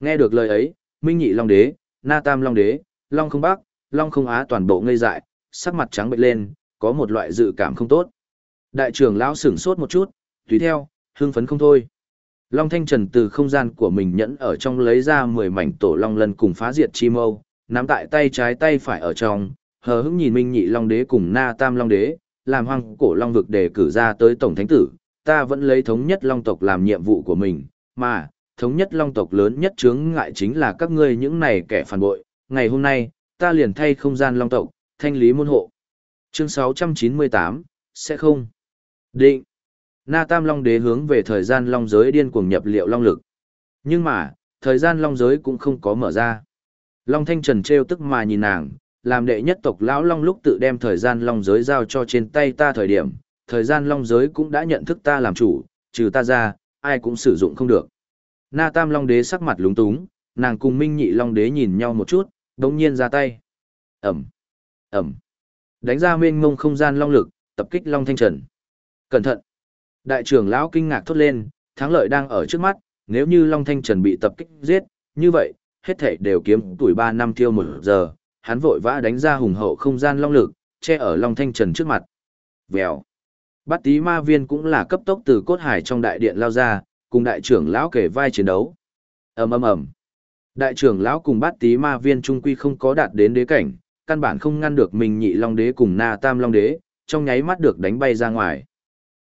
Nghe được lời ấy, Minh Nhị Long Đế, Na Tam Long Đế, Long Không Bắc, Long Không Á toàn bộ ngây dại, sắc mặt trắng bệch lên, có một loại dự cảm không tốt. Đại trưởng lão sửng sốt một chút, tùy theo, hưng phấn không thôi. Long Thanh Trần từ không gian của mình nhẫn ở trong lấy ra 10 mảnh tổ long lân cùng phá diệt chi mâu, nắm tại tay trái tay phải ở trong, hờ hững nhìn Minh Nhị Long Đế cùng Na Tam Long Đế, làm hoang cổ long vực để cử ra tới tổng thánh tử, ta vẫn lấy thống nhất long tộc làm nhiệm vụ của mình, mà thống nhất long tộc lớn nhất chướng ngại chính là các ngươi những này kẻ phản bội. Ngày hôm nay, ta liền thay không gian long tộc, thanh lý môn hộ. Chương 698, sẽ không. Định. Na Tam Long Đế hướng về thời gian long giới điên cuồng nhập liệu long lực. Nhưng mà, thời gian long giới cũng không có mở ra. Long Thanh Trần trêu tức mà nhìn nàng, làm đệ nhất tộc lão long lúc tự đem thời gian long giới giao cho trên tay ta thời điểm, thời gian long giới cũng đã nhận thức ta làm chủ, trừ ta ra, ai cũng sử dụng không được. Na Tam Long Đế sắc mặt lúng túng, nàng cùng Minh Nhị Long Đế nhìn nhau một chút, đống nhiên ra tay. Ẩm, Ẩm, đánh ra mênh mông không gian long lực, tập kích Long Thanh Trần. Cẩn thận! Đại trưởng lão kinh ngạc thốt lên, thắng lợi đang ở trước mắt, nếu như Long Thanh Trần bị tập kích giết, như vậy, hết thảy đều kiếm tuổi 3 năm tiêu một giờ, hắn vội vã đánh ra hùng hậu không gian long lực, che ở Long Thanh Trần trước mặt. Vèo. Bát tí ma viên cũng là cấp tốc từ cốt hải trong đại điện lao ra, cùng đại trưởng lão kể vai chiến đấu. ầm ầm ầm. Đại trưởng lão cùng bát tí ma viên trung quy không có đạt đến đế cảnh, căn bản không ngăn được mình nhị long đế cùng na tam long đế, trong nháy mắt được đánh bay ra ngoài.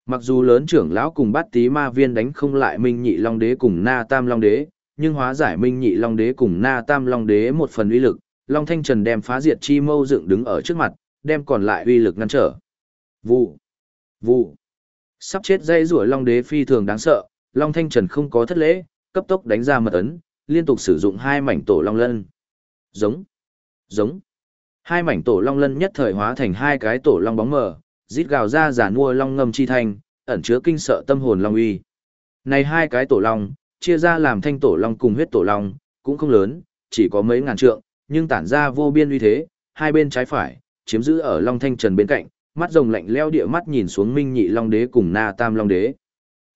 Mặc dù lớn trưởng lão cùng bát tí ma viên đánh không lại minh nhị long đế cùng na tam long đế, nhưng hóa giải minh nhị long đế cùng na tam long đế một phần uy lực, long thanh trần đem phá diệt chi mâu dựng đứng ở trước mặt, đem còn lại uy lực ngăn trở. Vụ, vụ, sắp chết dây rủa long đế phi thường đáng sợ, long thanh trần không có thất lễ, cấp tốc đánh ra mật ấn, liên tục sử dụng hai mảnh tổ long lân. Giống, giống. Hai mảnh tổ long lân nhất thời hóa thành hai cái tổ long bóng mờ, rít gào ra giả mua long ngâm chi thanh, ẩn chứa kinh sợ tâm hồn long uy. Này hai cái tổ long, chia ra làm thanh tổ long cùng huyết tổ long, cũng không lớn, chỉ có mấy ngàn trượng, nhưng tản ra vô biên uy thế, hai bên trái phải, chiếm giữ ở long thanh trần bên cạnh, mắt rồng lạnh leo địa mắt nhìn xuống minh nhị long đế cùng na tam long đế.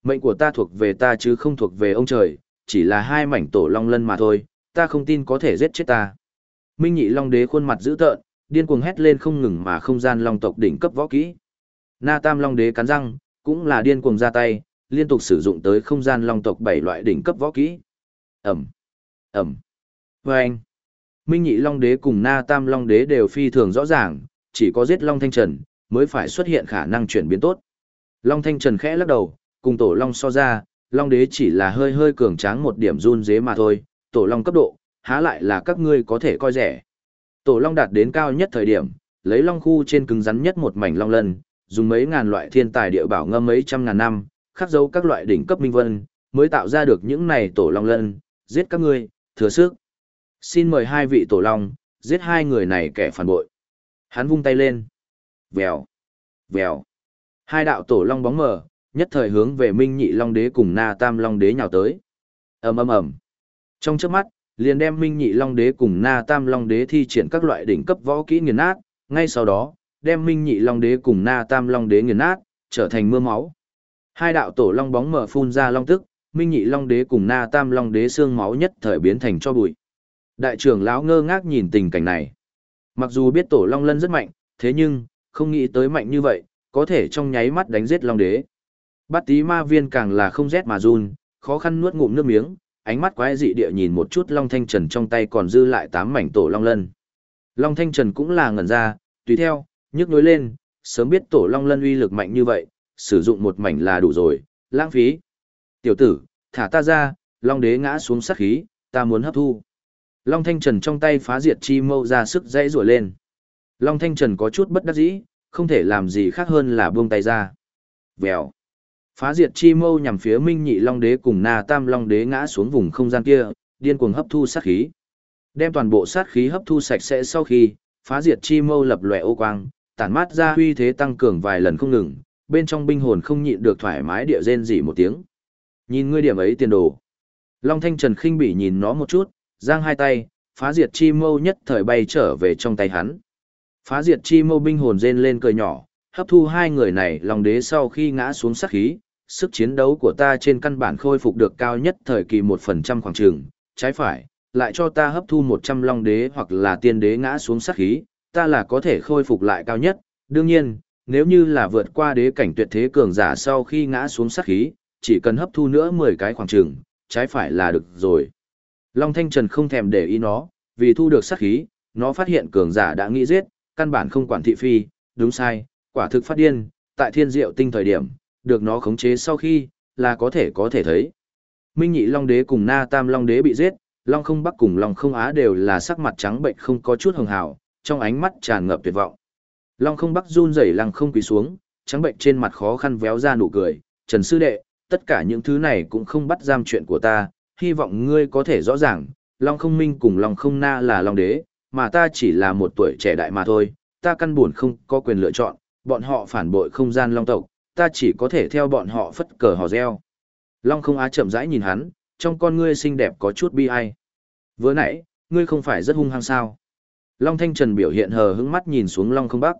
Mệnh của ta thuộc về ta chứ không thuộc về ông trời, chỉ là hai mảnh tổ long lân mà thôi, ta không tin có thể giết chết ta. Minh nhị long đế khuôn mặt dữ tợn, điên cuồng hét lên không ngừng mà không gian long tộc đỉnh cấp võ kỹ. Na Tam Long Đế cắn răng, cũng là điên cuồng ra tay, liên tục sử dụng tới không gian long tộc bảy loại đỉnh cấp võ kỹ. Ẩm, Ẩm, Vâng. Minh Nhị Long Đế cùng Na Tam Long Đế đều phi thường rõ ràng, chỉ có giết Long Thanh Trần, mới phải xuất hiện khả năng chuyển biến tốt. Long Thanh Trần khẽ lắc đầu, cùng Tổ Long so ra, Long Đế chỉ là hơi hơi cường tráng một điểm run dế mà thôi, Tổ Long cấp độ, há lại là các ngươi có thể coi rẻ. Tổ Long đạt đến cao nhất thời điểm, lấy Long khu trên cứng rắn nhất một mảnh Long lân, dùng mấy ngàn loại thiên tài địa bảo ngâm mấy trăm ngàn năm, khắc dấu các loại đỉnh cấp minh vân, mới tạo ra được những này tổ long lân, giết các ngươi, thừa sức. Xin mời hai vị tổ long, giết hai người này kẻ phản bội. Hắn vung tay lên. Vèo, vèo. Hai đạo tổ long bóng mờ, nhất thời hướng về Minh Nhị Long Đế cùng Na Tam Long Đế nhào tới. Ầm ầm ầm. Trong chớp mắt, liền đem Minh Nhị Long Đế cùng Na Tam Long Đế thi triển các loại đỉnh cấp võ kỹ nghiền nát, ngay sau đó, đem Minh Nhị Long Đế cùng Na Tam Long Đế nghiền nát, trở thành mưa máu. Hai đạo tổ long bóng mở phun ra long tức, Minh Nhị Long Đế cùng Na Tam Long Đế xương máu nhất thời biến thành cho bụi. Đại trưởng lão ngơ ngác nhìn tình cảnh này. Mặc dù biết tổ long lân rất mạnh, thế nhưng, không nghĩ tới mạnh như vậy, có thể trong nháy mắt đánh giết long đế. Bát tí ma viên càng là không rét mà run, khó khăn nuốt ngụm nước miếng, ánh mắt quái dị địa nhìn một chút long thanh trần trong tay còn dư lại tám mảnh tổ long lân. Long thanh trần cũng là ngẩn ra, tùy theo, nhức nối lên, sớm biết tổ long lân uy lực mạnh như vậy, sử dụng một mảnh là đủ rồi, lãng phí. Tiểu tử, thả ta ra, long đế ngã xuống sát khí, ta muốn hấp thu. Long thanh trần trong tay phá diệt chi mâu ra sức dãy rủa lên. Long thanh trần có chút bất đắc dĩ, không thể làm gì khác hơn là buông tay ra. Vèo. Phá diệt chi mâu nhằm phía minh nhị long đế cùng na tam long đế ngã xuống vùng không gian kia, điên cuồng hấp thu sát khí. Đem toàn bộ sát khí hấp thu sạch sẽ sau khi, phá diệt chi mâu lập lòe ô quang, tản mát ra uy thế tăng cường vài lần không ngừng, bên trong binh hồn không nhịn được thoải mái địa rên rỉ một tiếng. Nhìn ngươi điểm ấy tiền đồ. Long Thanh Trần khinh bỉ nhìn nó một chút, giang hai tay, phá diệt chi mâu nhất thời bay trở về trong tay hắn. Phá diệt chi mâu binh hồn rên lên cười nhỏ, hấp thu hai người này lòng đế sau khi ngã xuống sát khí, sức chiến đấu của ta trên căn bản khôi phục được cao nhất thời kỳ 1% khoảng trường, trái phải, lại cho ta hấp thu 100 long đế hoặc là tiên đế ngã xuống sát khí, ta là có thể khôi phục lại cao nhất. Đương nhiên, nếu như là vượt qua đế cảnh tuyệt thế cường giả sau khi ngã xuống sát khí, chỉ cần hấp thu nữa 10 cái khoảng trường, trái phải là được rồi. Long Thanh Trần không thèm để ý nó, vì thu được sát khí, nó phát hiện cường giả đã nghĩ giết, căn bản không quản thị phi, đúng sai, quả thực phát điên, tại thiên diệu tinh thời điểm, được nó khống chế sau khi, là có thể có thể thấy. Minh nhị Long Đế cùng Na Tam Long Đế bị giết, Long không Bắc cùng Long không Á đều là sắc mặt trắng bệnh không có chút hồng hào, trong ánh mắt tràn ngập tuyệt vọng. Long không Bắc run rẩy lăng không quỳ xuống, trắng bệnh trên mặt khó khăn véo ra nụ cười, Trần Sư Đệ, tất cả những thứ này cũng không bắt giam chuyện của ta, hy vọng ngươi có thể rõ ràng, Long không Minh cùng Long không Na là Long Đế, mà ta chỉ là một tuổi trẻ đại mà thôi, ta căn buồn không có quyền lựa chọn, bọn họ phản bội không gian Long tộc, ta chỉ có thể theo bọn họ phất cờ hò reo. Long không á chậm rãi nhìn hắn, trong con ngươi xinh đẹp có chút bi ai. Vừa nãy, ngươi không phải rất hung hăng sao? Long Thanh Trần biểu hiện hờ hững mắt nhìn xuống Long không Bắc.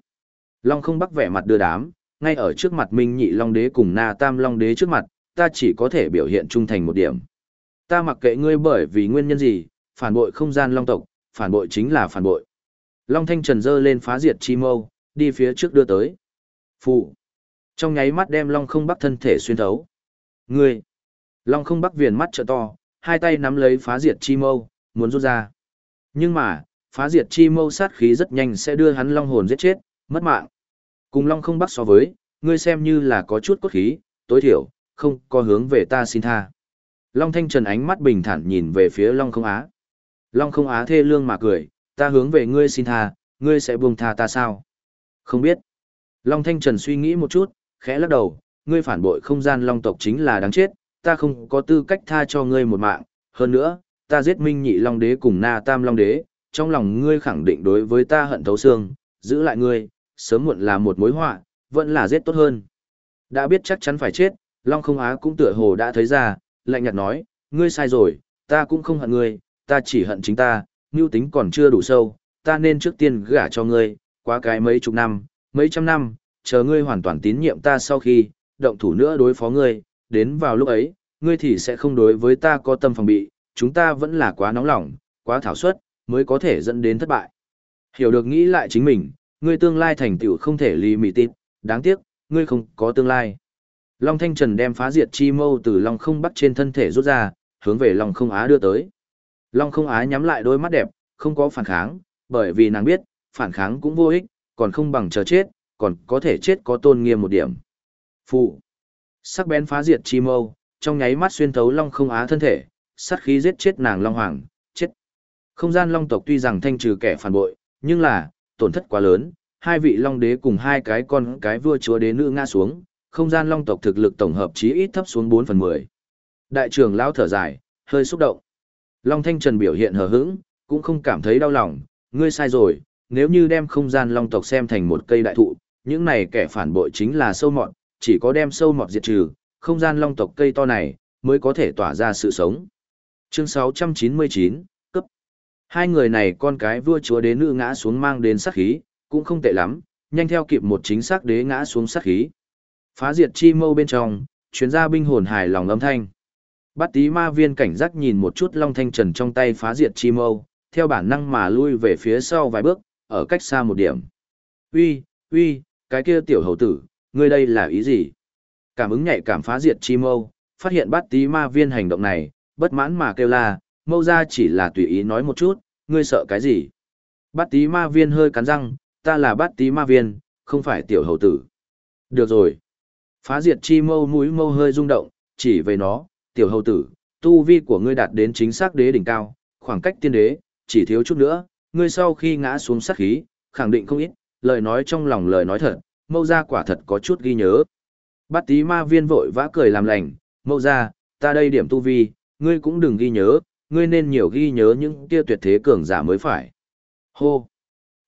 Long không Bắc vẻ mặt đưa đám, ngay ở trước mặt Minh Nhị Long Đế cùng Na Tam Long Đế trước mặt, ta chỉ có thể biểu hiện trung thành một điểm. Ta mặc kệ ngươi bởi vì nguyên nhân gì, phản bội không gian Long tộc, phản bội chính là phản bội. Long Thanh Trần dơ lên phá diệt chi mâu, đi phía trước đưa tới. Phụ. Trong nháy mắt đem Long không Bắc thân thể xuyên thấu. Ngươi. Long không Bắc viền mắt trợ to, hai tay nắm lấy phá diệt chi mâu, muốn rút ra. Nhưng mà, phá diệt chi mâu sát khí rất nhanh sẽ đưa hắn long hồn giết chết, mất mạng. Cùng long không bắc so với, ngươi xem như là có chút cốt khí, tối thiểu, không có hướng về ta xin tha. Long thanh trần ánh mắt bình thản nhìn về phía long không á. Long không á thê lương mà cười, ta hướng về ngươi xin tha, ngươi sẽ buông tha ta sao? Không biết. Long thanh trần suy nghĩ một chút, khẽ lắc đầu, ngươi phản bội không gian long tộc chính là đáng chết, ta không có tư cách tha cho ngươi một mạng, hơn nữa, ta giết minh nhị long đế cùng na tam long đế, trong lòng ngươi khẳng định đối với ta hận thấu xương, giữ lại ngươi, sớm muộn là một mối họa, vẫn là giết tốt hơn. Đã biết chắc chắn phải chết, Long không á cũng tựa hồ đã thấy ra, lạnh nhạt nói, ngươi sai rồi, ta cũng không hận ngươi, ta chỉ hận chính ta, nhu tính còn chưa đủ sâu, ta nên trước tiên gả cho ngươi, qua cái mấy chục năm, mấy trăm năm, chờ ngươi hoàn toàn tín nhiệm ta sau khi, động thủ nữa đối phó ngươi, đến vào lúc ấy, ngươi thì sẽ không đối với ta có tâm phòng bị, chúng ta vẫn là quá nóng lòng, quá thảo suất, mới có thể dẫn đến thất bại. Hiểu được nghĩ lại chính mình, ngươi tương lai thành tựu không thể lì mị tịp, đáng tiếc, ngươi không có tương lai. Long Thanh Trần đem phá diệt chi mâu từ Long không bắt trên thân thể rút ra, hướng về Long không á đưa tới. Long không á nhắm lại đôi mắt đẹp, không có phản kháng, bởi vì nàng biết, phản kháng cũng vô ích, còn không bằng chờ chết, còn có thể chết có tôn nghiêm một điểm. Phụ. Sắc bén phá diệt chi mâu, trong nháy mắt xuyên thấu Long không á thân thể, sát khí giết chết nàng Long Hoàng, chết. Không gian Long tộc tuy rằng thanh trừ kẻ phản bội, nhưng là, tổn thất quá lớn, hai vị Long đế cùng hai cái con cái vua chúa đế nữ ngã xuống, không gian Long tộc thực lực tổng hợp chí ít thấp xuống 4 phần 10. Đại trưởng lão thở dài, hơi xúc động. Long Thanh Trần biểu hiện hờ hững, cũng không cảm thấy đau lòng, ngươi sai rồi, nếu như đem không gian Long tộc xem thành một cây đại thụ, những này kẻ phản bội chính là sâu mọt, chỉ có đem sâu mọt diệt trừ, không gian Long tộc cây to này mới có thể tỏa ra sự sống. Chương 699, cấp. Hai người này con cái vua chúa đế nữ ngã xuống mang đến sát khí, cũng không tệ lắm, nhanh theo kịp một chính xác đế ngã xuống sát khí. Phá diệt chi mâu bên trong, chuyến ra binh hồn hài lòng âm thanh. Bát tí ma viên cảnh giác nhìn một chút long thanh trần trong tay phá diệt chi mâu, theo bản năng mà lui về phía sau vài bước, ở cách xa một điểm. Uy, uy, cái kia tiểu hầu tử, ngươi đây là ý gì? Cảm ứng nhạy cảm phá diệt chi mâu, phát hiện bát tí ma viên hành động này, bất mãn mà kêu la, mâu ra chỉ là tùy ý nói một chút, ngươi sợ cái gì? Bát tí ma viên hơi cắn răng, ta là bát tí ma viên, không phải tiểu hầu tử. Được rồi. Phá diệt chi mâu mũi mâu hơi rung động, chỉ về nó, tiểu hầu tử, tu vi của ngươi đạt đến chính xác đế đỉnh cao, khoảng cách tiên đế, chỉ thiếu chút nữa, ngươi sau khi ngã xuống sát khí, khẳng định không ít, lời nói trong lòng lời nói thật, mâu ra quả thật có chút ghi nhớ. Bát tí ma viên vội vã cười làm lành, mâu ra, ta đây điểm tu vi, ngươi cũng đừng ghi nhớ, ngươi nên nhiều ghi nhớ những kia tuyệt thế cường giả mới phải. Hô!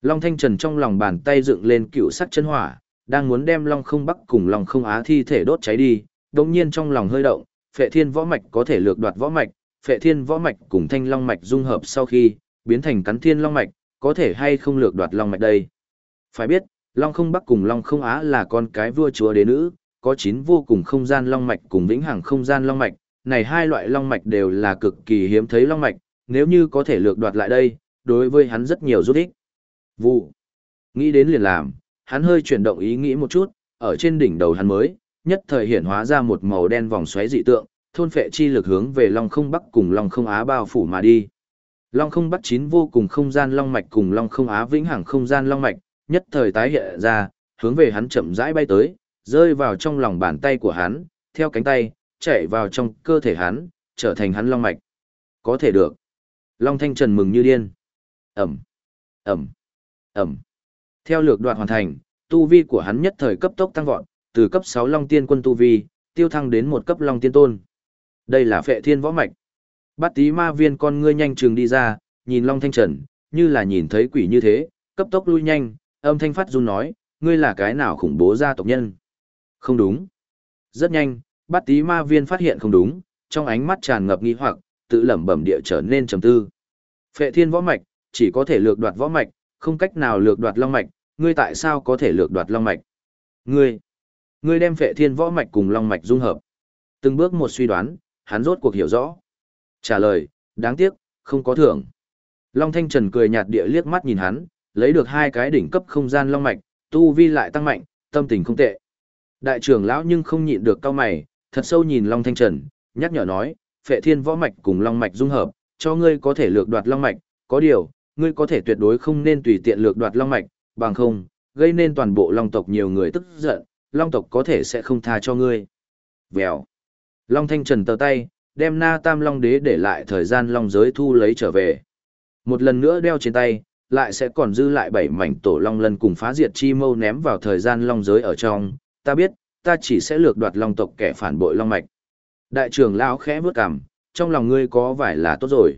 Long Thanh Trần trong lòng bàn tay dựng lên cựu sắc chân hỏa, đang muốn đem Long không bắc cùng Long không á thi thể đốt cháy đi, đồng nhiên trong lòng hơi động, phệ thiên võ mạch có thể lược đoạt võ mạch, phệ thiên võ mạch cùng thanh long mạch dung hợp sau khi, biến thành cắn thiên long mạch, có thể hay không lược đoạt long mạch đây. Phải biết, Long không bắc cùng Long không á là con cái vua chúa đế nữ, có chín vô cùng không gian long mạch cùng vĩnh hằng không gian long mạch, này hai loại long mạch đều là cực kỳ hiếm thấy long mạch, nếu như có thể lược đoạt lại đây, đối với hắn rất nhiều giúp ích. Vụ. Nghĩ đến liền làm, hắn hơi chuyển động ý nghĩ một chút, ở trên đỉnh đầu hắn mới, nhất thời hiện hóa ra một màu đen vòng xoáy dị tượng, thôn phệ chi lực hướng về Long Không Bắc cùng Long Không Á bao phủ mà đi. Long Không Bắc chín vô cùng không gian long mạch cùng Long Không Á vĩnh hằng không gian long mạch, nhất thời tái hiện ra, hướng về hắn chậm rãi bay tới, rơi vào trong lòng bàn tay của hắn, theo cánh tay, chạy vào trong cơ thể hắn, trở thành hắn long mạch. Có thể được. Long Thanh Trần mừng như điên. Ẩm, Ẩm, Ẩm. Theo lược đoạn hoàn thành, tu vi của hắn nhất thời cấp tốc tăng vọt, từ cấp 6 Long Tiên quân tu vi, tiêu thăng đến một cấp Long Tiên tôn. Đây là phệ thiên võ mạch. Bát tí ma viên con ngươi nhanh trường đi ra, nhìn Long Thanh Trần, như là nhìn thấy quỷ như thế, cấp tốc lui nhanh, âm thanh phát run nói, ngươi là cái nào khủng bố gia tộc nhân. Không đúng. Rất nhanh, bát tí ma viên phát hiện không đúng, trong ánh mắt tràn ngập nghi hoặc, tự lẩm bẩm địa trở nên trầm tư. Phệ thiên võ mạch, chỉ có thể lược đoạt võ mạch, không cách nào lược đoạt long mạch, ngươi tại sao có thể lược đoạt long mạch? Ngươi, ngươi đem phệ thiên võ mạch cùng long mạch dung hợp. Từng bước một suy đoán, hắn rốt cuộc hiểu rõ. Trả lời, đáng tiếc, không có thưởng. Long Thanh Trần cười nhạt địa liếc mắt nhìn hắn, lấy được hai cái đỉnh cấp không gian long mạch, tu vi lại tăng mạnh, tâm tình không tệ. Đại trưởng lão nhưng không nhịn được cao mày, thật sâu nhìn Long Thanh Trần, nhắc nhở nói, phệ thiên võ mạch cùng long mạch dung hợp, cho ngươi có thể lược đoạt long mạch, có điều, ngươi có thể tuyệt đối không nên tùy tiện lược đoạt long mạch, bằng không, gây nên toàn bộ long tộc nhiều người tức giận, long tộc có thể sẽ không tha cho ngươi. Vèo. Long Thanh Trần tờ tay, đem na tam long đế để lại thời gian long giới thu lấy trở về. Một lần nữa đeo trên tay, lại sẽ còn dư lại bảy mảnh tổ long lân cùng phá diệt chi mâu ném vào thời gian long giới ở trong, ta biết, ta chỉ sẽ lược đoạt long tộc kẻ phản bội long mạch. Đại trưởng lão khẽ bước cằm, trong lòng ngươi có vải là tốt rồi.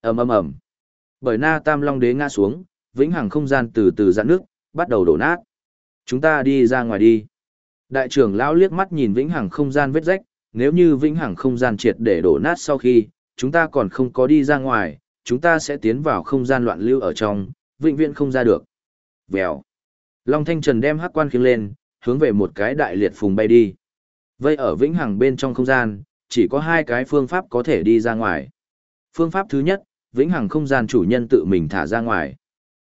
ầm ầm ầm. Bởi na tam long đế ngã xuống, vĩnh hằng không gian từ từ giãn nước, bắt đầu đổ nát. Chúng ta đi ra ngoài đi. Đại trưởng lão liếc mắt nhìn vĩnh hằng không gian vết rách, nếu như vĩnh hằng không gian triệt để đổ nát sau khi, chúng ta còn không có đi ra ngoài, chúng ta sẽ tiến vào không gian loạn lưu ở trong, vĩnh viễn không ra được. Vèo. Long Thanh Trần đem hắc quan khiêng lên, hướng về một cái đại liệt phùng bay đi. Vây ở vĩnh hằng bên trong không gian, chỉ có hai cái phương pháp có thể đi ra ngoài. Phương pháp thứ nhất, vĩnh hằng không gian chủ nhân tự mình thả ra ngoài.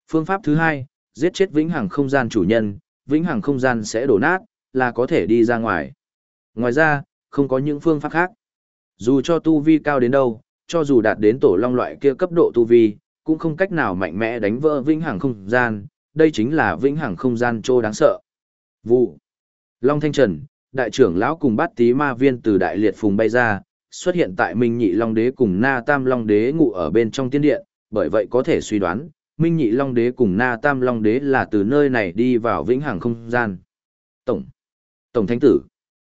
Phương pháp thứ hai, giết chết vĩnh hằng không gian chủ nhân, vĩnh hằng không gian sẽ đổ nát, là có thể đi ra ngoài. Ngoài ra, không có những phương pháp khác. Dù cho tu vi cao đến đâu, cho dù đạt đến tổ long loại kia cấp độ tu vi, cũng không cách nào mạnh mẽ đánh vỡ vĩnh hằng không gian, đây chính là vĩnh hằng không gian trô đáng sợ. Vụ. Long Thanh Trần, đại trưởng lão cùng bát tí ma viên từ đại liệt phùng bay ra, xuất hiện tại Minh Nhị Long Đế cùng Na Tam Long Đế ngủ ở bên trong tiên điện, bởi vậy có thể suy đoán, Minh Nhị Long Đế cùng Na Tam Long Đế là từ nơi này đi vào vĩnh hằng không gian. Tổng. Tổng Thánh Tử.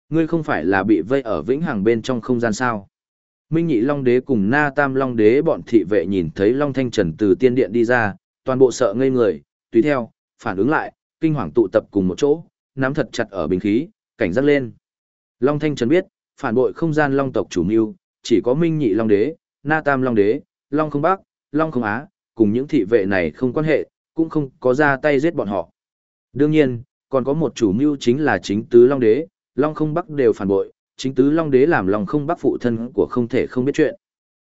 Ngươi không phải là bị vây ở vĩnh hằng bên trong không gian sao? Minh Nhị Long Đế cùng Na Tam Long Đế bọn thị vệ nhìn thấy Long Thanh Trần từ tiên điện đi ra, toàn bộ sợ ngây người, tùy theo, phản ứng lại, kinh hoàng tụ tập cùng một chỗ, nắm thật chặt ở bình khí, cảnh giác lên. Long Thanh Trần biết, phản bội không gian Long tộc chủ mưu, chỉ có Minh Nhị Long Đế, Na Tam Long Đế, Long Không Bắc, Long Không Á, cùng những thị vệ này không quan hệ, cũng không có ra tay giết bọn họ. Đương nhiên, còn có một chủ mưu chính là chính tứ Long Đế, Long Không Bắc đều phản bội, chính tứ Long Đế làm lòng Không Bắc phụ thân của không thể không biết chuyện.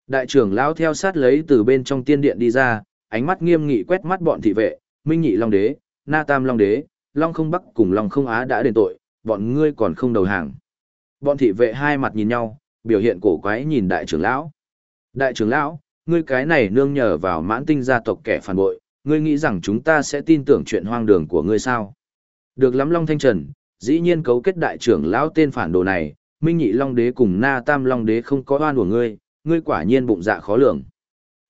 Đại trưởng lão theo sát lấy từ bên trong tiên điện đi ra, ánh mắt nghiêm nghị quét mắt bọn thị vệ, Minh Nhị Long Đế, Na Tam Long Đế, Long Không Bắc cùng Long Không Á đã đền tội, bọn ngươi còn không đầu hàng. Bọn thị vệ hai mặt nhìn nhau, biểu hiện cổ quái nhìn đại trưởng lão. Đại trưởng lão, ngươi cái này nương nhờ vào mãn tinh gia tộc kẻ phản bội, ngươi nghĩ rằng chúng ta sẽ tin tưởng chuyện hoang đường của ngươi sao? Được lắm Long Thanh Trần, dĩ nhiên cấu kết đại trưởng lão tên phản đồ này, Minh Nhị Long Đế cùng Na Tam Long Đế không có oan của ngươi, ngươi quả nhiên bụng dạ khó lường.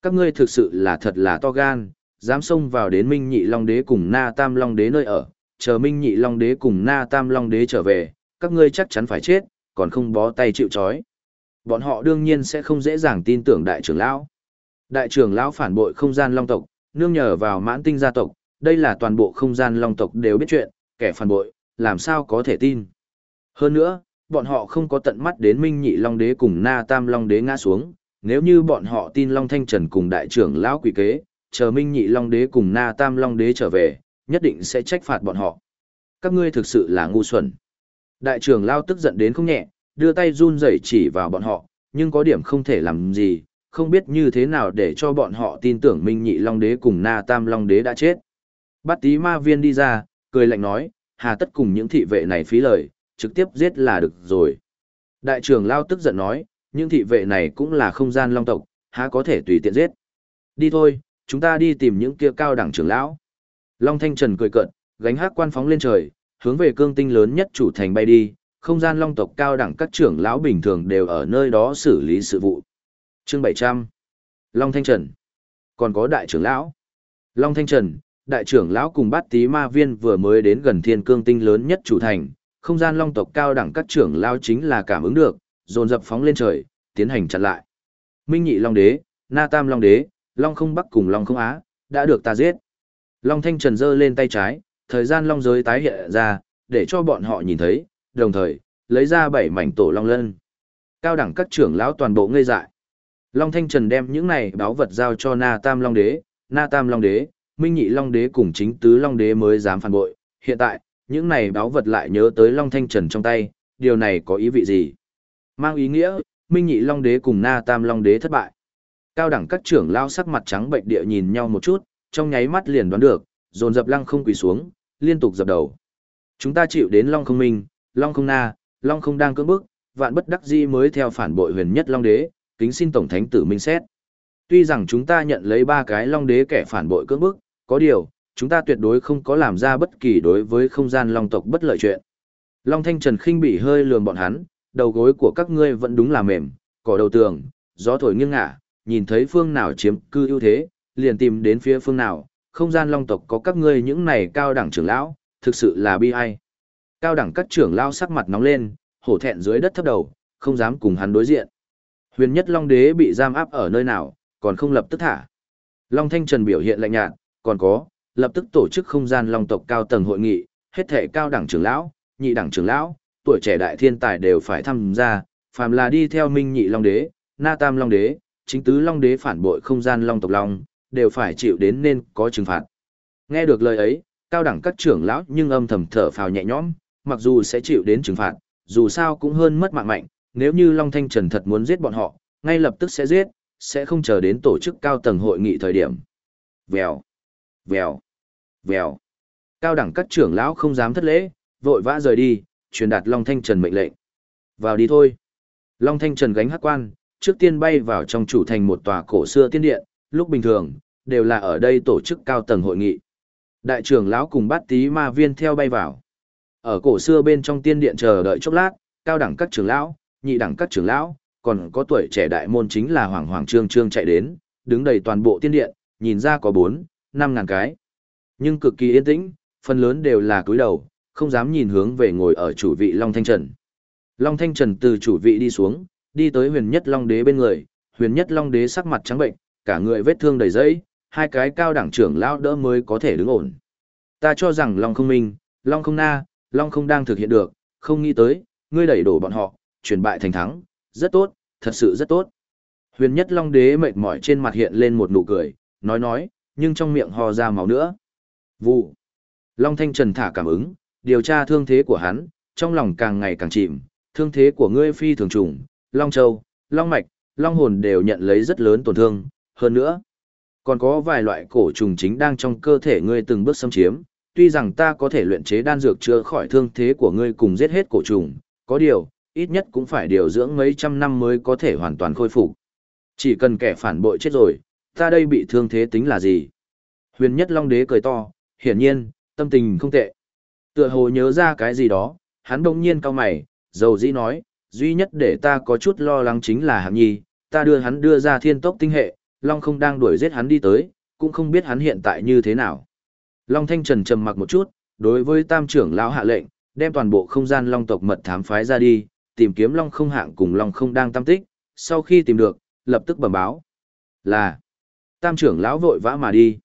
Các ngươi thực sự là thật là to gan, dám xông vào đến Minh Nhị Long Đế cùng Na Tam Long Đế nơi ở, chờ Minh Nhị Long Đế cùng Na Tam Long Đế trở về, các ngươi chắc chắn phải chết, còn không bó tay chịu trói. Bọn họ đương nhiên sẽ không dễ dàng tin tưởng đại trưởng lão. Đại trưởng lão phản bội không gian long tộc, nương nhờ vào mãn tinh gia tộc, đây là toàn bộ không gian long tộc đều biết chuyện, kẻ phản bội, làm sao có thể tin. Hơn nữa, bọn họ không có tận mắt đến Minh Nhị Long Đế cùng Na Tam Long Đế ngã xuống, nếu như bọn họ tin Long Thanh Trần cùng đại trưởng lão quỷ kế, chờ Minh Nhị Long Đế cùng Na Tam Long Đế trở về, nhất định sẽ trách phạt bọn họ. Các ngươi thực sự là ngu xuẩn. Đại trưởng lão tức giận đến không nhẹ, đưa tay run rẩy chỉ vào bọn họ, nhưng có điểm không thể làm gì, không biết như thế nào để cho bọn họ tin tưởng Minh Nhị Long Đế cùng Na Tam Long Đế đã chết. Bát tí ma viên đi ra, cười lạnh nói, hà tất cùng những thị vệ này phí lời, trực tiếp giết là được rồi. Đại trưởng Lao tức giận nói, những thị vệ này cũng là không gian long tộc, há có thể tùy tiện giết. Đi thôi, chúng ta đi tìm những kia cao đẳng trưởng lão. Long Thanh Trần cười cợt, gánh hát quan phóng lên trời, hướng về cương tinh lớn nhất chủ thành bay đi, không gian long tộc cao đẳng các trưởng lão bình thường đều ở nơi đó xử lý sự vụ. Chương 700 Long Thanh Trần Còn có đại trưởng lão Long Thanh Trần, đại trưởng lão cùng bát tí ma viên vừa mới đến gần thiên cương tinh lớn nhất chủ thành, không gian long tộc cao đẳng các trưởng lão chính là cảm ứng được, dồn dập phóng lên trời, tiến hành chặn lại. Minh nhị long đế, na tam long đế, long không bắc cùng long không á, đã được ta giết. Long Thanh Trần giơ lên tay trái, thời gian long giới tái hiện ra, để cho bọn họ nhìn thấy, đồng thời, lấy ra bảy mảnh tổ long lân. Cao đẳng các trưởng lão toàn bộ ngây dại. Long Thanh Trần đem những này báo vật giao cho Na Tam Long Đế, Na Tam Long Đế, Minh Nhị Long Đế cùng chính tứ Long Đế mới dám phản bội. Hiện tại, những này báo vật lại nhớ tới Long Thanh Trần trong tay, điều này có ý vị gì? Mang ý nghĩa, Minh Nhị Long Đế cùng Na Tam Long Đế thất bại. Cao đẳng các trưởng lao sắc mặt trắng bệnh địa nhìn nhau một chút, trong nháy mắt liền đoán được, dồn dập lăng không quỳ xuống, liên tục dập đầu. Chúng ta chịu đến Long không Minh, Long không Na, Long không đang cưỡng bức, vạn bất đắc dĩ mới theo phản bội huyền nhất Long Đế, kính xin Tổng Thánh tử minh xét. Tuy rằng chúng ta nhận lấy ba cái Long Đế kẻ phản bội cưỡng bức, có điều, chúng ta tuyệt đối không có làm ra bất kỳ đối với không gian Long tộc bất lợi chuyện. Long Thanh Trần khinh bị hơi lườm bọn hắn, đầu gối của các ngươi vẫn đúng là mềm, cỏ đầu tường, gió thổi nghiêng ngả, nhìn thấy phương nào chiếm cư ưu thế, liền tìm đến phía phương nào, không gian long tộc có các ngươi những này cao đẳng trưởng lão, thực sự là bi ai. Cao đẳng các trưởng lão sắc mặt nóng lên, hổ thẹn dưới đất thấp đầu, không dám cùng hắn đối diện. Huyền nhất long đế bị giam áp ở nơi nào, còn không lập tức thả. Long Thanh Trần biểu hiện lạnh nhạt, còn có, lập tức tổ chức không gian long tộc cao tầng hội nghị, hết thể cao đẳng trưởng lão, nhị đẳng trưởng lão, tuổi trẻ đại thiên tài đều phải tham gia, phàm là đi theo minh nhị long đế, na tam long đế, chính tứ long đế phản bội không gian long tộc long, đều phải chịu đến nên có trừng phạt. Nghe được lời ấy, cao đẳng các trưởng lão nhưng âm thầm thở phào nhẹ nhõm, mặc dù sẽ chịu đến trừng phạt, dù sao cũng hơn mất mạng mạnh, nếu như Long Thanh Trần thật muốn giết bọn họ, ngay lập tức sẽ giết, sẽ không chờ đến tổ chức cao tầng hội nghị thời điểm. Vèo, vèo, vèo. Cao đẳng các trưởng lão không dám thất lễ, vội vã rời đi, truyền đạt Long Thanh Trần mệnh lệnh. Vào đi thôi. Long Thanh Trần gánh hắc quan, trước tiên bay vào trong chủ thành một tòa cổ xưa tiên điện, lúc bình thường, đều là ở đây tổ chức cao tầng hội nghị. Đại trưởng lão cùng bát tí ma viên theo bay vào. Ở cổ xưa bên trong tiên điện chờ đợi chốc lát, cao đẳng các trưởng lão, nhị đẳng các trưởng lão, còn có tuổi trẻ đại môn chính là Hoàng Hoàng Trương Trương chạy đến, đứng đầy toàn bộ tiên điện, nhìn ra có 4, năm ngàn cái. Nhưng cực kỳ yên tĩnh, phần lớn đều là cúi đầu, không dám nhìn hướng về ngồi ở chủ vị Long Thanh Trần. Long Thanh Trần từ chủ vị đi xuống, đi tới huyền nhất Long Đế bên người, huyền nhất Long Đế sắc mặt trắng bệnh, cả người vết thương đầy dẫy, hai cái cao đẳng trưởng lão đỡ mới có thể đứng ổn. Ta cho rằng Long không minh, Long không na, Long không đang thực hiện được, không nghĩ tới, ngươi đẩy đổ bọn họ, chuyển bại thành thắng, rất tốt, thật sự rất tốt. Huyền nhất Long Đế mệt mỏi trên mặt hiện lên một nụ cười, nói nói, nhưng trong miệng ho ra máu nữa. Vụ. Long Thanh Trần thả cảm ứng, điều tra thương thế của hắn, trong lòng càng ngày càng chìm, thương thế của ngươi phi thường trùng, Long Châu, Long Mạch, Long Hồn đều nhận lấy rất lớn tổn thương, hơn nữa, còn có vài loại cổ trùng chính đang trong cơ thể ngươi từng bước xâm chiếm, tuy rằng ta có thể luyện chế đan dược chữa khỏi thương thế của ngươi cùng giết hết cổ trùng, có điều, ít nhất cũng phải điều dưỡng mấy trăm năm mới có thể hoàn toàn khôi phục. Chỉ cần kẻ phản bội chết rồi, ta đây bị thương thế tính là gì? Huyền Nhất Long Đế cười to, hiển nhiên, tâm tình không tệ. Tựa hồ nhớ ra cái gì đó, hắn đông nhiên cao mày, dầu dĩ nói, duy nhất để ta có chút lo lắng chính là hạng nhi, ta đưa hắn đưa ra thiên tốc tinh hệ, Long không đang đuổi giết hắn đi tới, cũng không biết hắn hiện tại như thế nào. Long Thanh Trần trầm mặc một chút, đối với tam trưởng lão hạ lệnh, đem toàn bộ không gian Long tộc mật thám phái ra đi, tìm kiếm Long không hạng cùng Long không đang tam tích, sau khi tìm được, lập tức bẩm báo. Là, tam trưởng lão vội vã mà đi.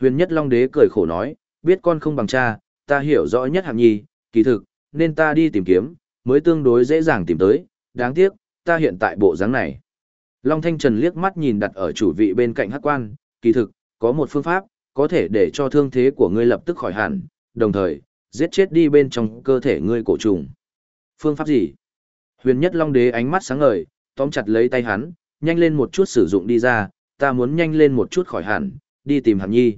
Huyền nhất Long đế cười khổ nói, biết con không bằng cha, ta hiểu rõ nhất hạng nhi, kỳ thực, nên ta đi tìm kiếm, mới tương đối dễ dàng tìm tới, đáng tiếc, ta hiện tại bộ dáng này. Long Thanh Trần liếc mắt nhìn đặt ở chủ vị bên cạnh hắc quan, kỳ thực, có một phương pháp, có thể để cho thương thế của ngươi lập tức khỏi hẳn, đồng thời, giết chết đi bên trong cơ thể ngươi cổ trùng. Phương pháp gì? Huyền Nhất Long Đế ánh mắt sáng ngời, tóm chặt lấy tay hắn, nhanh lên một chút sử dụng đi ra, ta muốn nhanh lên một chút khỏi hẳn, đi tìm Hàm Nhi.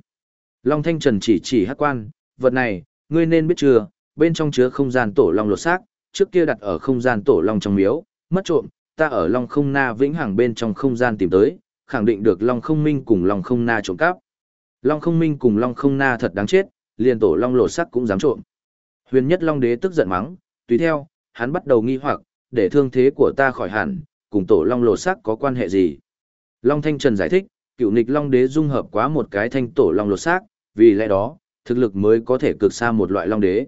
Long Thanh Trần chỉ chỉ hắc quan, vật này, ngươi nên biết chưa, bên trong chứa không gian tổ long lột xác, trước kia đặt ở không gian tổ long trong miếu, mất trộm, ta ở long không na vĩnh hằng bên trong không gian tìm tới, khẳng định được long không minh cùng long không na trộm cắp. Long không minh cùng long không na thật đáng chết, liền tổ long lột xác cũng dám trộm. Huyền nhất long đế tức giận mắng, tùy theo, hắn bắt đầu nghi hoặc, để thương thế của ta khỏi hẳn, cùng tổ long lột xác có quan hệ gì. Long Thanh Trần giải thích, cựu nịch long đế dung hợp quá một cái thanh tổ long lột xác, vì lẽ đó, thực lực mới có thể cực xa một loại long đế.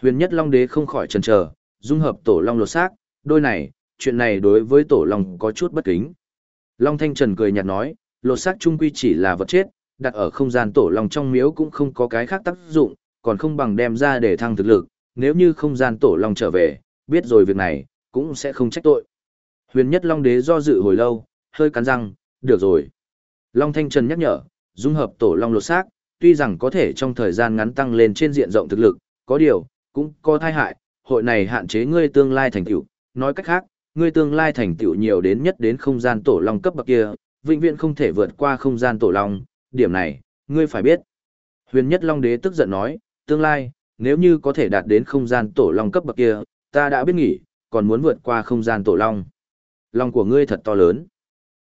Huyền nhất long đế không khỏi chần chờ, dung hợp tổ long lột xác, đôi này, chuyện này đối với tổ long có chút bất kính. Long Thanh Trần cười nhạt nói, lột xác trung quy chỉ là vật chết, đặt ở không gian tổ long trong miếu cũng không có cái khác tác dụng, còn không bằng đem ra để thăng thực lực, nếu như không gian tổ long trở về, biết rồi việc này, cũng sẽ không trách tội. Huyền nhất long đế do dự hồi lâu, hơi cắn răng, được rồi. Long Thanh Trần nhắc nhở, dung hợp tổ long lột xác, tuy rằng có thể trong thời gian ngắn tăng lên trên diện rộng thực lực, có điều, cũng có thai hại, hội này hạn chế ngươi tương lai thành tựu, nói cách khác, ngươi tương lai thành tựu nhiều đến nhất đến không gian tổ long cấp bậc kia, vĩnh viễn không thể vượt qua không gian tổ long, điểm này, ngươi phải biết. Huyền Nhất Long Đế tức giận nói, tương lai, nếu như có thể đạt đến không gian tổ long cấp bậc kia, ta đã biết nghỉ, còn muốn vượt qua không gian tổ long. Long của ngươi thật to lớn.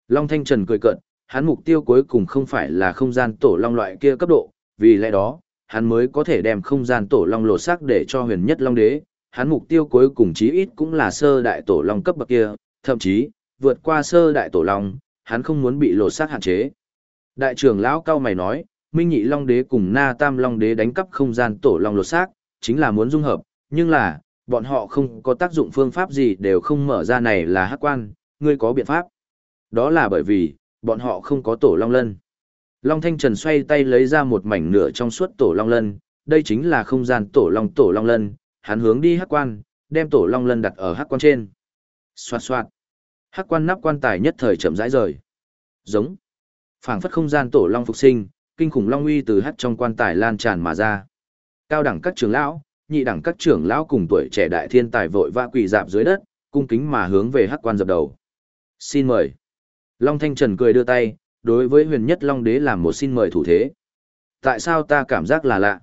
Long Thanh Trần cười cợt, hắn mục tiêu cuối cùng không phải là không gian tổ long loại kia cấp độ, vì lẽ đó, hắn mới có thể đem không gian tổ long lột xác để cho huyền nhất long đế. Hắn mục tiêu cuối cùng chí ít cũng là sơ đại tổ long cấp bậc kia, thậm chí, vượt qua sơ đại tổ long, hắn không muốn bị lột xác hạn chế. Đại trưởng lão cao mày nói, Minh Nhị Long Đế cùng Na Tam Long Đế đánh cắp không gian tổ long lột xác, chính là muốn dung hợp, nhưng là, bọn họ không có tác dụng phương pháp gì đều không mở ra này là hắc quan, ngươi có biện pháp. Đó là bởi vì, bọn họ không có tổ long lân. Long Thanh Trần xoay tay lấy ra một mảnh nửa trong suốt tổ long lân, đây chính là không gian tổ long tổ long lân, hắn hướng đi hắc quan, đem tổ long lân đặt ở hắc quan trên. Xoạt xoạt. Hắc quan nắp quan tài nhất thời chậm rãi rời. Giống. phảng phất không gian tổ long phục sinh, kinh khủng long uy từ hắc trong quan tài lan tràn mà ra. Cao đẳng các trưởng lão, nhị đẳng các trưởng lão cùng tuổi trẻ đại thiên tài vội vã quỳ dạp dưới đất, cung kính mà hướng về hắc quan dập đầu. Xin mời. Long Thanh Trần cười đưa tay, đối với huyền nhất Long Đế làm một xin mời thủ thế. Tại sao ta cảm giác là lạ?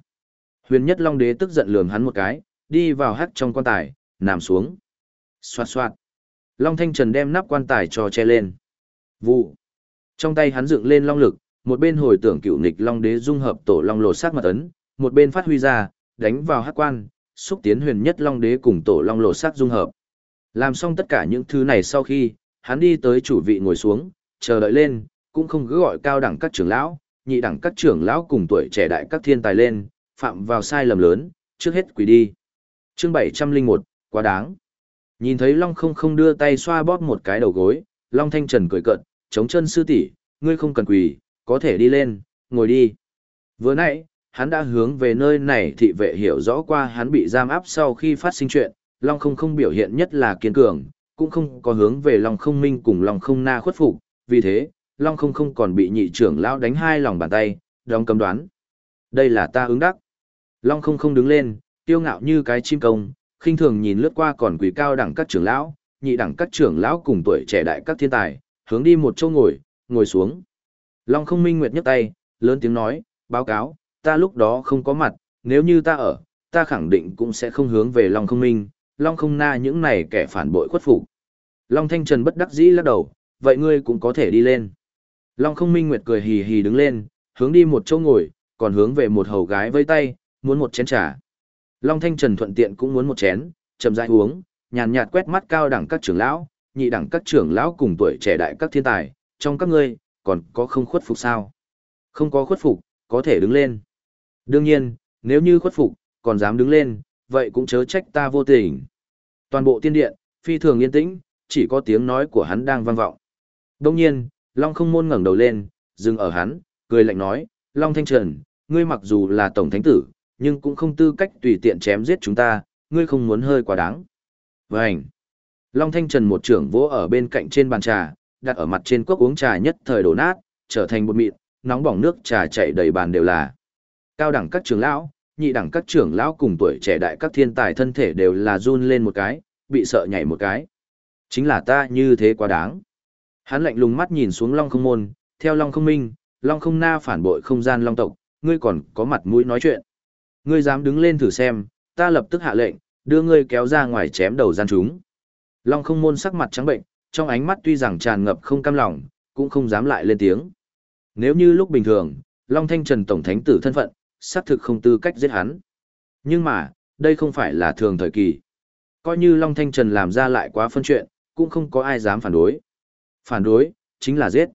Huyền nhất Long Đế tức giận lườm hắn một cái, đi vào hắt trong quan tài, nằm xuống. Xoạt xoạt. Long Thanh Trần đem nắp quan tài cho che lên. Vụ. Trong tay hắn dựng lên long lực, một bên hồi tưởng cựu nịch Long Đế dung hợp tổ long lột sát mật ấn, một bên phát huy ra, đánh vào hắc quan, xúc tiến huyền nhất Long Đế cùng tổ long lột sát dung hợp. Làm xong tất cả những thứ này sau khi, hắn đi tới chủ vị ngồi xuống, chờ đợi lên, cũng không cứ gọi cao đẳng các trưởng lão, nhị đẳng các trưởng lão cùng tuổi trẻ đại các thiên tài lên, phạm vào sai lầm lớn, trước hết quỳ đi. Chương 701, quá đáng. Nhìn thấy Long không không đưa tay xoa bóp một cái đầu gối, Long Thanh Trần cười cận, chống chân sư tỷ, ngươi không cần quỳ, có thể đi lên, ngồi đi. Vừa nãy, hắn đã hướng về nơi này thị vệ hiểu rõ qua hắn bị giam áp sau khi phát sinh chuyện, Long không không biểu hiện nhất là kiên cường, cũng không có hướng về Long không minh cùng Long không na khuất phục, vì thế, Long không không còn bị nhị trưởng lão đánh hai lòng bàn tay, đóng cấm đoán. Đây là ta ứng đắc. Long không không đứng lên, tiêu ngạo như cái chim công, khinh thường nhìn lướt qua còn quỷ cao đẳng các trưởng lão, nhị đẳng các trưởng lão cùng tuổi trẻ đại các thiên tài, hướng đi một chỗ ngồi, ngồi xuống. Long không minh nguyệt nhấc tay, lớn tiếng nói, báo cáo, ta lúc đó không có mặt, nếu như ta ở, ta khẳng định cũng sẽ không hướng về Long không minh, Long không na những này kẻ phản bội khuất phục. Long Thanh Trần bất đắc dĩ lắc đầu, vậy ngươi cũng có thể đi lên. Long không minh nguyệt cười hì hì đứng lên, hướng đi một chỗ ngồi, còn hướng về một hầu gái với tay, muốn một chén trà. Long Thanh Trần thuận tiện cũng muốn một chén, chậm rãi uống, nhàn nhạt quét mắt cao đẳng các trưởng lão, nhị đẳng các trưởng lão cùng tuổi trẻ đại các thiên tài, trong các ngươi, còn có không khuất phục sao? Không có khuất phục, có thể đứng lên. Đương nhiên, nếu như khuất phục, còn dám đứng lên, vậy cũng chớ trách ta vô tình. Toàn bộ tiên điện, phi thường yên tĩnh, chỉ có tiếng nói của hắn đang vang vọng. Đông nhiên, Long không môn ngẩng đầu lên, dừng ở hắn, cười lạnh nói, Long Thanh Trần, ngươi mặc dù là tổng thánh tử, nhưng cũng không tư cách tùy tiện chém giết chúng ta, ngươi không muốn hơi quá đáng. Vânh! Long Thanh Trần một trưởng vỗ ở bên cạnh trên bàn trà, đặt ở mặt trên cốc uống trà nhất thời đổ nát, trở thành bột mịn, nóng bỏng nước trà chảy đầy bàn đều là. Cao đẳng các trưởng lão, nhị đẳng các trưởng lão cùng tuổi trẻ đại các thiên tài thân thể đều là run lên một cái, bị sợ nhảy một cái. Chính là ta như thế quá đáng. Hắn lạnh lùng mắt nhìn xuống Long không môn, theo Long không minh, Long không na phản bội không gian Long tộc, ngươi còn có mặt mũi nói chuyện. Ngươi dám đứng lên thử xem, ta lập tức hạ lệnh, đưa ngươi kéo ra ngoài chém đầu gian chúng. Long không môn sắc mặt trắng bệnh, trong ánh mắt tuy rằng tràn ngập không cam lòng, cũng không dám lại lên tiếng. Nếu như lúc bình thường, Long Thanh Trần Tổng Thánh tử thân phận, xác thực không tư cách giết hắn. Nhưng mà, đây không phải là thường thời kỳ. Coi như Long Thanh Trần làm ra lại quá phân chuyện, cũng không có ai dám phản đối. Phản đối, chính là giết.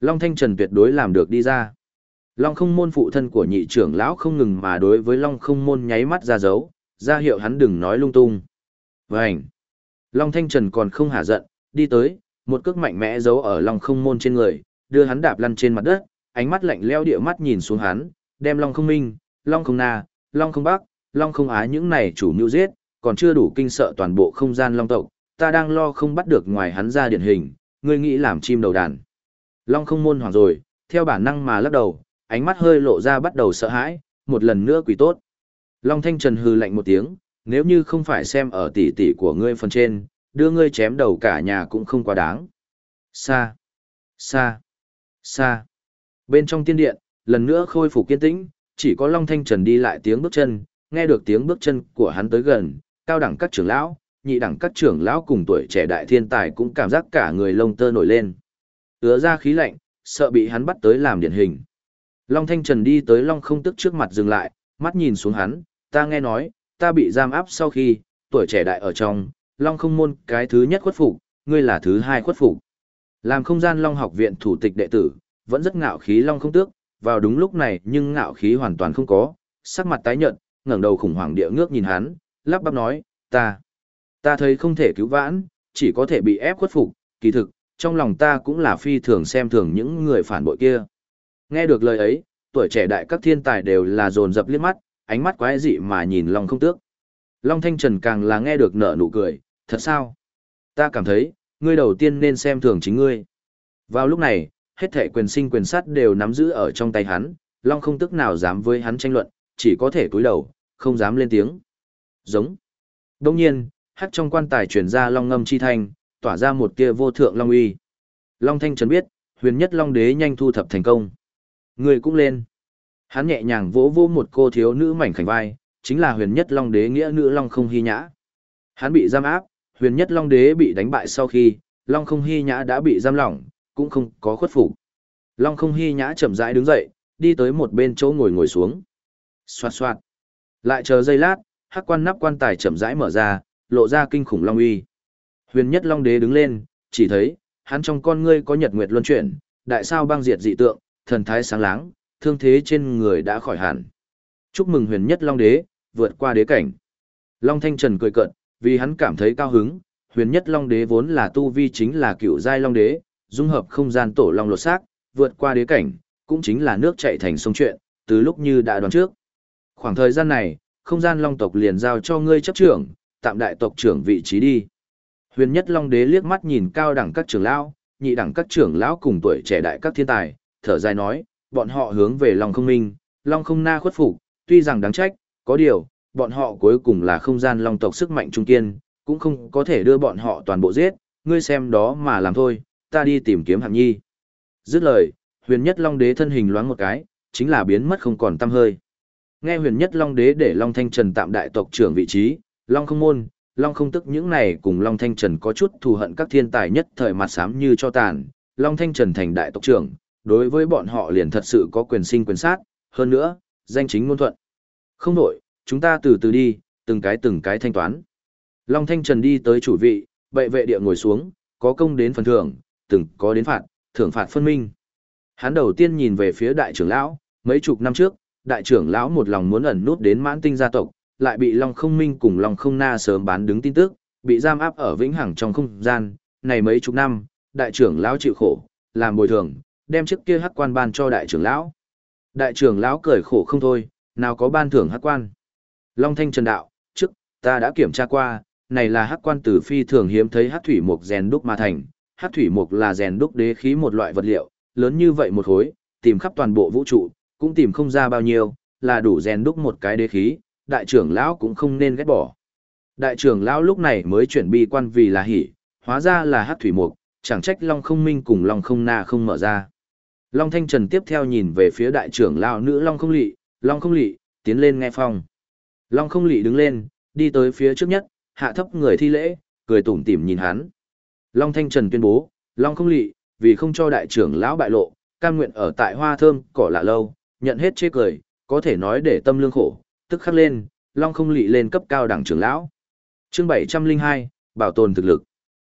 Long Thanh Trần tuyệt đối làm được đi ra. Long không môn phụ thân của nhị trưởng lão không ngừng mà đối với Long không môn nháy mắt ra dấu, ra hiệu hắn đừng nói lung tung. Vânh! Long Thanh Trần còn không hả giận, đi tới, một cước mạnh mẽ giấu ở Long không môn trên người, đưa hắn đạp lăn trên mặt đất, ánh mắt lạnh leo địa mắt nhìn xuống hắn, đem Long không minh, Long không na, Long không bắc, Long không á những này chủ mưu giết, còn chưa đủ kinh sợ toàn bộ không gian Long tộc, ta đang lo không bắt được ngoài hắn ra điển hình, ngươi nghĩ làm chim đầu đàn. Long không môn hoảng rồi, theo bản năng mà lắc đầu, ánh mắt hơi lộ ra bắt đầu sợ hãi, một lần nữa quỷ tốt. Long Thanh Trần hừ lạnh một tiếng, nếu như không phải xem ở tỷ tỷ của ngươi phần trên, đưa ngươi chém đầu cả nhà cũng không quá đáng. Xa, xa, xa. Bên trong tiên điện, lần nữa khôi phục kiên tĩnh, chỉ có Long Thanh Trần đi lại tiếng bước chân, nghe được tiếng bước chân của hắn tới gần, cao đẳng các trưởng lão, nhị đẳng các trưởng lão cùng tuổi trẻ đại thiên tài cũng cảm giác cả người lông tơ nổi lên. Ứa ra khí lạnh, sợ bị hắn bắt tới làm điển hình. Long Thanh Trần đi tới Long không tức trước mặt dừng lại, mắt nhìn xuống hắn, ta nghe nói, ta bị giam áp sau khi, tuổi trẻ đại ở trong, Long không môn cái thứ nhất khuất phục, ngươi là thứ hai khuất phục. Làm không gian Long học viện thủ tịch đệ tử, vẫn rất ngạo khí Long không tước, vào đúng lúc này nhưng ngạo khí hoàn toàn không có, sắc mặt tái nhợt, ngẩng đầu khủng hoảng địa ngước nhìn hắn, lắp bắp nói, ta, ta thấy không thể cứu vãn, chỉ có thể bị ép khuất phục, kỳ thực, trong lòng ta cũng là phi thường xem thường những người phản bội kia. Nghe được lời ấy, tuổi trẻ đại các thiên tài đều là dồn dập liếc mắt, ánh mắt quái dị mà nhìn Long không tước. Long Thanh Trần càng là nghe được nở nụ cười, thật sao? Ta cảm thấy, ngươi đầu tiên nên xem thường chính ngươi. Vào lúc này, hết thể quyền sinh quyền sát đều nắm giữ ở trong tay hắn, Long không tức nào dám với hắn tranh luận, chỉ có thể cúi đầu, không dám lên tiếng. Giống. Đông nhiên, hát trong quan tài truyền ra Long ngâm chi thanh, tỏa ra một tia vô thượng Long uy. Long Thanh Trần biết, huyền nhất Long đế nhanh thu thập thành công. Người cũng lên. Hắn nhẹ nhàng vỗ vỗ một cô thiếu nữ mảnh khảnh vai, chính là huyền nhất Long đế nghĩa nữ Long không hy nhã. Hắn bị giam áp, huyền nhất Long đế bị đánh bại sau khi, Long không hy nhã đã bị giam lỏng, cũng không có khuất phục. Long không hy nhã chậm rãi đứng dậy, đi tới một bên chỗ ngồi ngồi xuống. Xoạt xoạt. Lại chờ giây lát, hắc quan nắp quan tài chậm rãi mở ra, lộ ra kinh khủng long uy. Huyền nhất long đế đứng lên, chỉ thấy, hắn trong con ngươi có nhật nguyệt luân chuyển, đại sao băng diệt dị tượng, thần thái sáng láng, thương thế trên người đã khỏi hẳn. Chúc mừng huyền nhất long đế, vượt qua đế cảnh. Long thanh trần cười cợt, vì hắn cảm thấy cao hứng, huyền nhất long đế vốn là tu vi chính là cựu giai long đế, dung hợp không gian tổ long lột xác, vượt qua đế cảnh, cũng chính là nước chảy thành sông chuyện, từ lúc như đã đoán trước. Khoảng thời gian này, không gian long tộc liền giao cho ngươi chấp trưởng, tạm đại tộc trưởng vị trí đi. Huyền nhất long đế liếc mắt nhìn cao đẳng các trưởng lão, nhị đẳng các trưởng lão cùng tuổi trẻ đại các thiên tài, thở dài nói, bọn họ hướng về long không minh, long không na khuất phục, tuy rằng đáng trách, có điều, bọn họ cuối cùng là không gian long tộc sức mạnh trung kiên, cũng không có thể đưa bọn họ toàn bộ giết, ngươi xem đó mà làm thôi, ta đi tìm kiếm hạng nhi. Dứt lời, huyền nhất long đế thân hình loáng một cái, chính là biến mất không còn tăm hơi. Nghe huyền nhất long đế để long thanh trần tạm đại tộc trưởng vị trí, long không môn, long không tức những này cùng long thanh trần có chút thù hận các thiên tài nhất thời mặt sám như cho tàn, long thanh trần thành đại tộc trưởng, đối với bọn họ liền thật sự có quyền sinh quyền sát, hơn nữa, danh chính ngôn thuận. Không đổi, chúng ta từ từ đi, từng cái từng cái thanh toán. Long thanh trần đi tới chủ vị, bệ vệ địa ngồi xuống, có công đến phần thưởng, từng có đến phạt, thưởng phạt phân minh. Hắn đầu tiên nhìn về phía đại trưởng lão, mấy chục năm trước, đại trưởng lão một lòng muốn ẩn nút đến mãn tinh gia tộc, lại bị Long Không Minh cùng Long Không Na sớm bán đứng tin tức, bị giam áp ở vĩnh hằng trong không gian, này mấy chục năm, đại trưởng lão chịu khổ, làm bồi thường, đem chiếc kia hắc quan ban cho đại trưởng lão. Đại trưởng lão cười khổ không thôi, nào có ban thưởng hắc quan. Long Thanh Trần đạo, trước, ta đã kiểm tra qua, này là hắc quan tử phi thường hiếm thấy hắc thủy mục rèn đúc mà thành, hắc thủy mục là rèn đúc đế khí một loại vật liệu, lớn như vậy một khối, tìm khắp toàn bộ vũ trụ, cũng tìm không ra bao nhiêu, là đủ rèn đúc một cái đế khí, đại trưởng lão cũng không nên ghét bỏ. Đại trưởng lão lúc này mới chuyển bi quan vì là hỉ, hóa ra là hát thủy mục, chẳng trách Long không minh cùng Long không na không mở ra. Long Thanh Trần tiếp theo nhìn về phía đại trưởng lão nữ Long không lị, Long không lị, tiến lên nghe phong. Long không lị đứng lên, đi tới phía trước nhất, hạ thấp người thi lễ, cười tủm tỉm nhìn hắn. Long Thanh Trần tuyên bố, Long không lị, vì không cho đại trưởng lão bại lộ, cam nguyện ở tại hoa thơm, cỏ lạ lâu, nhận hết chê cười, có thể nói để tâm lương khổ, tức khắc lên, Long không lị lên cấp cao đẳng trưởng lão. Chương 702, bảo tồn thực lực.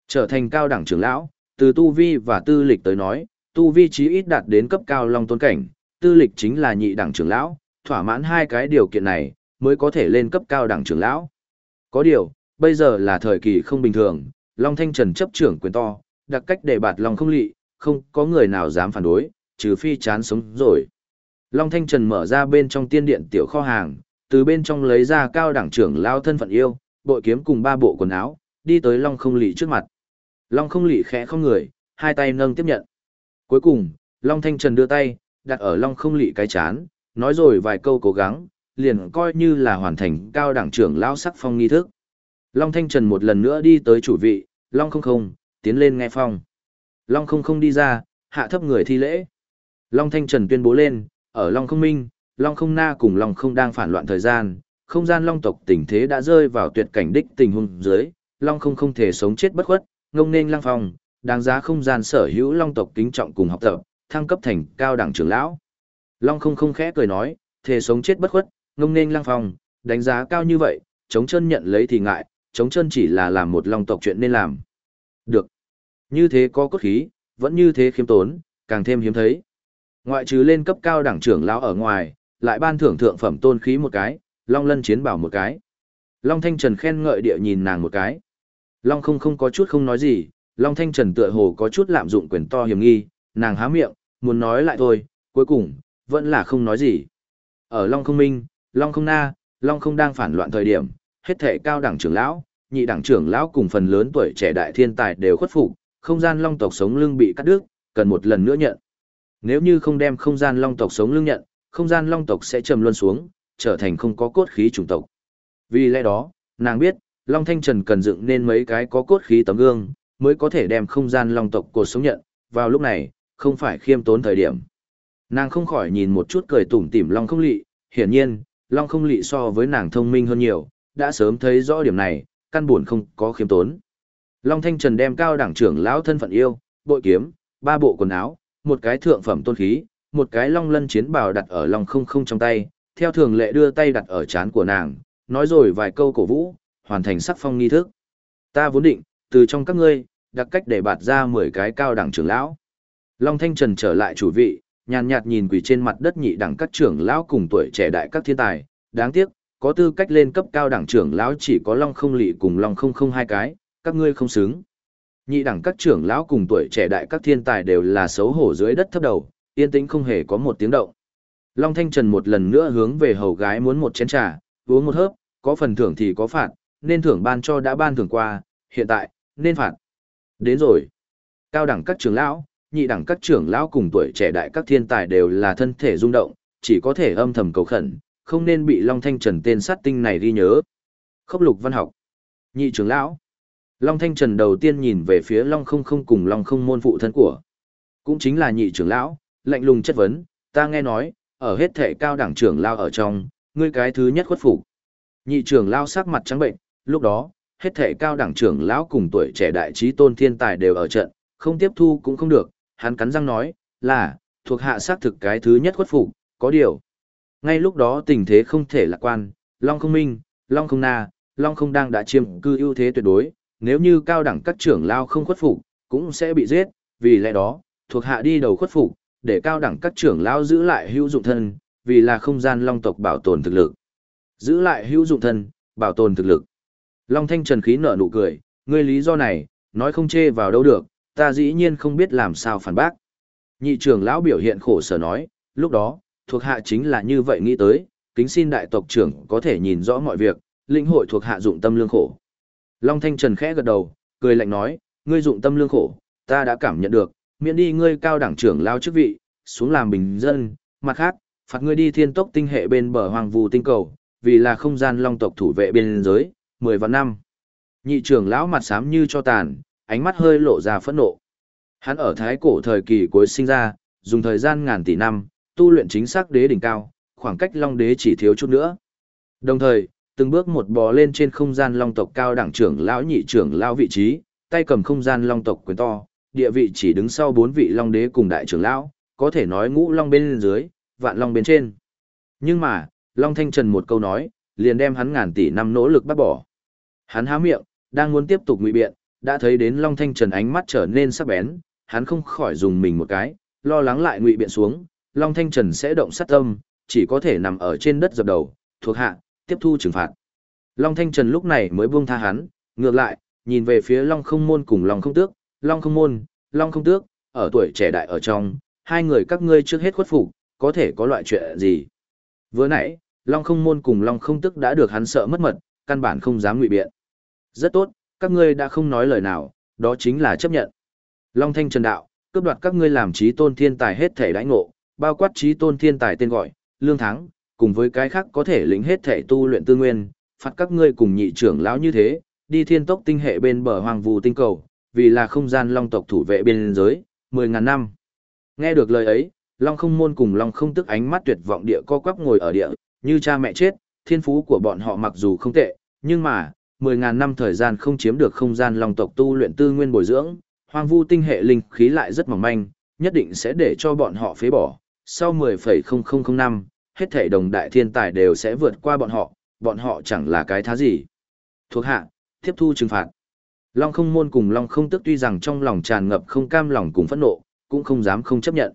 Trở thành cao đẳng trưởng lão, từ tu vi và tư lịch tới nói, tu vi chí ít đạt đến cấp cao long tôn cảnh, tư lịch chính là nhị đẳng trưởng lão, thỏa mãn hai cái điều kiện này, mới có thể lên cấp cao đẳng trưởng lão. Có điều, bây giờ là thời kỳ không bình thường, Long Thanh Trần chấp trưởng quyền to, đặc cách để bạt Long không lị, không có người nào dám phản đối, trừ phi chán sống rồi. Long Thanh Trần mở ra bên trong tiên điện tiểu kho hàng, từ bên trong lấy ra cao đẳng trưởng lão thân phận yêu, bội kiếm cùng ba bộ quần áo, đi tới Long không lị trước mặt. Long không lị khẽ không người, hai tay nâng tiếp nhận. Cuối cùng, Long Thanh Trần đưa tay, đặt ở Long không lị cái chán, nói rồi vài câu cố gắng, liền coi như là hoàn thành cao đẳng trưởng lão sắc phong nghi thức. Long Thanh Trần một lần nữa đi tới chủ vị, Long không không, tiến lên nghe phong. Long không không đi ra, hạ thấp người thi lễ. Long Thanh Trần tuyên bố lên, ở Long không minh, Long không na cùng Long không đang phản loạn thời gian, không gian Long tộc tình thế đã rơi vào tuyệt cảnh đích tình huống dưới, Long không không thể sống chết bất khuất, ngông nên lang phong, đáng giá không gian sở hữu long tộc kính trọng cùng học tập, thăng cấp thành cao đẳng trưởng lão. Long không không khẽ cười nói, thề sống chết bất khuất, ngông nên lang phong, đánh giá cao như vậy, chống chân nhận lấy thì ngại, chống chân chỉ là làm một long tộc chuyện nên làm. Được. Như thế có cốt khí, vẫn như thế khiêm tốn, càng thêm hiếm thấy. Ngoại trừ lên cấp cao đẳng trưởng lão ở ngoài, lại ban thưởng thượng phẩm tôn khí một cái, long lân chiến bảo một cái. Long Thanh Trần khen ngợi địa nhìn nàng một cái. Long không không có chút không nói gì, Long Thanh Trần tựa hồ có chút lạm dụng quyền to hiểm nghi, nàng há miệng, muốn nói lại thôi, cuối cùng, vẫn là không nói gì. Ở Long không minh, Long không na, Long không đang phản loạn thời điểm, hết thể cao đẳng trưởng lão, nhị đẳng trưởng lão cùng phần lớn tuổi trẻ đại thiên tài đều khuất phục, không gian long tộc sống lưng bị cắt đứt, cần một lần nữa nhận. Nếu như không đem không gian long tộc sống lưng nhận, không gian long tộc sẽ trầm luân xuống, trở thành không có cốt khí chủng tộc. Vì lẽ đó, nàng biết, Long Thanh Trần cần dựng nên mấy cái có cốt khí tấm gương, mới có thể đem không gian long tộc cột sống nhận, vào lúc này, không phải khiêm tốn thời điểm. Nàng không khỏi nhìn một chút cười tủm tỉm Long không lị, hiển nhiên, Long không lị so với nàng thông minh hơn nhiều, đã sớm thấy rõ điểm này, căn buồn không có khiêm tốn. Long Thanh Trần đem cao đẳng trưởng lão thân phận yêu, bội kiếm, ba bộ quần áo, một cái thượng phẩm tôn khí, một cái long lân chiến bào đặt ở Long không không trong tay, theo thường lệ đưa tay đặt ở chán của nàng, nói rồi vài câu cổ vũ, hoàn thành sắc phong nghi thức. Ta vốn định, từ trong các ngươi, đặc cách để bạt ra 10 cái cao đẳng trưởng lão. Long Thanh Trần trở lại chủ vị, nhàn nhạt nhìn quỷ trên mặt đất nhị đẳng các trưởng lão cùng tuổi trẻ đại các thiên tài, đáng tiếc, có tư cách lên cấp cao đẳng trưởng lão chỉ có Long không lị cùng Long không không hai cái, các ngươi không xứng. Nhị đẳng các trưởng lão cùng tuổi trẻ đại các thiên tài đều là xấu hổ dưới đất thấp đầu, yên tĩnh không hề có một tiếng động. Long Thanh Trần một lần nữa hướng về hầu gái muốn một chén trà, uống một hớp, có phần thưởng thì có phạt, nên thưởng ban cho đã ban thưởng qua, hiện tại, nên phạt. Đến rồi. Cao đẳng các trưởng lão, nhị đẳng các trưởng lão cùng tuổi trẻ đại các thiên tài đều là thân thể rung động, chỉ có thể âm thầm cầu khẩn, không nên bị Long Thanh Trần tên sát tinh này ghi nhớ. Khốc lục văn học. Nhị trưởng lão. Long Thanh Trần đầu tiên nhìn về phía Long không không cùng Long không môn phụ thân của. Cũng chính là nhị trưởng lão, lạnh lùng chất vấn, ta nghe nói, ở hết thể cao đẳng trưởng lao ở trong, ngươi cái thứ nhất khuất phục. Nhị trưởng lao sắc mặt trắng bệnh, lúc đó, hết thể cao đẳng trưởng lão cùng tuổi trẻ đại trí tôn thiên tài đều ở trận, không tiếp thu cũng không được, hắn cắn răng nói, là, thuộc hạ xác thực cái thứ nhất khuất phục, có điều. Ngay lúc đó tình thế không thể lạc quan, Long không minh, Long không na, Long không đang đã chiếm cư ưu thế tuyệt đối, nếu như cao đẳng các trưởng lao không khuất phục, cũng sẽ bị giết, vì lẽ đó, thuộc hạ đi đầu khuất phục, để cao đẳng các trưởng lão giữ lại hữu dụng thân, vì là không gian long tộc bảo tồn thực lực. Giữ lại hữu dụng thân, bảo tồn thực lực. Long Thanh Trần khí nở nụ cười, ngươi lý do này, nói không chê vào đâu được, ta dĩ nhiên không biết làm sao phản bác. Nhị trưởng lão biểu hiện khổ sở nói, lúc đó, thuộc hạ chính là như vậy nghĩ tới, kính xin đại tộc trưởng có thể nhìn rõ mọi việc, linh hội thuộc hạ dụng tâm lương khổ. Long Thanh Trần khẽ gật đầu, cười lạnh nói, ngươi dụng tâm lương khổ, ta đã cảm nhận được, miễn đi ngươi cao đẳng trưởng lao chức vị, xuống làm bình dân, mặt khác, phạt ngươi đi thiên tốc tinh hệ bên bờ hoàng vù tinh cầu, vì là không gian long tộc thủ vệ biên giới, 10 vạn năm. Nhị trưởng lão mặt xám như cho tàn, ánh mắt hơi lộ ra phẫn nộ. Hắn ở thái cổ thời kỳ cuối sinh ra, dùng thời gian ngàn tỷ năm, tu luyện chính xác đế đỉnh cao, khoảng cách long đế chỉ thiếu chút nữa. Đồng thời, từng bước một bò lên trên không gian long tộc cao đẳng trưởng lão nhị trưởng lão vị trí, tay cầm không gian long tộc quyền to, địa vị chỉ đứng sau bốn vị long đế cùng đại trưởng lão, có thể nói ngũ long bên dưới, vạn long bên trên. Nhưng mà, Long Thanh Trần một câu nói, liền đem hắn ngàn tỷ năm nỗ lực bắt bỏ. Hắn há miệng, đang muốn tiếp tục ngụy biện, đã thấy đến Long Thanh Trần ánh mắt trở nên sắc bén, hắn không khỏi dùng mình một cái, lo lắng lại ngụy biện xuống, Long Thanh Trần sẽ động sát tâm, chỉ có thể nằm ở trên đất dập đầu, thuộc hạ, tiếp thu trừng phạt. Long Thanh Trần lúc này mới buông tha hắn, ngược lại, nhìn về phía Long Không Môn cùng Long Không Tước, Long Không Môn, Long Không Tước, ở tuổi trẻ đại ở trong, hai người các ngươi trước hết khuất phục, có thể có loại chuyện gì. Vừa nãy, Long Không Môn cùng Long Không Tước đã được hắn sợ mất mật, căn bản không dám ngụy biện. Rất tốt, các ngươi đã không nói lời nào, đó chính là chấp nhận. Long Thanh Trần Đạo, cướp đoạt các ngươi làm trí tôn thiên tài hết thể đãi ngộ, bao quát trí tôn thiên tài tên gọi, lương thắng, cùng với cái khác có thể lĩnh hết thể tu luyện tư nguyên, phạt các ngươi cùng nhị trưởng lão như thế, đi thiên tốc tinh hệ bên bờ hoàng vù tinh cầu, vì là không gian long tộc thủ vệ biên giới, 10.000 năm. Nghe được lời ấy, long không môn cùng long không tức ánh mắt tuyệt vọng địa co quắp ngồi ở địa, như cha mẹ chết, thiên phú của bọn họ mặc dù không tệ, nhưng mà, 10.000 năm thời gian không chiếm được không gian long tộc tu luyện tư nguyên bồi dưỡng, hoang vu tinh hệ linh khí lại rất mỏng manh, nhất định sẽ để cho bọn họ phế bỏ. Sau 10,0005, năm, hết thể đồng đại thiên tài đều sẽ vượt qua bọn họ, bọn họ chẳng là cái thá gì. Thuộc hạ, tiếp thu trừng phạt. Long không môn cùng Long không tức tuy rằng trong lòng tràn ngập không cam lòng cùng phẫn nộ, cũng không dám không chấp nhận.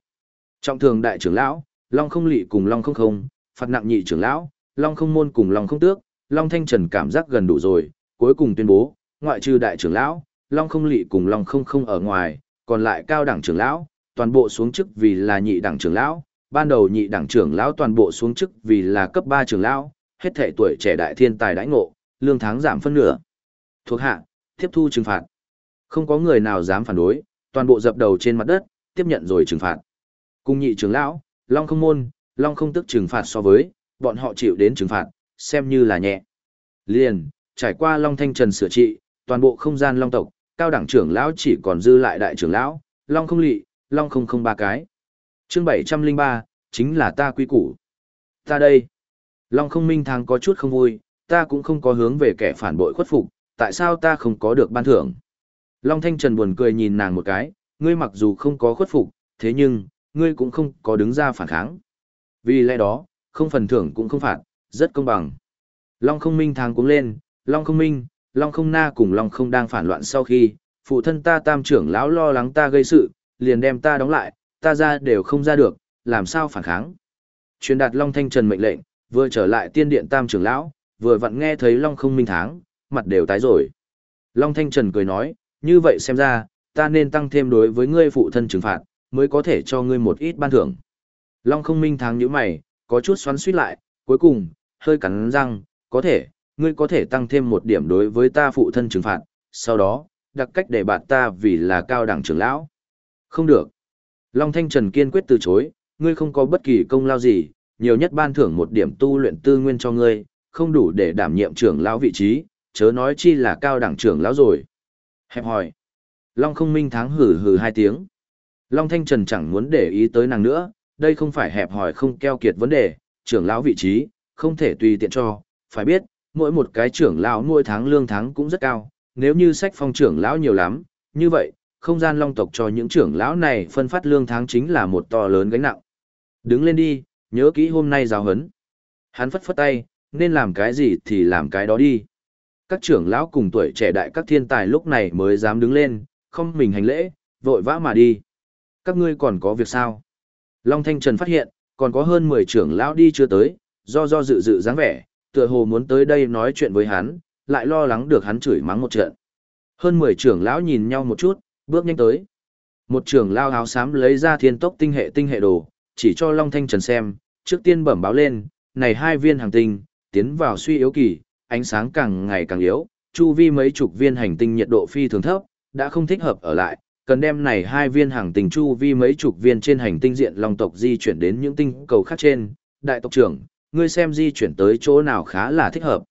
Trọng thường đại trưởng lão, Long không lị cùng Long không không, phạt nặng nhị trưởng lão, Long không môn cùng Long không tước, Long thanh trần cảm giác gần đủ rồi, cuối cùng tuyên bố, ngoại trừ đại trưởng lão, Long không lị cùng Long không không ở ngoài, còn lại cao đẳng trưởng lão, toàn bộ xuống chức vì là nhị đẳng trưởng lão, ban đầu nhị đẳng trưởng lão toàn bộ xuống chức vì là cấp 3 trưởng lão, hết thể tuổi trẻ đại thiên tài đãi ngộ, lương tháng giảm phân nửa. Thuộc hạ, tiếp thu trừng phạt. Không có người nào dám phản đối, toàn bộ dập đầu trên mặt đất, tiếp nhận rồi trừng phạt. Cùng nhị trưởng lão, Long không môn, Long không tức trừng phạt so với, bọn họ chịu đến trừng phạt, xem như là nhẹ. Liền, trải qua Long Thanh Trần sửa trị, toàn bộ không gian Long tộc, cao đẳng trưởng lão chỉ còn dư lại đại trưởng lão, Long không lị, Long không không ba cái. Chương 703, chính là ta quy củ. Ta đây. Long không minh thang có chút không vui, ta cũng không có hướng về kẻ phản bội khuất phục, tại sao ta không có được ban thưởng. Long Thanh Trần buồn cười nhìn nàng một cái, ngươi mặc dù không có khuất phục, thế nhưng, ngươi cũng không có đứng ra phản kháng. Vì lẽ đó, không phần thưởng cũng không phạt, rất công bằng. Long không minh thang cũng lên, Long không minh, Long không na cùng Long không đang phản loạn sau khi, phụ thân ta tam trưởng lão lo lắng ta gây sự, liền đem ta đóng lại, ta ra đều không ra được, làm sao phản kháng. Truyền đạt Long Thanh Trần mệnh lệnh, vừa trở lại tiên điện tam trưởng lão, vừa vặn nghe thấy Long không minh tháng, mặt đều tái rồi. Long Thanh Trần cười nói, như vậy xem ra, ta nên tăng thêm đối với ngươi phụ thân trừng phạt, mới có thể cho ngươi một ít ban thưởng. Long không minh tháng như mày, có chút xoắn suýt lại, cuối cùng, hơi cắn răng, có thể, ngươi có thể tăng thêm một điểm đối với ta phụ thân trừng phạt, sau đó, đặc cách để bạt ta vì là cao đẳng trưởng lão. Không được. Long Thanh Trần kiên quyết từ chối, ngươi không có bất kỳ công lao gì, nhiều nhất ban thưởng một điểm tu luyện tư nguyên cho ngươi, không đủ để đảm nhiệm trưởng lão vị trí, chớ nói chi là cao đẳng trưởng lão rồi. Hẹp hỏi. Long không minh tháng hử hử hai tiếng. Long Thanh Trần chẳng muốn để ý tới nàng nữa, đây không phải hẹp hỏi không keo kiệt vấn đề, trưởng lão vị trí, không thể tùy tiện cho, phải biết, mỗi một cái trưởng lão nuôi tháng lương tháng cũng rất cao, nếu như sách phong trưởng lão nhiều lắm, như vậy, không gian long tộc cho những trưởng lão này phân phát lương tháng chính là một to lớn gánh nặng. Đứng lên đi, nhớ kỹ hôm nay giáo hấn. Hắn phất phất tay, nên làm cái gì thì làm cái đó đi. Các trưởng lão cùng tuổi trẻ đại các thiên tài lúc này mới dám đứng lên, không mình hành lễ, vội vã mà đi. Các ngươi còn có việc sao? Long Thanh Trần phát hiện, còn có hơn 10 trưởng lão đi chưa tới, do do dự dự dáng vẻ, tựa hồ muốn tới đây nói chuyện với hắn, lại lo lắng được hắn chửi mắng một trận. Hơn 10 trưởng lão nhìn nhau một chút, bước nhanh tới. Một trưởng lão áo xám lấy ra thiên tốc tinh hệ tinh hệ đồ, chỉ cho Long Thanh Trần xem, trước tiên bẩm báo lên, này hai viên hàng tinh, tiến vào suy yếu kỳ, ánh sáng càng ngày càng yếu, chu vi mấy chục viên hành tinh nhiệt độ phi thường thấp, đã không thích hợp ở lại, cần đem này hai viên hành tinh chu vi mấy chục viên trên hành tinh diện long tộc di chuyển đến những tinh cầu khác trên. Đại tộc trưởng, ngươi xem di chuyển tới chỗ nào khá là thích hợp.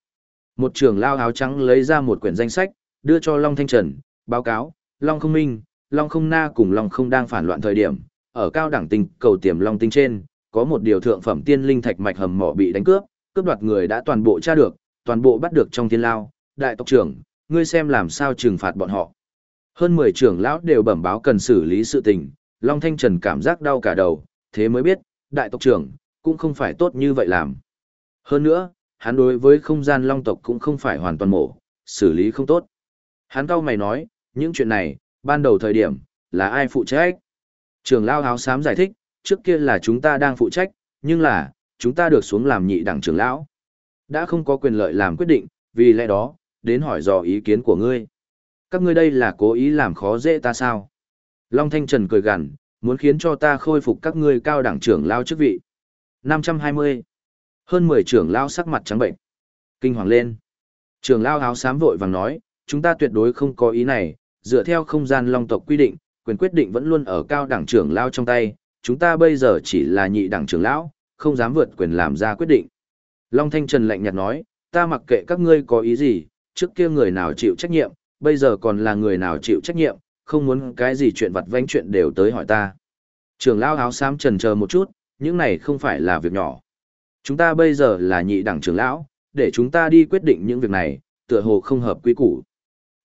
Một trưởng lao áo trắng lấy ra một quyển danh sách, đưa cho Long Thanh Trần, báo cáo, Long không minh, Long không na cùng Long không đang phản loạn thời điểm, ở cao đẳng tinh cầu tiềm Long tinh trên, có một điều thượng phẩm tiên linh thạch mạch hầm mỏ bị đánh cướp, cướp đoạt người đã toàn bộ tra được, toàn bộ bắt được trong thiên lao, đại tộc trưởng, ngươi xem làm sao trừng phạt bọn họ. Hơn 10 trưởng lão đều bẩm báo cần xử lý sự tình, Long Thanh Trần cảm giác đau cả đầu, thế mới biết, đại tộc trưởng, cũng không phải tốt như vậy làm. Hơn nữa, hắn đối với không gian Long tộc cũng không phải hoàn toàn mổ, xử lý không tốt. Hắn cao mày nói, những chuyện này, ban đầu thời điểm, là ai phụ trách? Trường lao áo xám giải thích, trước kia là chúng ta đang phụ trách, nhưng là, chúng ta được xuống làm nhị đẳng trưởng lão. Đã không có quyền lợi làm quyết định, vì lẽ đó, đến hỏi dò ý kiến của ngươi. Các ngươi đây là cố ý làm khó dễ ta sao? Long Thanh Trần cười gằn, muốn khiến cho ta khôi phục các ngươi cao đẳng trưởng lao chức vị. 520. Hơn 10 trưởng lao sắc mặt trắng bệnh. Kinh hoàng lên. Trưởng lao áo xám vội vàng nói, chúng ta tuyệt đối không có ý này, dựa theo không gian long tộc quy định, quyền quyết định vẫn luôn ở cao đẳng trưởng lao trong tay, chúng ta bây giờ chỉ là nhị đẳng trưởng lão, không dám vượt quyền làm ra quyết định. Long Thanh Trần lạnh nhạt nói, ta mặc kệ các ngươi có ý gì, trước kia người nào chịu trách nhiệm, bây giờ còn là người nào chịu trách nhiệm, không muốn cái gì chuyện vặt vãnh chuyện đều tới hỏi ta. Trưởng lão áo xám trần chờ một chút, những này không phải là việc nhỏ. Chúng ta bây giờ là nhị đẳng trưởng lão, để chúng ta đi quyết định những việc này, tựa hồ không hợp quy củ.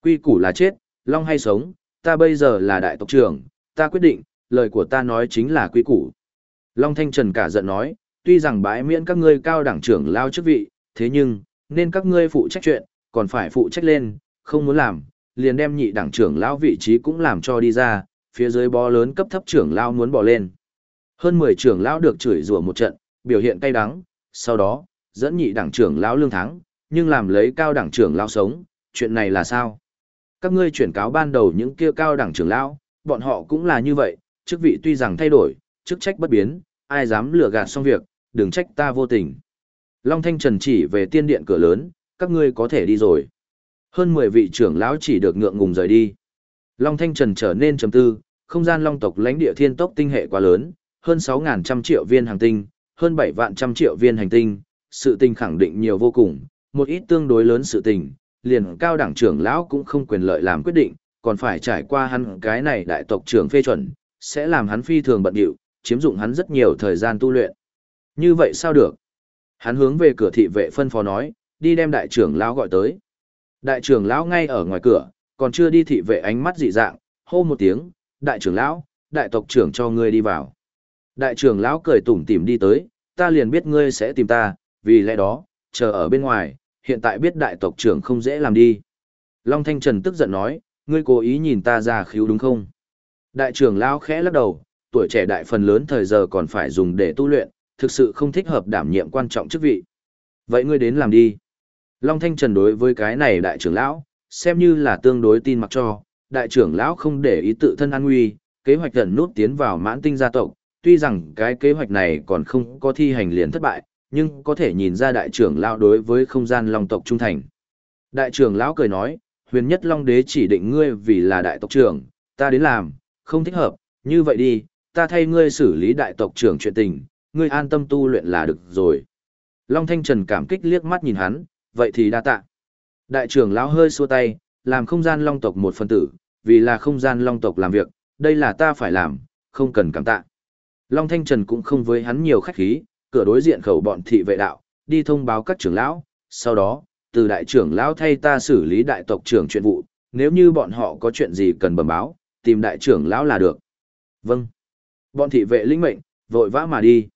Quy củ là chết, long hay sống, ta bây giờ là đại tộc trưởng, ta quyết định, lời của ta nói chính là quy củ. Long Thanh Trần cả giận nói, tuy rằng bãi miễn các ngươi cao đẳng trưởng lao chức vị, thế nhưng, nên các ngươi phụ trách chuyện, còn phải phụ trách lên, không muốn làm, liền đem nhị đẳng trưởng lao vị trí cũng làm cho đi ra, phía dưới bó lớn cấp thấp trưởng lao muốn bỏ lên. Hơn 10 trưởng lao được chửi rủa một trận, biểu hiện cay đắng, sau đó, dẫn nhị đẳng trưởng lao lương thắng, nhưng làm lấy cao đẳng trưởng lao sống, chuyện này là sao? Các ngươi chuyển cáo ban đầu những kia cao đẳng trưởng lao, bọn họ cũng là như vậy, chức vị tuy rằng thay đổi, chức trách bất biến, ai dám lừa gạt xong việc, đừng trách ta vô tình. Long Thanh Trần chỉ về tiên điện cửa lớn, các ngươi có thể đi rồi. Hơn 10 vị trưởng lão chỉ được ngượng ngùng rời đi. Long Thanh Trần trở nên trầm tư, không gian long tộc lãnh địa thiên tốc tinh hệ quá lớn, hơn 6.000 trăm triệu viên hành tinh, hơn 7 vạn trăm triệu viên hành tinh, sự tình khẳng định nhiều vô cùng, một ít tương đối lớn sự tình, liền cao đẳng trưởng lão cũng không quyền lợi làm quyết định, còn phải trải qua hắn cái này đại tộc trưởng phê chuẩn, sẽ làm hắn phi thường bận điệu, chiếm dụng hắn rất nhiều thời gian tu luyện. Như vậy sao được? Hắn hướng về cửa thị vệ phân phó nói, đi đem đại trưởng lão gọi tới. Đại trưởng lão ngay ở ngoài cửa, còn chưa đi thị vệ ánh mắt dị dạng, hô một tiếng, đại trưởng lão, đại tộc trưởng cho ngươi đi vào. Đại trưởng lão cười tủm tỉm đi tới, ta liền biết ngươi sẽ tìm ta, vì lẽ đó, chờ ở bên ngoài, hiện tại biết đại tộc trưởng không dễ làm đi. Long Thanh Trần tức giận nói, ngươi cố ý nhìn ta ra khiếu đúng không? Đại trưởng lão khẽ lắc đầu, tuổi trẻ đại phần lớn thời giờ còn phải dùng để tu luyện, thực sự không thích hợp đảm nhiệm quan trọng chức vị. Vậy ngươi đến làm đi. Long Thanh Trần đối với cái này đại trưởng lão, xem như là tương đối tin mặc cho, đại trưởng lão không để ý tự thân an nguy, kế hoạch gần nút tiến vào mãn tinh gia tộc, tuy rằng cái kế hoạch này còn không có thi hành liền thất bại, nhưng có thể nhìn ra đại trưởng lão đối với không gian long tộc trung thành. Đại trưởng lão cười nói, huyền nhất long đế chỉ định ngươi vì là đại tộc trưởng, ta đến làm, không thích hợp, như vậy đi, ta thay ngươi xử lý đại tộc trưởng chuyện tình, ngươi an tâm tu luyện là được rồi. Long Thanh Trần cảm kích liếc mắt nhìn hắn, vậy thì đa tạ. Đại trưởng lão hơi xua tay, làm không gian long tộc một phần tử, vì là không gian long tộc làm việc, đây là ta phải làm, không cần cảm tạ. Long Thanh Trần cũng không với hắn nhiều khách khí, cửa đối diện khẩu bọn thị vệ đạo, đi thông báo các trưởng lão, sau đó, từ đại trưởng lão thay ta xử lý đại tộc trưởng chuyện vụ, nếu như bọn họ có chuyện gì cần bẩm báo, tìm đại trưởng lão là được. Vâng. Bọn thị vệ linh mệnh, vội vã mà đi.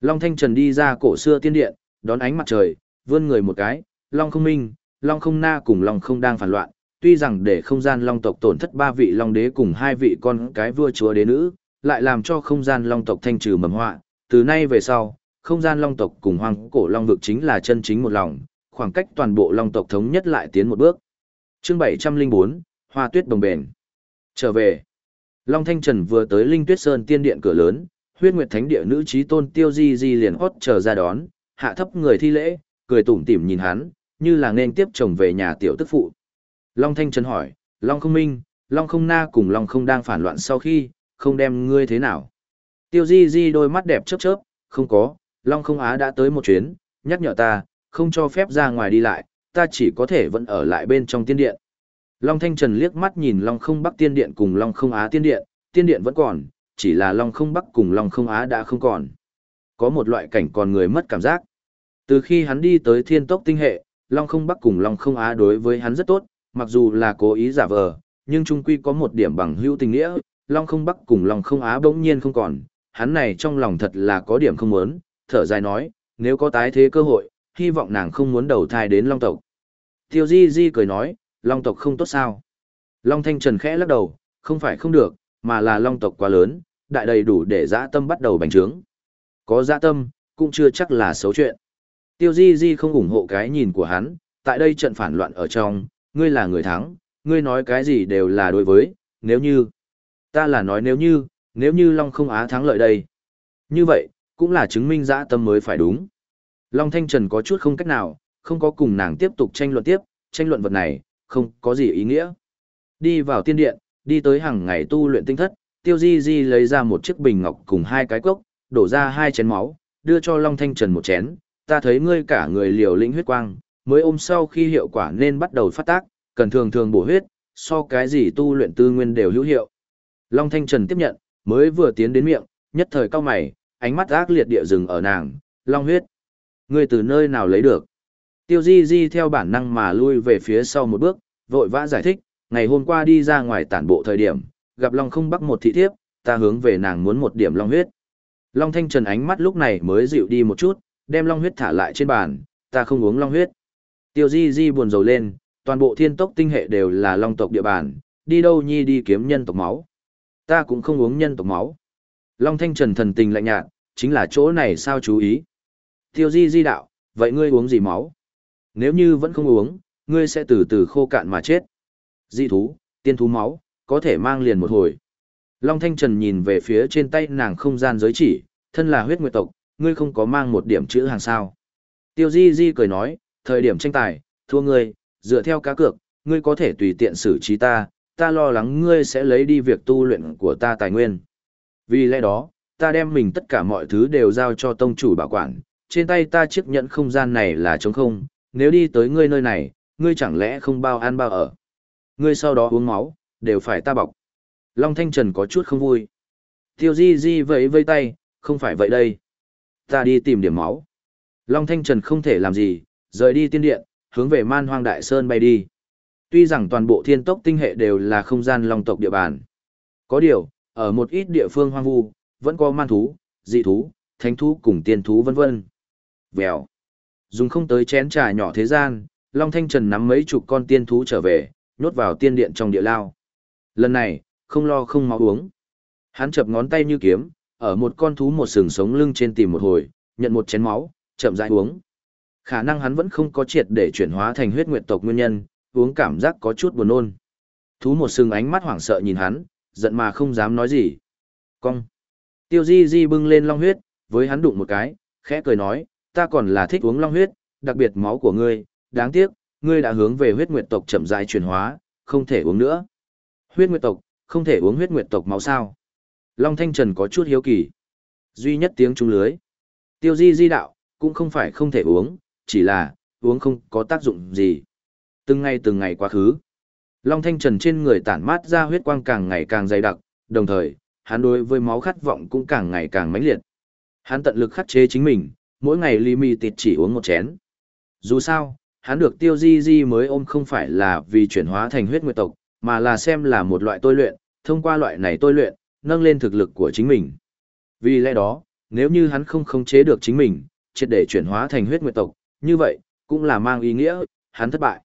Long Thanh Trần đi ra cổ xưa tiên điện, đón ánh mặt trời, vươn người một cái, Long không minh, Long không na cùng Long không đang phản loạn, tuy rằng để không gian Long tộc tổn thất ba vị Long đế cùng hai vị con cái vua chúa đế nữ, lại làm cho không gian Long tộc thanh trừ mầm họa, từ nay về sau, không gian Long tộc cùng hoàng cổ Long vực chính là chân chính một lòng, khoảng cách toàn bộ Long tộc thống nhất lại tiến một bước. Chương 704, Hoa Tuyết Đồng Bền. Trở về. Long Thanh Trần vừa tới Linh Tuyết Sơn tiên điện cửa lớn, huyết nguyệt thánh địa nữ trí tôn tiêu di di liền hót chờ ra đón, hạ thấp người thi lễ, cười tủm tỉm nhìn hắn, như là nên tiếp chồng về nhà tiểu tức phụ. Long Thanh Trần hỏi, Long không minh, Long không na cùng Long không đang phản loạn sau khi, không đem ngươi thế nào. Tiêu di di đôi mắt đẹp chớp chớp, không có, Long không á đã tới một chuyến, nhắc nhở ta, không cho phép ra ngoài đi lại, ta chỉ có thể vẫn ở lại bên trong tiên điện. Long Thanh Trần liếc mắt nhìn Long Không Bắc Tiên Điện cùng Long Không Á Tiên Điện, Tiên Điện vẫn còn, chỉ là Long Không Bắc cùng Long Không Á đã không còn. Có một loại cảnh còn người mất cảm giác. Từ khi hắn đi tới thiên tốc tinh hệ, Long Không Bắc cùng Long Không Á đối với hắn rất tốt, mặc dù là cố ý giả vờ, nhưng chung quy có một điểm bằng hữu tình nghĩa, Long Không Bắc cùng Long Không Á bỗng nhiên không còn, hắn này trong lòng thật là có điểm không muốn, thở dài nói, nếu có tái thế cơ hội, hy vọng nàng không muốn đầu thai đến Long tộc. Tiêu Di Di cười nói, Long tộc không tốt sao? Long Thanh Trần khẽ lắc đầu, không phải không được, mà là Long tộc quá lớn, đại đầy đủ để dã tâm bắt đầu bành trướng. Có dã tâm, cũng chưa chắc là xấu chuyện. Tiêu Di Di không ủng hộ cái nhìn của hắn, tại đây trận phản loạn ở trong, ngươi là người thắng, ngươi nói cái gì đều là đối với, nếu như, ta là nói nếu như, nếu như Long không á thắng lợi đây. Như vậy, cũng là chứng minh dã tâm mới phải đúng. Long Thanh Trần có chút không cách nào, không có cùng nàng tiếp tục tranh luận tiếp, tranh luận vật này, không có gì ý nghĩa. Đi vào tiên điện, đi tới hàng ngày tu luyện tinh thất, Tiêu Di Di lấy ra một chiếc bình ngọc cùng hai cái cốc, đổ ra hai chén máu, đưa cho Long Thanh Trần một chén, ta thấy ngươi cả người liều lĩnh huyết quang, mới ôm sau khi hiệu quả nên bắt đầu phát tác, cần thường thường bổ huyết, so cái gì tu luyện tư nguyên đều hữu hiệu. Long Thanh Trần tiếp nhận, mới vừa tiến đến miệng, nhất thời cao mày, ánh mắt ác liệt địa rừng ở nàng, long huyết. Ngươi từ nơi nào lấy được? Tiêu Di Di theo bản năng mà lui về phía sau một bước, vội vã giải thích, ngày hôm qua đi ra ngoài tản bộ thời điểm, gặp Long không bắt một thị thiếp, ta hướng về nàng muốn một điểm long huyết. Long Thanh Trần ánh mắt lúc này mới dịu đi một chút, đem long huyết thả lại trên bàn, ta không uống long huyết. Tiêu Di Di buồn rầu lên, toàn bộ thiên tốc tinh hệ đều là long tộc địa bàn, đi đâu nhi đi kiếm nhân tộc máu. Ta cũng không uống nhân tộc máu. Long Thanh Trần thần tình lạnh nhạt, chính là chỗ này sao chú ý. Tiêu Di Di đạo, vậy ngươi uống gì máu? Nếu như vẫn không uống, ngươi sẽ từ từ khô cạn mà chết. Di thú, tiên thú máu, có thể mang liền một hồi. Long Thanh Trần nhìn về phía trên tay nàng không gian giới chỉ, thân là huyết nguyệt tộc, ngươi không có mang một điểm chữ hàng sao. Tiêu Di Di cười nói, thời điểm tranh tài, thua ngươi, dựa theo cá cược, ngươi có thể tùy tiện xử trí ta, ta lo lắng ngươi sẽ lấy đi việc tu luyện của ta tài nguyên. Vì lẽ đó, ta đem mình tất cả mọi thứ đều giao cho tông chủ bảo quản, trên tay ta chiếc nhẫn không gian này là trống không, nếu đi tới ngươi nơi này, ngươi chẳng lẽ không bao ăn bao ở. Ngươi sau đó uống máu, đều phải ta bọc. Long Thanh Trần có chút không vui. Tiêu Di Di vẫy vây tay, không phải vậy đây. Ta đi tìm điểm máu. Long Thanh Trần không thể làm gì, rời đi tiên điện, hướng về man hoang đại sơn bay đi. Tuy rằng toàn bộ thiên tốc tinh hệ đều là không gian long tộc địa bàn. Có điều, ở một ít địa phương hoang vu, vẫn có man thú, dị thú, thánh thú cùng tiên thú vân vân. Vèo. Dùng không tới chén trà nhỏ thế gian, Long Thanh Trần nắm mấy chục con tiên thú trở về, nhốt vào tiên điện trong địa lao. Lần này, không lo không máu uống. Hắn chập ngón tay như kiếm, ở một con thú một sừng sống lưng trên tìm một hồi, nhận một chén máu, chậm rãi uống. Khả năng hắn vẫn không có triệt để chuyển hóa thành huyết nguyệt tộc nguyên nhân, uống cảm giác có chút buồn nôn. Thú một sừng ánh mắt hoảng sợ nhìn hắn, giận mà không dám nói gì. Cong. Tiêu Di Di bưng lên long huyết, với hắn đụng một cái, khẽ cười nói, ta còn là thích uống long huyết, đặc biệt máu của ngươi, đáng tiếc, ngươi đã hướng về huyết nguyệt tộc chậm rãi chuyển hóa, không thể uống nữa. Huyết nguyệt tộc, không thể uống huyết nguyệt tộc máu sao? Long Thanh Trần có chút hiếu kỳ. Duy nhất tiếng trung lưới. Tiêu Di Di đạo, cũng không phải không thể uống, chỉ là, uống không có tác dụng gì. Từng ngày từng ngày quá khứ. Long Thanh Trần trên người tản mát ra huyết quang càng ngày càng dày đặc, đồng thời, hắn đối với máu khát vọng cũng càng ngày càng mãnh liệt. Hắn tận lực khắc chế chính mình, mỗi ngày ly mi tịt chỉ uống một chén. Dù sao, hắn được tiêu di di mới ôm không phải là vì chuyển hóa thành huyết nguyệt tộc, mà là xem là một loại tôi luyện, thông qua loại này tôi luyện, nâng lên thực lực của chính mình. Vì lẽ đó, nếu như hắn không khống chế được chính mình, triệt để chuyển hóa thành huyết nguyệt tộc, như vậy, cũng là mang ý nghĩa, hắn thất bại.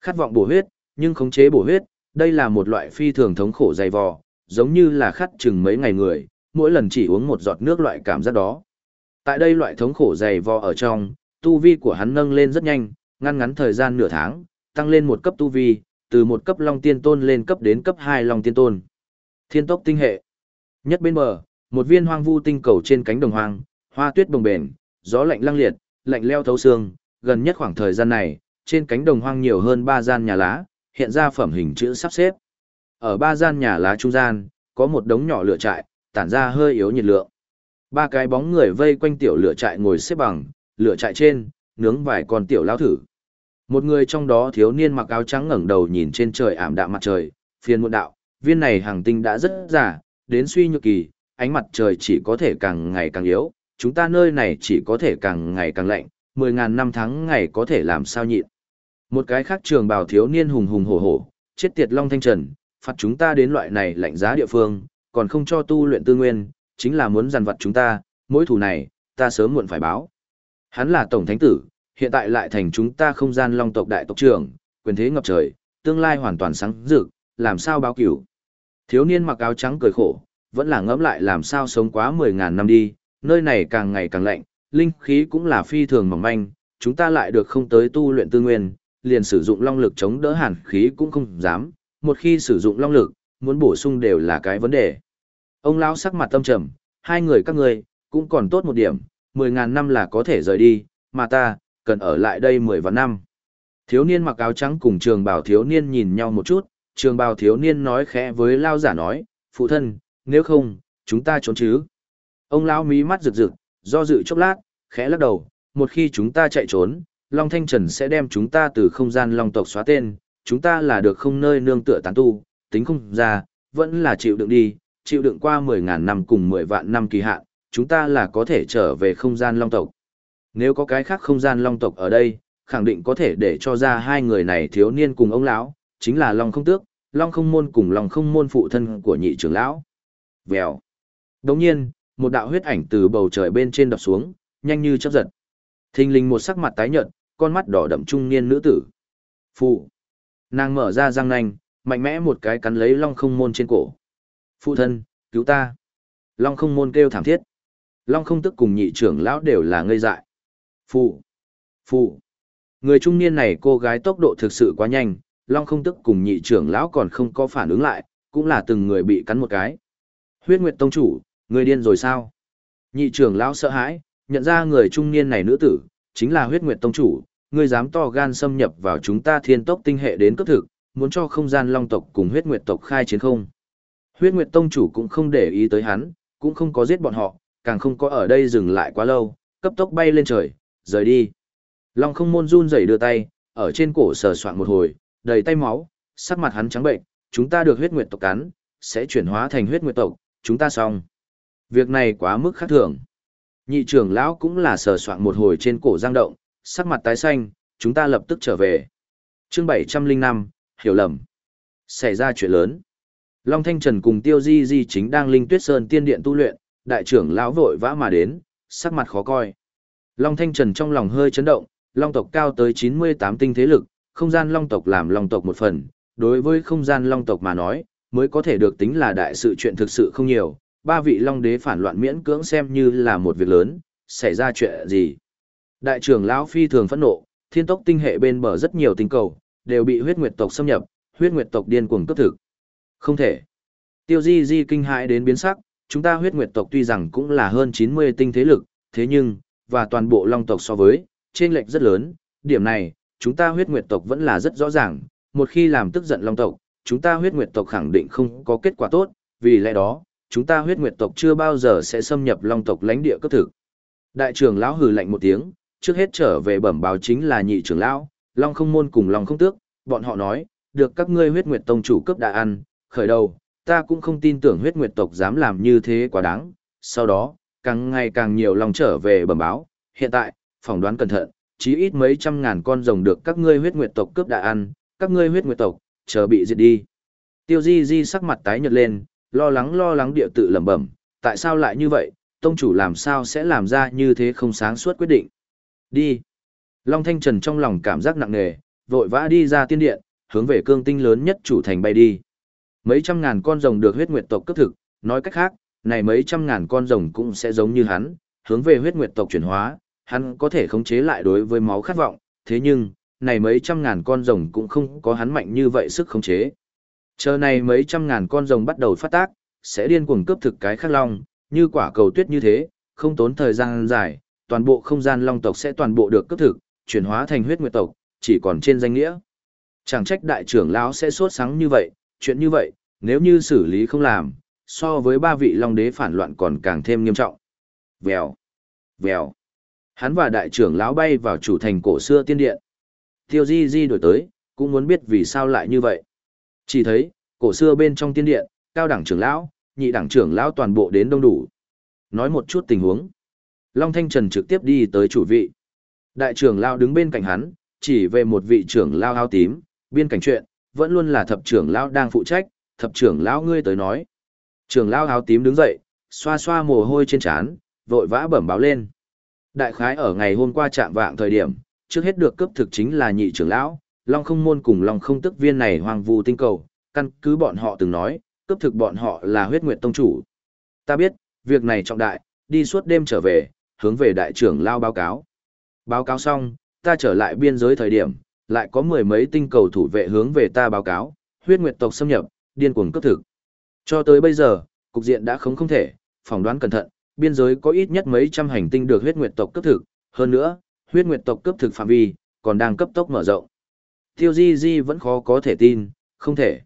Khát vọng bổ huyết, nhưng khống chế bổ huyết, đây là một loại phi thường thống khổ dày vò, giống như là khát chừng mấy ngày người, mỗi lần chỉ uống một giọt nước loại cảm giác đó. Tại đây loại thống khổ dày vò ở trong, tu vi của hắn nâng lên rất nhanh, ngăn ngắn thời gian nửa tháng, tăng lên một cấp tu vi, từ một cấp long tiên tôn lên cấp đến cấp 2 long tiên tôn. Thiên tốc tinh hệ. Nhất bên bờ, một viên hoang vu tinh cầu trên cánh đồng hoang, hoa tuyết bồng bềnh, gió lạnh lăng liệt, lạnh leo thấu xương, gần nhất khoảng thời gian này, trên cánh đồng hoang nhiều hơn ba gian nhà lá, hiện ra phẩm hình chữ sắp xếp. Ở ba gian nhà lá trung gian, có một đống nhỏ lửa trại, tản ra hơi yếu nhiệt lượng. Ba cái bóng người vây quanh tiểu lửa trại ngồi xếp bằng, lửa trại trên, nướng vài con tiểu lao thử. Một người trong đó thiếu niên mặc áo trắng ngẩng đầu nhìn trên trời ảm đạm mặt trời, phiền muộn đạo, viên này hàng tinh đã rất giả, đến suy nhược kỳ, ánh mặt trời chỉ có thể càng ngày càng yếu, chúng ta nơi này chỉ có thể càng ngày càng lạnh, mười ngàn năm tháng ngày có thể làm sao nhịn. Một cái khác trường bào thiếu niên hùng hùng hổ hổ, chết tiệt long thanh trần, phạt chúng ta đến loại này lạnh giá địa phương, còn không cho tu luyện tư nguyên, chính là muốn giàn vật chúng ta, mỗi thủ này, ta sớm muộn phải báo. Hắn là tổng thánh tử, hiện tại lại thành chúng ta không gian long tộc đại tộc trưởng, quyền thế ngập trời, tương lai hoàn toàn sáng rực, làm sao báo cửu. Thiếu niên mặc áo trắng cười khổ, vẫn là ngẫm lại làm sao sống quá 10.000 năm đi, nơi này càng ngày càng lạnh, linh khí cũng là phi thường mỏng manh, chúng ta lại được không tới tu luyện tư nguyên, liền sử dụng long lực chống đỡ hàn khí cũng không dám, một khi sử dụng long lực, muốn bổ sung đều là cái vấn đề. Ông lão sắc mặt tâm trầm, hai người các ngươi cũng còn tốt một điểm, mười ngàn năm là có thể rời đi, mà ta, cần ở lại đây 10 vạn năm. Thiếu niên mặc áo trắng cùng trường bào thiếu niên nhìn nhau một chút, trường bào thiếu niên nói khẽ với lao giả nói, phụ thân, nếu không, chúng ta trốn chứ. Ông lão mí mắt rực rực, do dự chốc lát, khẽ lắc đầu, một khi chúng ta chạy trốn, Long Thanh Trần sẽ đem chúng ta từ không gian Long tộc xóa tên, chúng ta là được không nơi nương tựa tán tu, tính không ra, vẫn là chịu đựng đi, chịu đựng qua 10.000 năm cùng 10 vạn năm kỳ hạn, chúng ta là có thể trở về không gian Long tộc. Nếu có cái khác không gian Long tộc ở đây, khẳng định có thể để cho ra hai người này thiếu niên cùng ông lão, chính là Long không tước, Long không môn cùng Long không môn phụ thân của nhị trưởng lão. Vèo. Đồng nhiên, một đạo huyết ảnh từ bầu trời bên trên đập xuống, nhanh như chớp giật. Thình lình một sắc mặt tái nhợt, con mắt đỏ đậm trung niên nữ tử. Phụ. Nàng mở ra răng nanh, mạnh mẽ một cái cắn lấy Long không môn trên cổ. Phụ thân, cứu ta. Long không môn kêu thảm thiết. Long không tức cùng nhị trưởng lão đều là ngây dại. Phụ. Phụ. Người trung niên này cô gái tốc độ thực sự quá nhanh, Long không tức cùng nhị trưởng lão còn không có phản ứng lại, cũng là từng người bị cắn một cái. Huyết Nguyệt Tông chủ, người điên rồi sao? Nhị trưởng lão sợ hãi, nhận ra người trung niên này nữ tử, chính là Huyết Nguyệt Tông chủ, người dám to gan xâm nhập vào chúng ta thiên tốc tinh hệ đến cấp thực, muốn cho không gian long tộc cùng Huyết Nguyệt tộc khai chiến không? Huyết Nguyệt Tông chủ cũng không để ý tới hắn, cũng không có giết bọn họ, càng không có ở đây dừng lại quá lâu, cấp tốc bay lên trời, rời đi. Long không môn run rẩy đưa tay, ở trên cổ sờ soạn một hồi, đầy tay máu, sắc mặt hắn trắng bệnh, chúng ta được huyết nguyệt tộc cắn, sẽ chuyển hóa thành huyết nguyệt tộc, chúng ta xong. Việc này quá mức khác thường. Nhị trưởng lão cũng là sờ soạn một hồi trên cổ giang động, sắc mặt tái xanh, chúng ta lập tức trở về. Chương 705, hiểu lầm. Xảy ra chuyện lớn. Long Thanh Trần cùng Tiêu Di Di chính đang Linh Tuyết Sơn tiên điện tu luyện, đại trưởng lão vội vã mà đến, sắc mặt khó coi. Long Thanh Trần trong lòng hơi chấn động, Long tộc cao tới 98 tinh thế lực, không gian Long tộc làm Long tộc một phần, đối với không gian Long tộc mà nói, mới có thể được tính là đại sự chuyện thực sự không nhiều, ba vị Long đế phản loạn miễn cưỡng xem như là một việc lớn, xảy ra chuyện gì. Đại trưởng lão phi thường phẫn nộ, thiên tốc tinh hệ bên bờ rất nhiều tinh cầu, đều bị huyết nguyệt tộc xâm nhập, huyết nguyệt tộc điên cuồng cấp thực. Không thể. Tiêu Di Di kinh hãi đến biến sắc, chúng ta huyết nguyệt tộc tuy rằng cũng là hơn 90 tinh thế lực, thế nhưng, và toàn bộ long tộc so với, trên lệch rất lớn, điểm này, chúng ta huyết nguyệt tộc vẫn là rất rõ ràng, một khi làm tức giận long tộc, chúng ta huyết nguyệt tộc khẳng định không có kết quả tốt, vì lẽ đó, chúng ta huyết nguyệt tộc chưa bao giờ sẽ xâm nhập long tộc lãnh địa cấp thực. Đại trưởng lão hừ lạnh một tiếng, trước hết trở về bẩm báo chính là nhị trưởng lão, long không môn cùng long không tước, bọn họ nói, được các ngươi huyết nguyệt tông chủ cấp đã ăn, khởi đầu, ta cũng không tin tưởng huyết nguyệt tộc dám làm như thế quá đáng, sau đó, càng ngày càng nhiều lòng trở về bẩm báo, hiện tại, phỏng đoán cẩn thận, chí ít mấy trăm ngàn con rồng được các ngươi huyết nguyệt tộc cướp đã ăn, các ngươi huyết nguyệt tộc, chờ bị diệt đi. Tiêu Di Di sắc mặt tái nhợt lên, lo lắng lo lắng địa tự lẩm bẩm, tại sao lại như vậy, tông chủ làm sao sẽ làm ra như thế không sáng suốt quyết định. Đi. Long Thanh Trần trong lòng cảm giác nặng nề, vội vã đi ra tiên điện, hướng về cương tinh lớn nhất chủ thành bay đi. Mấy trăm ngàn con rồng được huyết nguyệt tộc cấp thực, nói cách khác, này mấy trăm ngàn con rồng cũng sẽ giống như hắn, hướng về huyết nguyệt tộc chuyển hóa, hắn có thể khống chế lại đối với máu khát vọng, thế nhưng, này mấy trăm ngàn con rồng cũng không có hắn mạnh như vậy sức khống chế. Chờ này mấy trăm ngàn con rồng bắt đầu phát tác, sẽ điên cuồng cướp thực cái khắc long, như quả cầu tuyết như thế, không tốn thời gian dài, toàn bộ không gian long tộc sẽ toàn bộ được cướp thực, chuyển hóa thành huyết nguyệt tộc, chỉ còn trên danh nghĩa. Chẳng trách đại trưởng lão sẽ sốt sáng như vậy, chuyện như vậy, nếu như xử lý không làm, so với ba vị long đế phản loạn còn càng thêm nghiêm trọng. Vèo, vèo. Hắn và đại trưởng lão bay vào chủ thành cổ xưa tiên điện. Tiêu Di Di đổi tới, cũng muốn biết vì sao lại như vậy. Chỉ thấy, cổ xưa bên trong tiên điện, cao đẳng trưởng lão, nhị đẳng trưởng lão toàn bộ đến đông đủ. Nói một chút tình huống. Long Thanh Trần trực tiếp đi tới chủ vị. Đại trưởng lão đứng bên cạnh hắn, chỉ về một vị trưởng lão áo tím, biên cảnh chuyện, vẫn luôn là thập trưởng lão đang phụ trách, thập trưởng lão ngươi tới nói. Trưởng lão áo tím đứng dậy, xoa xoa mồ hôi trên trán, vội vã bẩm báo lên. Đại khái ở ngày hôm qua chạm vạng thời điểm, trước hết được cấp thực chính là nhị trưởng lão, Long không môn cùng Long không tức viên này hoàng vu tinh cầu, căn cứ bọn họ từng nói, cấp thực bọn họ là huyết nguyệt tông chủ. Ta biết, việc này trọng đại, đi suốt đêm trở về, hướng về đại trưởng lao báo cáo. Báo cáo xong, ta trở lại biên giới thời điểm, lại có mười mấy tinh cầu thủ vệ hướng về ta báo cáo, huyết nguyệt tộc xâm nhập, điên cuồng cấp thực. Cho tới bây giờ, cục diện đã không không thể, phỏng đoán cẩn thận, biên giới có ít nhất mấy trăm hành tinh được huyết nguyệt tộc cấp thực, hơn nữa, huyết nguyệt tộc cấp thực phạm vi, còn đang cấp tốc mở rộng. Tiêu Di Di vẫn khó có thể tin, không thể.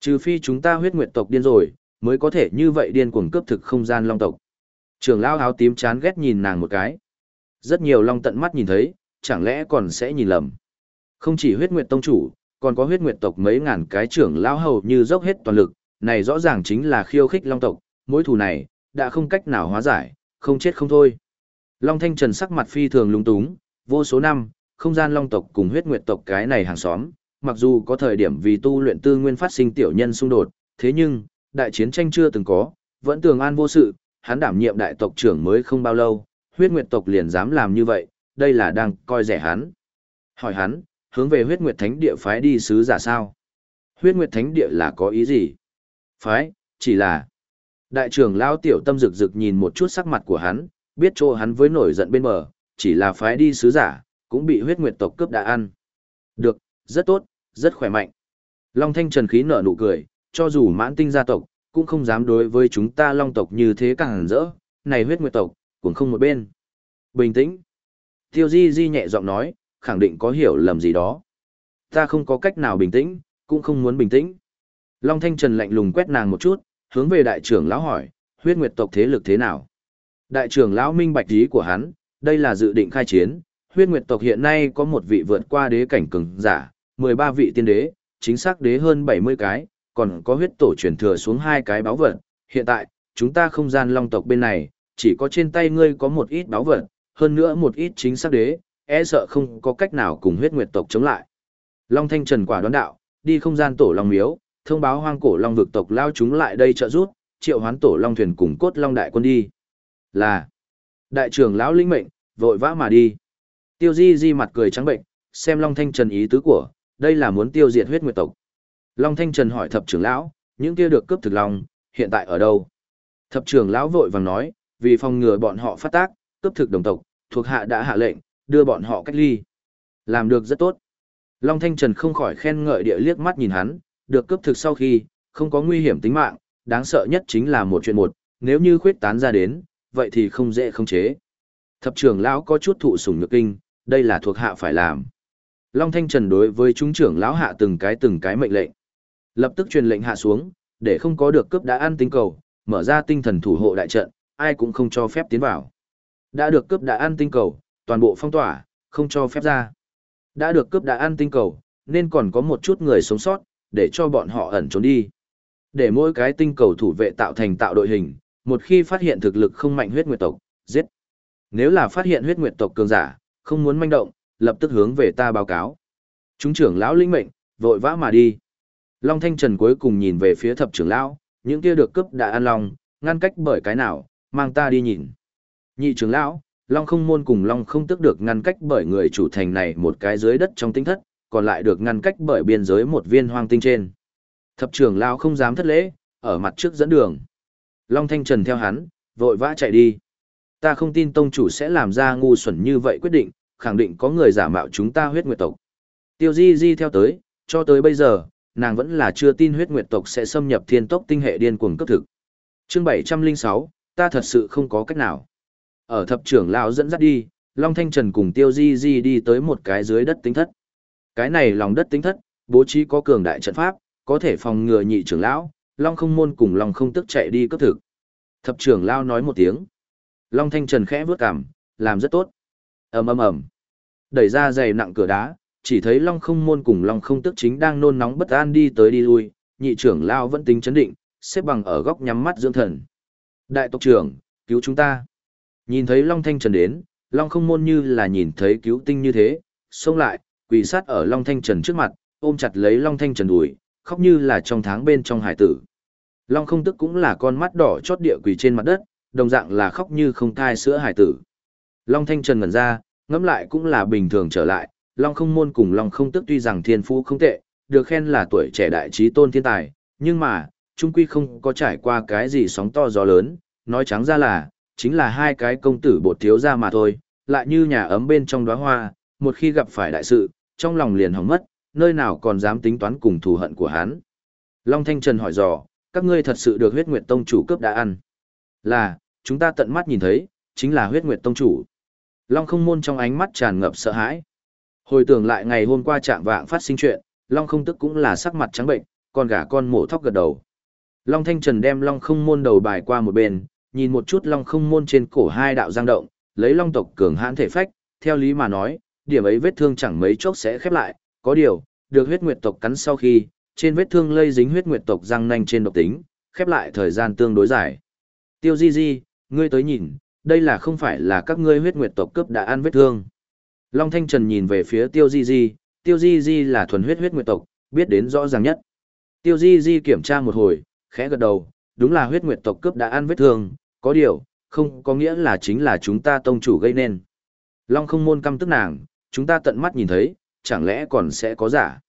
Trừ phi chúng ta huyết nguyệt tộc điên rồi, mới có thể như vậy điên cuồng cấp thực không gian long tộc. Trường Lão áo tím chán ghét nhìn nàng một cái. Rất nhiều long tận mắt nhìn thấy, chẳng lẽ còn sẽ nhìn lầm. Không chỉ huyết nguyệt tông chủ, còn có huyết nguyệt tộc mấy ngàn cái trưởng lão hầu như dốc hết toàn lực, này rõ ràng chính là khiêu khích long tộc, mối thù này, đã không cách nào hóa giải, không chết không thôi. Long Thanh Trần sắc mặt phi thường lung túng, vô số năm, không gian long tộc cùng huyết nguyệt tộc cái này hàng xóm, mặc dù có thời điểm vì tu luyện tư nguyên phát sinh tiểu nhân xung đột, thế nhưng, đại chiến tranh chưa từng có, vẫn tường an vô sự, hắn đảm nhiệm đại tộc trưởng mới không bao lâu, huyết nguyệt tộc liền dám làm như vậy, đây là đang coi rẻ hắn. Hỏi hắn, hướng về huyết nguyệt thánh địa phái đi sứ giả sao? Huyết nguyệt thánh địa là có ý gì? Phái, chỉ là... Đại trưởng lão tiểu tâm rực rực nhìn một chút sắc mặt của hắn, biết chỗ hắn với nổi giận bên bờ, chỉ là phái đi sứ giả, cũng bị huyết nguyệt tộc cướp đã ăn. Được, rất tốt, rất khỏe mạnh. Long Thanh Trần khí nở nụ cười, cho dù mãn tinh gia tộc, cũng không dám đối với chúng ta long tộc như thế càng rỡ, này huyết nguyệt tộc, cũng không một bên. Bình tĩnh. Tiêu Di Di nhẹ giọng nói, khẳng định có hiểu lầm gì đó. Ta không có cách nào bình tĩnh, cũng không muốn bình tĩnh. Long Thanh Trần lạnh lùng quét nàng một chút, hướng về đại trưởng lão hỏi, huyết nguyệt tộc thế lực thế nào? Đại trưởng lão minh bạch ý của hắn, đây là dự định khai chiến, huyết nguyệt tộc hiện nay có một vị vượt qua đế cảnh cường giả, 13 vị tiên đế, chính xác đế hơn 70 cái, còn có huyết tổ truyền thừa xuống hai cái báo vật. Hiện tại, chúng ta không gian long tộc bên này, chỉ có trên tay ngươi có một ít báo vật, hơn nữa một ít chính xác đế, e sợ không có cách nào cùng huyết nguyệt tộc chống lại. Long Thanh Trần quả đoán đạo, đi không gian tổ long miếu, thông báo hoang cổ long vực tộc lao chúng lại đây trợ giúp, triệu hoán tổ long thuyền cùng cốt long đại quân đi. Là, đại trưởng lão linh mệnh, vội vã mà đi. Tiêu Di Di mặt cười trắng bệnh, xem Long Thanh Trần ý tứ của, đây là muốn tiêu diệt huyết nguyệt tộc. Long Thanh Trần hỏi thập trưởng lão, những kia được cướp thực long, hiện tại ở đâu? Thập trưởng lão vội vàng nói, vì phòng ngừa bọn họ phát tác, cướp thực đồng tộc, thuộc hạ đã hạ lệnh, đưa bọn họ cách ly. Làm được rất tốt. Long Thanh Trần không khỏi khen ngợi địa liếc mắt nhìn hắn, được cướp thực sau khi, không có nguy hiểm tính mạng, đáng sợ nhất chính là một chuyện một, nếu như khuyết tán ra đến, vậy thì không dễ không chế. Thập trưởng lão có chút thụ sủng nhược kinh, đây là thuộc hạ phải làm. Long Thanh Trần đối với chúng trưởng lão hạ từng cái từng cái mệnh lệnh. Lập tức truyền lệnh hạ xuống, để không có được cướp đã ăn tinh cầu, mở ra tinh thần thủ hộ đại trận, ai cũng không cho phép tiến vào. Đã được cướp đã ăn tinh cầu, toàn bộ phong tỏa, không cho phép ra. Đã được cướp đã ăn tinh cầu, nên còn có một chút người sống sót, để cho bọn họ ẩn trốn đi. Để mỗi cái tinh cầu thủ vệ tạo thành tạo đội hình, một khi phát hiện thực lực không mạnh huyết nguyệt tộc, giết. Nếu là phát hiện huyết nguyệt tộc cường giả, không muốn manh động, lập tức hướng về ta báo cáo. Chúng trưởng lão linh mệnh, vội vã mà đi. Long Thanh Trần cuối cùng nhìn về phía thập trưởng lão, những kia được cướp đã ăn long, ngăn cách bởi cái nào, mang ta đi nhìn. Nhị trưởng lão, Long không môn cùng Long không tức được ngăn cách bởi người chủ thành này một cái dưới đất trong tinh thất, còn lại được ngăn cách bởi biên giới một viên hoang tinh trên. Thập trưởng lão không dám thất lễ, ở mặt trước dẫn đường. Long Thanh Trần theo hắn, vội vã chạy đi. Ta không tin tông chủ sẽ làm ra ngu xuẩn như vậy quyết định, khẳng định có người giả mạo chúng ta huyết nguyệt tộc. Tiêu Di Di theo tới, cho tới bây giờ, nàng vẫn là chưa tin huyết nguyệt tộc sẽ xâm nhập thiên tốc tinh hệ điên cuồng cấp thực. Chương 706, ta thật sự không có cách nào. Ở thập trưởng lão dẫn dắt đi, Long Thanh Trần cùng Tiêu Di Di đi tới một cái dưới đất tính thất. Cái này lòng đất tính thất, bố trí có cường đại trận pháp, có thể phòng ngừa nhị trưởng lão, Long không môn cùng Long không tức chạy đi cấp thực. Thập trưởng lão nói một tiếng. Long Thanh Trần khẽ vướt cằm, làm rất tốt. ầm ầm ầm, đẩy ra dày nặng cửa đá, chỉ thấy Long Không Môn cùng Long Không Tức chính đang nôn nóng bất an đi tới đi lui, nhị trưởng lão vẫn tính chấn định, xếp bằng ở góc nhắm mắt dưỡng thần. Đại tộc trưởng, cứu chúng ta. Nhìn thấy Long Thanh Trần đến, Long Không Môn như là nhìn thấy cứu tinh như thế, xông lại, quỳ sát ở Long Thanh Trần trước mặt, ôm chặt lấy Long Thanh Trần đùi, khóc như là trong tháng bên trong hải tử. Long Không Tức cũng là con mắt đỏ chót địa quỳ trên mặt đất, đồng dạng là khóc như không thai sữa hải tử. Long Thanh Trần ngẩn ra, ngẫm lại cũng là bình thường trở lại, Long Không Môn cùng Long Không Tức tuy rằng thiên phú không tệ, được khen là tuổi trẻ đại trí tôn thiên tài, nhưng mà, trung quy không có trải qua cái gì sóng to gió lớn, nói trắng ra là, chính là hai cái công tử bột thiếu ra mà thôi, lại như nhà ấm bên trong đóa hoa, một khi gặp phải đại sự, trong lòng liền hỏng mất, nơi nào còn dám tính toán cùng thù hận của hắn. Long Thanh Trần hỏi dò, các ngươi thật sự được huyết nguyệt tông chủ cướp đã ăn. Là, chúng ta tận mắt nhìn thấy, chính là huyết nguyệt tông chủ. Long không môn trong ánh mắt tràn ngập sợ hãi. Hồi tưởng lại ngày hôm qua trạng vạng phát sinh chuyện, Long không tức cũng là sắc mặt trắng bệnh, con gà con mổ thóc gật đầu. Long Thanh Trần đem Long không môn đầu bài qua một bên, nhìn một chút Long không môn trên cổ hai đạo giang động, lấy Long tộc cường hãn thể phách, theo lý mà nói, điểm ấy vết thương chẳng mấy chốc sẽ khép lại, có điều, được huyết nguyệt tộc cắn sau khi, trên vết thương lây dính huyết nguyệt tộc răng nanh trên độc tính, khép lại thời gian tương đối dài. Tiêu Di Di, ngươi tới nhìn, đây là không phải là các ngươi huyết nguyệt tộc cướp đã ăn vết thương. Long Thanh Trần nhìn về phía Tiêu Di Di, Tiêu Di Di là thuần huyết huyết nguyệt tộc, biết đến rõ ràng nhất. Tiêu Di Di kiểm tra một hồi, khẽ gật đầu, đúng là huyết nguyệt tộc cướp đã ăn vết thương, có điều, không có nghĩa là chính là chúng ta tông chủ gây nên. Long không môn căm tức nàng, chúng ta tận mắt nhìn thấy, chẳng lẽ còn sẽ có giả.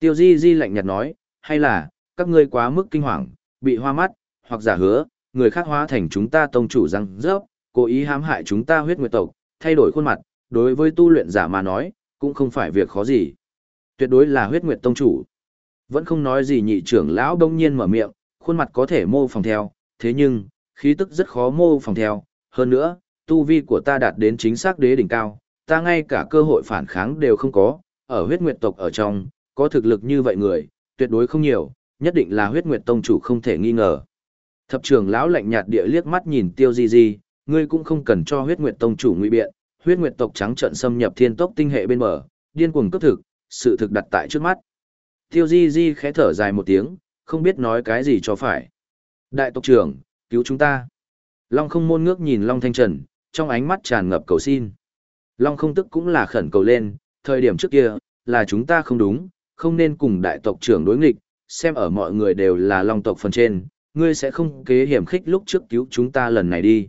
Tiêu Di Di lạnh nhạt nói, hay là, các ngươi quá mức kinh hoàng, bị hoa mắt, hoặc giả hứa, người khác hóa thành chúng ta tông chủ răng rớp, cố ý hãm hại chúng ta huyết nguyệt tộc, thay đổi khuôn mặt, đối với tu luyện giả mà nói, cũng không phải việc khó gì. Tuyệt đối là huyết nguyệt tông chủ. Vẫn không nói gì nhị trưởng lão đông nhiên mở miệng, khuôn mặt có thể mô phỏng theo, thế nhưng, khí tức rất khó mô phỏng theo, hơn nữa, tu vi của ta đạt đến chính xác đế đỉnh cao, ta ngay cả cơ hội phản kháng đều không có, ở huyết nguyệt tộc ở trong, có thực lực như vậy người, tuyệt đối không nhiều, nhất định là huyết nguyệt tông chủ không thể nghi ngờ. Thập trưởng lão lạnh nhạt địa liếc mắt nhìn Tiêu Di Di, ngươi cũng không cần cho huyết nguyệt tông chủ nguy biện, huyết nguyệt tộc trắng trận xâm nhập thiên tốc tinh hệ bên bờ, điên cuồng cấp thực, sự thực đặt tại trước mắt. Tiêu Di Di khẽ thở dài một tiếng, không biết nói cái gì cho phải. Đại tộc trưởng, cứu chúng ta. Long không môn ngước nhìn Long Thanh Trần, trong ánh mắt tràn ngập cầu xin. Long không tức cũng là khẩn cầu lên, thời điểm trước kia, là chúng ta không đúng, không nên cùng đại tộc trưởng đối nghịch, xem ở mọi người đều là Long tộc phần trên, ngươi sẽ không kế hiểm khích lúc trước cứu chúng ta lần này đi.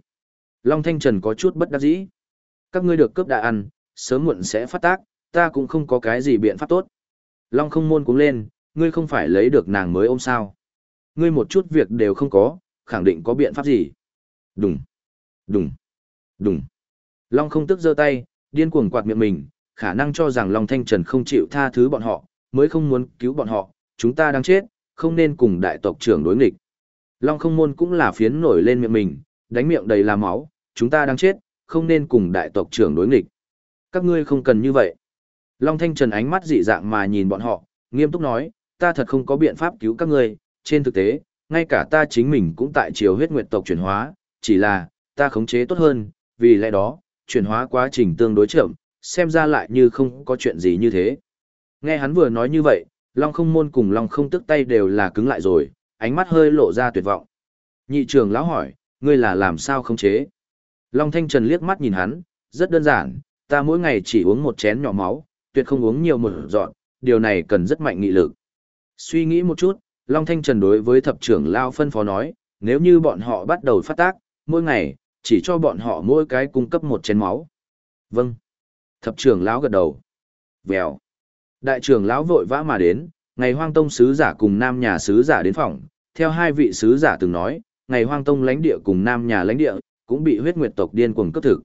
Long Thanh Trần có chút bất đắc dĩ. Các ngươi được cướp đã ăn, sớm muộn sẽ phát tác, ta cũng không có cái gì biện pháp tốt. Long không môn cũng lên, ngươi không phải lấy được nàng mới ôm sao. Ngươi một chút việc đều không có, khẳng định có biện pháp gì. Đùng, đùng, đùng. Long không tức giơ tay, điên cuồng quạt miệng mình, khả năng cho rằng Long Thanh Trần không chịu tha thứ bọn họ, mới không muốn cứu bọn họ, chúng ta đang chết, không nên cùng đại tộc trưởng đối nghịch. Long không môn cũng là phiến nổi lên miệng mình, đánh miệng đầy là máu, chúng ta đang chết, không nên cùng đại tộc trưởng đối nghịch. Các ngươi không cần như vậy. Long Thanh Trần ánh mắt dị dạng mà nhìn bọn họ, nghiêm túc nói, ta thật không có biện pháp cứu các ngươi, trên thực tế, ngay cả ta chính mình cũng tại chiều huyết nguyệt tộc chuyển hóa, chỉ là, ta khống chế tốt hơn, vì lẽ đó, chuyển hóa quá trình tương đối chậm, xem ra lại như không có chuyện gì như thế. Nghe hắn vừa nói như vậy, Long không môn cùng Long không tức tay đều là cứng lại rồi, ánh mắt hơi lộ ra tuyệt vọng. Nhị trưởng lão hỏi, ngươi là làm sao khống chế? Long Thanh Trần liếc mắt nhìn hắn, rất đơn giản, ta mỗi ngày chỉ uống một chén nhỏ máu, tuyệt không uống nhiều một dọn, điều này cần rất mạnh nghị lực. Suy nghĩ một chút, Long Thanh Trần đối với thập trưởng lão phân phó nói, nếu như bọn họ bắt đầu phát tác, mỗi ngày, chỉ cho bọn họ mỗi cái cung cấp một chén máu. Vâng. Thập trưởng lão gật đầu. Vèo. Đại trưởng lão vội vã mà đến, ngày hoang tông sứ giả cùng nam nhà sứ giả đến phòng, theo hai vị sứ giả từng nói, ngày hoang tông lãnh địa cùng nam nhà lãnh địa, cũng bị huyết nguyệt tộc điên cuồng cấp thực.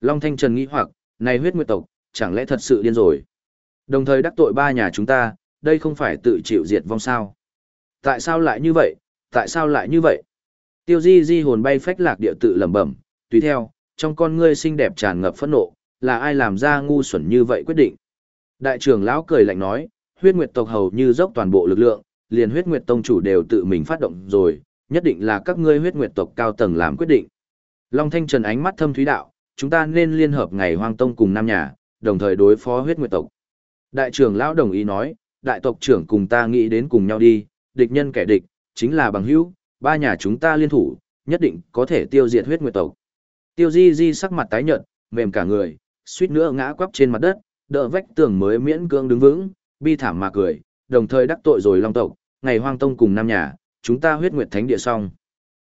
Long Thanh Trần nghĩ hoặc, này huyết nguyệt tộc, chẳng lẽ thật sự điên rồi? Đồng thời đắc tội ba nhà chúng ta, đây không phải tự chịu diệt vong sao? Tại sao lại như vậy? Tại sao lại như vậy? Tiêu di di hồn bay phách lạc địa tự lẩm bẩm, tùy theo, trong con ngươi xinh đẹp tràn ngập phẫn nộ, là ai làm ra ngu xuẩn như vậy quyết định? Đại trưởng lão cười lạnh nói, huyết nguyệt tộc hầu như dốc toàn bộ lực lượng, liền huyết nguyệt tông chủ đều tự mình phát động rồi, nhất định là các ngươi huyết nguyệt tộc cao tầng làm quyết định. Long Thanh Trần ánh mắt thâm thúy đạo, chúng ta nên liên hợp ngày hoang tông cùng Nam Nhà, đồng thời đối phó huyết nguyệt tộc. Đại trưởng lão đồng ý nói, đại tộc trưởng cùng ta nghĩ đến cùng nhau đi, địch nhân kẻ địch, chính là bằng hữu, ba nhà chúng ta liên thủ, nhất định có thể tiêu diệt huyết nguyệt tộc. Tiêu Di Di sắc mặt tái nhợt, mềm cả người, suýt nữa ngã quắp trên mặt đất, đỡ vách tường mới miễn cưỡng đứng vững, bi thảm mà cười, đồng thời đắc tội rồi Long tộc, ngày Hoang Tông cùng Nam nhà, chúng ta huyết nguyệt thánh địa xong.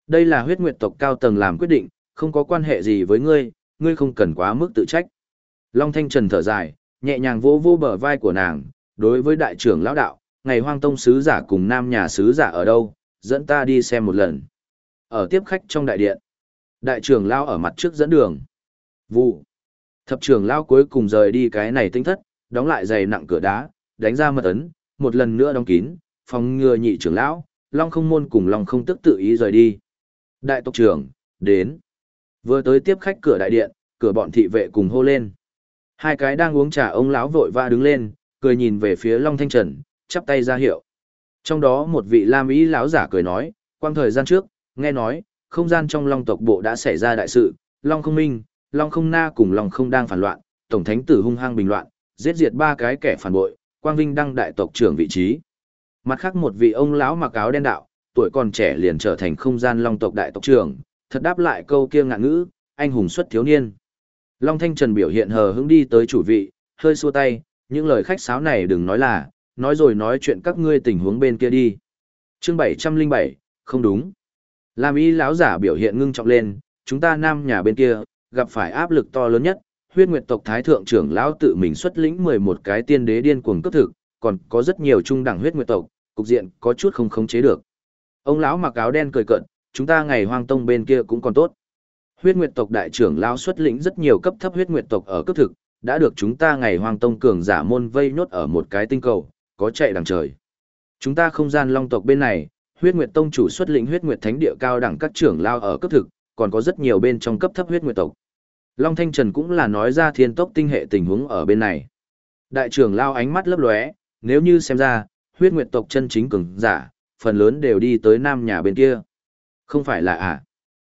Đây là huyết nguyệt tộc cao tầng làm quyết định, không có quan hệ gì với ngươi, ngươi không cần quá mức tự trách. Long Thanh Trần thở dài, nhẹ nhàng vỗ vỗ bờ vai của nàng, đối với đại trưởng lão đạo, ngày Hoang Tông sứ giả cùng Nam nhà sứ giả ở đâu, dẫn ta đi xem một lần. Ở tiếp khách trong đại điện, đại trưởng lão ở mặt trước dẫn đường. Vụ. Thập trưởng lão cuối cùng rời đi cái này tinh thất, đóng lại giày nặng cửa đá, đánh ra mật ấn, một lần nữa đóng kín, phòng ngừa nhị trưởng lão, Long không môn cùng Long không tức tự ý rời đi. Đại tộc trưởng, đến. Vừa tới tiếp khách cửa đại điện, cửa bọn thị vệ cùng hô lên. Hai cái đang uống trà ông lão vội va đứng lên, cười nhìn về phía Long Thanh Trần, chắp tay ra hiệu. Trong đó một vị Lam Ý lão giả cười nói, quang thời gian trước, nghe nói, không gian trong Long tộc bộ đã xảy ra đại sự, Long không minh, Long không na cùng Long không đang phản loạn, Tổng Thánh tử hung hăng bình loạn, giết diệt ba cái kẻ phản bội, Quang Vinh đăng đại tộc trưởng vị trí. Mặt khác một vị ông lão mặc áo đen đạo, tuổi còn trẻ liền trở thành không gian Long tộc đại tộc trưởng, thật đáp lại câu kia ngạn ngữ, anh hùng xuất thiếu niên. Long Thanh Trần biểu hiện hờ hững đi tới chủ vị, hơi xua tay, những lời khách sáo này đừng nói là, nói rồi nói chuyện các ngươi tình huống bên kia đi. Chương 707, không đúng. Lam y lão giả biểu hiện ngưng trọng lên, chúng ta nam nhà bên kia, gặp phải áp lực to lớn nhất, huyết nguyệt tộc thái thượng trưởng lão tự mình xuất lĩnh 11 cái tiên đế điên cuồng cấp thực, còn có rất nhiều trung đẳng huyết nguyệt tộc, cục diện có chút không khống chế được. Ông lão mặc áo đen cười cận, chúng ta ngày hoang tông bên kia cũng còn tốt. Huyết nguyệt tộc đại trưởng lão xuất lĩnh rất nhiều cấp thấp huyết nguyệt tộc ở cấp thực, đã được chúng ta ngày hoàng tông cường giả môn vây nhốt ở một cái tinh cầu, có chạy đằng trời. Chúng ta không gian long tộc bên này, huyết nguyệt tông chủ xuất lĩnh huyết nguyệt thánh địa cao đẳng các trưởng lao ở cấp thực, còn có rất nhiều bên trong cấp thấp huyết nguyệt tộc. Long Thanh Trần cũng là nói ra thiên tốc tinh hệ tình huống ở bên này. Đại trưởng lao ánh mắt lấp lóe, nếu như xem ra, huyết nguyệt tộc chân chính cường giả, phần lớn đều đi tới nam nhà bên kia. Không phải là à?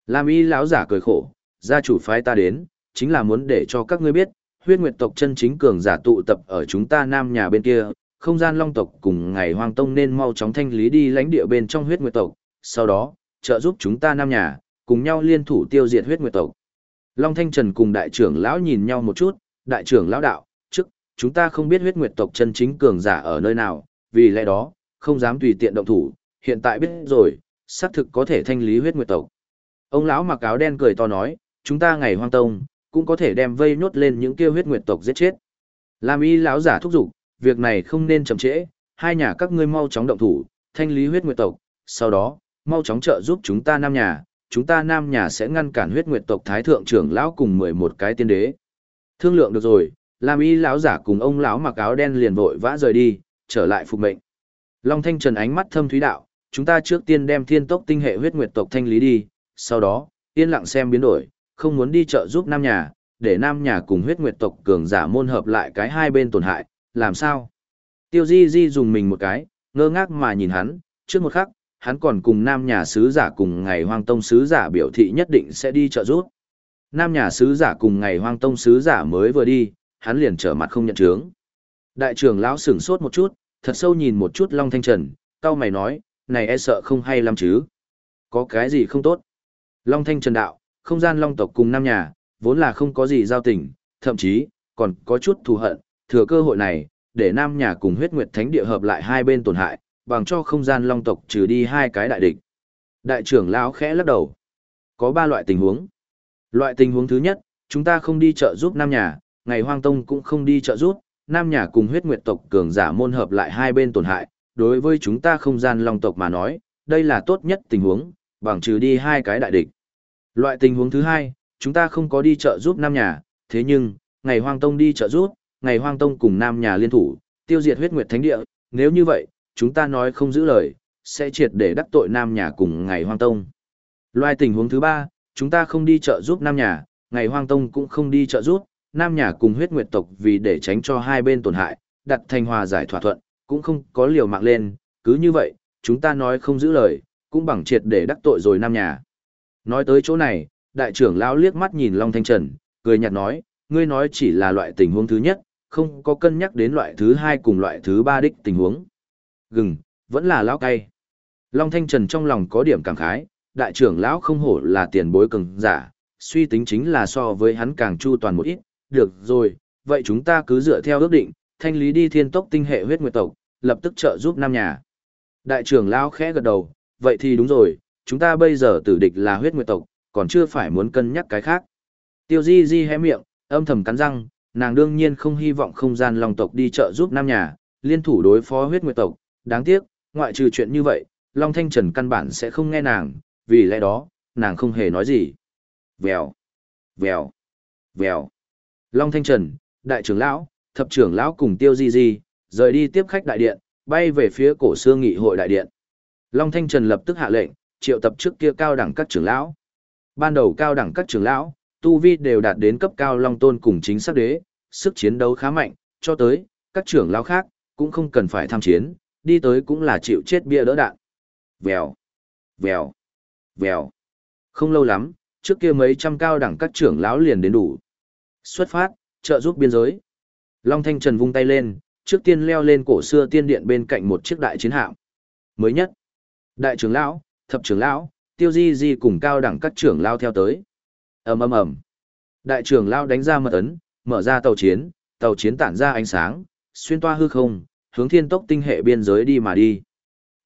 Lam y lão giả cười khổ, gia chủ phái ta đến, chính là muốn để cho các ngươi biết, huyết nguyệt tộc chân chính cường giả tụ tập ở chúng ta nam nhà bên kia, không gian long tộc cùng ngày hoang tông nên mau chóng thanh lý đi lãnh địa bên trong huyết nguyệt tộc, sau đó, trợ giúp chúng ta nam nhà, cùng nhau liên thủ tiêu diệt huyết nguyệt tộc. Long Thanh Trần cùng đại trưởng lão nhìn nhau một chút, đại trưởng lão đạo, trước, chúng ta không biết huyết nguyệt tộc chân chính cường giả ở nơi nào, vì lẽ đó, không dám tùy tiện động thủ, hiện tại biết rồi, xác thực có thể thanh lý huyết nguyệt tộc. Ông lão mặc áo đen cười to nói, chúng ta ngày hoang tông, cũng có thể đem vây nhốt lên những kia huyết nguyệt tộc giết chết. Lam y lão giả thúc giục, việc này không nên chậm trễ, hai nhà các ngươi mau chóng động thủ, thanh lý huyết nguyệt tộc, sau đó, mau chóng trợ giúp chúng ta nam nhà, chúng ta nam nhà sẽ ngăn cản huyết nguyệt tộc thái thượng trưởng lão cùng 11 cái tiên đế. Thương lượng được rồi, Lam y lão giả cùng ông lão mặc áo đen liền vội vã rời đi, trở lại phục mệnh. Long Thanh Trần ánh mắt thâm thúy đạo, chúng ta trước tiên đem thiên tốc tinh hệ huyết nguyệt tộc thanh lý đi, sau đó, yên lặng xem biến đổi, không muốn đi chợ giúp nam nhà, để nam nhà cùng huyết nguyệt tộc cường giả môn hợp lại cái hai bên tổn hại, làm sao? Tiêu Di Di dùng mình một cái, ngơ ngác mà nhìn hắn, trước một khắc, hắn còn cùng nam nhà sứ giả cùng ngày hoang tông sứ giả biểu thị nhất định sẽ đi trợ giúp. Nam nhà sứ giả cùng ngày hoang tông sứ giả mới vừa đi, hắn liền trở mặt không nhận chướng. Đại trưởng lão sửng sốt một chút, thật sâu nhìn một chút Long Thanh Trần, cao mày nói, này e sợ không hay lắm chứ. Có cái gì không tốt? Long Thanh Trần đạo, không gian Long tộc cùng Nam nhà, vốn là không có gì giao tình, thậm chí, còn có chút thù hận, thừa cơ hội này, để Nam nhà cùng huyết nguyệt thánh địa hợp lại hai bên tổn hại, bằng cho không gian Long tộc trừ đi hai cái đại địch. Đại trưởng lão khẽ lắc đầu. Có ba loại tình huống. Loại tình huống thứ nhất, chúng ta không đi trợ giúp Nam nhà, ngày Hoang Tông cũng không đi trợ giúp, Nam nhà cùng huyết nguyệt tộc cường giả môn hợp lại hai bên tổn hại, đối với chúng ta không gian long tộc mà nói, đây là tốt nhất tình huống, bằng trừ đi hai cái đại địch. Loại tình huống thứ hai, chúng ta không có đi chợ giúp Nam nhà, thế nhưng, ngày Hoang Tông đi chợ giúp, ngày Hoang Tông cùng Nam nhà liên thủ, tiêu diệt huyết nguyệt thánh địa, nếu như vậy, chúng ta nói không giữ lời, sẽ triệt để đắc tội Nam nhà cùng ngày Hoang Tông. Loại tình huống thứ ba, chúng ta không đi chợ giúp Nam nhà, ngày Hoang Tông cũng không đi chợ giúp, Nam nhà cùng huyết nguyệt tộc vì để tránh cho hai bên tổn hại, đặt thành hòa giải thỏa thuận, cũng không có liều mạng lên, cứ như vậy, chúng ta nói không giữ lời, cũng bằng triệt để đắc tội rồi Nam nhà. Nói tới chỗ này, đại trưởng lão liếc mắt nhìn Long Thanh Trần, cười nhạt nói, ngươi nói chỉ là loại tình huống thứ nhất, không có cân nhắc đến loại thứ hai cùng loại thứ ba đích tình huống. Gừng, vẫn là lão cay. Long Thanh Trần trong lòng có điểm cảm khái, đại trưởng lão không hổ là tiền bối cường giả, suy tính chính là so với hắn càng chu toàn một ít. Được rồi, vậy chúng ta cứ dựa theo ước định, thanh lý đi thiên tốc tinh hệ huyết nguyệt tộc, lập tức trợ giúp nam nhà. Đại trưởng lão khẽ gật đầu, vậy thì đúng rồi, chúng ta bây giờ tử địch là huyết nguyệt tộc, còn chưa phải muốn cân nhắc cái khác. Tiêu Di Di hé miệng, âm thầm cắn răng, nàng đương nhiên không hy vọng không gian long tộc đi trợ giúp nam nhà, liên thủ đối phó huyết nguyệt tộc, đáng tiếc, ngoại trừ chuyện như vậy, Long Thanh Trần căn bản sẽ không nghe nàng, vì lẽ đó, nàng không hề nói gì. Vèo, vèo, vèo. Long Thanh Trần, đại trưởng lão, thập trưởng lão cùng Tiêu Di Di, rời đi tiếp khách đại điện, bay về phía cổ xương nghị hội đại điện. Long Thanh Trần lập tức hạ lệnh, triệu tập trước kia cao đẳng các trưởng lão. Ban đầu cao đẳng các trưởng lão, tu vi đều đạt đến cấp cao long tôn cùng chính xác đế, sức chiến đấu khá mạnh, cho tới, các trưởng lão khác, cũng không cần phải tham chiến, đi tới cũng là chịu chết bia đỡ đạn. Vèo, vèo, vèo. Không lâu lắm, trước kia mấy trăm cao đẳng các trưởng lão liền đến đủ. Xuất phát, trợ giúp biên giới. Long Thanh Trần vung tay lên, trước tiên leo lên cổ xưa tiên điện bên cạnh một chiếc đại chiến hạm. Mới nhất, đại trưởng lão, thập trưởng lão, tiêu di di cùng cao đẳng các trưởng lao theo tới. Ầm ầm ầm. Đại trưởng lao đánh ra mật ấn mở ra tàu chiến tàu chiến tản ra ánh sáng xuyên toa hư không hướng thiên tốc tinh hệ biên giới đi mà đi.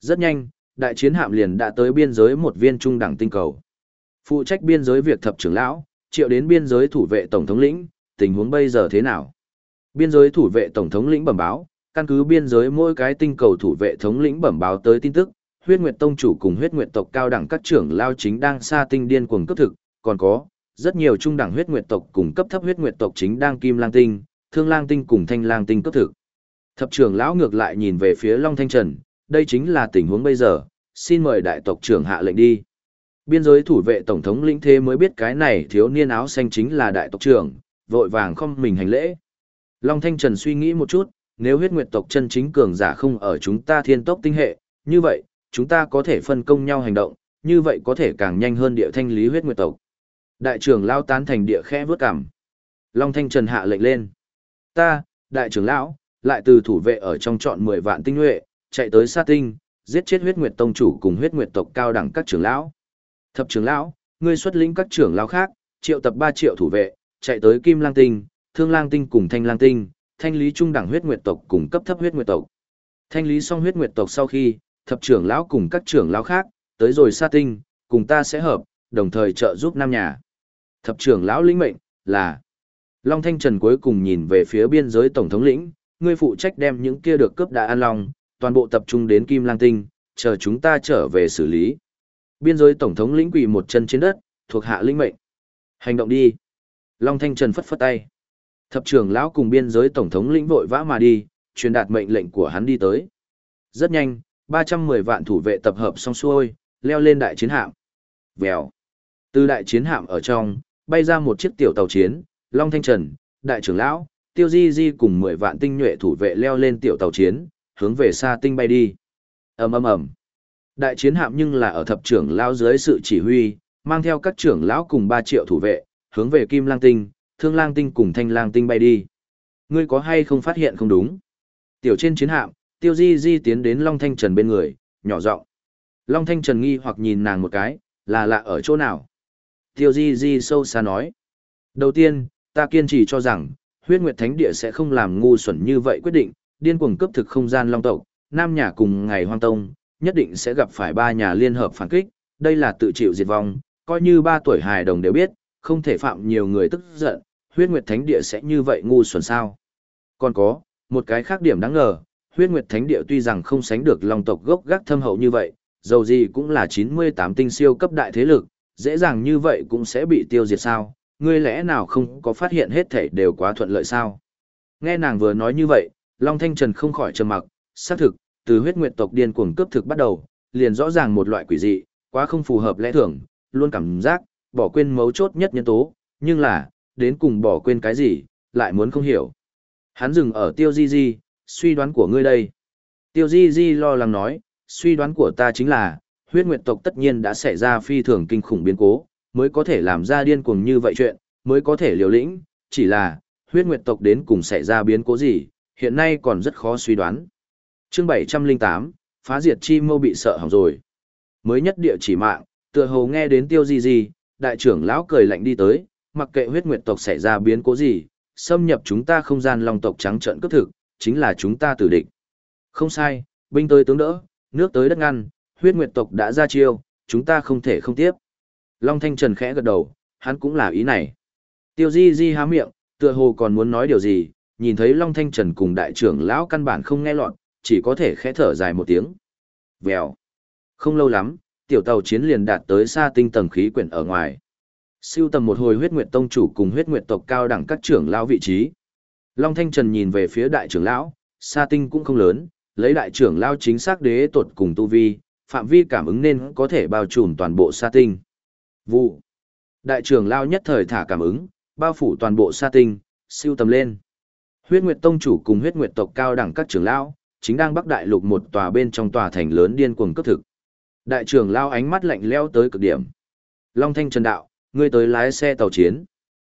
Rất nhanh đại chiến hạm liền đã tới biên giới một viên trung đẳng tinh cầu. Phụ trách biên giới việc thập trưởng lão triệu đến biên giới thủ vệ tổng thống lĩnh tình huống bây giờ thế nào? Biên giới thủ vệ tổng thống lĩnh bẩm báo căn cứ biên giới mỗi cái tinh cầu thủ vệ thống lĩnh bẩm báo tới tin tức huyết nguyệt tông chủ cùng huyết nguyệt tộc cao đẳng các trưởng lao chính đang xa tinh điên cuồng cấp thực còn có rất nhiều trung đẳng huyết nguyệt tộc cùng cấp thấp huyết nguyệt tộc chính đang kim lang tinh, thương lang tinh cùng thanh lang tinh cấp thực. Thập trưởng lão ngược lại nhìn về phía Long Thanh Trần, đây chính là tình huống bây giờ, xin mời đại tộc trưởng hạ lệnh đi. Biên giới thủ vệ tổng thống lĩnh thế mới biết cái này thiếu niên áo xanh chính là đại tộc trưởng, vội vàng không mình hành lễ. Long Thanh Trần suy nghĩ một chút, nếu huyết nguyệt tộc chân chính cường giả không ở chúng ta thiên tốc tinh hệ, như vậy, chúng ta có thể phân công nhau hành động, như vậy có thể càng nhanh hơn địa thanh lý huyết nguyệt tộc. Đại trưởng lão tán thành địa khẽ vớt cằm Long Thanh Trần hạ lệnh lên. Ta, đại trưởng lão, lại từ thủ vệ ở trong chọn 10 vạn tinh nhuệ, chạy tới sa tinh, giết chết huyết nguyệt tông chủ cùng huyết nguyệt tộc cao đẳng các trưởng lão. Thập trưởng lão, ngươi xuất lĩnh các trưởng lão khác, triệu tập 3 triệu thủ vệ, chạy tới Kim Lang Tinh, Thương Lang Tinh cùng Thanh Lang Tinh, thanh lý trung đẳng huyết nguyệt tộc cùng cấp thấp huyết nguyệt tộc. Thanh lý xong huyết nguyệt tộc sau khi, thập trưởng lão cùng các trưởng lão khác, tới rồi sa tinh, cùng ta sẽ hợp, đồng thời trợ giúp nam nhà. Thập trưởng lão lĩnh mệnh, là. Long Thanh Trần cuối cùng nhìn về phía biên giới tổng thống lĩnh, ngươi phụ trách đem những kia được cướp đã an long, toàn bộ tập trung đến Kim Lang Tinh, chờ chúng ta trở về xử lý. Biên giới tổng thống lĩnh quỳ một chân trên đất, thuộc hạ lĩnh mệnh. Hành động đi. Long Thanh Trần phất phất tay. Thập trưởng lão cùng biên giới tổng thống lĩnh vội vã mà đi, truyền đạt mệnh lệnh của hắn đi tới. Rất nhanh, 310 vạn thủ vệ tập hợp xong xuôi, leo lên đại chiến hạm. Vèo. Từ đại chiến hạm ở trong, bay ra một chiếc tiểu tàu chiến, Long Thanh Trần, Đại trưởng Lão, Tiêu Di Di cùng 10 vạn tinh nhuệ thủ vệ leo lên tiểu tàu chiến, hướng về xa tinh bay đi. ầm ầm ầm Đại chiến hạm nhưng là ở thập trưởng Lão dưới sự chỉ huy, mang theo các trưởng Lão cùng 3 triệu thủ vệ, hướng về Kim Lang Tinh, Thương Lang Tinh cùng Thanh Lang Tinh bay đi. Ngươi có hay không phát hiện không đúng? Tiểu trên chiến hạm, Tiêu Di Di tiến đến Long Thanh Trần bên người, nhỏ giọng. Long Thanh Trần nghi hoặc nhìn nàng một cái, là lạ ở chỗ nào? Tiêu Di Di sâu xa nói. Đầu tiên, ta kiên trì cho rằng, huyết nguyệt thánh địa sẽ không làm ngu xuẩn như vậy quyết định, điên cuồng cấp thực không gian long tộc, nam nhà cùng ngày hoang tông, nhất định sẽ gặp phải ba nhà liên hợp phản kích, đây là tự chịu diệt vong, coi như ba tuổi hài đồng đều biết, không thể phạm nhiều người tức giận, huyết nguyệt thánh địa sẽ như vậy ngu xuẩn sao. Còn có, một cái khác điểm đáng ngờ, huyết nguyệt thánh địa tuy rằng không sánh được long tộc gốc gác thâm hậu như vậy, dầu gì cũng là 98 tinh siêu cấp đại thế lực, dễ dàng như vậy cũng sẽ bị tiêu diệt sao, ngươi lẽ nào không có phát hiện hết thảy đều quá thuận lợi sao? Nghe nàng vừa nói như vậy, Long Thanh Trần không khỏi trầm mặc, xác thực, từ huyết nguyệt tộc điên cuồng cướp thực bắt đầu, liền rõ ràng một loại quỷ dị, quá không phù hợp lẽ thường, luôn cảm giác, bỏ quên mấu chốt nhất nhân tố, nhưng là, đến cùng bỏ quên cái gì, lại muốn không hiểu. Hắn dừng ở tiêu di di, suy đoán của ngươi đây. Tiêu di di lo lắng nói, suy đoán của ta chính là, huyết nguyệt tộc tất nhiên đã xảy ra phi thường kinh khủng biến cố, mới có thể làm ra điên cuồng như vậy chuyện, mới có thể liều lĩnh, chỉ là, huyết nguyệt tộc đến cùng xảy ra biến cố gì, hiện nay còn rất khó suy đoán. Chương 708, phá diệt chi mâu bị sợ hỏng rồi. Mới nhất địa chỉ mạng, tựa hồ nghe đến tiêu Di Di, đại trưởng lão cười lạnh đi tới, mặc kệ huyết nguyệt tộc xảy ra biến cố gì, xâm nhập chúng ta không gian long tộc trắng trợn cấp thực, chính là chúng ta tử địch. Không sai, binh tới tướng đỡ, nước tới đất ngăn, huyết nguyệt tộc đã ra chiêu, chúng ta không thể không tiếp. Long Thanh Trần khẽ gật đầu, hắn cũng là ý này. Tiêu Di Di há miệng, tựa hồ còn muốn nói điều gì, nhìn thấy Long Thanh Trần cùng đại trưởng lão căn bản không nghe lọt, chỉ có thể khẽ thở dài một tiếng. Vèo. Không lâu lắm, tiểu tàu chiến liền đạt tới xa tinh tầng khí quyển ở ngoài. Siêu tầm một hồi huyết nguyệt tông chủ cùng huyết nguyệt tộc cao đẳng các trưởng lão vị trí. Long Thanh Trần nhìn về phía đại trưởng lão, sa tinh cũng không lớn, lấy đại trưởng lão chính xác đế tuột cùng tu vi, phạm vi cảm ứng nên có thể bao trùm toàn bộ sa tinh. Vụ. Đại trưởng lão nhất thời thả cảm ứng, bao phủ toàn bộ sa tinh, siêu tầm lên. Huyết Nguyệt Tông chủ cùng Huyết Nguyệt tộc cao đẳng các trưởng lão, chính đang bắc đại lục một tòa bên trong tòa thành lớn điên cuồng cấp thực. Đại trưởng lão ánh mắt lạnh lẽo tới cực điểm. Long Thanh Trần đạo, ngươi tới lái xe tàu chiến.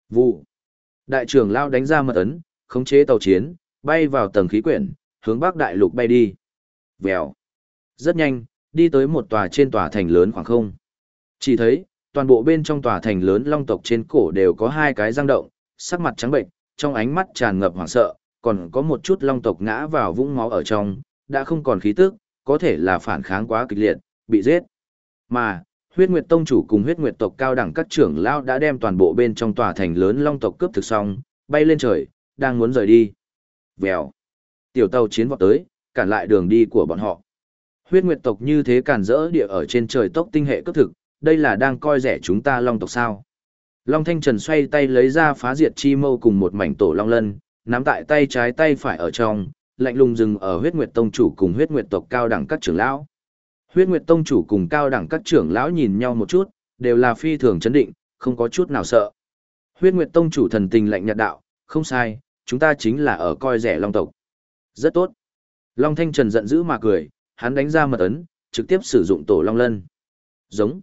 Vụ. Đại trưởng lão đánh ra mật ấn, khống chế tàu chiến, bay vào tầng khí quyển, hướng bắc đại lục bay đi. Vèo. Rất nhanh, đi tới một tòa trên tòa thành lớn khoảng không. Chỉ thấy, toàn bộ bên trong tòa thành lớn long tộc trên cổ đều có hai cái răng động, sắc mặt trắng bệnh, trong ánh mắt tràn ngập hoảng sợ, còn có một chút long tộc ngã vào vũng máu ở trong, đã không còn khí tức, có thể là phản kháng quá kịch liệt, bị giết. Mà, huyết nguyệt tông chủ cùng huyết nguyệt tộc cao đẳng các trưởng lao đã đem toàn bộ bên trong tòa thành lớn long tộc cướp thực xong, bay lên trời, đang muốn rời đi. Vèo. Tiểu tàu chiến vọt tới, cản lại đường đi của bọn họ. Huyết nguyệt tộc như thế cản rỡ địa ở trên trời tốc tinh hệ cấp thực, đây là đang coi rẻ chúng ta long tộc sao. Long Thanh Trần xoay tay lấy ra phá diệt chi mâu cùng một mảnh tổ long lân, nắm tại tay trái tay phải ở trong, lạnh lùng dừng ở huyết nguyệt tông chủ cùng huyết nguyệt tộc cao đẳng các trưởng lão. Huyết nguyệt tông chủ cùng cao đẳng các trưởng lão nhìn nhau một chút, đều là phi thường chấn định, không có chút nào sợ. Huyết nguyệt tông chủ thần tình lạnh nhạt đạo, không sai, chúng ta chính là ở coi rẻ long tộc. Rất tốt. Long Thanh Trần giận dữ mà cười, hắn đánh ra mật ấn, trực tiếp sử dụng tổ long lân. Giống.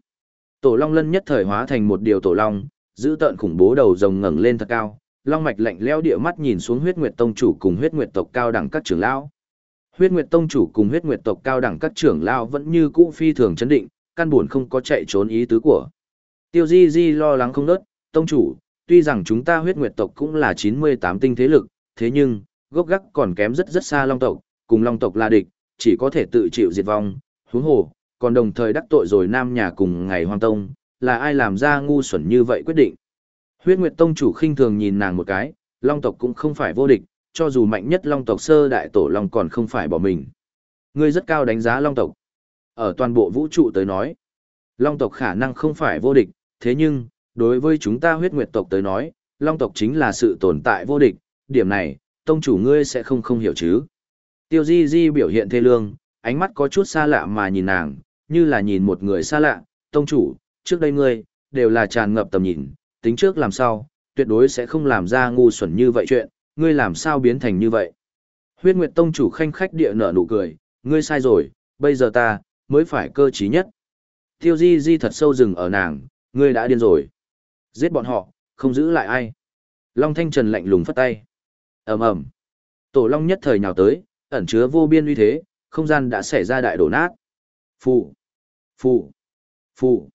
Tổ long lân nhất thời hóa thành một điều tổ long, giữ tợn khủng bố đầu rồng ngẩng lên thật cao, long mạch lạnh lẽo địa mắt nhìn xuống huyết nguyệt tông chủ cùng huyết nguyệt tộc cao đẳng các trưởng lão. Huyết nguyệt tông chủ cùng huyết nguyệt tộc cao đẳng các trưởng lão vẫn như cũ phi thường chấn định, căn buồn không có chạy trốn ý tứ của. Tiêu Di Di lo lắng không nớt, tông chủ, tuy rằng chúng ta huyết nguyệt tộc cũng là 98 tinh thế lực, thế nhưng, gốc gác còn kém rất rất xa long tộc, cùng long tộc là địch, chỉ có thể tự chịu diệt vong, huống hồ, còn đồng thời đắc tội rồi nam nhà cùng ngày hoang tông, là ai làm ra ngu xuẩn như vậy quyết định. Huyết Nguyệt Tông chủ khinh thường nhìn nàng một cái, long tộc cũng không phải vô địch, cho dù mạnh nhất long tộc sơ đại tổ long còn không phải bỏ mình. Ngươi rất cao đánh giá long tộc. Ở toàn bộ vũ trụ tới nói, long tộc khả năng không phải vô địch, thế nhưng, đối với chúng ta huyết nguyệt tộc tới nói, long tộc chính là sự tồn tại vô địch, điểm này, tông chủ ngươi sẽ không không hiểu chứ. Tiêu Di Di biểu hiện thê lương, ánh mắt có chút xa lạ mà nhìn nàng, như là nhìn một người xa lạ, tông chủ, trước đây ngươi, đều là tràn ngập tầm nhìn, tính trước làm sao, tuyệt đối sẽ không làm ra ngu xuẩn như vậy chuyện, ngươi làm sao biến thành như vậy. Huyết Nguyệt Tông chủ khanh khách địa nở nụ cười, ngươi sai rồi, bây giờ ta, mới phải cơ trí nhất. Tiêu Di Di thật sâu rừng ở nàng, ngươi đã điên rồi. Giết bọn họ, không giữ lại ai. Long Thanh Trần lạnh lùng phất tay. ầm ầm Tổ Long nhất thời nhào tới, ẩn chứa vô biên uy thế, không gian đã xảy ra đại đổ nát. Phụ, phụ, phụ.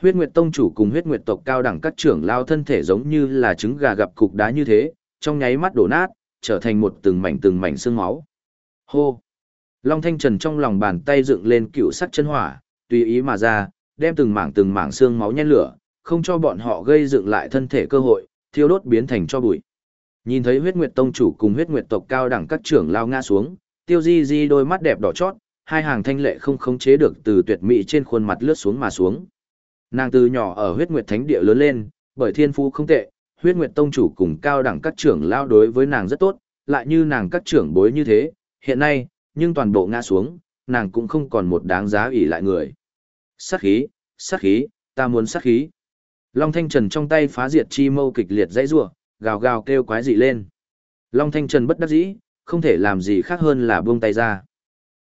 Huyết Nguyệt Tông chủ cùng Huyết Nguyệt tộc cao đẳng các trưởng lao thân thể giống như là trứng gà gặp cục đá như thế, trong nháy mắt đổ nát, trở thành một từng mảnh từng mảnh xương máu. Hô! Long Thanh Trần trong lòng bàn tay dựng lên cựu sắc chân hỏa, tùy ý mà ra, đem từng mảng từng mảng xương máu nhen lửa, không cho bọn họ gây dựng lại thân thể cơ hội, thiêu đốt biến thành cho bụi. Nhìn thấy huyết nguyệt tông chủ cùng huyết nguyệt tộc cao đẳng các trưởng lao ngã xuống, tiêu di di đôi mắt đẹp đỏ chót, hai hàng thanh lệ không khống chế được từ tuyệt mỹ trên khuôn mặt lướt xuống mà xuống. Nàng từ nhỏ ở huyết nguyệt thánh địa lớn lên, bởi thiên phú không tệ, huyết nguyệt tông chủ cùng cao đẳng các trưởng lao đối với nàng rất tốt, lại như nàng các trưởng bối như thế, hiện nay, nhưng toàn bộ ngã xuống, nàng cũng không còn một đáng giá ủy lại người. Sát khí, sát khí, ta muốn sát khí. Long Thanh Trần trong tay phá diệt chi mâu kịch liệt dãy rủa, gào gào kêu quái dị lên. Long Thanh Trần bất đắc dĩ, không thể làm gì khác hơn là buông tay ra.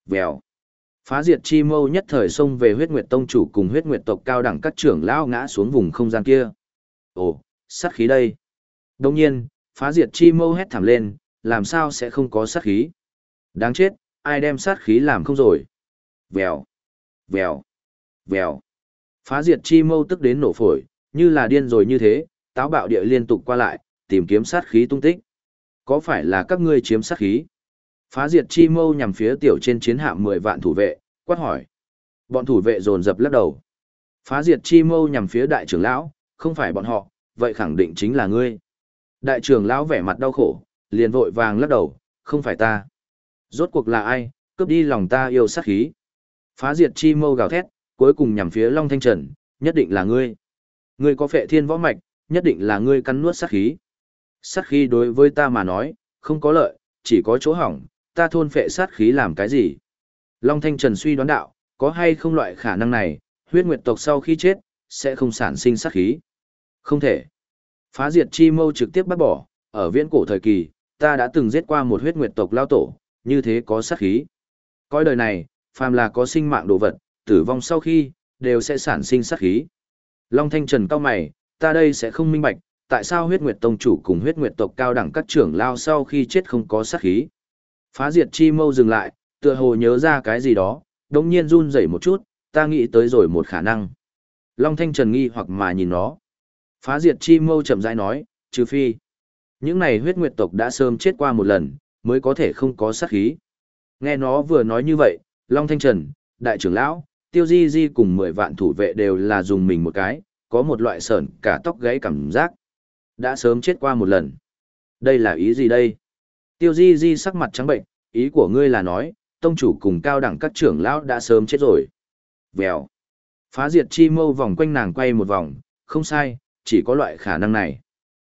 Vèo. Phá diệt chi mâu nhất thời xông về huyết nguyệt tông chủ cùng huyết nguyệt tộc cao đẳng các trưởng lão ngã xuống vùng không gian kia. Ồ, sát khí đây. Đồng nhiên, Phá diệt chi mâu hét thảm lên, làm sao sẽ không có sát khí. Đáng chết, ai đem sát khí làm không rồi. Vèo, vèo, vèo. Phá diệt chi mâu tức đến nổ phổi, như là điên rồi như thế, táo bạo địa liên tục qua lại, tìm kiếm sát khí tung tích. Có phải là các ngươi chiếm sát khí? Phá diệt chi mâu nhằm phía tiểu trên chiến hạm 10 vạn thủ vệ, quát hỏi. Bọn thủ vệ dồn dập lắc đầu. Phá diệt chi mâu nhằm phía đại trưởng lão, không phải bọn họ, vậy khẳng định chính là ngươi. Đại trưởng lão vẻ mặt đau khổ, liền vội vàng lắc đầu, không phải ta. Rốt cuộc là ai, cướp đi lòng ta yêu sát khí. Phá diệt chi mâu gào thét, cuối cùng nhằm phía Long Thanh Trần, nhất định là ngươi. Ngươi có phệ thiên võ mạch, nhất định là ngươi cắn nuốt sát khí. Sát khí đối với ta mà nói, không có lợi, chỉ có chỗ hỏng, ta thôn phệ sát khí làm cái gì? Long Thanh Trần suy đoán đạo, có hay không loại khả năng này, huyết nguyệt tộc sau khi chết, sẽ không sản sinh sát khí. Không thể. Phá diệt chi mâu trực tiếp bắt bỏ, ở viễn cổ thời kỳ, ta đã từng giết qua một huyết nguyệt tộc lao tổ, như thế có sát khí. Coi đời này, phàm là có sinh mạng đồ vật, tử vong sau khi, đều sẽ sản sinh sát khí. Long Thanh Trần cao mày, ta đây sẽ không minh bạch, tại sao huyết nguyệt tông chủ cùng huyết nguyệt tộc cao đẳng các trưởng lao sau khi chết không có sát khí. Phá diệt chi mâu dừng lại, tựa hồ nhớ ra cái gì đó, đồng nhiên run rẩy một chút, ta nghĩ tới rồi một khả năng. Long Thanh Trần nghi hoặc mà nhìn nó. Phá diệt chi mâu chậm rãi nói, trừ phi. Những này huyết nguyệt tộc đã sớm chết qua một lần, mới có thể không có sát khí. Nghe nó vừa nói như vậy, Long Thanh Trần, Đại trưởng Lão, Tiêu Di Di cùng 10 vạn thủ vệ đều là dùng mình một cái, có một loại sởn cả tóc gãy cảm giác. Đã sớm chết qua một lần. Đây là ý gì đây? Tiêu Di Di sắc mặt trắng bệnh, ý của ngươi là nói, tông chủ cùng cao đẳng các trưởng lão đã sớm chết rồi. Vèo. Phá diệt chi mâu vòng quanh nàng quay một vòng, không sai, chỉ có loại khả năng này.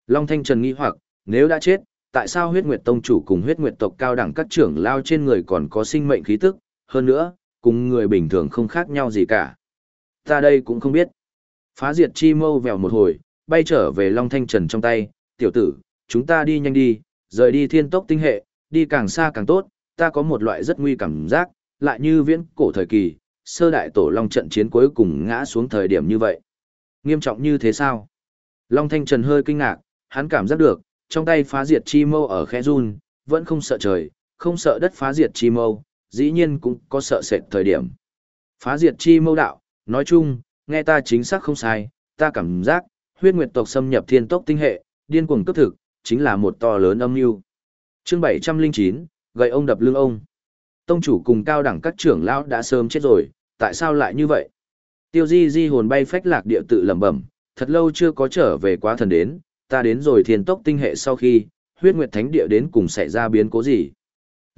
Long Thanh Trần nghi hoặc, nếu đã chết, tại sao huyết nguyệt tông chủ cùng huyết nguyệt tộc cao đẳng các trưởng lao trên người còn có sinh mệnh khí tức, hơn nữa, cùng người bình thường không khác nhau gì cả. Ta đây cũng không biết. Phá diệt chi mâu vèo một hồi, bay trở về Long Thanh Trần trong tay, tiểu tử, chúng ta đi nhanh đi, rời đi thiên tốc tinh hệ, đi càng xa càng tốt, ta có một loại rất nguy cảm giác, lại như viễn cổ thời kỳ, sơ đại tổ Long trận chiến cuối cùng ngã xuống thời điểm như vậy. Nghiêm trọng như thế sao? Long Thanh Trần hơi kinh ngạc, hắn cảm giác được, trong tay phá diệt chi mâu ở khẽ run, vẫn không sợ trời, không sợ đất phá diệt chi mâu, dĩ nhiên cũng có sợ sệt thời điểm. Phá diệt chi mâu đạo, nói chung, nghe ta chính xác không sai, ta cảm giác, huyết nguyệt tộc xâm nhập thiên tốc tinh hệ, điên cuồng cấp thực, chính là một to lớn âm mưu. Chương 709, gậy ông đập lưng ông. Tông chủ cùng cao đẳng các trưởng lão đã sớm chết rồi, tại sao lại như vậy? Tiêu Di Di hồn bay phách lạc địa tự lẩm bẩm, thật lâu chưa có trở về quá thần đến, ta đến rồi thiên tốc tinh hệ sau khi, huyết nguyệt thánh địa đến cùng xảy ra biến cố gì.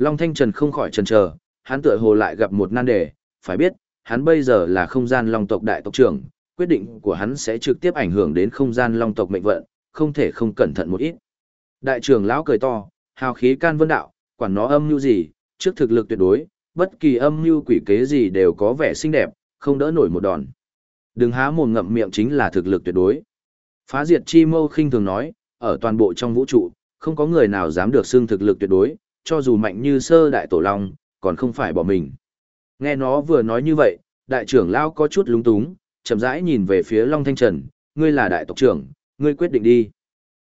Long Thanh Trần không khỏi chần chờ, hắn tựa hồ lại gặp một nan đề, phải biết, hắn bây giờ là không gian long tộc đại tộc trưởng, quyết định của hắn sẽ trực tiếp ảnh hưởng đến không gian long tộc mệnh vận, không thể không cẩn thận một ít. Đại trưởng lão cười to, hào khí can vân đạo, quản nó âm mưu gì, trước thực lực tuyệt đối, bất kỳ âm mưu quỷ kế gì đều có vẻ xinh đẹp, không đỡ nổi một đòn. Đừng há mồm ngậm miệng chính là thực lực tuyệt đối. Phá diệt chi mâu khinh thường nói, ở toàn bộ trong vũ trụ, không có người nào dám được xưng thực lực tuyệt đối, cho dù mạnh như sơ đại tổ long, còn không phải bỏ mình. Nghe nó vừa nói như vậy, đại trưởng lao có chút lúng túng, chậm rãi nhìn về phía Long Thanh Trần, ngươi là đại tộc trưởng, ngươi quyết định đi.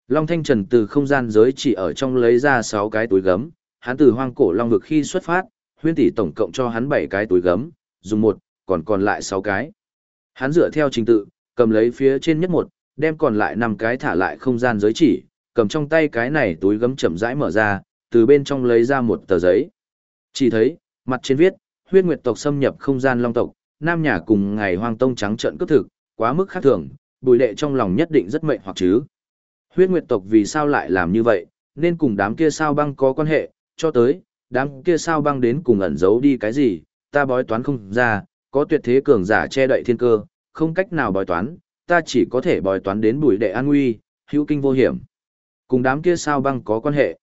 Long Thanh Trần từ không gian giới chỉ ở trong lấy ra 6 cái túi gấm, hắn từ hoang cổ long vực khi xuất phát, huyên tỷ tổng cộng cho hắn 7 cái túi gấm, dùng một, còn còn lại 6 cái. Hắn dựa theo trình tự, cầm lấy phía trên nhất một, đem còn lại 5 cái thả lại không gian giới chỉ, cầm trong tay cái này túi gấm chậm rãi mở ra, từ bên trong lấy ra một tờ giấy. Chỉ thấy, mặt trên viết, huyết nguyệt tộc xâm nhập không gian long tộc, nam nhà cùng ngày hoang tông trắng trận cướp thực, quá mức khác thường, bùi đệ trong lòng nhất định rất mệnh hoặc chứ. Huyết nguyệt tộc vì sao lại làm như vậy, nên cùng đám kia sao băng có quan hệ, cho tới, đám kia sao băng đến cùng ẩn giấu đi cái gì, ta bói toán không ra, có tuyệt thế cường giả che đậy thiên cơ, không cách nào bói toán, ta chỉ có thể bói toán đến bùi đệ an nguy, hữu kinh vô hiểm. Cùng đám kia sao băng có quan hệ.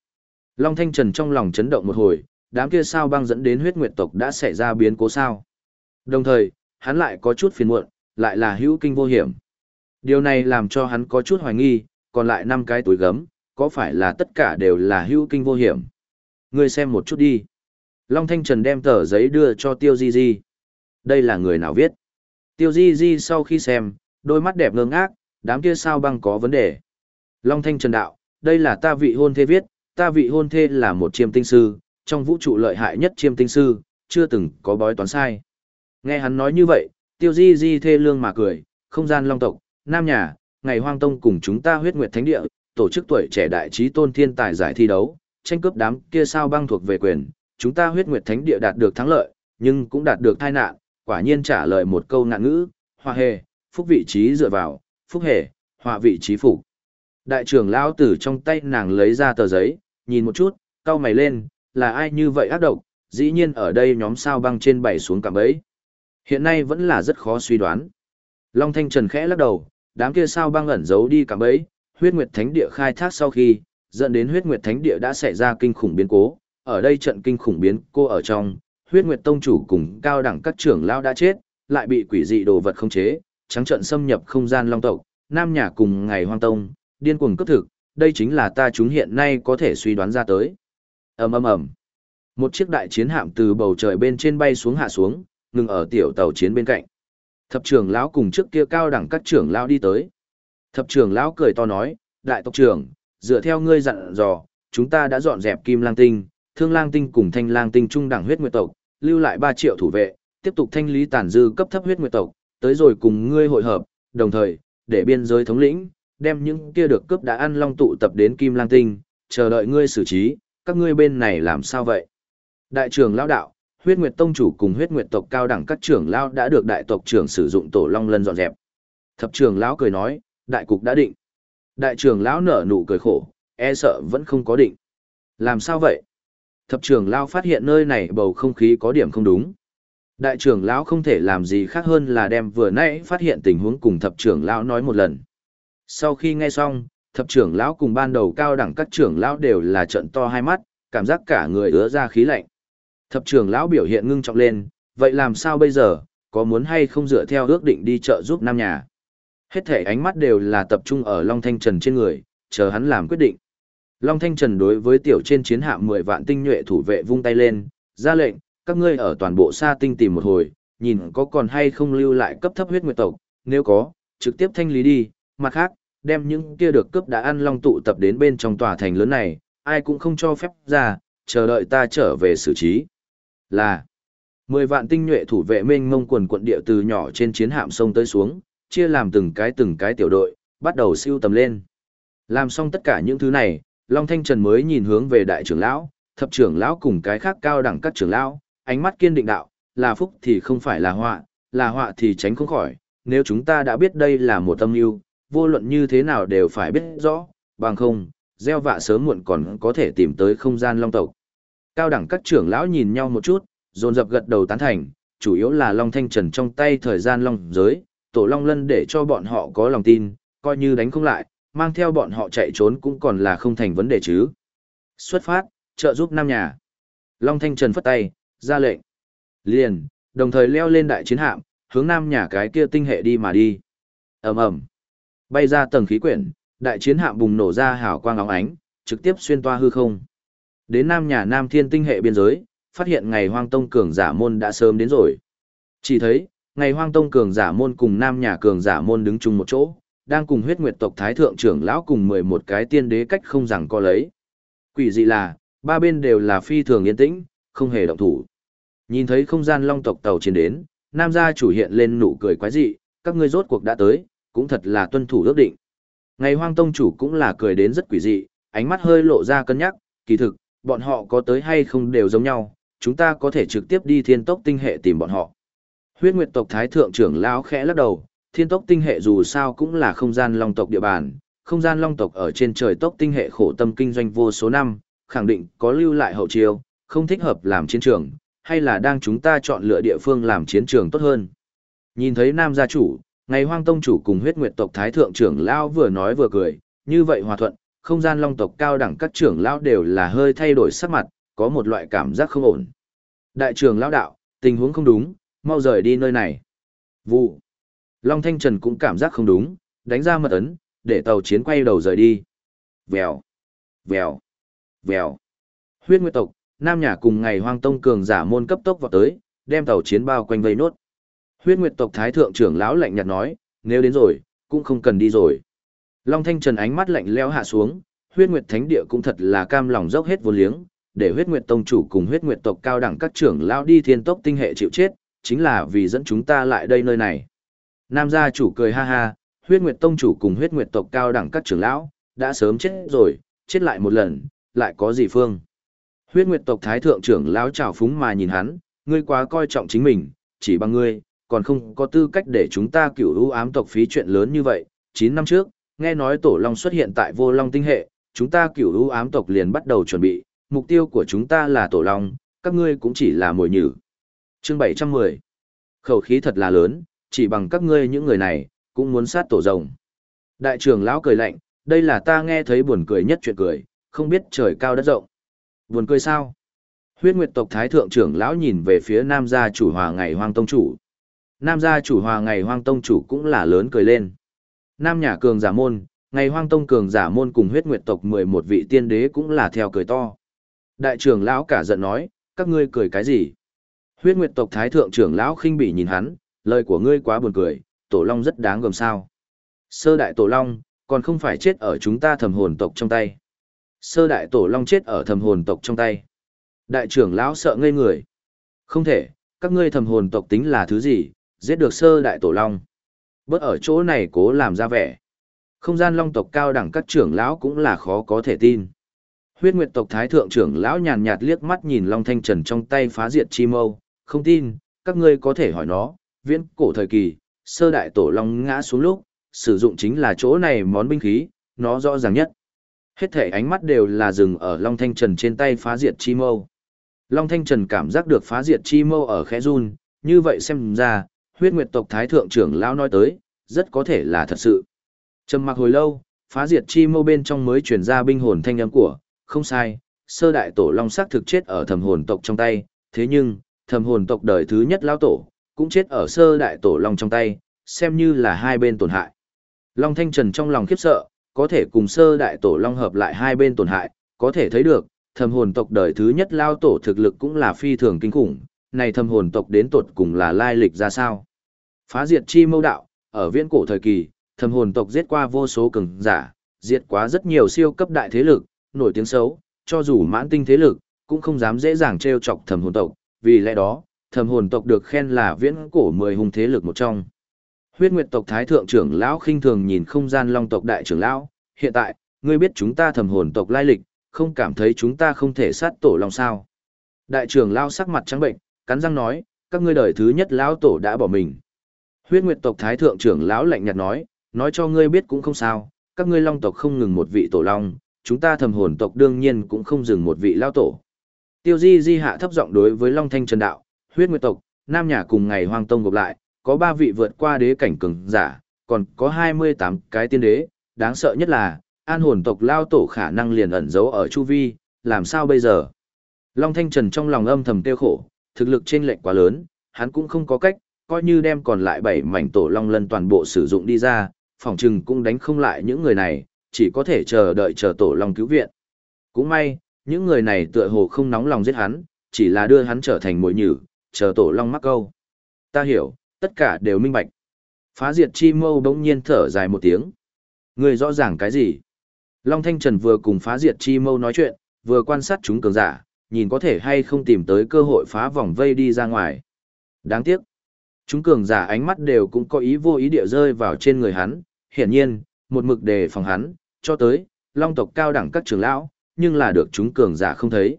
Long Thanh Trần trong lòng chấn động một hồi, đám kia sao băng dẫn đến huyết nguyệt tộc đã xảy ra biến cố sao. Đồng thời, hắn lại có chút phiền muộn, lại là hữu kinh vô hiểm. Điều này làm cho hắn có chút hoài nghi, còn lại năm cái túi gấm, có phải là tất cả đều là hữu kinh vô hiểm. Ngươi xem một chút đi. Long Thanh Trần đem tờ giấy đưa cho Tiêu Di Di. Đây là người nào viết? Tiêu Di Di sau khi xem, đôi mắt đẹp ngơ ngác, đám kia sao băng có vấn đề. Long Thanh Trần đạo, đây là ta vị hôn thê viết, ta vị hôn thê là một chiêm tinh sư, trong vũ trụ lợi hại nhất chiêm tinh sư, chưa từng có bói toán sai. Nghe hắn nói như vậy, tiêu di di thê lương mà cười, không gian long tộc, nam nhà, ngày hoang tông cùng chúng ta huyết nguyệt thánh địa, tổ chức tuổi trẻ đại trí tôn thiên tài giải thi đấu, tranh cướp đám kia sao băng thuộc về quyền, chúng ta huyết nguyệt thánh địa đạt được thắng lợi, nhưng cũng đạt được tai nạn, quả nhiên trả lời một câu nạn ngữ, hòa hề, phúc vị trí dựa vào, phúc hề, họa vị trí phục. Đại trưởng lão tử trong tay nàng lấy ra tờ giấy, nhìn một chút, cau mày lên, là ai như vậy ác độc, dĩ nhiên ở đây nhóm sao băng trên bảy xuống cạm bẫy. Hiện nay vẫn là rất khó suy đoán. Long Thanh Trần khẽ lắc đầu, đám kia sao băng ẩn giấu đi cạm bẫy, huyết nguyệt thánh địa khai thác sau khi, dẫn đến huyết nguyệt thánh địa đã xảy ra kinh khủng biến cố. Ở đây trận kinh khủng biến cô ở trong, huyết nguyệt tông chủ cùng cao đẳng các trưởng lao đã chết, lại bị quỷ dị đồ vật không chế, trắng trận xâm nhập không gian long tộc, nam nhà cùng ngày hoang tông, điên cuồng cấp thực, đây chính là ta chúng hiện nay có thể suy đoán ra tới. ầm ầm ầm, một chiếc đại chiến hạm từ bầu trời bên trên bay xuống hạ xuống, ngừng ở tiểu tàu chiến bên cạnh. Thập trưởng lão cùng trước kia cao đẳng các trưởng lão đi tới. Thập trưởng lão cười to nói, đại tộc trưởng, dựa theo ngươi dặn dò, chúng ta đã dọn dẹp kim lang tinh, thương lang tinh cùng thanh lang tinh trung đẳng huyết nguyệt tộc, lưu lại 3 triệu thủ vệ, tiếp tục thanh lý tàn dư cấp thấp huyết nguyệt tộc, tới rồi cùng ngươi hội hợp, đồng thời, để biên giới thống lĩnh, đem những kia được cướp đã ăn long tụ tập đến kim lang tinh, chờ đợi ngươi xử trí, các ngươi bên này làm sao vậy? Đại trưởng lão đạo, huyết nguyệt tông chủ cùng huyết nguyệt tộc cao đẳng các trưởng lão đã được đại tộc trưởng sử dụng tổ long lân dọn dẹp. Thập trưởng lão cười nói, đại cục đã định. Đại trưởng lão nở nụ cười khổ, e sợ vẫn không có định. Làm sao vậy? Thập trưởng lão phát hiện nơi này bầu không khí có điểm không đúng. Đại trưởng lão không thể làm gì khác hơn là đem vừa nãy phát hiện tình huống cùng thập trưởng lão nói một lần. Sau khi nghe xong, thập trưởng lão cùng ban đầu cao đẳng các trưởng lão đều là trận to hai mắt, cảm giác cả người ứa ra khí lạnh. Thập trưởng lão biểu hiện ngưng trọng lên, vậy làm sao bây giờ, có muốn hay không dựa theo ước định đi chợ giúp nam nhà? Hết thể ánh mắt đều là tập trung ở Long Thanh Trần trên người, chờ hắn làm quyết định. Long Thanh Trần đối với tiểu trên chiến hạm 10 vạn tinh nhuệ thủ vệ vung tay lên, ra lệnh, các ngươi ở toàn bộ sa tinh tìm một hồi, nhìn có còn hay không lưu lại cấp thấp huyết nguyệt tộc, nếu có, trực tiếp thanh lý đi, mặt khác, đem những kia được cướp đã ăn long tụ tập đến bên trong tòa thành lớn này, ai cũng không cho phép ra, chờ đợi ta trở về xử trí. Là, 10 vạn tinh nhuệ thủ vệ mênh mông quần quận địa từ nhỏ trên chiến hạm sông tới xuống, chia làm từng cái từng cái tiểu đội, bắt đầu siêu tầm lên. Làm xong tất cả những thứ này, Long Thanh Trần mới nhìn hướng về đại trưởng lão, thập trưởng lão cùng cái khác cao đẳng các trưởng lão, ánh mắt kiên định đạo, là phúc thì không phải là họa, là họa thì tránh không khỏi, nếu chúng ta đã biết đây là một tâm yêu, vô luận như thế nào đều phải biết rõ, bằng không, gieo vạ sớm muộn còn có thể tìm tới không gian long tộc. Cao đẳng các trưởng lão nhìn nhau một chút, dồn dập gật đầu tán thành, chủ yếu là long thanh trần trong tay thời gian long giới, tổ long lân để cho bọn họ có lòng tin, coi như đánh không lại, mang theo bọn họ chạy trốn cũng còn là không thành vấn đề chứ. Xuất phát, trợ giúp Nam nhà. Long Thanh Trần phất tay, ra lệnh. Liền, đồng thời leo lên đại chiến hạm, hướng Nam nhà cái kia tinh hệ đi mà đi. ầm ầm Bay ra tầng khí quyển, đại chiến hạm bùng nổ ra hào quang óng ánh, trực tiếp xuyên toa hư không. Đến Nam nhà Nam Thiên tinh hệ biên giới, phát hiện ngày Hoang Tông cường giả môn đã sớm đến rồi. Chỉ thấy, ngày Hoang Tông cường giả môn cùng Nam nhà cường giả môn đứng chung một chỗ, đang cùng huyết nguyệt tộc thái thượng trưởng lão cùng 11 cái tiên đế cách không rằng có lấy. Quỷ dị là, ba bên đều là phi thường yên tĩnh, không hề động thủ. Nhìn thấy không gian long tộc tàu chiến đến, nam gia chủ hiện lên nụ cười quái dị, các ngươi rốt cuộc đã tới, cũng thật là tuân thủ ước định. Ngày hoang tông chủ cũng là cười đến rất quỷ dị, ánh mắt hơi lộ ra cân nhắc, kỳ thực, bọn họ có tới hay không đều giống nhau, chúng ta có thể trực tiếp đi thiên tốc tinh hệ tìm bọn họ. Huyết Nguyệt tộc thái thượng trưởng lão khẽ lắc đầu, thiên tốc tinh hệ dù sao cũng là không gian long tộc địa bàn, không gian long tộc ở trên trời tốc tinh hệ khổ tâm kinh doanh vô số năm, khẳng định có lưu lại hậu chiêu, không thích hợp làm chiến trường, hay là đang chúng ta chọn lựa địa phương làm chiến trường tốt hơn. Nhìn thấy nam gia chủ, ngày hoang tông chủ cùng huyết nguyệt tộc thái thượng trưởng lão vừa nói vừa cười, như vậy hòa thuận, không gian long tộc cao đẳng các trưởng lão đều là hơi thay đổi sắc mặt, có một loại cảm giác không ổn. Đại trưởng lão đạo, tình huống không đúng, mau rời đi nơi này. Vụ. Long Thanh Trần cũng cảm giác không đúng, đánh ra mật ấn, để tàu chiến quay đầu rời đi. Vèo. Vèo. Vèo. Huyết Nguyệt tộc, Nam Nhà cùng ngày Hoang Tông cường giả môn cấp tốc vào tới, đem tàu chiến bao quanh vây nốt. Huyết Nguyệt tộc Thái thượng trưởng lão lạnh nhạt nói, nếu đến rồi, cũng không cần đi rồi. Long Thanh Trần ánh mắt lạnh lẽo hạ xuống, huyết nguyệt thánh địa cũng thật là cam lòng dốc hết vô liếng, để huyết nguyệt tông chủ cùng huyết nguyệt tộc cao đẳng các trưởng lão đi thiên tốc tinh hệ chịu chết, chính là vì dẫn chúng ta lại đây nơi này. Nam gia chủ cười ha ha, huyết nguyệt tông chủ cùng huyết nguyệt tộc cao đẳng các trưởng lão, đã sớm chết rồi, chết lại một lần, lại có gì phương. Huyết nguyệt tộc thái thượng trưởng lão trào phúng mà nhìn hắn, ngươi quá coi trọng chính mình, chỉ bằng ngươi, còn không có tư cách để chúng ta cửu ưu ám tộc phí chuyện lớn như vậy. 9 năm trước, nghe nói tổ long xuất hiện tại vô long tinh hệ, chúng ta cửu ưu ám tộc liền bắt đầu chuẩn bị, mục tiêu của chúng ta là tổ long, các ngươi cũng chỉ là mồi nhử. Chương 710 Khẩu khí thật là lớn, chỉ bằng các ngươi những người này, cũng muốn sát tổ rồng. Đại trưởng lão cười lạnh, đây là ta nghe thấy buồn cười nhất chuyện cười, không biết trời cao đất rộng. Buồn cười sao? Huyết Nguyệt tộc Thái Thượng trưởng lão nhìn về phía Nam gia chủ hòa ngày hoang tông chủ. Nam gia chủ hòa ngày hoang tông chủ cũng là lớn cười lên. Nam nhà cường giả môn, ngày hoang tông cường giả môn cùng huyết nguyệt tộc 11 vị tiên đế cũng là theo cười to. Đại trưởng lão cả giận nói, các ngươi cười cái gì? Huyết nguyệt tộc Thái Thượng trưởng lão khinh bỉ nhìn hắn, lời của ngươi quá buồn cười, tổ long rất đáng gờm sao. Sơ đại tổ long, còn không phải chết ở chúng ta thầm hồn tộc trong tay. Sơ đại tổ long chết ở thầm hồn tộc trong tay. Đại trưởng lão sợ ngây người. Không thể, các ngươi thầm hồn tộc tính là thứ gì, giết được sơ đại tổ long. Bớt ở chỗ này cố làm ra vẻ. Không gian long tộc cao đẳng các trưởng lão cũng là khó có thể tin. Huyết Nguyệt tộc thái thượng trưởng lão nhàn nhạt liếc mắt nhìn Long Thanh Trần trong tay phá diệt chi mâu, không tin, các ngươi có thể hỏi nó, viễn cổ thời kỳ, sơ đại tổ long ngã xuống lúc, sử dụng chính là chỗ này món binh khí, nó rõ ràng nhất. Hết thể ánh mắt đều là dừng ở Long Thanh Trần trên tay phá diệt chi mâu. Long Thanh Trần cảm giác được phá diệt chi mâu ở khẽ run, như vậy xem ra, huyết nguyệt tộc thái thượng trưởng lão nói tới, rất có thể là thật sự. Trầm mặc hồi lâu, phá diệt chi mâu bên trong mới truyền ra binh hồn thanh âm của, không sai, sơ đại tổ long sắc thực chết ở thầm hồn tộc trong tay, thế nhưng, thầm hồn tộc đời thứ nhất lão tổ, cũng chết ở sơ đại tổ long trong tay, xem như là hai bên tổn hại. Long Thanh Trần trong lòng khiếp sợ, có thể cùng sơ đại tổ long hợp lại hai bên tổn hại, có thể thấy được, thầm hồn tộc đời thứ nhất lao tổ thực lực cũng là phi thường kinh khủng, này thầm hồn tộc đến tột cùng là lai lịch ra sao. Phá diệt chi mâu đạo, ở viễn cổ thời kỳ, thầm hồn tộc giết qua vô số cường giả, diệt quá rất nhiều siêu cấp đại thế lực, nổi tiếng xấu, cho dù mãn tinh thế lực, cũng không dám dễ dàng trêu chọc thầm hồn tộc, vì lẽ đó, thầm hồn tộc được khen là viễn cổ mười hung thế lực một trong. Huyết Nguyệt tộc thái thượng trưởng lão khinh thường nhìn không gian long tộc đại trưởng lão, hiện tại, ngươi biết chúng ta thầm hồn tộc lai lịch, không cảm thấy chúng ta không thể sát tổ long sao. Đại trưởng lão sắc mặt trắng bệnh, cắn răng nói, các ngươi đời thứ nhất lão tổ đã bỏ mình. Huyết Nguyệt tộc thái thượng trưởng lão lạnh nhạt nói, nói cho ngươi biết cũng không sao, các ngươi long tộc không ngừng một vị tổ long, chúng ta thầm hồn tộc đương nhiên cũng không dừng một vị lao tổ. Tiêu Di Di hạ thấp giọng đối với Long Thanh Trần đạo, huyết nguyệt tộc, Nam Nhà cùng ngày hoang tông gộp lại, có ba vị vượt qua đế cảnh cường giả, còn có 28 cái tiên đế, đáng sợ nhất là, an hồn tộc lao tổ khả năng liền ẩn giấu ở chu vi, làm sao bây giờ? Long Thanh Trần trong lòng âm thầm tiêu khổ, thực lực trên lệnh quá lớn, hắn cũng không có cách, coi như đem còn lại bảy mảnh tổ long lân toàn bộ sử dụng đi ra, phòng trừng cũng đánh không lại những người này, chỉ có thể chờ đợi chờ tổ long cứu viện. Cũng may, những người này tựa hồ không nóng lòng giết hắn, chỉ là đưa hắn trở thành mồi nhử, chờ tổ long mắc câu. Ta hiểu, tất cả đều minh bạch. Phá diệt chi mâu bỗng nhiên thở dài một tiếng. Người rõ ràng cái gì? Long Thanh Trần vừa cùng phá diệt chi mâu nói chuyện, vừa quan sát chúng cường giả, nhìn có thể hay không tìm tới cơ hội phá vòng vây đi ra ngoài. Đáng tiếc. Chúng cường giả ánh mắt đều cũng có ý vô ý địa rơi vào trên người hắn, hiển nhiên, một mực đề phòng hắn, cho tới, long tộc cao đẳng các trưởng lão, nhưng là được chúng cường giả không thấy.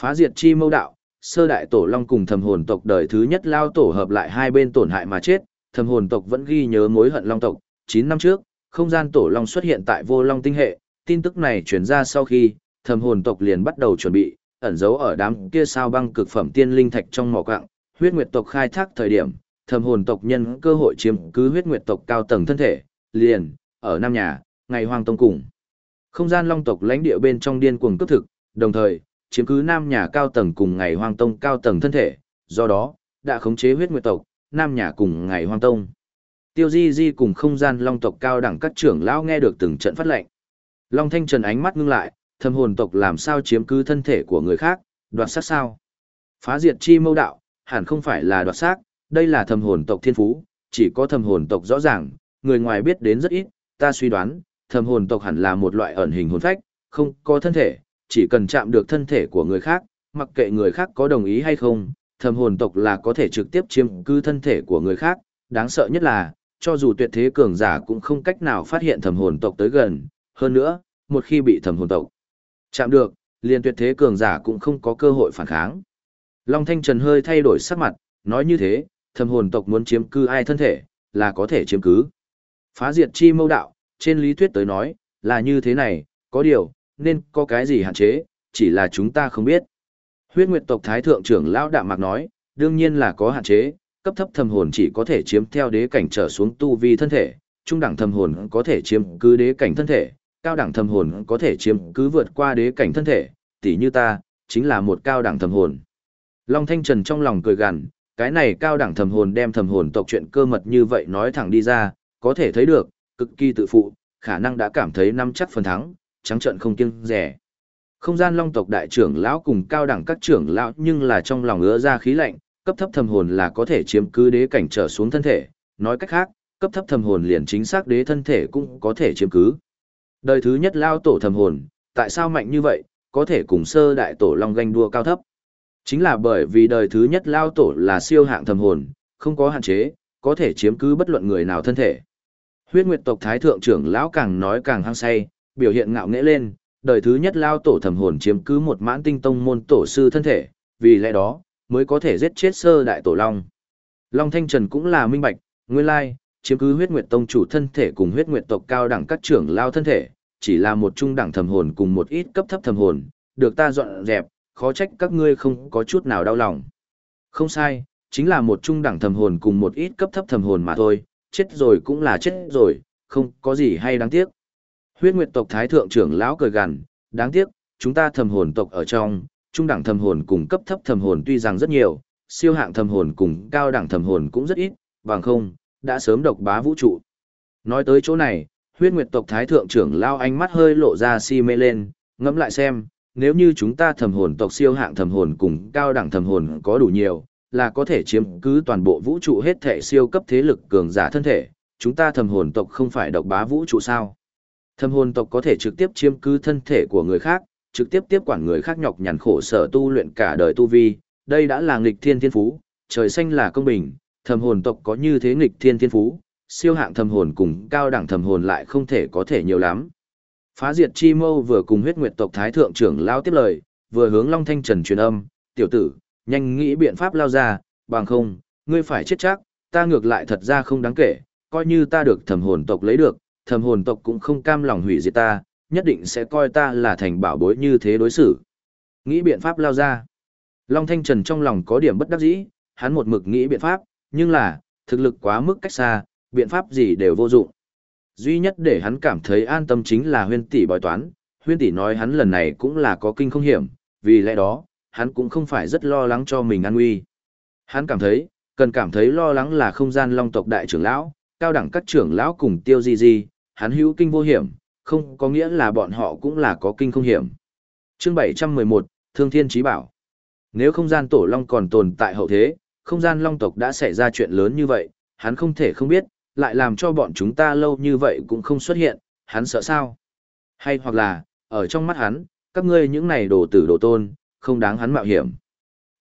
Phá diệt chi mâu đạo, sơ đại tổ long cùng thầm hồn tộc đời thứ nhất lao tổ hợp lại hai bên tổn hại mà chết, thầm hồn tộc vẫn ghi nhớ mối hận long tộc. 9 năm trước, không gian tổ long xuất hiện tại vô long tinh hệ, tin tức này truyền ra sau khi, thầm hồn tộc liền bắt đầu chuẩn bị, ẩn giấu ở đám kia sao băng cực phẩm tiên linh thạch trong mỏ quạng, huyết nguyệt tộc khai thác thời điểm, thầm hồn tộc nhân cơ hội chiếm cứ huyết nguyệt tộc cao tầng thân thể, liền, ở Nam Nhà, ngày hoang tông cùng. Không gian long tộc lãnh địa bên trong điên cuồng cấp thực, đồng thời, chiếm cứ nam nhà cao tầng cùng ngày hoang tông cao tầng thân thể, do đó, đã khống chế huyết nguyệt tộc, nam nhà cùng ngày hoang tông. Tiêu Di Di cùng không gian long tộc cao đẳng các trưởng lão nghe được từng trận phát lệnh. Long Thanh Trần ánh mắt ngưng lại, thâm hồn tộc làm sao chiếm cứ thân thể của người khác, đoạt sát sao? Phá diệt chi mâu đạo, hẳn không phải là đoạt sát, đây là thầm hồn tộc thiên phú, chỉ có thầm hồn tộc rõ ràng, người ngoài biết đến rất ít, ta suy đoán, thầm hồn tộc hẳn là một loại ẩn hình hồn phách, không có thân thể, chỉ cần chạm được thân thể của người khác, mặc kệ người khác có đồng ý hay không, thầm hồn tộc là có thể trực tiếp chiếm cư thân thể của người khác, đáng sợ nhất là, cho dù tuyệt thế cường giả cũng không cách nào phát hiện thầm hồn tộc tới gần, hơn nữa, một khi bị thầm hồn tộc chạm được, liền tuyệt thế cường giả cũng không có cơ hội phản kháng. Long Thanh Trần hơi thay đổi sắc mặt, nói như thế, thầm hồn tộc muốn chiếm cư ai thân thể, là có thể chiếm cứ. Phá diệt chi mâu đạo, trên lý thuyết tới nói, là như thế này, có điều, nên có cái gì hạn chế, chỉ là chúng ta không biết. Huyết Nguyệt tộc Thái Thượng trưởng Lão Đạm Mạc nói, đương nhiên là có hạn chế, cấp thấp thầm hồn chỉ có thể chiếm theo đế cảnh trở xuống tu vi thân thể, trung đẳng thầm hồn có thể chiếm cứ đế cảnh thân thể, cao đẳng thầm hồn có thể chiếm cứ vượt qua đế cảnh thân thể, tỷ như ta, chính là một cao đẳng thầm hồn. Long Thanh Trần trong lòng cười gằn, cái này cao đẳng thầm hồn đem thầm hồn tộc chuyện cơ mật như vậy nói thẳng đi ra, có thể thấy được, cực kỳ tự phụ, khả năng đã cảm thấy năm chắc phần thắng, trắng trận không kiêng rẻ. Không gian long tộc đại trưởng lão cùng cao đẳng các trưởng lão nhưng là trong lòng ứa ra khí lạnh, cấp thấp thầm hồn là có thể chiếm cứ đế cảnh trở xuống thân thể, nói cách khác, cấp thấp thầm hồn liền chính xác đế thân thể cũng có thể chiếm cứ. Đời thứ nhất lao tổ thầm hồn, tại sao mạnh như vậy, có thể cùng sơ đại tổ long ganh đua cao thấp. Chính là bởi vì đời thứ nhất lao tổ là siêu hạng thầm hồn, không có hạn chế, có thể chiếm cứ bất luận người nào thân thể. Huyết Nguyệt tộc Thái thượng trưởng lão càng nói càng hăng say, biểu hiện ngạo nghễ lên, đời thứ nhất lao tổ thầm hồn chiếm cứ một mãn tinh tông môn tổ sư thân thể, vì lẽ đó, mới có thể giết chết sơ đại tổ long. Long Thanh Trần cũng là minh bạch, nguyên lai, chiếm cứ huyết nguyệt tông chủ thân thể cùng huyết nguyệt tộc cao đẳng các trưởng lao thân thể, chỉ là một trung đẳng thầm hồn cùng một ít cấp thấp thầm hồn, được ta dọn dẹp, khó trách các ngươi không có chút nào đau lòng. Không sai, chính là một trung đẳng thầm hồn cùng một ít cấp thấp thầm hồn mà thôi, chết rồi cũng là chết rồi, không có gì hay đáng tiếc. Huyết Nguyệt tộc Thái thượng trưởng lão cười gằn, đáng tiếc, chúng ta thầm hồn tộc ở trong, trung đẳng thầm hồn cùng cấp thấp thầm hồn tuy rằng rất nhiều, siêu hạng thầm hồn cùng cao đẳng thầm hồn cũng rất ít, bằng không, đã sớm độc bá vũ trụ. Nói tới chỗ này, huyết nguyệt tộc thái thượng trưởng lão ánh mắt hơi lộ ra si mê lên, ngẫm lại xem, nếu như chúng ta thầm hồn tộc siêu hạng thầm hồn cùng cao đẳng thầm hồn có đủ nhiều, là có thể chiếm cứ toàn bộ vũ trụ hết thể siêu cấp thế lực cường giả thân thể, chúng ta thầm hồn tộc không phải độc bá vũ trụ sao? Thầm hồn tộc có thể trực tiếp chiếm cứ thân thể của người khác, trực tiếp tiếp quản người khác nhọc nhằn khổ sở tu luyện cả đời tu vi, đây đã là nghịch thiên thiên phú, trời xanh là công bình, thầm hồn tộc có như thế nghịch thiên thiên phú, siêu hạng thầm hồn cùng cao đẳng thầm hồn lại không thể có thể nhiều lắm. Phá diệt chi mâu vừa cùng huyết nguyệt tộc thái thượng trưởng lao tiếp lời, vừa hướng Long Thanh Trần truyền âm, tiểu tử, nhanh nghĩ biện pháp lao ra, bằng không, ngươi phải chết chắc, ta ngược lại thật ra không đáng kể, coi như ta được thầm hồn tộc lấy được, thầm hồn tộc cũng không cam lòng hủy diệt ta, nhất định sẽ coi ta là thành bảo bối như thế đối xử. Nghĩ biện pháp lao ra. Long Thanh Trần trong lòng có điểm bất đắc dĩ, hắn một mực nghĩ biện pháp, nhưng là, thực lực quá mức cách xa, biện pháp gì đều vô dụng. Duy nhất để hắn cảm thấy an tâm chính là huyên tỷ bói toán, huyên tỷ nói hắn lần này cũng là có kinh không hiểm, vì lẽ đó, hắn cũng không phải rất lo lắng cho mình an nguy. Hắn cảm thấy, cần cảm thấy lo lắng là không gian long tộc đại trưởng lão, cao đẳng các trưởng lão cùng tiêu di di, hắn hữu kinh vô hiểm, không có nghĩa là bọn họ cũng là có kinh không hiểm. Chương 711, Thương Thiên Chí Bảo Nếu không gian tổ long còn tồn tại hậu thế, không gian long tộc đã xảy ra chuyện lớn như vậy, hắn không thể không biết, lại làm cho bọn chúng ta lâu như vậy cũng không xuất hiện, hắn sợ sao? Hay hoặc là, ở trong mắt hắn, các ngươi những này đồ tử đồ tôn, không đáng hắn mạo hiểm.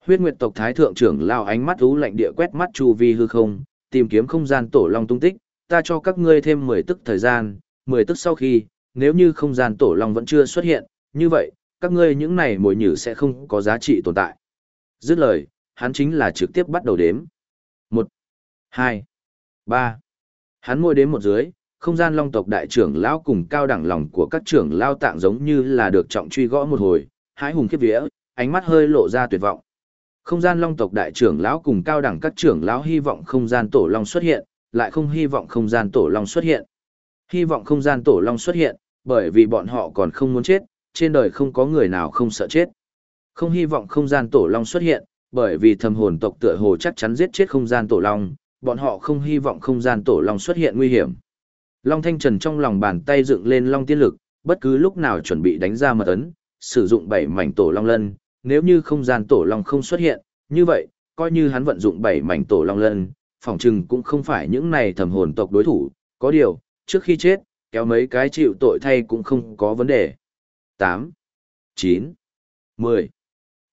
Huyết Nguyệt tộc thái thượng trưởng lao ánh mắt u lạnh địa quét mắt chu vi hư không, tìm kiếm không gian tổ long tung tích, ta cho các ngươi thêm 10 tức thời gian, 10 tức sau khi, nếu như không gian tổ long vẫn chưa xuất hiện, như vậy, các ngươi những này mồi nhử sẽ không có giá trị tồn tại. Dứt lời, hắn chính là trực tiếp bắt đầu đếm. 1, 2, 3. Hắn môi đến một dưới, không gian long tộc đại trưởng lão cùng cao đẳng lòng của các trưởng lao tạng giống như là được trọng truy gõ một hồi, hái hùng khiếp vía, ánh mắt hơi lộ ra tuyệt vọng. Không gian long tộc đại trưởng lão cùng cao đẳng các trưởng lão hy vọng không gian tổ long xuất hiện, lại không hy vọng không gian tổ long xuất hiện. Hy vọng không gian tổ long xuất hiện, bởi vì bọn họ còn không muốn chết, trên đời không có người nào không sợ chết. Không hy vọng không gian tổ long xuất hiện, bởi vì thầm hồn tộc tựa hồ chắc chắn giết chết không gian tổ long, bọn họ không hy vọng không gian tổ long xuất hiện nguy hiểm. Long Thanh Trần trong lòng bàn tay dựng lên long tiên lực, bất cứ lúc nào chuẩn bị đánh ra mật ấn, sử dụng bảy mảnh tổ long lân, nếu như không gian tổ long không xuất hiện, như vậy, coi như hắn vận dụng bảy mảnh tổ long lân, phòng trừng cũng không phải những này thầm hồn tộc đối thủ, có điều, trước khi chết, kéo mấy cái chịu tội thay cũng không có vấn đề. tám, chín, mười.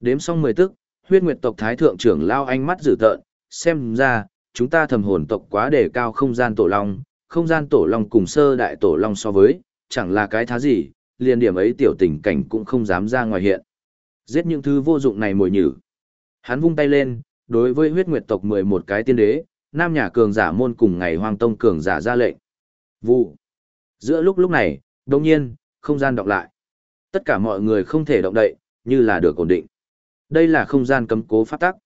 Đếm xong mười tức, huyết nguyệt tộc thái thượng trưởng lao ánh mắt dữ tợn, xem ra, chúng ta thầm hồn tộc quá đề cao không gian tổ long, không gian tổ long cùng sơ đại tổ long so với, chẳng là cái thá gì, liền điểm ấy tiểu tình cảnh cũng không dám ra ngoài hiện. Giết những thứ vô dụng này mồi nhử. Hắn vung tay lên, đối với huyết nguyệt tộc 11 cái tiên đế, nam nhà cường giả môn cùng ngày hoàng tông cường giả ra lệnh. Vụ. Giữa lúc lúc này, đồng nhiên, không gian đọc lại. Tất cả mọi người không thể động đậy, như là được ổn định. Đây là không gian cấm cố phát tắc.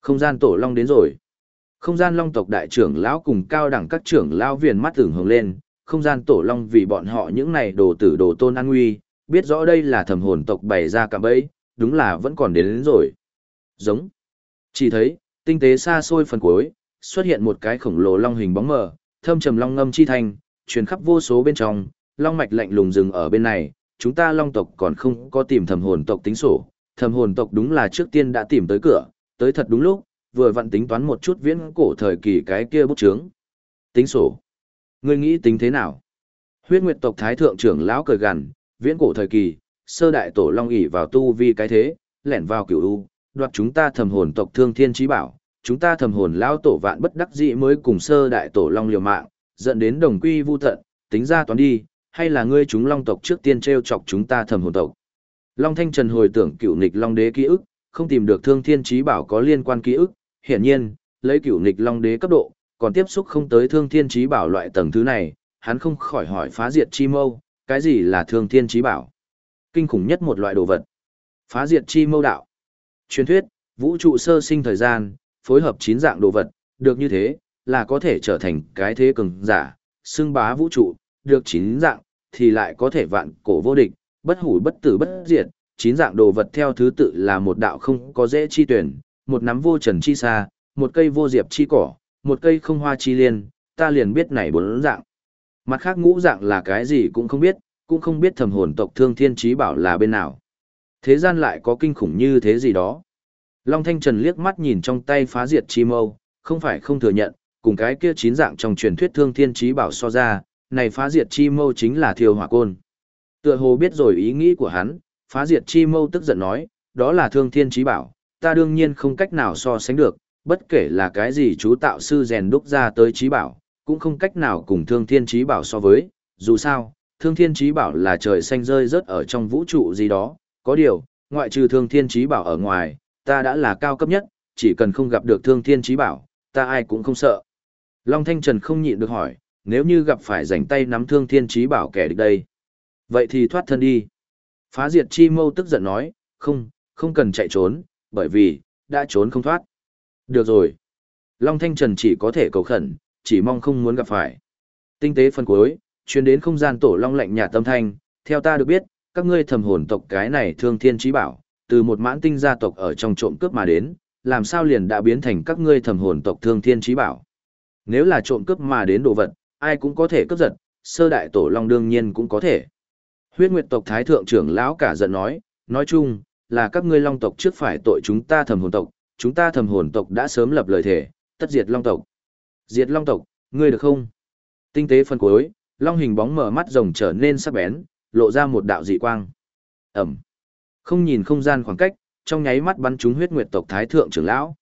Không gian tổ long đến rồi. Không gian long tộc đại trưởng lão cùng cao đẳng các trưởng lão viền mắt tưởng hồng lên, không gian tổ long vì bọn họ những này đồ tử đồ tôn an nguy, biết rõ đây là thầm hồn tộc bày ra cả bẫy, đúng là vẫn còn đến, đến rồi. Giống. Chỉ thấy, tinh tế xa xôi phần cuối, xuất hiện một cái khổng lồ long hình bóng mờ, thâm trầm long ngâm chi thành, truyền khắp vô số bên trong, long mạch lạnh lùng dừng ở bên này, chúng ta long tộc còn không có tìm thầm hồn tộc tính sổ, thầm hồn tộc đúng là trước tiên đã tìm tới cửa, tới thật đúng lúc, vừa vặn tính toán một chút viễn cổ thời kỳ cái kia bút chướng. Tính sổ. Ngươi nghĩ tính thế nào? Huyết Nguyệt tộc thái thượng trưởng lão cười gằn, viễn cổ thời kỳ, sơ đại tổ long ỷ vào tu vi cái thế, lẻn vào cửu u, đoạt chúng ta thầm hồn tộc thương thiên chí bảo, chúng ta thầm hồn lão tổ vạn bất đắc dĩ mới cùng sơ đại tổ long liều mạng, dẫn đến đồng quy vu tận, tính ra toán đi, hay là ngươi chúng long tộc trước tiên treo chọc chúng ta thầm hồn tộc. Long Thanh Trần hồi tưởng cựu nghịch long đế ký ức, không tìm được thương thiên chí bảo có liên quan ký ức, hiển nhiên, lấy cửu nghịch long đế cấp độ, còn tiếp xúc không tới thương thiên trí bảo loại tầng thứ này, hắn không khỏi hỏi phá diệt chi mâu, cái gì là thương thiên trí bảo? Kinh khủng nhất một loại đồ vật. Phá diệt chi mâu đạo. Truyền thuyết, vũ trụ sơ sinh thời gian, phối hợp chín dạng đồ vật, được như thế, là có thể trở thành cái thế cường giả, xưng bá vũ trụ, được chín dạng, thì lại có thể vạn cổ vô địch, bất hủ bất tử bất diệt, chín dạng đồ vật theo thứ tự là một đạo không có dễ chi tuyển, một nắm vô trần chi xa, một cây vô diệp chi cỏ, một cây không hoa chi liên, ta liền biết này bốn dạng. Mặt khác ngũ dạng là cái gì cũng không biết, cũng không biết thầm hồn tộc thương thiên trí bảo là bên nào. Thế gian lại có kinh khủng như thế gì đó. Long Thanh Trần liếc mắt nhìn trong tay phá diệt chi mâu, không phải không thừa nhận, cùng cái kia chín dạng trong truyền thuyết thương thiên trí bảo so ra, này phá diệt chi mâu chính là thiêu hỏa côn. Tựa hồ biết rồi ý nghĩ của hắn, phá diệt chi mâu tức giận nói, đó là thương thiên trí bảo, ta đương nhiên không cách nào so sánh được, bất kể là cái gì chú tạo sư rèn đúc ra tới trí bảo, cũng không cách nào cùng thương thiên trí bảo so với, dù sao, thương thiên trí bảo là trời xanh rơi rớt ở trong vũ trụ gì đó, có điều, ngoại trừ thương thiên trí bảo ở ngoài, ta đã là cao cấp nhất, chỉ cần không gặp được thương thiên trí bảo, ta ai cũng không sợ. Long Thanh Trần không nhịn được hỏi, nếu như gặp phải rảnh tay nắm thương thiên trí bảo kẻ địch đây, vậy thì thoát thân đi. Phá diệt chi mâu tức giận nói, không, không cần chạy trốn, bởi vì, đã trốn không thoát. Được rồi. Long Thanh Trần chỉ có thể cầu khẩn, chỉ mong không muốn gặp phải. Tinh tế phân cuối, chuyến đến không gian tổ long lạnh nhà tâm thanh, theo ta được biết, các ngươi thầm hồn tộc cái này thương thiên trí bảo, từ một mãn tinh gia tộc ở trong trộm cướp mà đến, làm sao liền đã biến thành các ngươi thầm hồn tộc thương thiên trí bảo. Nếu là trộm cướp mà đến đồ vật, ai cũng có thể cướp giật, sơ đại tổ long đương nhiên cũng có thể. Huyết Nguyệt tộc thái thượng trưởng lão cả giận nói, nói chung, là các ngươi long tộc trước phải tội chúng ta thầm hồn tộc, chúng ta thầm hồn tộc đã sớm lập lời thề, tất diệt long tộc. Diệt long tộc, ngươi được không? Tinh tế phân cuối, long hình bóng mở mắt rồng trở nên sắc bén, lộ ra một đạo dị quang. Ẩm. Không nhìn không gian khoảng cách, trong nháy mắt bắn trúng huyết nguyệt tộc thái thượng trưởng lão.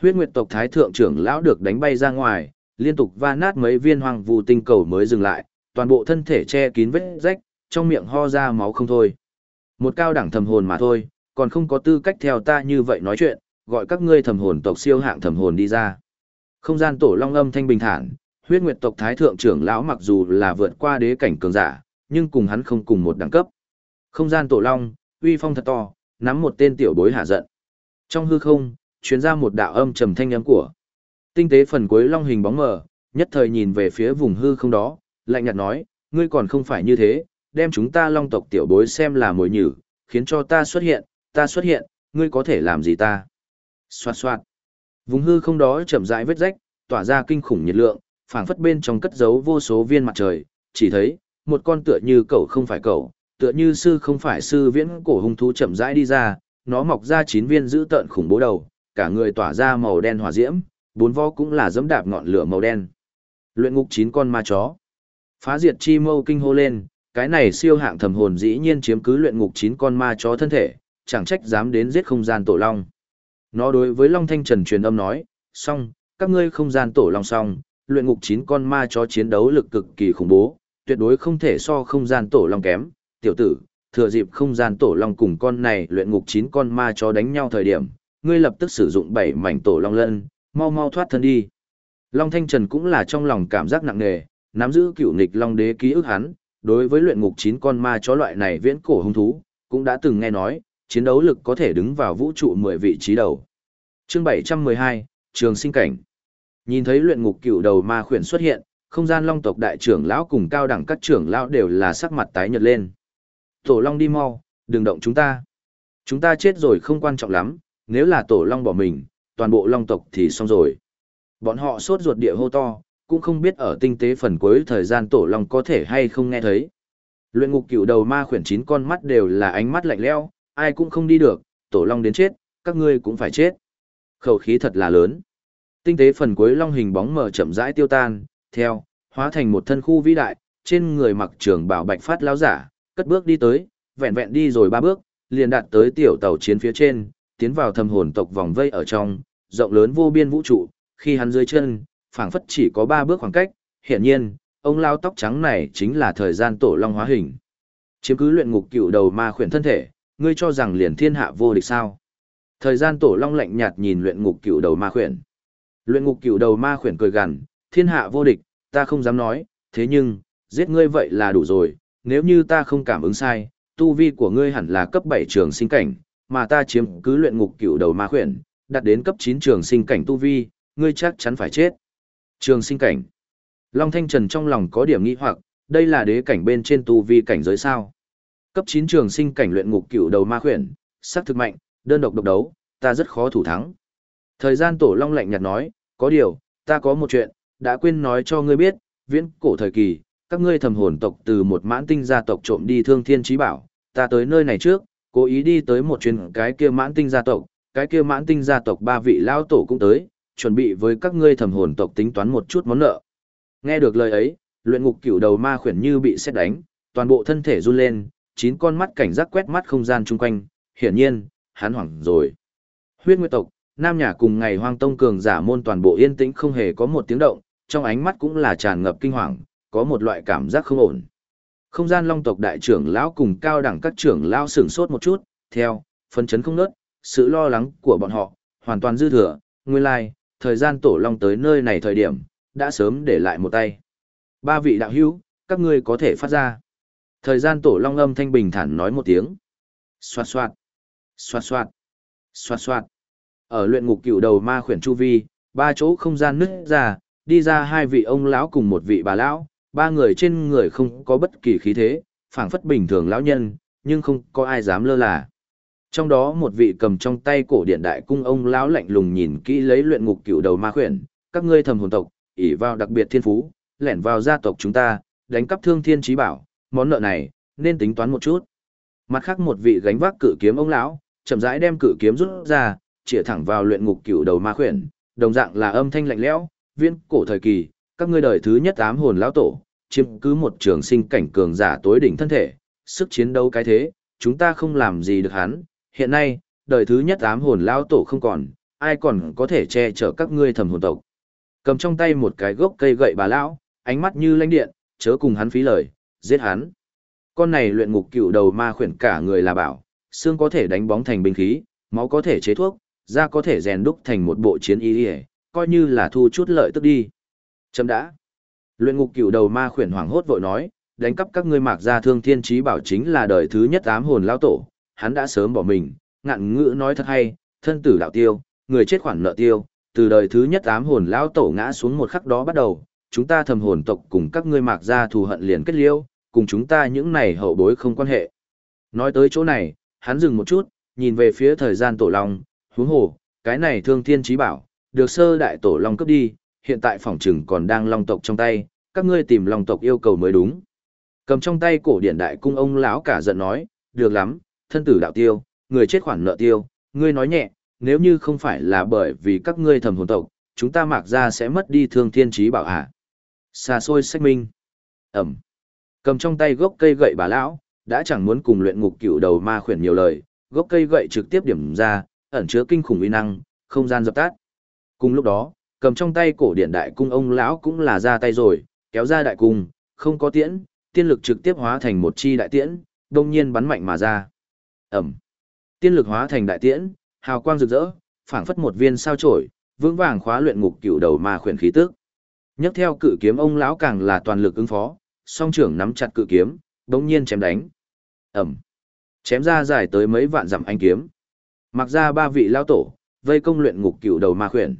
Huyết nguyệt tộc thái thượng trưởng lão được đánh bay ra ngoài, liên tục va nát mấy viên hoàng vu tinh cầu mới dừng lại, toàn bộ thân thể che kín vết rách, trong miệng ho ra máu không thôi. Một cao đẳng thầm hồn mà thôi, còn không có tư cách theo ta như vậy nói chuyện, gọi các ngươi thầm hồn tộc siêu hạng thầm hồn đi ra. Không gian tổ long âm thanh bình thản, huyết nguyệt tộc thái thượng trưởng lão mặc dù là vượt qua đế cảnh cường giả, nhưng cùng hắn không cùng một đẳng cấp. Không gian tổ long, uy phong thật to, nắm một tên tiểu bối hạ giận. Trong hư không, truyền ra một đạo âm trầm thanh âm của. Tinh tế phần cuối long hình bóng mờ, nhất thời nhìn về phía vùng hư không đó, lạnh nhạt nói, ngươi còn không phải như thế, đem chúng ta long tộc tiểu bối xem là mồi nhử, khiến cho ta xuất hiện, ta xuất hiện, ngươi có thể làm gì ta? Xoạt xoạt. Vùng hư không đó chậm rãi vết rách, tỏa ra kinh khủng nhiệt lượng, phảng phất bên trong cất giấu vô số viên mặt trời, chỉ thấy, một con tựa như cậu không phải cậu, tựa như sư không phải sư viễn cổ hung thú chậm rãi đi ra, nó mọc ra chín viên dữ tợn khủng bố đầu, cả người tỏa ra màu đen hỏa diễm, bốn vó cũng là dẫm đạp ngọn lửa màu đen. Luyện ngục chín con ma chó. Phá diệt chi mâu kinh hô lên, Cái này siêu hạng thầm hồn dĩ nhiên chiếm cứ luyện ngục chín con ma chó thân thể, chẳng trách dám đến giết không gian tổ long. Nó đối với Long Thanh Trần truyền âm nói, xong, các ngươi không gian tổ long xong, luyện ngục chín con ma chó chiến đấu lực cực kỳ khủng bố, tuyệt đối không thể so không gian tổ long kém. Tiểu tử, thừa dịp không gian tổ long cùng con này luyện ngục chín con ma chó đánh nhau thời điểm, ngươi lập tức sử dụng bảy mảnh tổ long lân, mau mau thoát thân đi. Long Thanh Trần cũng là trong lòng cảm giác nặng nề, nắm giữ cựu nghịch long đế ký ức hắn, đối với luyện ngục chín con ma chó loại này viễn cổ hung thú, cũng đã từng nghe nói, chiến đấu lực có thể đứng vào vũ trụ 10 vị trí đầu. Chương 712, Trường sinh cảnh. Nhìn thấy luyện ngục cựu đầu ma khuyển xuất hiện, không gian long tộc đại trưởng lão cùng cao đẳng các trưởng lão đều là sắc mặt tái nhợt lên. Tổ long đi mau, đừng động chúng ta. Chúng ta chết rồi không quan trọng lắm, nếu là tổ long bỏ mình, toàn bộ long tộc thì xong rồi. Bọn họ sốt ruột địa hô to, cũng không biết ở tinh tế phần cuối thời gian tổ long có thể hay không nghe thấy. Luyện ngục cựu đầu ma khuyển chín con mắt đều là ánh mắt lạnh lẽo, ai cũng không đi được, tổ long đến chết, các ngươi cũng phải chết. Khẩu khí thật là lớn. Tinh tế phần cuối long hình bóng mờ chậm rãi tiêu tan, theo, hóa thành một thân khu vĩ đại, trên người mặc trường bảo bạch phát lão giả, cất bước đi tới, vẹn vẹn đi rồi ba bước, liền đạt tới tiểu tàu chiến phía trên, tiến vào thâm hồn tộc vòng vây ở trong, rộng lớn vô biên vũ trụ, khi hắn dưới chân, phảng phất chỉ có ba bước khoảng cách, hiển nhiên, ông lao tóc trắng này chính là thời gian tổ long hóa hình. Chiếm cứ luyện ngục cựu đầu ma khuyển thân thể, ngươi cho rằng liền thiên hạ vô địch sao? Thời gian tổ long lạnh nhạt nhìn luyện ngục cựu đầu ma khuyển. Luyện ngục cựu đầu ma khuyển cười gằn, thiên hạ vô địch, ta không dám nói, thế nhưng, giết ngươi vậy là đủ rồi, nếu như ta không cảm ứng sai, tu vi của ngươi hẳn là cấp 7 trường sinh cảnh, mà ta chiếm cứ luyện ngục cựu đầu ma khuyển, đạt đến cấp 9 trường sinh cảnh tu vi, ngươi chắc chắn phải chết. Trường sinh cảnh. Long Thanh Trần trong lòng có điểm nghi hoặc, đây là đế cảnh bên trên tu vi cảnh giới sao? Cấp 9 trường sinh cảnh luyện ngục cửu đầu ma khuyển, sắc thực mạnh, đơn độc độc đấu, ta rất khó thủ thắng. Thời gian tổ long lạnh nhạt nói, có điều, ta có một chuyện, đã quên nói cho ngươi biết, viễn cổ thời kỳ, các ngươi thầm hồn tộc từ một mãn tinh gia tộc trộm đi thương thiên trí bảo, ta tới nơi này trước, cố ý đi tới một chuyến cái kia mãn tinh gia tộc, cái kia mãn tinh gia tộc ba vị lao tổ cũng tới, chuẩn bị với các ngươi thầm hồn tộc tính toán một chút món nợ. Nghe được lời ấy, luyện ngục cửu đầu ma khuyển như bị xét đánh, toàn bộ thân thể run lên, chín con mắt cảnh giác quét mắt không gian chung quanh, hiển nhiên, hắn hoảng rồi. Huyết Nguyệt tộc, Nam Nhà cùng ngày Hoang Tông cường giả môn toàn bộ yên tĩnh không hề có một tiếng động, trong ánh mắt cũng là tràn ngập kinh hoàng, có một loại cảm giác không ổn. Không gian Long tộc đại trưởng lão cùng cao đẳng các trưởng lão sửng sốt một chút, theo, phân chấn không nớt, sự lo lắng của bọn họ hoàn toàn dư thừa, nguyên lai, like, thời gian tổ long tới nơi này thời điểm, đã sớm để lại một tay. Ba vị đạo hữu, các ngươi có thể phát ra. Thời gian tổ long âm thanh bình thản nói một tiếng. Xoạt xoạt, xoạt xoạt, xoạt xoạt. Ở luyện ngục cựu đầu ma khuyển chu vi, ba chỗ không gian nứt ra, đi ra hai vị ông lão cùng một vị bà lão, ba người trên người không có bất kỳ khí thế, phảng phất bình thường lão nhân, nhưng không có ai dám lơ là. Trong đó một vị cầm trong tay cổ điện đại cung ông lão lạnh lùng nhìn kỹ lấy luyện ngục cựu đầu ma khuyển, các ngươi thầm hồn tộc, ỷ vào đặc biệt thiên phú, lẻn vào gia tộc chúng ta, đánh cắp thương thiên trí bảo, món nợ này nên tính toán một chút. Mặt khác một vị gánh vác cự kiếm ông lão, chậm rãi đem cự kiếm rút ra, chĩa thẳng vào luyện ngục cựu đầu ma khuyển, đồng dạng là âm thanh lạnh lẽo, viên cổ thời kỳ, các ngươi đời thứ nhất tám hồn lão tổ, chiếm cứ một trường sinh cảnh cường giả tối đỉnh thân thể, sức chiến đấu cái thế, chúng ta không làm gì được hắn, hiện nay, đời thứ nhất tám hồn lão tổ không còn, ai còn có thể che chở các ngươi thầm hồn tộc. Cầm trong tay một cái gốc cây gậy bà lão, ánh mắt như lãnh điện, chớ cùng hắn phí lời, giết hắn. Con này luyện ngục cựu đầu ma khuyển cả người là bảo, xương có thể đánh bóng thành binh khí, máu có thể chế thuốc, da có thể rèn đúc thành một bộ chiến y, coi như là thu chút lợi tức đi. Chấm đã. Luyện ngục cựu đầu ma khuyển hoảng hốt vội nói, đánh cắp các ngươi mạc gia thương thiên trí bảo chính là đời thứ nhất ám hồn lao tổ, hắn đã sớm bỏ mình, ngạn ngữ nói thật hay, thân tử đạo tiêu, người chết khoản nợ tiêu, từ đời thứ nhất ám hồn lao tổ ngã xuống một khắc đó bắt đầu, chúng ta thầm hồn tộc cùng các ngươi mạc gia thù hận liền kết liêu, cùng chúng ta những này hậu bối không quan hệ. Nói tới chỗ này, hắn dừng một chút, nhìn về phía thời gian tổ long, huống hồ, cái này thương thiên trí bảo, được sơ đại tổ long cướp đi, hiện tại phòng trừng còn đang long tộc trong tay, các ngươi tìm long tộc yêu cầu mới đúng. Cầm trong tay cổ điển đại cung ông lão cả giận nói, được lắm, thân tử đạo tiêu, người chết khoản nợ tiêu, ngươi nói nhẹ, nếu như không phải là bởi vì các ngươi thầm hồn tộc, chúng ta mạc ra sẽ mất đi thương thiên trí bảo hạ. Xa xôi sách minh. Ẩm. Cầm trong tay gốc cây gậy bà lão, đã chẳng muốn cùng luyện ngục cựu đầu ma khuyển nhiều lời, gốc cây gậy trực tiếp điểm ra, ẩn chứa kinh khủng uy năng, không gian dập tắt. Cùng lúc đó, cầm trong tay cổ điện đại cung ông lão cũng là ra tay rồi, kéo ra đại cung, không có tiễn, tiên lực trực tiếp hóa thành một chi đại tiễn, đông nhiên bắn mạnh mà ra. Ẩm. Tiên lực hóa thành đại tiễn, hào quang rực rỡ, phảng phất một viên sao chổi, vững vàng khóa luyện ngục cựu đầu ma khuyển khí tức. Nhấc theo cự kiếm ông lão càng là toàn lực ứng phó, song trưởng nắm chặt cự kiếm, đống nhiên chém đánh. Ẩm. Chém ra dài tới mấy vạn dặm anh kiếm. Mặc ra ba vị lao tổ, vây công luyện ngục cựu đầu ma khuyển.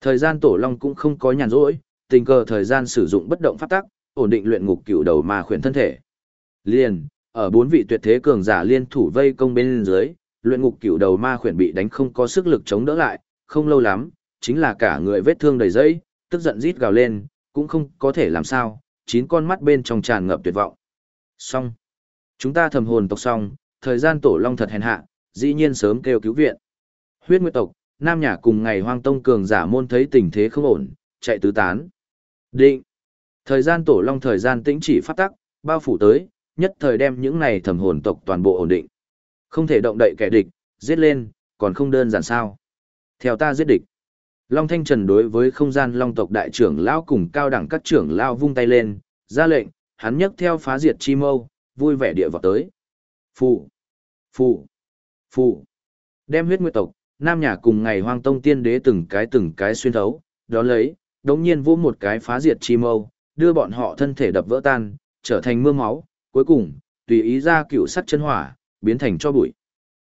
Thời gian tổ long cũng không có nhàn rỗi, tình cờ thời gian sử dụng bất động phát tắc, ổn định luyện ngục cựu đầu ma khuyển thân thể. Liền, ở bốn vị tuyệt thế cường giả liên thủ vây công bên dưới, luyện ngục cựu đầu ma khuyển bị đánh không có sức lực chống đỡ lại, không lâu lắm, chính là cả người vết thương đầy dẫy, tức giận rít gào lên, cũng không có thể làm sao, chín con mắt bên trong tràn ngập tuyệt vọng. Xong. Chúng ta thầm hồn tộc xong, thời gian tổ long thật hèn hạ, dĩ nhiên sớm kêu cứu viện. Huyết nguyệt tộc, nam nhà cùng ngày hoang tông cường giả môn thấy tình thế không ổn, chạy tứ tán. Định. Thời gian tổ long thời gian tĩnh chỉ phát tắc, bao phủ tới, nhất thời đem những này thầm hồn tộc toàn bộ ổn định. Không thể động đậy kẻ địch, giết lên, còn không đơn giản sao. Theo ta giết địch. Long Thanh Trần đối với không gian Long tộc đại trưởng lão cùng cao đẳng các trưởng lão vung tay lên, ra lệnh, hắn nhấc theo phá diệt chi mâu, vui vẻ địa vào tới. Phụ, phụ, phụ. Đem huyết nguyệt tộc, nam nhà cùng ngày hoang tông tiên đế từng cái từng cái xuyên thấu, đó lấy, đống nhiên vô một cái phá diệt chi mâu, đưa bọn họ thân thể đập vỡ tan, trở thành mưa máu, cuối cùng, tùy ý ra cựu sắt chân hỏa, biến thành cho bụi.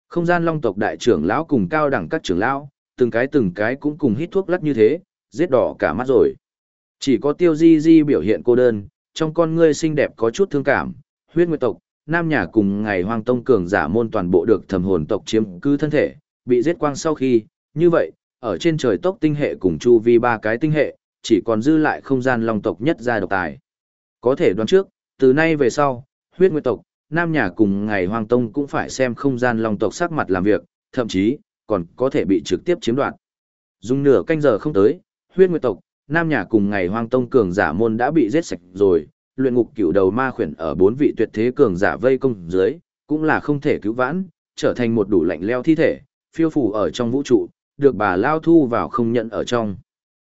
Không gian long tộc đại trưởng lão cùng cao đẳng các trưởng lão, từng cái từng cái cũng cùng hít thuốc lắc như thế, giết đỏ cả mắt rồi. Chỉ có tiêu di di biểu hiện cô đơn, trong con ngươi xinh đẹp có chút thương cảm, huyết nguyệt tộc, nam nhà cùng ngày hoang tông cường giả môn toàn bộ được thầm hồn tộc chiếm cứ thân thể, bị giết quang sau khi, như vậy, ở trên trời tốc tinh hệ cùng chu vi ba cái tinh hệ, chỉ còn dư lại không gian long tộc nhất gia độc tài. Có thể đoán trước, từ nay về sau, huyết nguyệt tộc, nam nhà cùng ngày hoang tông cũng phải xem không gian long tộc sắc mặt làm việc, thậm chí, còn có thể bị trực tiếp chiếm đoạt. Dùng nửa canh giờ không tới, huyết nguyệt tộc, nam nhà cùng ngày hoang tông cường giả môn đã bị giết sạch rồi, luyện ngục cửu đầu ma khuyển ở bốn vị tuyệt thế cường giả vây công dưới, cũng là không thể cứu vãn, trở thành một đủ lạnh leo thi thể, phiêu phù ở trong vũ trụ, được bà Lao thu vào không nhận ở trong.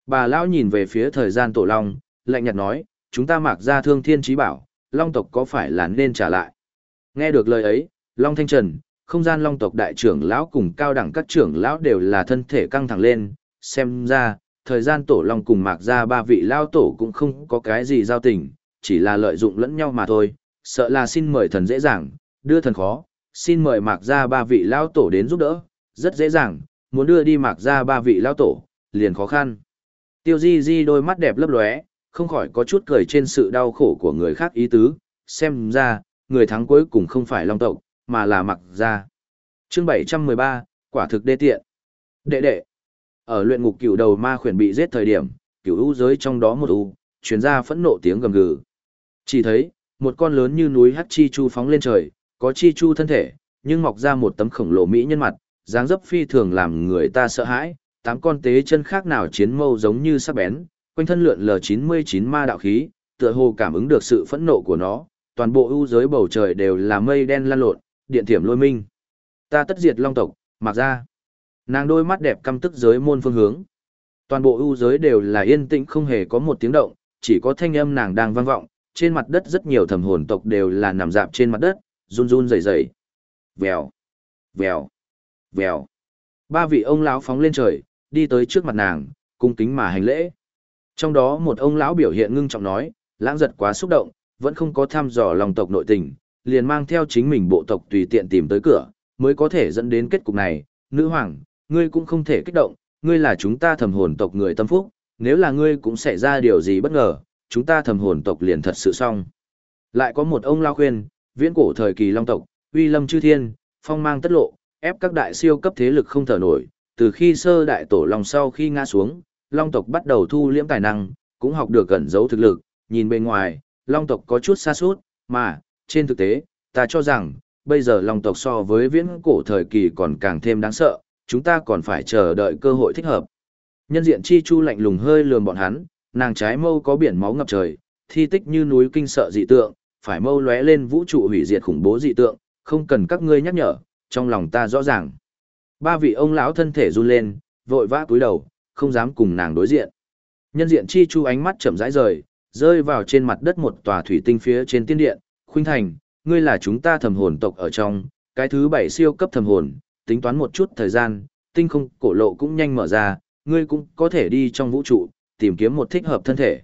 Bà Lao nhìn về phía thời gian tổ long, lạnh nhạt nói, chúng ta mặc ra thương thiên trí bảo, long tộc có phải là nên trả lại. Nghe được lời ấy, Long Thanh Trần, không gian long tộc đại trưởng lão cùng cao đẳng các trưởng lão đều là thân thể căng thẳng lên, xem ra, thời gian tổ long cùng mạc ra ba vị lao tổ cũng không có cái gì giao tình, chỉ là lợi dụng lẫn nhau mà thôi, sợ là xin mời thần dễ dàng, đưa thần khó, xin mời mạc ra ba vị lao tổ đến giúp đỡ, rất dễ dàng, muốn đưa đi mạc ra ba vị lao tổ, liền khó khăn. Tiêu di di đôi mắt đẹp lấp lóe, không khỏi có chút cười trên sự đau khổ của người khác ý tứ, xem ra, người thắng cuối cùng không phải long tộc, mà là mặc ra. chương 713, quả thực đê tiện. Đệ đệ. Ở luyện ngục cửu đầu ma khuyển bị giết thời điểm, cửu u giới trong đó một u, chuyến ra phẫn nộ tiếng gầm gừ. Chỉ thấy, một con lớn như núi hắc chi chu phóng lên trời, có chi chu thân thể, nhưng mọc ra một tấm khổng lồ mỹ nhân mặt, dáng dấp phi thường làm người ta sợ hãi, tám con tế chân khác nào chiến mâu giống như sắc bén, quanh thân lượn lờ 99 ma đạo khí, tựa hồ cảm ứng được sự phẫn nộ của nó, toàn bộ ưu giới bầu trời đều là mây đen lan lộn, điện thiểm lôi minh. Ta tất diệt long tộc, mặc ra. Nàng đôi mắt đẹp căm tức giới môn phương hướng. Toàn bộ ưu giới đều là yên tĩnh không hề có một tiếng động, chỉ có thanh âm nàng đang vang vọng, trên mặt đất rất nhiều thầm hồn tộc đều là nằm dạp trên mặt đất, run run rẩy rẩy. Vèo, vèo, vèo. Ba vị ông lão phóng lên trời, đi tới trước mặt nàng, cung kính mà hành lễ. Trong đó một ông lão biểu hiện ngưng trọng nói, lãng giật quá xúc động, vẫn không có thăm dò lòng tộc nội tình, liền mang theo chính mình bộ tộc tùy tiện tìm tới cửa, mới có thể dẫn đến kết cục này. Nữ hoàng, ngươi cũng không thể kích động, ngươi là chúng ta thầm hồn tộc người tâm phúc, nếu là ngươi cũng xảy ra điều gì bất ngờ, chúng ta thầm hồn tộc liền thật sự xong. Lại có một ông lao khuyên, viễn cổ thời kỳ long tộc, uy lâm chư thiên, phong mang tất lộ, ép các đại siêu cấp thế lực không thở nổi, từ khi sơ đại tổ long sau khi ngã xuống, long tộc bắt đầu thu liễm tài năng, cũng học được cẩn giấu thực lực, nhìn bên ngoài, long tộc có chút xa suốt, mà, trên thực tế, ta cho rằng, bây giờ long tộc so với viễn cổ thời kỳ còn càng thêm đáng sợ, chúng ta còn phải chờ đợi cơ hội thích hợp. Nhân diện chi chu lạnh lùng hơi lườm bọn hắn, nàng trái mâu có biển máu ngập trời, thi tích như núi kinh sợ dị tượng, phải mâu lóe lên vũ trụ hủy diệt khủng bố dị tượng, không cần các ngươi nhắc nhở, trong lòng ta rõ ràng. Ba vị ông lão thân thể run lên, vội vã cúi đầu, không dám cùng nàng đối diện. Nhân diện chi chu ánh mắt chậm rãi rời, rơi vào trên mặt đất một tòa thủy tinh phía trên tiên điện, khuynh thành, ngươi là chúng ta thầm hồn tộc ở trong, cái thứ bảy siêu cấp thầm hồn, tính toán một chút thời gian, tinh không cổ lộ cũng nhanh mở ra, ngươi cũng có thể đi trong vũ trụ, tìm kiếm một thích hợp thân thể.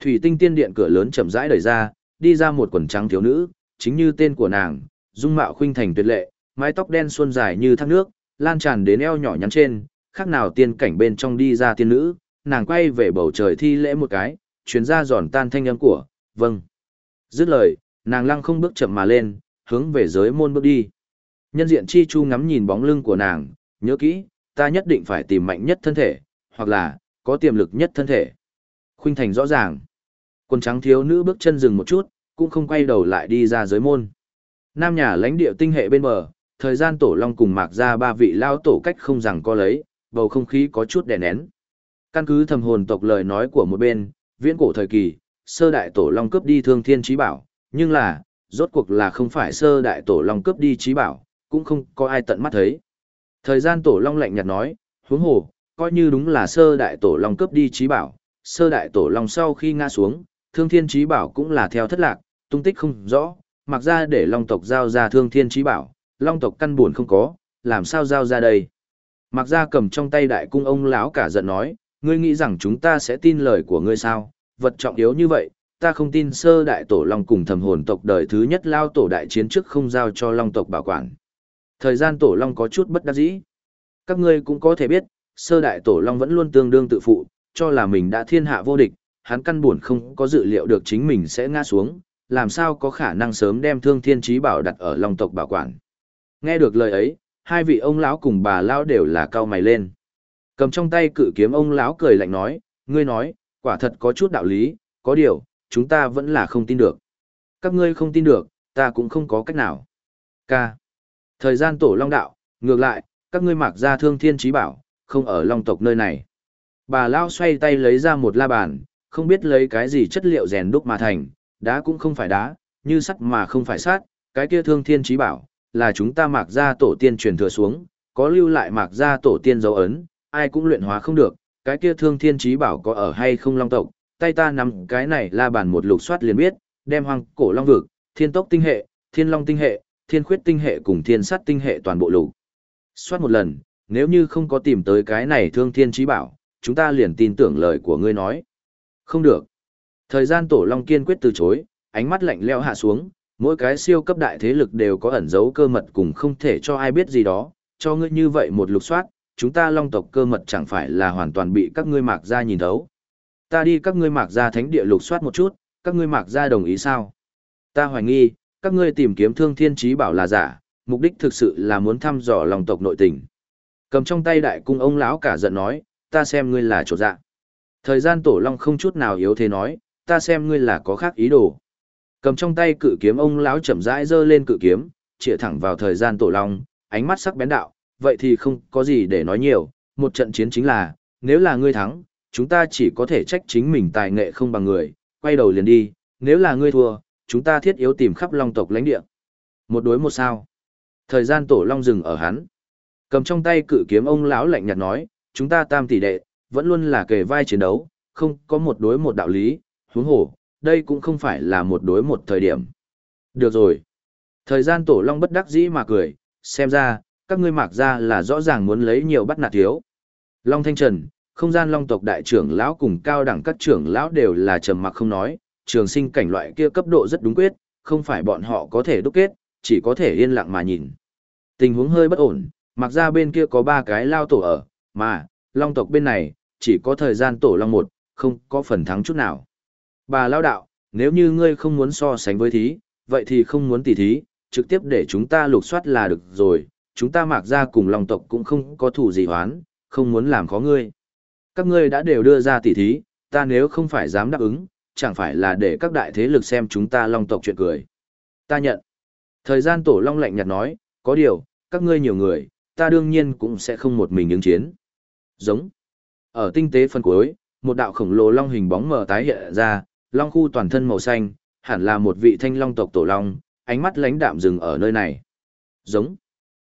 Thủy tinh tiên điện cửa lớn chậm rãi đẩy ra, đi ra một quần trắng thiếu nữ, chính như tên của nàng, dung mạo khuynh thành tuyệt lệ, mái tóc đen xuân dài như thác nước, lan tràn đến eo nhỏ nhắn trên, khác nào tiên cảnh bên trong đi ra tiên nữ, nàng quay về bầu trời thi lễ một cái, chuyến ra giòn tan thanh âm của, vâng. Dứt lời, nàng lăng không bước chậm mà lên, hướng về giới môn bước đi. Nhân diện chi chu ngắm nhìn bóng lưng của nàng, nhớ kỹ, ta nhất định phải tìm mạnh nhất thân thể, hoặc là, có tiềm lực nhất thân thể. Khuynh thành rõ ràng. Quần trắng thiếu nữ bước chân dừng một chút, cũng không quay đầu lại đi ra giới môn. Nam nhà lãnh địa tinh hệ bên bờ, thời gian tổ long cùng mạc ra ba vị lao tổ cách không rằng co lấy, bầu không khí có chút đè nén. Căn cứ thầm hồn tộc lời nói của một bên, viễn cổ thời kỳ, sơ đại tổ long cướp đi thương thiên trí bảo, nhưng là, rốt cuộc là không phải sơ đại tổ long cướp đi trí bảo, cũng không có ai tận mắt thấy. Thời gian tổ long lạnh nhạt nói, huống hồ, coi như đúng là sơ đại tổ long cướp đi trí bảo, sơ đại tổ long sau khi ngã xuống, thương thiên trí bảo cũng là theo thất lạc, tung tích không rõ, mặc ra để long tộc giao ra thương thiên trí bảo, long tộc căn buồn không có, làm sao giao ra đây. Mặc ra cầm trong tay đại cung ông lão cả giận nói, ngươi nghĩ rằng chúng ta sẽ tin lời của ngươi sao, vật trọng yếu như vậy, ta không tin sơ đại tổ long cùng thầm hồn tộc đời thứ nhất lao tổ đại chiến trước không giao cho long tộc bảo quản. Thời gian tổ long có chút bất đắc dĩ. Các ngươi cũng có thể biết, sơ đại tổ long vẫn luôn tương đương tự phụ, cho là mình đã thiên hạ vô địch, hắn căn buồn không có dự liệu được chính mình sẽ ngã xuống, làm sao có khả năng sớm đem thương thiên trí bảo đặt ở long tộc bảo quản. Nghe được lời ấy, hai vị ông lão cùng bà lão đều là cao mày lên. Cầm trong tay cự kiếm ông lão cười lạnh nói, ngươi nói, quả thật có chút đạo lý, có điều, chúng ta vẫn là không tin được. Các ngươi không tin được, ta cũng không có cách nào. K. Thời gian tổ long đạo, ngược lại, các ngươi mặc ra thương thiên trí bảo, không ở long tộc nơi này. Bà lão xoay tay lấy ra một la bàn, không biết lấy cái gì chất liệu rèn đúc mà thành, đá cũng không phải đá, như sắt mà không phải sắt, cái kia thương thiên trí bảo, là chúng ta mặc ra tổ tiên truyền thừa xuống, có lưu lại mặc ra tổ tiên dấu ấn, ai cũng luyện hóa không được, cái kia thương thiên trí bảo có ở hay không long tộc, tay ta nắm cái này la bàn một lục soát liền biết, đem hoang cổ long vực, thiên tốc tinh hệ, thiên long tinh hệ, thiên khuyết tinh hệ cùng thiên sát tinh hệ toàn bộ lục. Soát một lần, nếu như không có tìm tới cái này thương thiên trí bảo, chúng ta liền tin tưởng lời của ngươi nói. Không được. Thời gian tổ long kiên quyết từ chối, ánh mắt lạnh leo hạ xuống, mỗi cái siêu cấp đại thế lực đều có ẩn giấu cơ mật cùng không thể cho ai biết gì đó, cho ngươi như vậy một lục soát, chúng ta long tộc cơ mật chẳng phải là hoàn toàn bị các ngươi mạc ra nhìn thấu. Ta đi các ngươi mạc ra thánh địa lục soát một chút, các ngươi mạc ra đồng ý sao? Ta hoài nghi, các ngươi tìm kiếm thương thiên trí bảo là giả, mục đích thực sự là muốn thăm dò lòng tộc nội tình. Cầm trong tay đại cung ông lão cả giận nói, ta xem ngươi là chỗ dạ. Thời gian tổ long không chút nào yếu thế nói, ta xem ngươi là có khác ý đồ. Cầm trong tay cự kiếm ông lão chậm rãi giơ lên cự kiếm, chĩa thẳng vào thời gian tổ long, ánh mắt sắc bén đạo, vậy thì không có gì để nói nhiều, một trận chiến chính là, nếu là ngươi thắng, chúng ta chỉ có thể trách chính mình tài nghệ không bằng người, quay đầu liền đi, nếu là ngươi thua, chúng ta thiết yếu tìm khắp long tộc lãnh địa. Một đối một sao. Thời gian tổ long dừng ở hắn. Cầm trong tay cự kiếm ông lão lạnh nhạt nói, chúng ta tam tỷ đệ, vẫn luôn là kề vai chiến đấu, không có một đối một đạo lý, huống hổ, đây cũng không phải là một đối một thời điểm. Được rồi. Thời gian tổ long bất đắc dĩ mà cười, xem ra, các ngươi mặc ra là rõ ràng muốn lấy nhiều bắt nạt thiếu. Long Thanh Trần, không gian long tộc đại trưởng lão cùng cao đẳng các trưởng lão đều là trầm mặc không nói, trường sinh cảnh loại kia cấp độ rất đúng quyết, không phải bọn họ có thể đúc kết, chỉ có thể yên lặng mà nhìn. Tình huống hơi bất ổn, mặc ra bên kia có ba cái lao tổ ở, mà, long tộc bên này, chỉ có thời gian tổ long một, không có phần thắng chút nào. Bà lao đạo, nếu như ngươi không muốn so sánh với thí, vậy thì không muốn tỉ thí, trực tiếp để chúng ta lục soát là được rồi, chúng ta mặc ra cùng long tộc cũng không có thủ gì hoán, không muốn làm khó ngươi. Các ngươi đã đều đưa ra tỉ thí, ta nếu không phải dám đáp ứng, chẳng phải là để các đại thế lực xem chúng ta long tộc chuyện cười. Ta nhận. Thời gian tổ long lạnh nhạt nói, có điều, các ngươi nhiều người, ta đương nhiên cũng sẽ không một mình ứng chiến. Giống. Ở tinh tế phân cuối, một đạo khổng lồ long hình bóng mờ tái hiện ra, long khu toàn thân màu xanh, hẳn là một vị thanh long tộc tổ long, ánh mắt lãnh đạm dừng ở nơi này. Giống.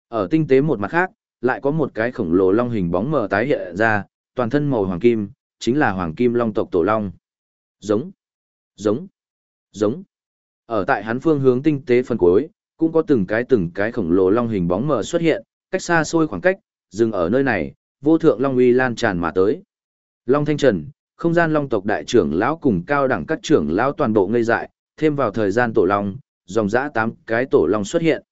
Ở tinh tế một mặt khác, lại có một cái khổng lồ long hình bóng mờ tái hiện ra, toàn thân màu hoàng kim, chính là hoàng kim long tộc tổ long. Giống. Giống. Giống. Ở tại hắn phương hướng tinh tế phân cuối, cũng có từng cái từng cái khổng lồ long hình bóng mờ xuất hiện, cách xa xôi khoảng cách, dừng ở nơi này, vô thượng long uy lan tràn mà tới. Long Thanh Trần, không gian long tộc đại trưởng lão cùng cao đẳng các trưởng lão toàn bộ ngây dại, thêm vào thời gian tổ long, dòng dã tám cái tổ long xuất hiện.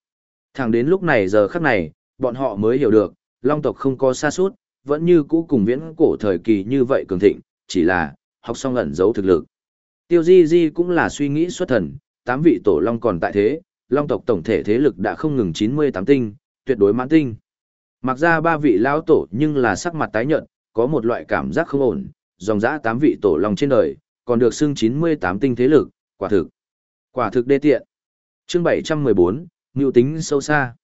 Thẳng đến lúc này giờ khắc này, bọn họ mới hiểu được, long tộc không có xa suốt, vẫn như cũ cùng viễn cổ thời kỳ như vậy cường thịnh, chỉ là, học xong ẩn giấu thực lực. Tiêu Di Di cũng là suy nghĩ xuất thần, tám vị tổ long còn tại thế, long tộc tổng thể thế lực đã không ngừng 98 tinh, tuyệt đối mãn tinh. Mặc ra ba vị lão tổ nhưng là sắc mặt tái nhợt, có một loại cảm giác không ổn, dòng dã tám vị tổ long trên đời, còn được xưng 98 tinh thế lực, quả thực. Quả thực đê tiện. Chương 714, Ngưu tính sâu xa.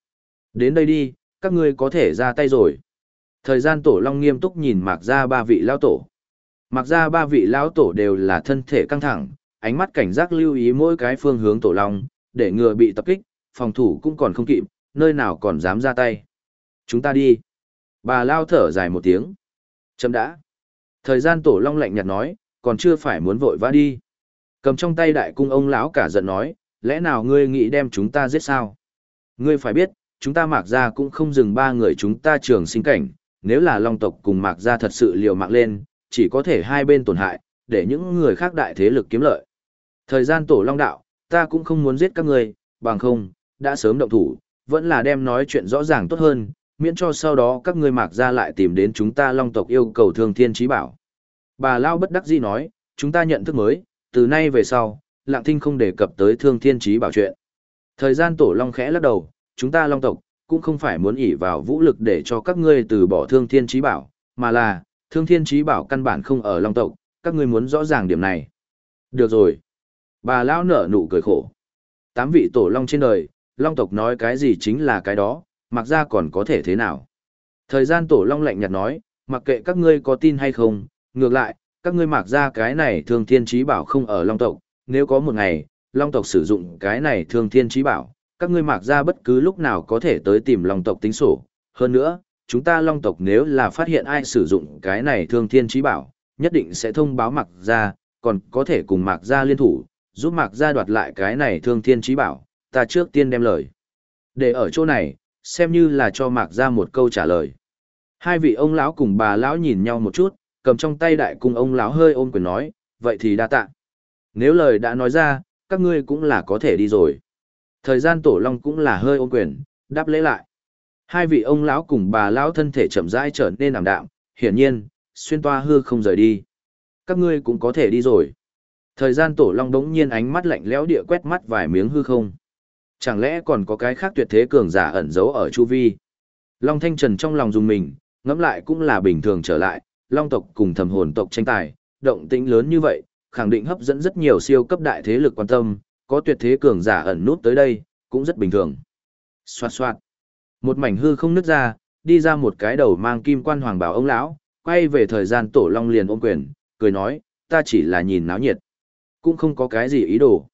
Đến đây đi, các ngươi có thể ra tay rồi. Thời gian tổ long nghiêm túc nhìn mạc ra ba vị lão tổ. Mạc ra ba vị lão tổ đều là thân thể căng thẳng, ánh mắt cảnh giác lưu ý mỗi cái phương hướng tổ long, để ngừa bị tập kích, phòng thủ cũng còn không kịp, nơi nào còn dám ra tay. Chúng ta đi. Bà lao thở dài một tiếng. Chấm đã. Thời gian tổ long lạnh nhạt nói, còn chưa phải muốn vội vã đi. Cầm trong tay đại cung ông lão cả giận nói, lẽ nào ngươi nghĩ đem chúng ta giết sao? Ngươi phải biết, chúng ta mạc ra cũng không dừng ba người chúng ta trường sinh cảnh, nếu là long tộc cùng mạc gia thật sự liều mạng lên, chỉ có thể hai bên tổn hại, để những người khác đại thế lực kiếm lợi. Thời gian tổ long đạo, ta cũng không muốn giết các ngươi, bằng không, đã sớm động thủ, vẫn là đem nói chuyện rõ ràng tốt hơn, miễn cho sau đó các ngươi mạc gia lại tìm đến chúng ta long tộc yêu cầu thương thiên trí bảo. Bà Lao bất đắc dĩ nói, chúng ta nhận thức mới, từ nay về sau, lạng thinh không đề cập tới thương thiên trí bảo chuyện. Thời gian tổ long khẽ lắc đầu, chúng ta long tộc, cũng không phải muốn ỷ vào vũ lực để cho các ngươi từ bỏ thương thiên trí bảo, mà là, thương thiên trí bảo căn bản không ở long tộc, các ngươi muốn rõ ràng điểm này. Được rồi. Bà Lão nở nụ cười khổ. Tám vị tổ long trên đời, long tộc nói cái gì chính là cái đó, mặc ra còn có thể thế nào. Thời gian tổ long lạnh nhạt nói, mặc kệ các ngươi có tin hay không, ngược lại, các ngươi mặc ra cái này thương thiên trí bảo không ở long tộc, nếu có một ngày, long tộc sử dụng cái này thương thiên trí bảo, các ngươi mạc ra bất cứ lúc nào có thể tới tìm long tộc tính sổ. Hơn nữa, chúng ta long tộc nếu là phát hiện ai sử dụng cái này thương thiên trí bảo, nhất định sẽ thông báo mạc ra, còn có thể cùng mạc ra liên thủ, giúp mạc ra đoạt lại cái này thương thiên trí bảo, ta trước tiên đem lời. Để ở chỗ này, xem như là cho mạc ra một câu trả lời. Hai vị ông lão cùng bà lão nhìn nhau một chút, cầm trong tay đại cung ông lão hơi ôm quyền nói, vậy thì đa tạ. Nếu lời đã nói ra, các ngươi cũng là có thể đi rồi. Thời gian tổ long cũng là hơi ôm quyền, đáp lễ lại. Hai vị ông lão cùng bà lão thân thể chậm rãi trở nên ảm đạm, hiển nhiên, xuyên toa hư không rời đi. Các ngươi cũng có thể đi rồi. Thời gian tổ long đống nhiên ánh mắt lạnh lẽo địa quét mắt vài miếng hư không. Chẳng lẽ còn có cái khác tuyệt thế cường giả ẩn giấu ở chu vi? Long Thanh Trần trong lòng dùng mình, ngẫm lại cũng là bình thường trở lại, Long tộc cùng thầm hồn tộc tranh tài, động tĩnh lớn như vậy, khẳng định hấp dẫn rất nhiều siêu cấp đại thế lực quan tâm, có tuyệt thế cường giả ẩn nút tới đây, cũng rất bình thường. Xoạt xoạt. Một mảnh hư không nứt ra, đi ra một cái đầu mang kim quan hoàng bảo ông lão, quay về thời gian tổ long liền ôm quyền, cười nói, ta chỉ là nhìn náo nhiệt, cũng không có cái gì ý đồ.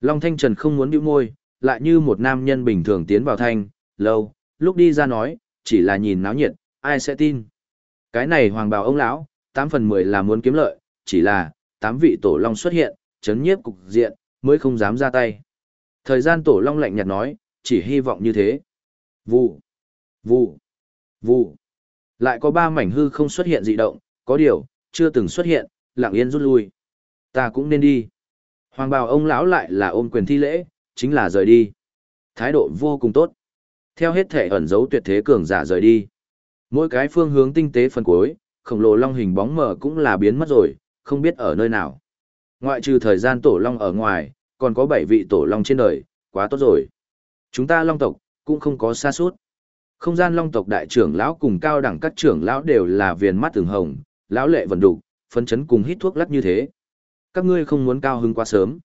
Long Thanh Trần không muốn bĩu môi, lại như một nam nhân bình thường tiến vào thanh, lâu, lúc đi ra nói, chỉ là nhìn náo nhiệt, ai sẽ tin. Cái này hoàng bào ông lão, 8 phần 10 là muốn kiếm lợi, chỉ là, 8 vị tổ long xuất hiện, chấn nhiếp cục diện, mới không dám ra tay. Thời gian tổ long lạnh nhạt nói, chỉ hy vọng như thế. Vụ, vụ, vụ. Lại có ba mảnh hư không xuất hiện dị động, có điều, chưa từng xuất hiện, lặng yên rút lui. Ta cũng nên đi. Hoàng bào ông lão lại là ôm quyền thi lễ, chính là rời đi. Thái độ vô cùng tốt. Theo hết thể ẩn dấu tuyệt thế cường giả rời đi. Mỗi cái phương hướng tinh tế phần cuối, khổng lồ long hình bóng mờ cũng là biến mất rồi, không biết ở nơi nào. Ngoại trừ thời gian tổ long ở ngoài, còn có bảy vị tổ long trên đời, quá tốt rồi. Chúng ta long tộc, cũng không có xa suốt. Không gian long tộc đại trưởng lão cùng cao đẳng các trưởng lão đều là viền mắt từng hồng, lão lệ vần đục, phấn chấn cùng hít thuốc lắc như thế. Các ngươi không muốn cao hứng quá sớm.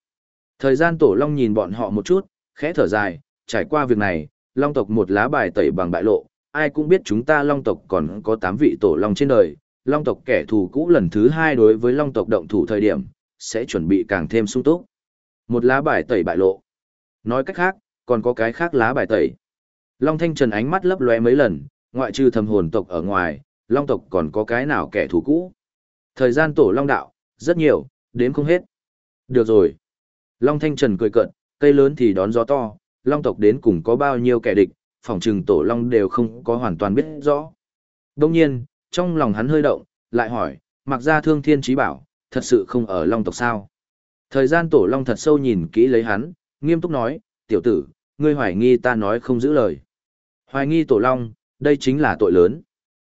Thời gian tổ long nhìn bọn họ một chút, khẽ thở dài, trải qua việc này, long tộc một lá bài tẩy bằng bại lộ, ai cũng biết chúng ta long tộc còn có 8 vị tổ long trên đời, long tộc kẻ thù cũ lần thứ hai đối với long tộc động thủ thời điểm, sẽ chuẩn bị càng thêm sung túc. Một lá bài tẩy bại lộ. Nói cách khác, còn có cái khác lá bài tẩy. Long Thanh Trần ánh mắt lấp lóe mấy lần, ngoại trừ thầm hồn tộc ở ngoài, Long tộc còn có cái nào kẻ thù cũ. Thời gian tổ Long đạo, rất nhiều, đếm không hết. Được rồi. Long Thanh Trần cười cận, cây lớn thì đón gió to, Long tộc đến cùng có bao nhiêu kẻ địch, phòng trừng tổ Long đều không có hoàn toàn biết rõ. Đông nhiên, trong lòng hắn hơi động, lại hỏi, mặc ra thương thiên trí bảo, thật sự không ở Long tộc sao? Thời gian tổ Long thật sâu nhìn kỹ lấy hắn, nghiêm túc nói, tiểu tử, ngươi hoài nghi ta nói không giữ lời. Hoài nghi tổ Long, đây chính là tội lớn.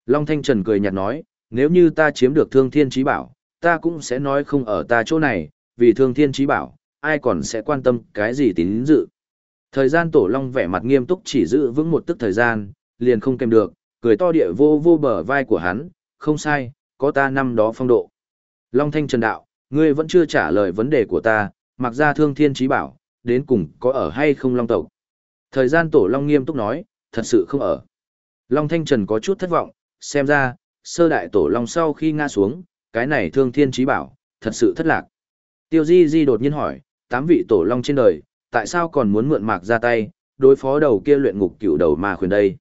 Long Thanh Trần cười nhạt nói, nếu như ta chiếm được thương thiên trí bảo, ta cũng sẽ nói không ở ta chỗ này, vì thương thiên trí bảo, ai còn sẽ quan tâm cái gì tín dự. Thời gian tổ long vẻ mặt nghiêm túc chỉ giữ vững một tức thời gian, liền không kèm được, cười to địa vô vô bờ vai của hắn, không sai, có ta năm đó phong độ. Long thanh trần đạo, ngươi vẫn chưa trả lời vấn đề của ta, mặc ra thương thiên trí bảo, đến cùng có ở hay không long tộc. Thời gian tổ long nghiêm túc nói, thật sự không ở. Long thanh trần có chút thất vọng, xem ra, sơ đại tổ long sau khi ngã xuống, cái này thương thiên trí bảo, thật sự thất lạc. Tiêu Di Di đột nhiên hỏi, tám vị tổ long trên đời, tại sao còn muốn mượn mạc ra tay, đối phó đầu kia luyện ngục cựu đầu mà khuyên đây.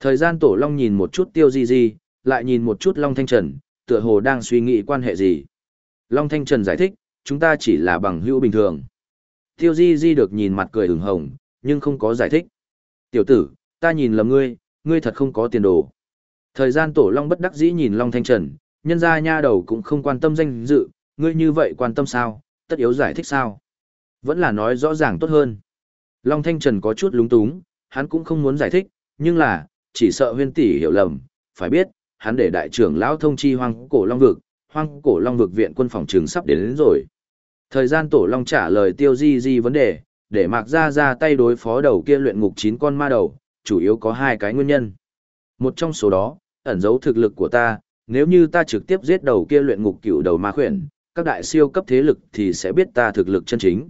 Thời gian tổ long nhìn một chút Tiêu Di Di, lại nhìn một chút Long Thanh Trần, tựa hồ đang suy nghĩ quan hệ gì. Long Thanh Trần giải thích, chúng ta chỉ là bằng hữu bình thường. Tiêu Di Di được nhìn mặt cười ửng hồng, nhưng không có giải thích. Tiểu tử, ta nhìn lầm ngươi, ngươi thật không có tiền đồ. Thời gian tổ long bất đắc dĩ nhìn Long Thanh Trần, nhân ra nha đầu cũng không quan tâm danh dự, ngươi như vậy quan tâm sao, tất yếu giải thích sao. Vẫn là nói rõ ràng tốt hơn. Long Thanh Trần có chút lúng túng, hắn cũng không muốn giải thích, nhưng là, chỉ sợ huyên tỷ hiểu lầm, phải biết, hắn để đại trưởng lão thông chi hoang cổ long vực, hoang cổ long vực viện quân phòng trường sắp đến, đến rồi. Thời gian tổ long trả lời tiêu di di vấn đề, để mạc ra ra tay đối phó đầu kia luyện ngục chín con ma đầu, chủ yếu có hai cái nguyên nhân. Một trong số đó, ẩn giấu thực lực của ta, nếu như ta trực tiếp giết đầu kia luyện ngục cựu đầu ma khuyển, các đại siêu cấp thế lực thì sẽ biết ta thực lực chân chính.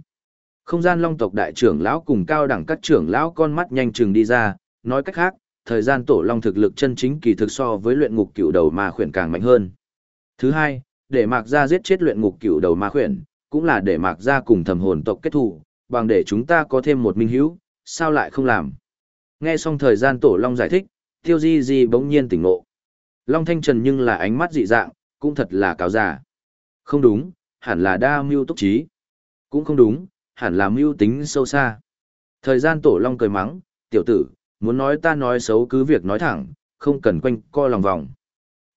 Không gian long tộc đại trưởng lão cùng cao đẳng các trưởng lão con mắt nhanh chừng đi ra, nói cách khác, thời gian tổ long thực lực chân chính kỳ thực so với luyện ngục cựu đầu ma khuyển càng mạnh hơn. Thứ hai, để mạc gia giết chết luyện ngục cựu đầu ma khuyển, cũng là để mạc gia cùng thầm hồn tộc kết thù, bằng để chúng ta có thêm một minh hữu, sao lại không làm. Nghe xong thời gian tổ long giải thích, tiêu di di bỗng nhiên tỉnh ngộ. Long thanh trần nhưng là ánh mắt dị dạng, cũng thật là cáo già. Không đúng, hẳn là đa mưu túc trí. Cũng không đúng, hẳn là mưu tính sâu xa. Thời gian tổ long cười mắng, tiểu tử, muốn nói ta nói xấu cứ việc nói thẳng, không cần quanh co lòng vòng.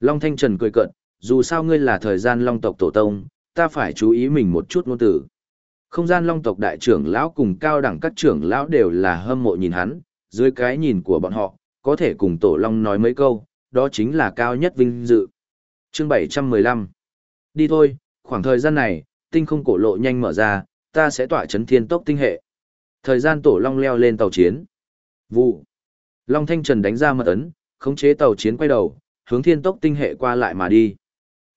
Long Thanh Trần cười cận, dù sao ngươi là thời gian long tộc tổ tông, ta phải chú ý mình một chút ngôn tử. Không gian long tộc đại trưởng lão cùng cao đẳng các trưởng lão đều là hâm mộ nhìn hắn, dưới cái nhìn của bọn họ, có thể cùng tổ long nói mấy câu, đó chính là cao nhất vinh dự. Chương 715 Đi thôi, khoảng thời gian này, tinh không cổ lộ nhanh mở ra, ta sẽ tỏa chấn thiên tốc tinh hệ. Thời gian tổ long leo lên tàu chiến. Vụ. Long Thanh Trần đánh ra mật ấn, khống chế tàu chiến quay đầu, hướng thiên tốc tinh hệ qua lại mà đi.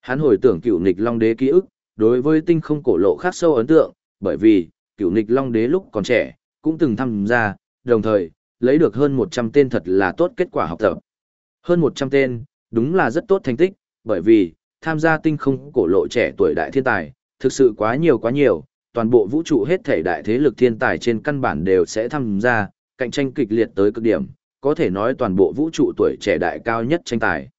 Hắn hồi tưởng cựu nịch Long Đế ký ức, đối với tinh không cổ lộ khắc sâu ấn tượng, bởi vì, cựu nịch Long Đế lúc còn trẻ, cũng từng tham gia, đồng thời, lấy được hơn 100 tên thật là tốt kết quả học tập. Hơn 100 tên, đúng là rất tốt thành tích, bởi vì, tham gia tinh không cổ lộ trẻ tuổi đại thiên tài, thực sự quá nhiều quá nhiều, toàn bộ vũ trụ hết thể đại thế lực thiên tài trên căn bản đều sẽ tham gia, cạnh tranh kịch liệt tới cực điểm, có thể nói toàn bộ vũ trụ tuổi trẻ đại cao nhất tranh tài.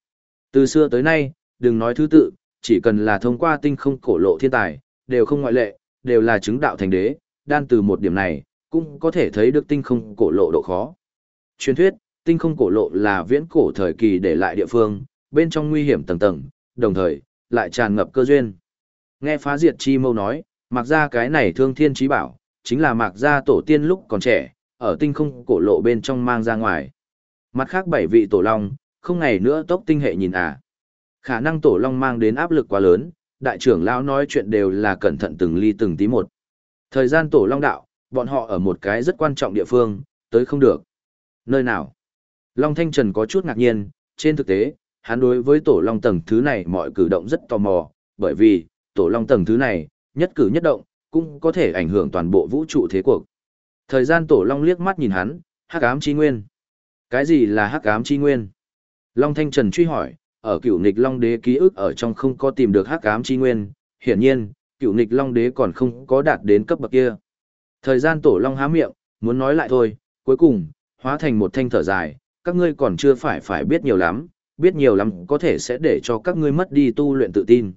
Từ xưa tới nay, đừng nói thứ tự, chỉ cần là thông qua tinh không cổ lộ thiên tài, đều không ngoại lệ, đều là chứng đạo thành đế, đan từ một điểm này, cũng có thể thấy được tinh không cổ lộ độ khó. Truyền thuyết, tinh không cổ lộ là viễn cổ thời kỳ để lại địa phương, bên trong nguy hiểm tầng tầng, đồng thời, lại tràn ngập cơ duyên. Nghe phá diệt chi mâu nói, mặc ra cái này thương thiên trí bảo, chính là mặc ra tổ tiên lúc còn trẻ, ở tinh không cổ lộ bên trong mang ra ngoài. Mặt khác bảy vị tổ long, không ngày nữa tốc tinh hệ nhìn à. Khả năng tổ long mang đến áp lực quá lớn, đại trưởng lão nói chuyện đều là cẩn thận từng ly từng tí một. Thời gian tổ long đạo, bọn họ ở một cái rất quan trọng địa phương, tới không được. Nơi nào? Long Thanh Trần có chút ngạc nhiên, trên thực tế, hắn đối với tổ long tầng thứ này mọi cử động rất tò mò, bởi vì, tổ long tầng thứ này, nhất cử nhất động, cũng có thể ảnh hưởng toàn bộ vũ trụ thế cuộc. Thời gian tổ long liếc mắt nhìn hắn, hắc ám chi nguyên. Cái gì là hắc ám chi nguyên? Long Thanh Trần truy hỏi, ở cựu nghịch Long Đế ký ức ở trong không có tìm được hắc ám chi nguyên, hiển nhiên, cựu nghịch long đế còn không có đạt đến cấp bậc kia. Thời gian tổ long há miệng, muốn nói lại thôi, cuối cùng, hóa thành một thanh thở dài, các ngươi còn chưa phải phải biết nhiều lắm, biết nhiều lắm có thể sẽ để cho các ngươi mất đi tu luyện tự tin.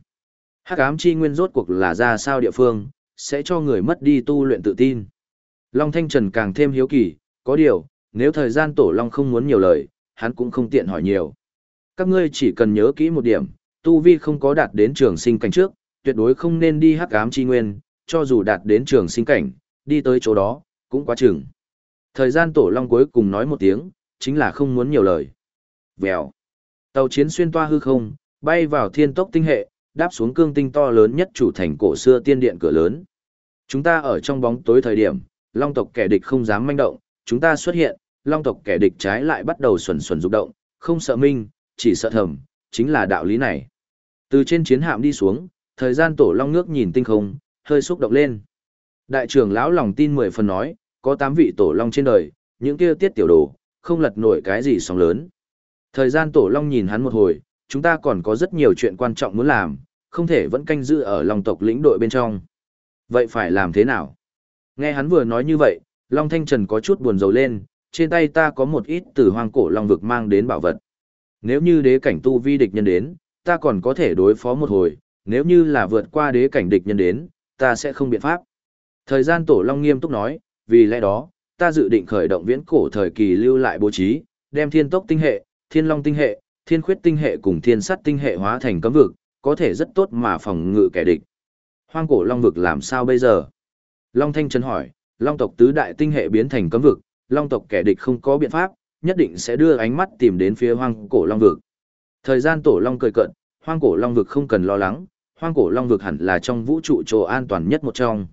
Hắc ám chi nguyên rốt cuộc là ra sao địa phương, sẽ cho người mất đi tu luyện tự tin. Long Thanh Trần càng thêm hiếu kỳ, có điều, nếu thời gian tổ Long không muốn nhiều lời, hắn cũng không tiện hỏi nhiều. Các ngươi chỉ cần nhớ kỹ một điểm, tu vi không có đạt đến trường sinh cảnh trước, tuyệt đối không nên đi hắc ám chi nguyên, cho dù đạt đến trường sinh cảnh, đi tới chỗ đó, cũng quá chừng. Thời gian tổ long cuối cùng nói một tiếng, chính là không muốn nhiều lời. Vèo. Tàu chiến xuyên toa hư không, bay vào thiên tốc tinh hệ, đáp xuống cương tinh to lớn nhất chủ thành cổ xưa tiên điện cửa lớn. Chúng ta ở trong bóng tối thời điểm, long tộc kẻ địch không dám manh động, chúng ta xuất hiện, long tộc kẻ địch trái lại bắt đầu xuẩn xuẩn rục động, không sợ minh, chỉ sợ thầm, chính là đạo lý này. Từ trên chiến hạm đi xuống, thời gian tổ long nước nhìn tinh không, hơi xúc động lên. Đại trưởng lão lòng tin mười phần nói, có tám vị tổ long trên đời, những kia tiết tiểu đồ, không lật nổi cái gì sóng lớn. Thời gian tổ long nhìn hắn một hồi, chúng ta còn có rất nhiều chuyện quan trọng muốn làm, không thể vẫn canh giữ ở long tộc lĩnh đội bên trong. Vậy phải làm thế nào? Nghe hắn vừa nói như vậy, Long Thanh Trần có chút buồn rầu lên, trên tay ta có một ít từ hoang cổ long vực mang đến bảo vật. Nếu như đế cảnh tu vi địch nhân đến, ta còn có thể đối phó một hồi, nếu như là vượt qua đế cảnh địch nhân đến, ta sẽ không biện pháp. Thời gian tổ long nghiêm túc nói, vì lẽ đó, ta dự định khởi động viễn cổ thời kỳ lưu lại bố trí, đem thiên tốc tinh hệ, thiên long tinh hệ, thiên khuyết tinh hệ cùng thiên sắt tinh hệ hóa thành cấm vực, có thể rất tốt mà phòng ngự kẻ địch. Hoang cổ long vực làm sao bây giờ? Long Thanh Trần hỏi, long tộc tứ đại tinh hệ biến thành cấm vực, long tộc kẻ địch không có biện pháp, nhất định sẽ đưa ánh mắt tìm đến phía hoang cổ long vực. Thời gian tổ long cười cận, hoang cổ long vực không cần lo lắng, hoang cổ long vực hẳn là trong vũ trụ chỗ an toàn nhất một trong.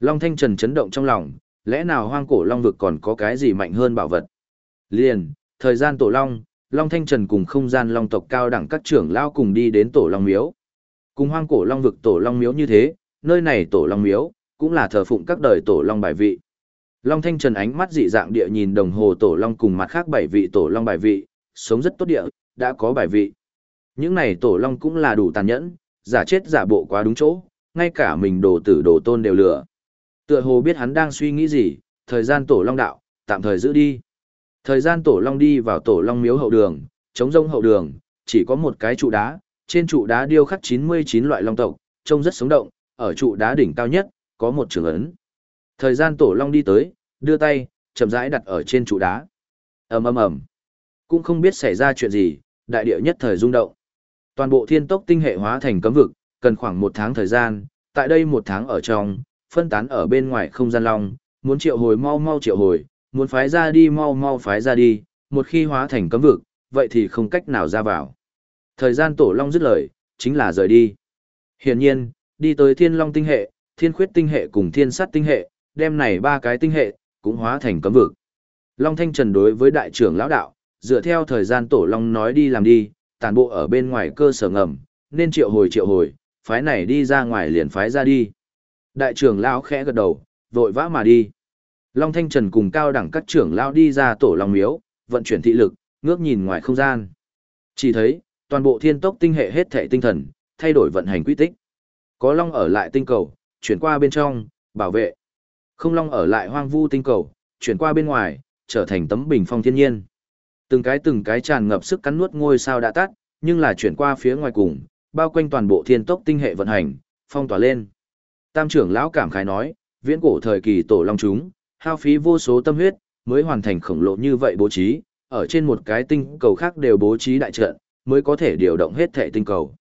Long Thanh Trần chấn động trong lòng, lẽ nào hoang cổ long vực còn có cái gì mạnh hơn bảo vật? Liền, thời gian tổ long, Long Thanh Trần cùng không gian long tộc cao đẳng các trưởng lao cùng đi đến tổ long miếu. Cùng hoang cổ long vực tổ long miếu như thế, nơi này tổ long miếu, cũng là thờ phụng các đời tổ long bài vị. Long Thanh Trần ánh mắt dị dạng địa nhìn đồng hồ tổ long cùng mặt khác bảy vị tổ long bài vị, sống rất tốt địa, đã có bài vị. Những này tổ long cũng là đủ tàn nhẫn, giả chết giả bộ quá đúng chỗ, ngay cả mình đồ tử đồ tôn đều lừa. Tựa hồ biết hắn đang suy nghĩ gì, thời gian tổ long đạo, tạm thời giữ đi. Thời gian tổ long đi vào tổ long miếu hậu đường, chống rông hậu đường, chỉ có một cái trụ đá, trên trụ đá điêu khắc 99 loại long tộc, trông rất sống động, ở trụ đá đỉnh cao nhất, có một trường ấn. Thời gian tổ long đi tới, đưa tay, chậm rãi đặt ở trên trụ đá. ầm ầm ầm, cũng không biết xảy ra chuyện gì, đại địa nhất thời rung động. Toàn bộ thiên tốc tinh hệ hóa thành cấm vực, cần khoảng một tháng thời gian, tại đây một tháng ở trong, phân tán ở bên ngoài không gian long, muốn triệu hồi mau mau triệu hồi, muốn phái ra đi mau mau phái ra đi, một khi hóa thành cấm vực, vậy thì không cách nào ra vào. Thời gian tổ long dứt lời, chính là rời đi. Hiển nhiên, đi tới thiên long tinh hệ, thiên khuyết tinh hệ cùng thiên sát tinh hệ, đem này ba cái tinh hệ, cũng hóa thành cấm vực. Long Thanh Trần đối với đại trưởng lão đạo, dựa theo thời gian tổ long nói đi làm đi, tàn bộ ở bên ngoài cơ sở ngầm, nên triệu hồi triệu hồi, phái này đi ra ngoài liền phái ra đi. Đại trưởng lão khẽ gật đầu, vội vã mà đi. Long Thanh Trần cùng cao đẳng các trưởng lão đi ra tổ long miếu, vận chuyển thị lực, ngước nhìn ngoài không gian. Chỉ thấy, toàn bộ thiên tốc tinh hệ hết thể tinh thần, thay đổi vận hành quy tích. Có long ở lại tinh cầu, chuyển qua bên trong, bảo vệ. Không long ở lại hoang vu tinh cầu, chuyển qua bên ngoài, trở thành tấm bình phong thiên nhiên. Từng cái từng cái tràn ngập sức cắn nuốt ngôi sao đã tắt, nhưng là chuyển qua phía ngoài cùng, bao quanh toàn bộ thiên tốc tinh hệ vận hành, phong tỏa lên. Tam trưởng lão cảm khái nói, viễn cổ thời kỳ tổ long chúng, hao phí vô số tâm huyết, mới hoàn thành khổng lồ như vậy bố trí, ở trên một cái tinh cầu khác đều bố trí đại trận, mới có thể điều động hết thể tinh cầu.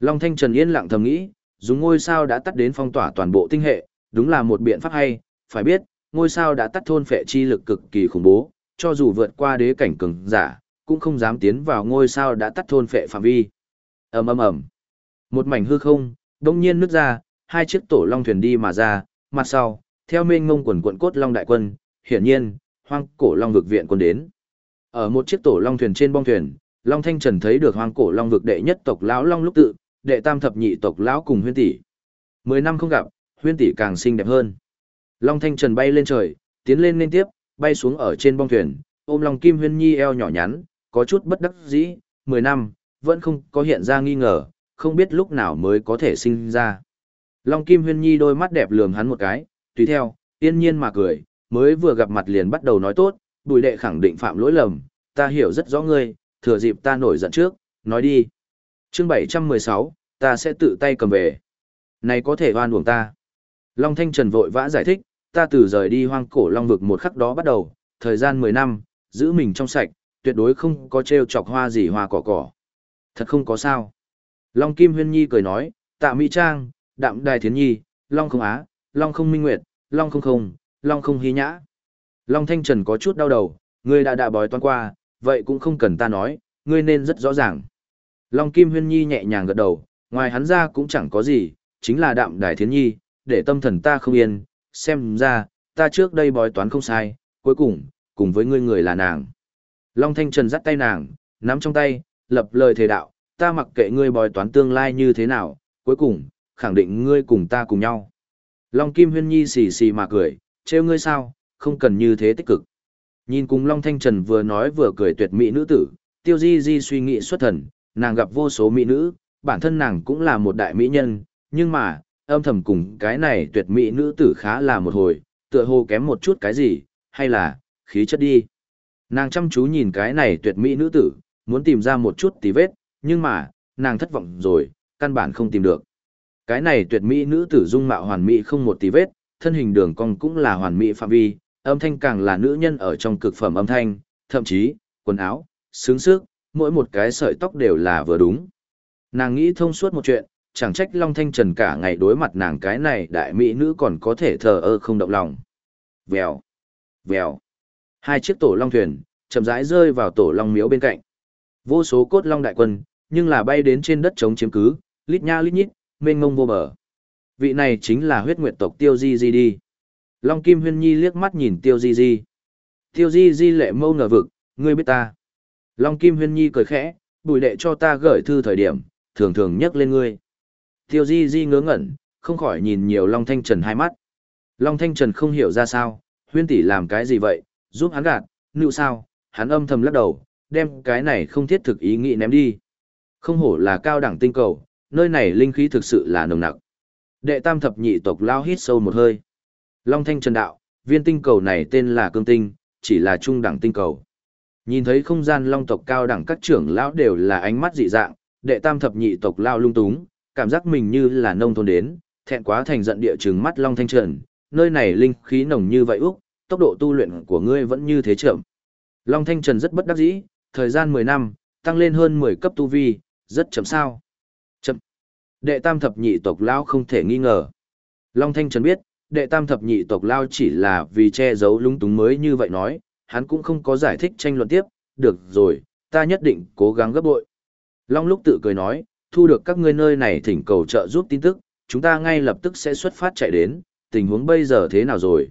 Long Thanh Trần yên lặng thầm nghĩ, dùng ngôi sao đã tắt đến phong tỏa toàn bộ tinh hệ, đúng là một biện pháp hay, phải biết, ngôi sao đã tắt thôn phệ chi lực cực kỳ khủng bố, cho dù vượt qua đế cảnh cường giả, cũng không dám tiến vào ngôi sao đã tắt thôn phệ phạm vi. Ầm ầm ầm. Một mảnh hư không, đông nhiên nứt ra, hai chiếc tổ long thuyền đi mà ra, mặt sau, theo mênh ngông quần quận cốt long đại quân, hiển nhiên, hoang cổ long vực viện quân đến. Ở một chiếc tổ long thuyền trên bong thuyền, Long Thanh Trần thấy được hoang cổ long vực đệ nhất tộc lão long lúc tự, đệ tam thập nhị tộc lão cùng huyên tỷ. Mười năm không gặp, huyên tỷ càng xinh đẹp hơn. Long Thanh Trần bay lên trời, tiến lên liên tiếp, bay xuống ở trên bong thuyền, ôm lòng kim huyên nhi eo nhỏ nhắn, có chút bất đắc dĩ, mười năm, vẫn không có hiện ra nghi ngờ, không biết lúc nào mới có thể sinh ra. Long Kim Huyên Nhi đôi mắt đẹp lườm hắn một cái, tùy theo, yên nhiên mà cười, mới vừa gặp mặt liền bắt đầu nói tốt, bùi đệ khẳng định phạm lỗi lầm, ta hiểu rất rõ ngươi, thừa dịp ta nổi giận trước, nói đi. chương 716, ta sẽ tự tay cầm về. Này có thể oan uổng ta. Long Thanh Trần vội vã giải thích, ta từ rời đi hoang cổ Long vực một khắc đó bắt đầu, thời gian 10 năm, giữ mình trong sạch, tuyệt đối không có treo chọc hoa gì hoa cỏ cỏ. Thật không có sao. Long Kim Huyên Nhi cười nói, tạ Mỹ Trang, đạm đài thiến nhi, Long không á, Long không minh nguyệt, Long không không, Long không hí nhã. Long Thanh Trần có chút đau đầu, ngươi đã đã bói toán qua, vậy cũng không cần ta nói, ngươi nên rất rõ ràng. Long Kim Huyên Nhi nhẹ nhàng gật đầu, ngoài hắn ra cũng chẳng có gì, chính là đạm đài thiến nhi, để tâm thần ta không yên, xem ra, ta trước đây bói toán không sai, cuối cùng, cùng với ngươi người là nàng. Long Thanh Trần dắt tay nàng, nắm trong tay, lập lời thề đạo, ta mặc kệ ngươi bói toán tương lai như thế nào, cuối cùng, khẳng định ngươi cùng ta cùng nhau. Long Kim Huyên Nhi xì xì mà cười, trêu ngươi sao, không cần như thế tích cực. Nhìn cùng Long Thanh Trần vừa nói vừa cười tuyệt mỹ nữ tử, tiêu di di suy nghĩ xuất thần, nàng gặp vô số mỹ nữ, bản thân nàng cũng là một đại mỹ nhân, nhưng mà, âm thầm cùng cái này tuyệt mỹ nữ tử khá là một hồi, tựa hồ kém một chút cái gì, hay là, khí chất đi. Nàng chăm chú nhìn cái này tuyệt mỹ nữ tử, muốn tìm ra một chút tí vết, nhưng mà, nàng thất vọng rồi, căn bản không tìm được. Cái này tuyệt mỹ nữ tử dung mạo hoàn mỹ không một tí vết, thân hình đường cong cũng là hoàn mỹ phạm vi, âm thanh càng là nữ nhân ở trong cực phẩm âm thanh, thậm chí, quần áo, sướng sức, mỗi một cái sợi tóc đều là vừa đúng. Nàng nghĩ thông suốt một chuyện, chẳng trách Long Thanh Trần cả ngày đối mặt nàng cái này đại mỹ nữ còn có thể thờ ơ không động lòng. Vèo, vèo. Hai chiếc tổ long thuyền, chậm rãi rơi vào tổ long miếu bên cạnh. Vô số cốt long đại quân, nhưng là bay đến trên đất trống chiếm cứ, lít nha lít nhít, mênh mông vô bờ. Vị này chính là huyết nguyệt tộc Tiêu Di Di đi. Long Kim Huyên Nhi liếc mắt nhìn Tiêu Di Di. Tiêu Di Di lệ mâu ngờ vực, ngươi biết ta. Long Kim Huyên Nhi cười khẽ, bùi đệ cho ta gửi thư thời điểm, thường thường nhắc lên ngươi. Tiêu Di Di ngớ ngẩn, không khỏi nhìn nhiều Long Thanh Trần hai mắt. Long Thanh Trần không hiểu ra sao, huyên tỷ làm cái gì vậy, giúp hắn gạt, nữ sao, hắn âm thầm lắc đầu, đem cái này không thiết thực ý nghĩ ném đi. Không hổ là cao đẳng tinh cầu, nơi này linh khí thực sự là nồng nặc. Đệ tam thập nhị tộc lao hít sâu một hơi. Long Thanh Trần Đạo, viên tinh cầu này tên là cương tinh, chỉ là trung đẳng tinh cầu. Nhìn thấy không gian long tộc cao đẳng các trưởng lão đều là ánh mắt dị dạng, đệ tam thập nhị tộc lao lung túng, cảm giác mình như là nông thôn đến, thẹn quá thành giận địa trừng mắt Long Thanh Trần, nơi này linh khí nồng như vậy úc, tốc độ tu luyện của ngươi vẫn như thế chậm. Long Thanh Trần rất bất đắc dĩ, thời gian 10 năm, tăng lên hơn 10 cấp tu vi, rất chậm sao. Chậm. Đệ tam thập nhị tộc lao không thể nghi ngờ. Long Thanh Trần biết, đệ tam thập nhị tộc lao chỉ là vì che giấu lung túng mới như vậy nói, hắn cũng không có giải thích tranh luận tiếp, được rồi, ta nhất định cố gắng gấp bội. Long lúc tự cười nói, thu được các ngươi nơi này thỉnh cầu trợ giúp tin tức, chúng ta ngay lập tức sẽ xuất phát chạy đến, tình huống bây giờ thế nào rồi?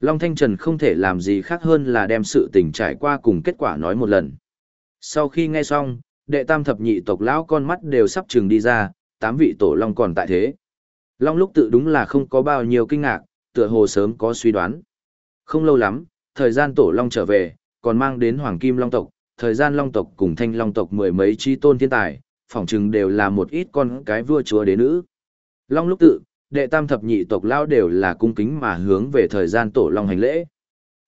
Long Thanh Trần không thể làm gì khác hơn là đem sự tình trải qua cùng kết quả nói một lần. Sau khi nghe xong, đệ tam thập nhị tộc lão con mắt đều sắp trừng đi ra, tám vị tổ long còn tại thế. Long lúc tự đúng là không có bao nhiêu kinh ngạc, tựa hồ sớm có suy đoán. Không lâu lắm, thời gian tổ long trở về, còn mang đến hoàng kim long tộc, thời gian long tộc cùng thanh long tộc mười mấy chi tôn thiên tài, phỏng chừng đều là một ít con cái vua chúa đế nữ. Long lúc tự, đệ tam thập nhị tộc lao đều là cung kính mà hướng về thời gian tổ long hành lễ.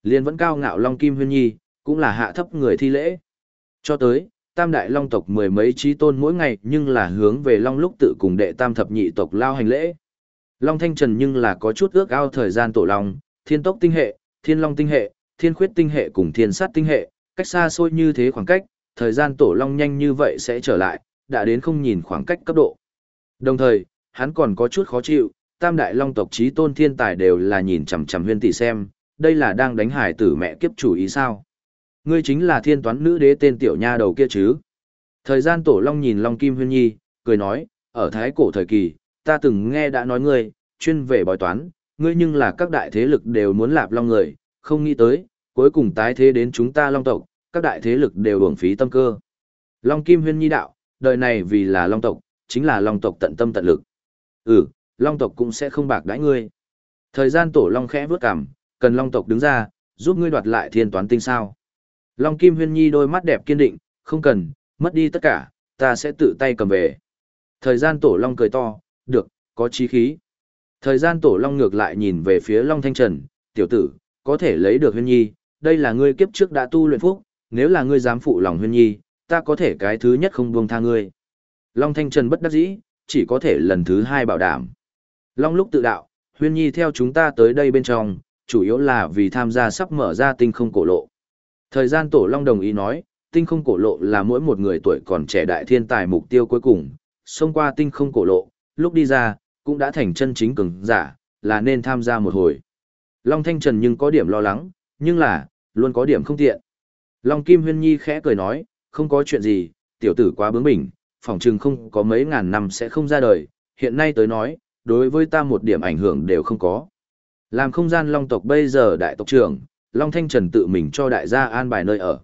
Liên vẫn cao ngạo long kim huyên nhi, cũng là hạ thấp người thi lễ. Cho tới, tam đại long tộc mười mấy trí tôn mỗi ngày nhưng là hướng về long lúc tự cùng đệ tam thập nhị tộc lao hành lễ. Long thanh trần nhưng là có chút ước ao thời gian tổ long, thiên tốc tinh hệ, thiên long tinh hệ, thiên khuyết tinh hệ cùng thiên sát tinh hệ, cách xa xôi như thế khoảng cách, thời gian tổ long nhanh như vậy sẽ trở lại, đã đến không nhìn khoảng cách cấp độ. Đồng thời, hắn còn có chút khó chịu, tam đại long tộc trí tôn thiên tài đều là nhìn chằm chằm huyên tỷ xem, đây là đang đánh hải tử mẹ kiếp chủ ý sao. Ngươi chính là thiên toán nữ đế tên tiểu nha đầu kia chứ. Thời gian tổ long nhìn long kim huyên nhi, cười nói, ở thái cổ thời kỳ, ta từng nghe đã nói ngươi, chuyên về bói toán, ngươi nhưng là các đại thế lực đều muốn lạp long người, không nghĩ tới, cuối cùng tái thế đến chúng ta long tộc, các đại thế lực đều uổng phí tâm cơ. Long kim huyên nhi đạo, đời này vì là long tộc, chính là long tộc tận tâm tận lực. Ừ, long tộc cũng sẽ không bạc đãi ngươi. Thời gian tổ long khẽ vướt cằm, cần long tộc đứng ra, giúp ngươi đoạt lại thiên toán tinh sao. Long Kim Huyên Nhi đôi mắt đẹp kiên định, không cần, mất đi tất cả, ta sẽ tự tay cầm về. Thời gian tổ long cười to, được, có chí khí. Thời gian tổ long ngược lại nhìn về phía Long Thanh Trần, tiểu tử, có thể lấy được huyên nhi, đây là ngươi kiếp trước đã tu luyện phúc, nếu là ngươi dám phụ lòng huyên nhi, ta có thể cái thứ nhất không buông tha ngươi. Long Thanh Trần bất đắc dĩ, chỉ có thể lần thứ hai bảo đảm. Long lúc tự đạo, huyên nhi theo chúng ta tới đây bên trong, chủ yếu là vì tham gia sắp mở ra tinh không cổ lộ. Thời gian tổ Long đồng ý nói, tinh không cổ lộ là mỗi một người tuổi còn trẻ đại thiên tài mục tiêu cuối cùng, xông qua tinh không cổ lộ, lúc đi ra, cũng đã thành chân chính cường giả, là nên tham gia một hồi. Long Thanh Trần nhưng có điểm lo lắng, nhưng là, luôn có điểm không tiện. Long Kim Huyên Nhi khẽ cười nói, không có chuyện gì, tiểu tử quá bướng bỉnh, phỏng chừng không có mấy ngàn năm sẽ không ra đời, hiện nay tới nói, đối với ta một điểm ảnh hưởng đều không có. Làm không gian Long tộc bây giờ đại tộc trưởng, Long Thanh Trần tự mình cho đại gia an bài nơi ở.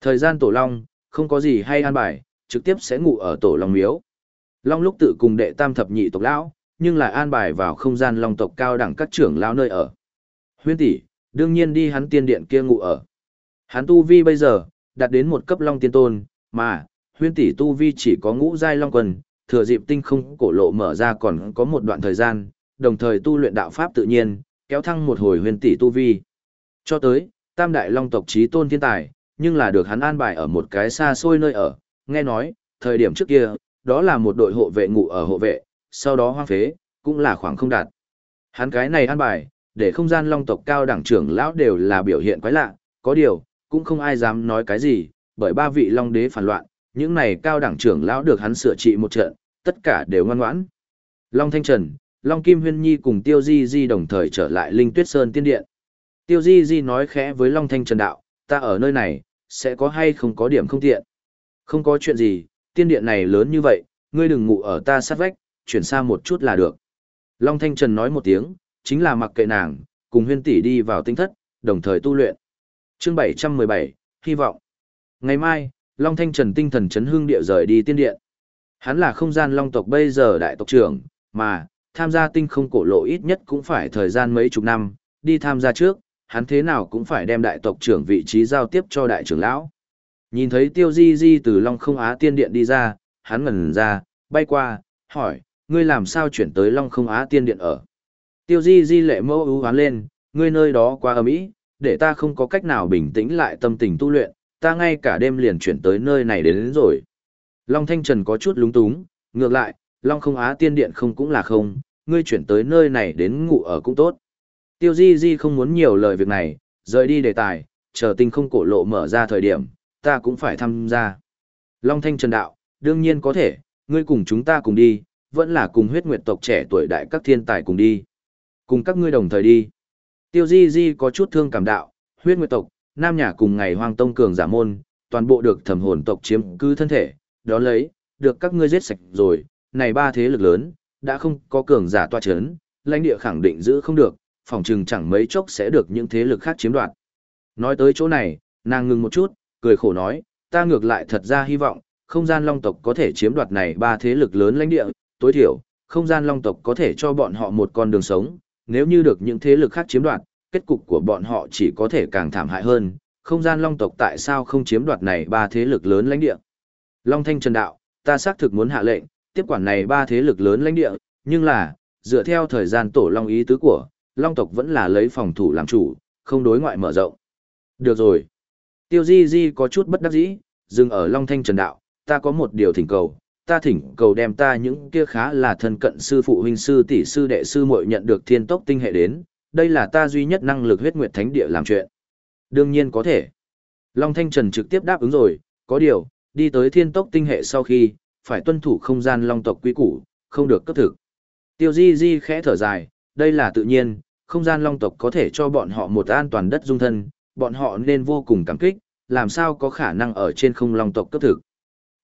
Thời gian tổ Long, không có gì hay an bài, trực tiếp sẽ ngủ ở tổ Long miếu. Long lúc tự cùng đệ tam thập nhị tộc lão, nhưng lại an bài vào không gian Long tộc cao đẳng các trưởng lão nơi ở. Huyên tỷ, đương nhiên đi hắn tiên điện kia ngủ ở. Hắn tu vi bây giờ, đạt đến một cấp Long tiên tôn, mà, huyên tỷ tu vi chỉ có ngũ giai Long quần, thừa dịp tinh không cổ lộ mở ra còn có một đoạn thời gian, đồng thời tu luyện đạo pháp tự nhiên, kéo thăng một hồi huyên tỷ tu vi. Cho tới, tam đại Long tộc trí tôn thiên tài, nhưng là được hắn an bài ở một cái xa xôi nơi ở, nghe nói, thời điểm trước kia, đó là một đội hộ vệ ngủ ở hộ vệ, sau đó hoang phế, cũng là khoảng không đạt. Hắn cái này an bài, để không gian long tộc cao đẳng trưởng lão đều là biểu hiện quái lạ, có điều, cũng không ai dám nói cái gì, bởi ba vị long đế phản loạn, những này cao đẳng trưởng lão được hắn sửa trị một trận, tất cả đều ngoan ngoãn. Long Thanh Trần, Long Kim Huyên Nhi cùng Tiêu Di Di đồng thời trở lại Linh Tuyết Sơn Tiên Điện. Tiêu Di Di nói khẽ với Long Thanh Trần đạo, ta ở nơi này, sẽ có hay không có điểm không tiện. Không có chuyện gì, tiên điện này lớn như vậy, ngươi đừng ngủ ở ta sát vách, chuyển xa một chút là được. Long Thanh Trần nói một tiếng, chính là mặc kệ nàng, cùng huyên tỷ đi vào tinh thất, đồng thời tu luyện. Chương 717, hy vọng. Ngày mai, Long Thanh Trần tinh thần chấn hương địa rời đi tiên điện. Hắn là không gian Long tộc bây giờ đại tộc trưởng, mà, tham gia tinh không cổ lộ ít nhất cũng phải thời gian mấy chục năm, đi tham gia trước, hắn thế nào cũng phải đem đại tộc trưởng vị trí giao tiếp cho đại trưởng lão. Nhìn thấy tiêu di di từ Long không á tiên điện đi ra, hắn ngẩn ra, bay qua, hỏi, ngươi làm sao chuyển tới Long không á tiên điện ở. Tiêu di di lệ mâu ưu hoán lên, ngươi nơi đó quá ấm ý, để ta không có cách nào bình tĩnh lại tâm tình tu luyện, ta ngay cả đêm liền chuyển tới nơi này đến, đến rồi. Long Thanh Trần có chút lúng túng, ngược lại, Long không á tiên điện không cũng là không, ngươi chuyển tới nơi này đến ngủ ở cũng tốt. Tiêu Di Di không muốn nhiều lời việc này, rời đi đề tài, chờ tinh không cổ lộ mở ra thời điểm, ta cũng phải tham gia. Long Thanh Trần Đạo, đương nhiên có thể, ngươi cùng chúng ta cùng đi, vẫn là cùng huyết nguyệt tộc trẻ tuổi đại các thiên tài cùng đi. Cùng các ngươi đồng thời đi. Tiêu Di Di có chút thương cảm đạo, huyết nguyệt tộc, nam nhà cùng ngày hoang tông cường giả môn, toàn bộ được thẩm hồn tộc chiếm cứ thân thể, đó lấy, được các ngươi giết sạch rồi, này ba thế lực lớn, đã không có cường giả toa chấn, lãnh địa khẳng định giữ không được, phòng trừng chẳng mấy chốc sẽ được những thế lực khác chiếm đoạt. Nói tới chỗ này, nàng ngừng một chút, cười khổ nói, ta ngược lại thật ra hy vọng, không gian long tộc có thể chiếm đoạt này ba thế lực lớn lãnh địa, tối thiểu, không gian long tộc có thể cho bọn họ một con đường sống, nếu như được những thế lực khác chiếm đoạt, kết cục của bọn họ chỉ có thể càng thảm hại hơn, không gian long tộc tại sao không chiếm đoạt này ba thế lực lớn lãnh địa. Long Thanh Trần Đạo, ta xác thực muốn hạ lệnh, tiếp quản này ba thế lực lớn lãnh địa, nhưng là, dựa theo thời gian tổ long ý tứ của, long tộc vẫn là lấy phòng thủ làm chủ, không đối ngoại mở rộng. Được rồi. Tiêu Di Di có chút bất đắc dĩ, dừng ở Long Thanh Trần Đạo, ta có một điều thỉnh cầu, ta thỉnh cầu đem ta những kia khá là thân cận sư phụ huynh sư tỷ sư đệ sư muội nhận được thiên tốc tinh hệ đến, đây là ta duy nhất năng lực huyết nguyệt thánh địa làm chuyện. Đương nhiên có thể. Long Thanh Trần trực tiếp đáp ứng rồi, có điều, đi tới thiên tốc tinh hệ sau khi, phải tuân thủ không gian long tộc quý củ, không được cấp thực. Tiêu Di Di khẽ thở dài, đây là tự nhiên, không gian long tộc có thể cho bọn họ một an toàn đất dung thân, bọn họ nên vô cùng cảm kích, làm sao có khả năng ở trên không long tộc cấp thực.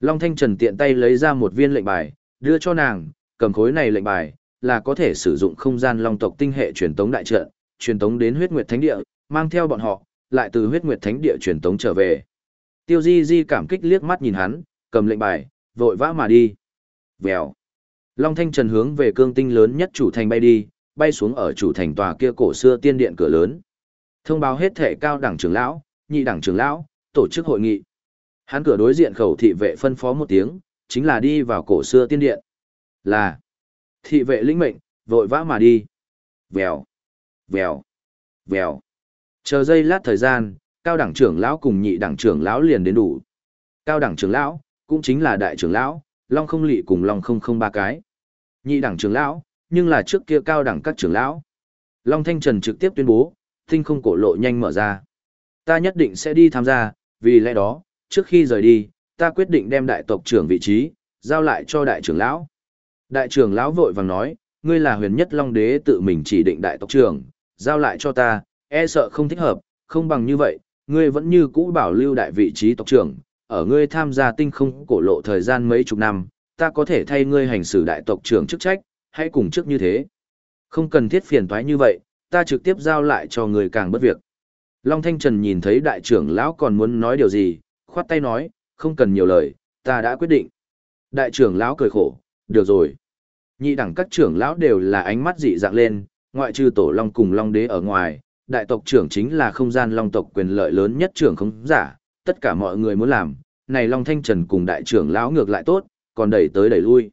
Long Thanh Trần tiện tay lấy ra một viên lệnh bài, đưa cho nàng, cầm khối này lệnh bài, là có thể sử dụng không gian long tộc tinh hệ truyền tống đại trận, truyền tống đến huyết nguyệt thánh địa, mang theo bọn họ, lại từ huyết nguyệt thánh địa truyền tống trở về. Tiêu Di Di cảm kích liếc mắt nhìn hắn, cầm lệnh bài, vội vã mà đi. Vèo. Long Thanh Trần hướng về cương tinh lớn nhất chủ thành bay đi, bay xuống ở chủ thành tòa kia cổ xưa tiên điện cửa lớn. Thông báo hết thể cao đẳng trưởng lão, nhị đẳng trưởng lão, tổ chức hội nghị. Hắn cửa đối diện khẩu thị vệ phân phó một tiếng, chính là đi vào cổ xưa tiên điện. Là thị vệ lĩnh mệnh, vội vã mà đi. Vèo, vèo, vèo. Chờ giây lát thời gian, cao đẳng trưởng lão cùng nhị đẳng trưởng lão liền đến đủ. Cao đẳng trưởng lão, cũng chính là đại trưởng lão, long không lị cùng long không không ba cái. Nhị đẳng trưởng lão, nhưng là trước kia cao đẳng các trưởng lão. Long Thanh Trần trực tiếp tuyên bố, tinh không cổ lộ nhanh mở ra. Ta nhất định sẽ đi tham gia, vì lẽ đó, trước khi rời đi, ta quyết định đem đại tộc trưởng vị trí, giao lại cho đại trưởng lão. Đại trưởng lão vội vàng nói, ngươi là huyền nhất long đế tự mình chỉ định đại tộc trưởng, giao lại cho ta, e sợ không thích hợp, không bằng như vậy, ngươi vẫn như cũ bảo lưu đại vị trí tộc trưởng, ở ngươi tham gia tinh không cổ lộ thời gian mấy chục năm, ta có thể thay ngươi hành xử đại tộc trưởng chức trách, hãy cùng trước như thế. Không cần thiết phiền toái như vậy, ta trực tiếp giao lại cho người càng bất việc. Long Thanh Trần nhìn thấy đại trưởng lão còn muốn nói điều gì, khoát tay nói, không cần nhiều lời, ta đã quyết định. Đại trưởng lão cười khổ, được rồi. Nhị đẳng các trưởng lão đều là ánh mắt dị dạng lên, ngoại trừ tổ long cùng long đế ở ngoài, đại tộc trưởng chính là không gian long tộc quyền lợi lớn nhất trưởng không giả, tất cả mọi người muốn làm, này long thanh trần cùng đại trưởng lão ngược lại tốt, còn đẩy tới đẩy lui.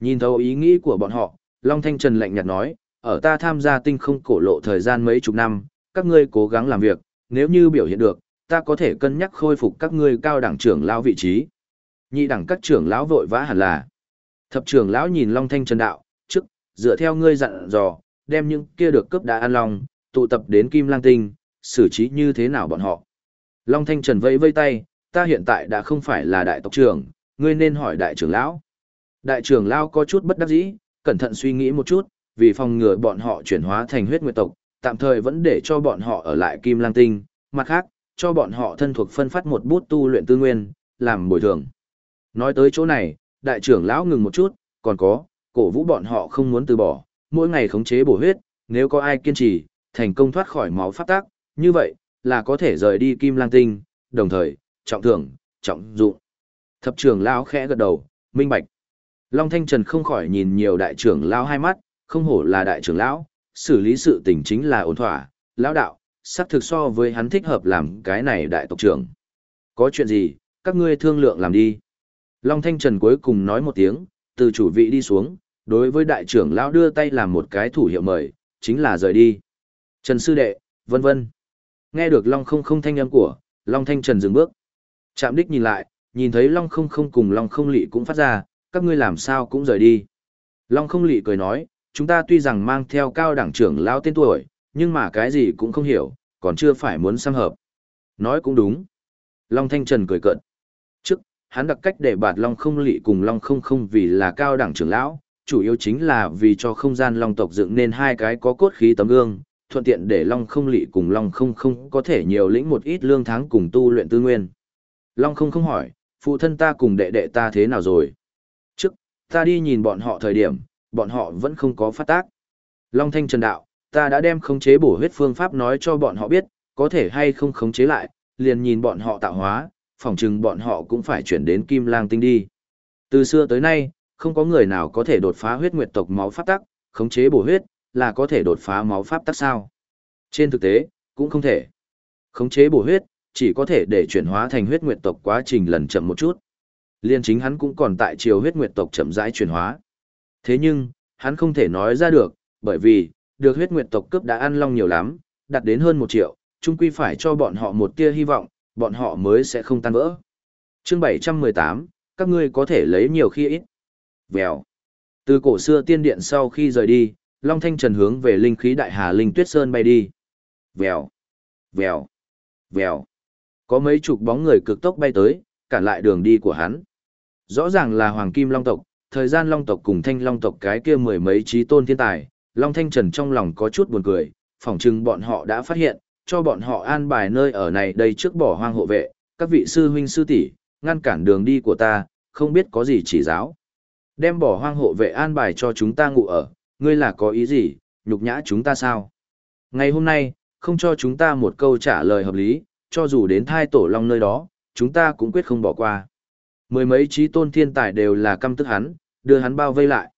Nhìn thấu ý nghĩ của bọn họ, long thanh trần lạnh nhạt nói, ở ta tham gia tinh không cổ lộ thời gian mấy chục năm, các ngươi cố gắng làm việc, nếu như biểu hiện được, ta có thể cân nhắc khôi phục các ngươi cao đẳng trưởng lão vị trí. Nhị đẳng các trưởng lão vội vã hẳn là. Thập trưởng lão nhìn Long Thanh Trần đạo, trước, dựa theo ngươi dặn dò, đem những kia được cướp đã an long, tụ tập đến Kim Lang Tinh, xử trí như thế nào bọn họ. Long Thanh Trần vẫy vây tay, ta hiện tại đã không phải là đại tộc trưởng, ngươi nên hỏi đại trưởng lão. Đại trưởng lão có chút bất đắc dĩ, cẩn thận suy nghĩ một chút, vì phòng ngừa bọn họ chuyển hóa thành huyết nguyệt tộc, tạm thời vẫn để cho bọn họ ở lại Kim Lang Tinh, mặt khác, cho bọn họ thân thuộc phân phát một bút tu luyện tư nguyên, làm bồi thường. Nói tới chỗ này, đại trưởng lão ngừng một chút, còn có, cổ vũ bọn họ không muốn từ bỏ, mỗi ngày khống chế bổ huyết, nếu có ai kiên trì, thành công thoát khỏi máu phát tác, như vậy, là có thể rời đi Kim Lang Tinh, đồng thời, trọng thưởng, trọng dụng. Thập trưởng lão khẽ gật đầu, minh bạch. Long Thanh Trần không khỏi nhìn nhiều đại trưởng lão hai mắt, không hổ là đại trưởng lão, xử lý sự tình chính là ổn thỏa, lão đạo, xác thực so với hắn thích hợp làm cái này đại tộc trưởng. Có chuyện gì, các ngươi thương lượng làm đi. Long Thanh Trần cuối cùng nói một tiếng, từ chủ vị đi xuống, đối với đại trưởng lão đưa tay làm một cái thủ hiệu mời, chính là rời đi. Trần Sư Đệ, vân vân. Nghe được Long không không thanh âm của, Long Thanh Trần dừng bước. Chạm đích nhìn lại, nhìn thấy Long không không cùng Long không lị cũng phát ra, các ngươi làm sao cũng rời đi. Long không lị cười nói, chúng ta tuy rằng mang theo cao đẳng trưởng lão tên tuổi, nhưng mà cái gì cũng không hiểu, còn chưa phải muốn xăm hợp. Nói cũng đúng. Long Thanh Trần cười cợt. Trước, hắn đặt cách để bạt Long không lị cùng Long không không vì là cao đẳng trưởng lão, chủ yếu chính là vì cho không gian Long tộc dựng nên hai cái có cốt khí tấm gương, thuận tiện để Long không lị cùng Long không không có thể nhiều lĩnh một ít lương tháng cùng tu luyện tư nguyên. Long không không hỏi, phụ thân ta cùng đệ đệ ta thế nào rồi? Trước, ta đi nhìn bọn họ thời điểm, bọn họ vẫn không có phát tác. Long Thanh Trần Đạo, ta đã đem khống chế bổ huyết phương pháp nói cho bọn họ biết, có thể hay không khống chế lại, liền nhìn bọn họ tạo hóa, phỏng chừng bọn họ cũng phải chuyển đến Kim Lang Tinh đi. Từ xưa tới nay, không có người nào có thể đột phá huyết nguyệt tộc máu pháp tắc, khống chế bổ huyết, là có thể đột phá máu pháp tắc sao? Trên thực tế, cũng không thể. Khống chế bổ huyết, chỉ có thể để chuyển hóa thành huyết nguyệt tộc quá trình lần chậm một chút. Liên chính hắn cũng còn tại chiều huyết nguyệt tộc chậm rãi chuyển hóa. Thế nhưng, hắn không thể nói ra được, bởi vì, được huyết nguyệt tộc cướp đã ăn long nhiều lắm, đạt đến hơn một triệu, chung quy phải cho bọn họ một tia hy vọng, bọn họ mới sẽ không tan vỡ. Chương 718, các ngươi có thể lấy nhiều khi ít. Vèo. Từ cổ xưa tiên điện sau khi rời đi, Long Thanh Trần hướng về linh khí đại hà linh tuyết sơn bay đi. Vèo. Vèo. Vèo. Có mấy chục bóng người cực tốc bay tới, cản lại đường đi của hắn. Rõ ràng là Hoàng Kim Long tộc, thời gian Long tộc cùng Thanh Long tộc cái kia mười mấy trí tôn thiên tài, Long Thanh Trần trong lòng có chút buồn cười, phỏng chừng bọn họ đã phát hiện, cho bọn họ an bài nơi ở này đây trước bỏ hoang hộ vệ, các vị sư huynh sư tỷ ngăn cản đường đi của ta, không biết có gì chỉ giáo. Đem bỏ hoang hộ vệ an bài cho chúng ta ngủ ở, ngươi là có ý gì, nhục nhã chúng ta sao? Ngày hôm nay, không cho chúng ta một câu trả lời hợp lý, cho dù đến thai tổ long nơi đó, chúng ta cũng quyết không bỏ qua. Mười mấy trí tôn thiên tài đều là căm tức hắn, đưa hắn bao vây lại.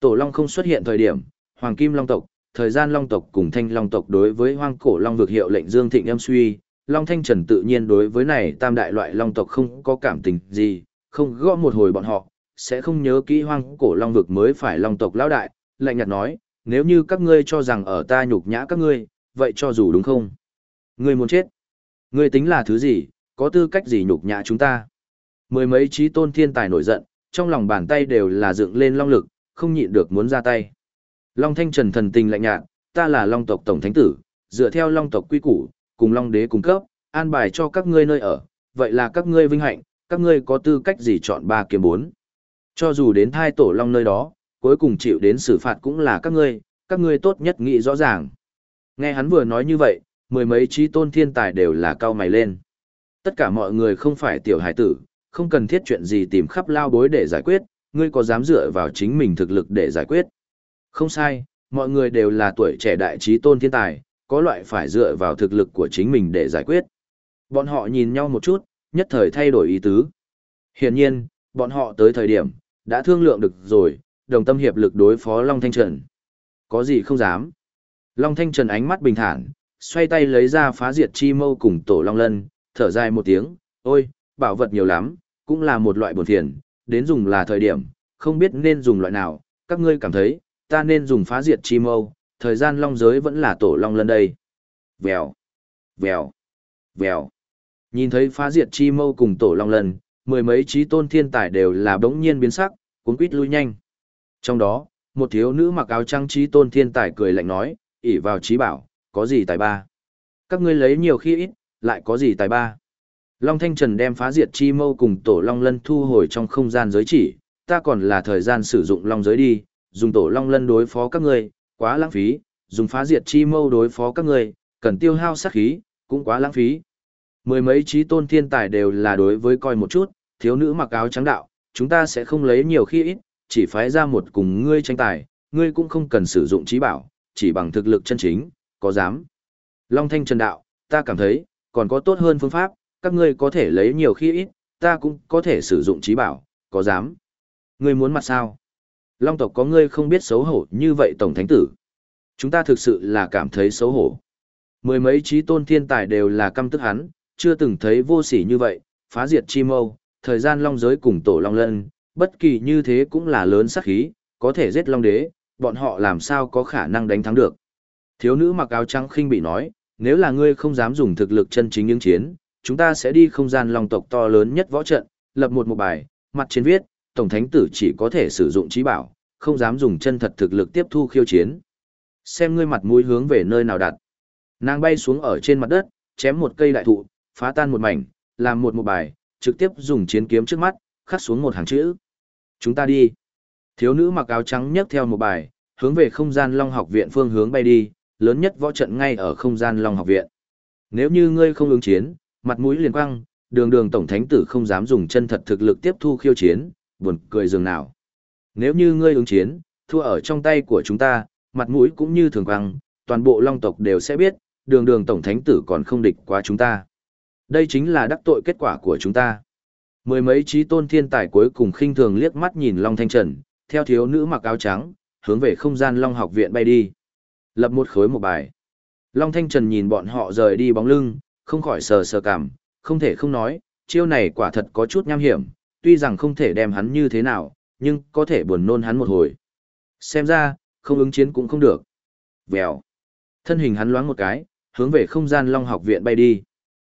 Tổ long không xuất hiện thời điểm, Hoàng Kim Long tộc, thời gian Long tộc cùng Thanh Long tộc đối với Hoang Cổ Long vực hiệu lệnh Dương Thịnh âm suy, Long Thanh Trần tự nhiên đối với này tam đại loại Long tộc không có cảm tình gì, không gõ một hồi bọn họ, sẽ không nhớ kỹ Hoang Cổ Long vực mới phải Long tộc lão đại, lạnh nhạt nói, nếu như các ngươi cho rằng ở ta nhục nhã các ngươi, vậy cho dù đúng không? Ngươi muốn chết. Ngươi tính là thứ gì, có tư cách gì nhục nhã chúng ta? Mười mấy trí tôn thiên tài nổi giận, trong lòng bàn tay đều là dựng lên long lực, không nhịn được muốn ra tay. Long Thanh Trần thần tình lạnh nhạt, ta là Long tộc tổng thánh tử, dựa theo Long tộc quy củ, cùng Long đế cung cấp, an bài cho các ngươi nơi ở, vậy là các ngươi vinh hạnh, các ngươi có tư cách gì chọn ba kiếm bốn. Cho dù đến thai tổ Long nơi đó, cuối cùng chịu đến xử phạt cũng là các ngươi, các ngươi tốt nhất nghĩ rõ ràng. Nghe hắn vừa nói như vậy, mười mấy trí tôn thiên tài đều là cao mày lên. Tất cả mọi người không phải tiểu hải tử, không cần thiết chuyện gì tìm khắp lao bối để giải quyết, ngươi có dám dựa vào chính mình thực lực để giải quyết. Không sai, mọi người đều là tuổi trẻ đại trí tôn thiên tài, có loại phải dựa vào thực lực của chính mình để giải quyết. Bọn họ nhìn nhau một chút, nhất thời thay đổi ý tứ. Hiển nhiên, bọn họ tới thời điểm, đã thương lượng được rồi, đồng tâm hiệp lực đối phó Long Thanh Trần. Có gì không dám. Long Thanh Trần ánh mắt bình thản, xoay tay lấy ra phá diệt chi mâu cùng tổ Long Lân, thở dài một tiếng, ôi, bảo vật nhiều lắm, cũng là một loại buồn thiền, đến dùng là thời điểm, không biết nên dùng loại nào, các ngươi cảm thấy, ta nên dùng phá diệt chi mâu, thời gian long giới vẫn là tổ long lân đây. Vèo, vèo, vèo. Nhìn thấy phá diệt chi mâu cùng tổ long lân, mười mấy trí tôn thiên tài đều là bỗng nhiên biến sắc, cuốn quýt lui nhanh. Trong đó, một thiếu nữ mặc áo trắng trí tôn thiên tài cười lạnh nói, ỉ vào trí bảo, có gì tài ba. Các ngươi lấy nhiều khi ít, lại có gì tài ba. Long Thanh Trần đem phá diệt chi mâu cùng tổ Long Lân thu hồi trong không gian giới chỉ, ta còn là thời gian sử dụng Long giới đi, dùng tổ Long Lân đối phó các ngươi, quá lãng phí, dùng phá diệt chi mâu đối phó các ngươi, cần tiêu hao sát khí, cũng quá lãng phí. Mười mấy trí tôn thiên tài đều là đối với coi một chút, thiếu nữ mặc áo trắng đạo, chúng ta sẽ không lấy nhiều khi ít, chỉ phái ra một cùng ngươi tranh tài, ngươi cũng không cần sử dụng trí bảo, chỉ bằng thực lực chân chính, có dám. Long Thanh Trần đạo, ta cảm thấy, còn có tốt hơn phương pháp, các ngươi có thể lấy nhiều khi ít, ta cũng có thể sử dụng trí bảo, có dám. Ngươi muốn mặt sao? Long tộc có ngươi không biết xấu hổ như vậy tổng thánh tử. Chúng ta thực sự là cảm thấy xấu hổ. Mười mấy trí tôn thiên tài đều là căm tức hắn, chưa từng thấy vô sỉ như vậy, phá diệt chi mâu, thời gian long giới cùng tổ long lân, bất kỳ như thế cũng là lớn sắc khí, có thể giết long đế, bọn họ làm sao có khả năng đánh thắng được. Thiếu nữ mặc áo trắng khinh bị nói, nếu là ngươi không dám dùng thực lực chân chính những chiến, chúng ta sẽ đi không gian long tộc to lớn nhất võ trận, lập một một bài, mặt trên viết, Tổng Thánh Tử chỉ có thể sử dụng trí bảo, không dám dùng chân thật thực lực tiếp thu khiêu chiến. Xem ngươi mặt mũi hướng về nơi nào đặt. Nàng bay xuống ở trên mặt đất, chém một cây đại thụ, phá tan một mảnh, làm một một bài, trực tiếp dùng chiến kiếm trước mắt, khắc xuống một hàng chữ. Chúng ta đi. Thiếu nữ mặc áo trắng nhấc theo một bài, hướng về không gian Long học viện phương hướng bay đi, lớn nhất võ trận ngay ở không gian Long học viện. Nếu như ngươi không ứng chiến, Mặt mũi liền quăng, đường đường tổng thánh tử không dám dùng chân thật thực lực tiếp thu khiêu chiến, buồn cười dường nào. Nếu như ngươi ứng chiến, thua ở trong tay của chúng ta, mặt mũi cũng như thường quăng, toàn bộ long tộc đều sẽ biết, đường đường tổng thánh tử còn không địch quá chúng ta. Đây chính là đắc tội kết quả của chúng ta. Mười mấy trí tôn thiên tài cuối cùng khinh thường liếc mắt nhìn Long Thanh Trần, theo thiếu nữ mặc áo trắng, hướng về không gian Long học viện bay đi. Lập một khối một bài. Long Thanh Trần nhìn bọn họ rời đi bóng lưng, không khỏi sờ sờ cảm, không thể không nói, chiêu này quả thật có chút nham hiểm, tuy rằng không thể đem hắn như thế nào, nhưng có thể buồn nôn hắn một hồi. Xem ra, không ứng chiến cũng không được. Vèo. Thân hình hắn loáng một cái, hướng về không gian Long học viện bay đi.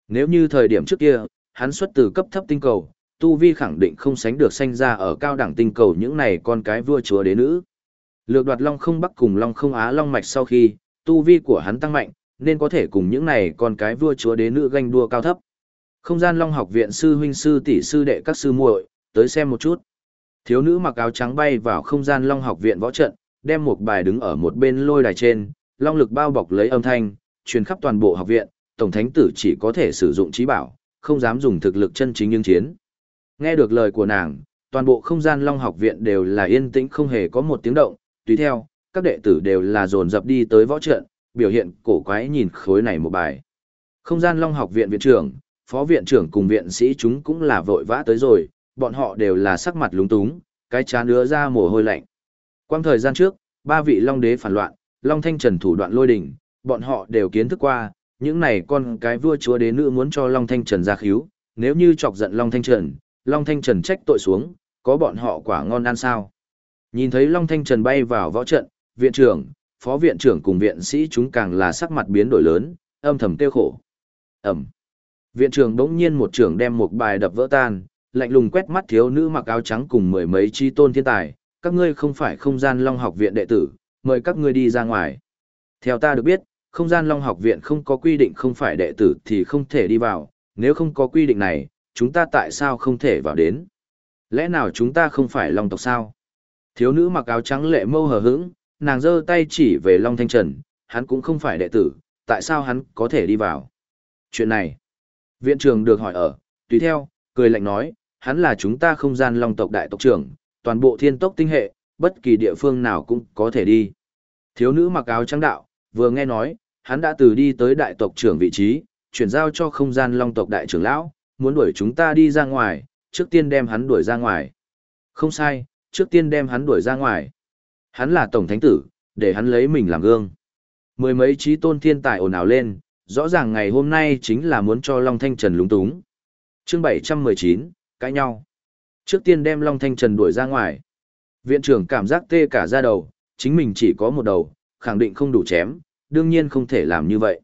Nếu như thời điểm trước kia, hắn xuất từ cấp thấp tinh cầu, tu vi khẳng định không sánh được sanh ra ở cao đẳng tinh cầu những này con cái vua chúa đế nữ. Lược đoạt Long không bắc cùng Long không á Long mạch sau khi, tu vi của hắn tăng mạnh, nên có thể cùng những này con cái vua chúa đế nữ ganh đua cao thấp. Không gian Long học viện sư huynh sư tỷ sư đệ các sư muội, tới xem một chút. Thiếu nữ mặc áo trắng bay vào không gian Long học viện võ trận, đem một bài đứng ở một bên lôi đài trên, long lực bao bọc lấy âm thanh, truyền khắp toàn bộ học viện, tổng thánh tử chỉ có thể sử dụng trí bảo, không dám dùng thực lực chân chính nhưng chiến. Nghe được lời của nàng, toàn bộ không gian Long học viện đều là yên tĩnh không hề có một tiếng động, tùy theo, các đệ tử đều là dồn dập đi tới võ trận, biểu hiện cổ quái nhìn khối này một bài. Không gian Long học viện viện trưởng, phó viện trưởng cùng viện sĩ chúng cũng là vội vã tới rồi, bọn họ đều là sắc mặt lúng túng, cái chán đứa ra mồ hôi lạnh. Quang thời gian trước, ba vị Long đế phản loạn, Long Thanh Trần thủ đoạn lôi đỉnh, bọn họ đều kiến thức qua, những này con cái vua chúa đế nữ muốn cho Long Thanh Trần ra khíu, nếu như chọc giận Long Thanh Trần, Long Thanh Trần trách tội xuống, có bọn họ quả ngon ăn sao. Nhìn thấy Long Thanh Trần bay vào võ trận, viện trưởng, phó viện trưởng cùng viện sĩ chúng càng là sắc mặt biến đổi lớn, âm thầm tiêu khổ. Ẩm. Viện trưởng đống nhiên một trưởng đem một bài đập vỡ tan, lạnh lùng quét mắt thiếu nữ mặc áo trắng cùng mười mấy chi tôn thiên tài, các ngươi không phải không gian long học viện đệ tử, mời các ngươi đi ra ngoài. Theo ta được biết, không gian long học viện không có quy định không phải đệ tử thì không thể đi vào, nếu không có quy định này, chúng ta tại sao không thể vào đến? Lẽ nào chúng ta không phải long tộc sao? Thiếu nữ mặc áo trắng lệ mâu hờ hững, nàng giơ tay chỉ về Long Thanh Trần, hắn cũng không phải đệ tử, tại sao hắn có thể đi vào? Chuyện này, viện trưởng được hỏi ở, tùy theo, cười lạnh nói, hắn là chúng ta không gian long tộc đại tộc trưởng, toàn bộ thiên tốc tinh hệ, bất kỳ địa phương nào cũng có thể đi. Thiếu nữ mặc áo trắng đạo, vừa nghe nói, hắn đã từ đi tới đại tộc trưởng vị trí, chuyển giao cho không gian long tộc đại trưởng lão, muốn đuổi chúng ta đi ra ngoài, trước tiên đem hắn đuổi ra ngoài. Không sai, trước tiên đem hắn đuổi ra ngoài. Hắn là tổng thánh tử, để hắn lấy mình làm gương. Mười mấy trí tôn thiên tài ồn ào lên, rõ ràng ngày hôm nay chính là muốn cho Long Thanh Trần lúng túng. Chương 719, cãi nhau. Trước tiên đem Long Thanh Trần đuổi ra ngoài. Viện trưởng cảm giác tê cả da đầu, chính mình chỉ có một đầu, khẳng định không đủ chém, đương nhiên không thể làm như vậy.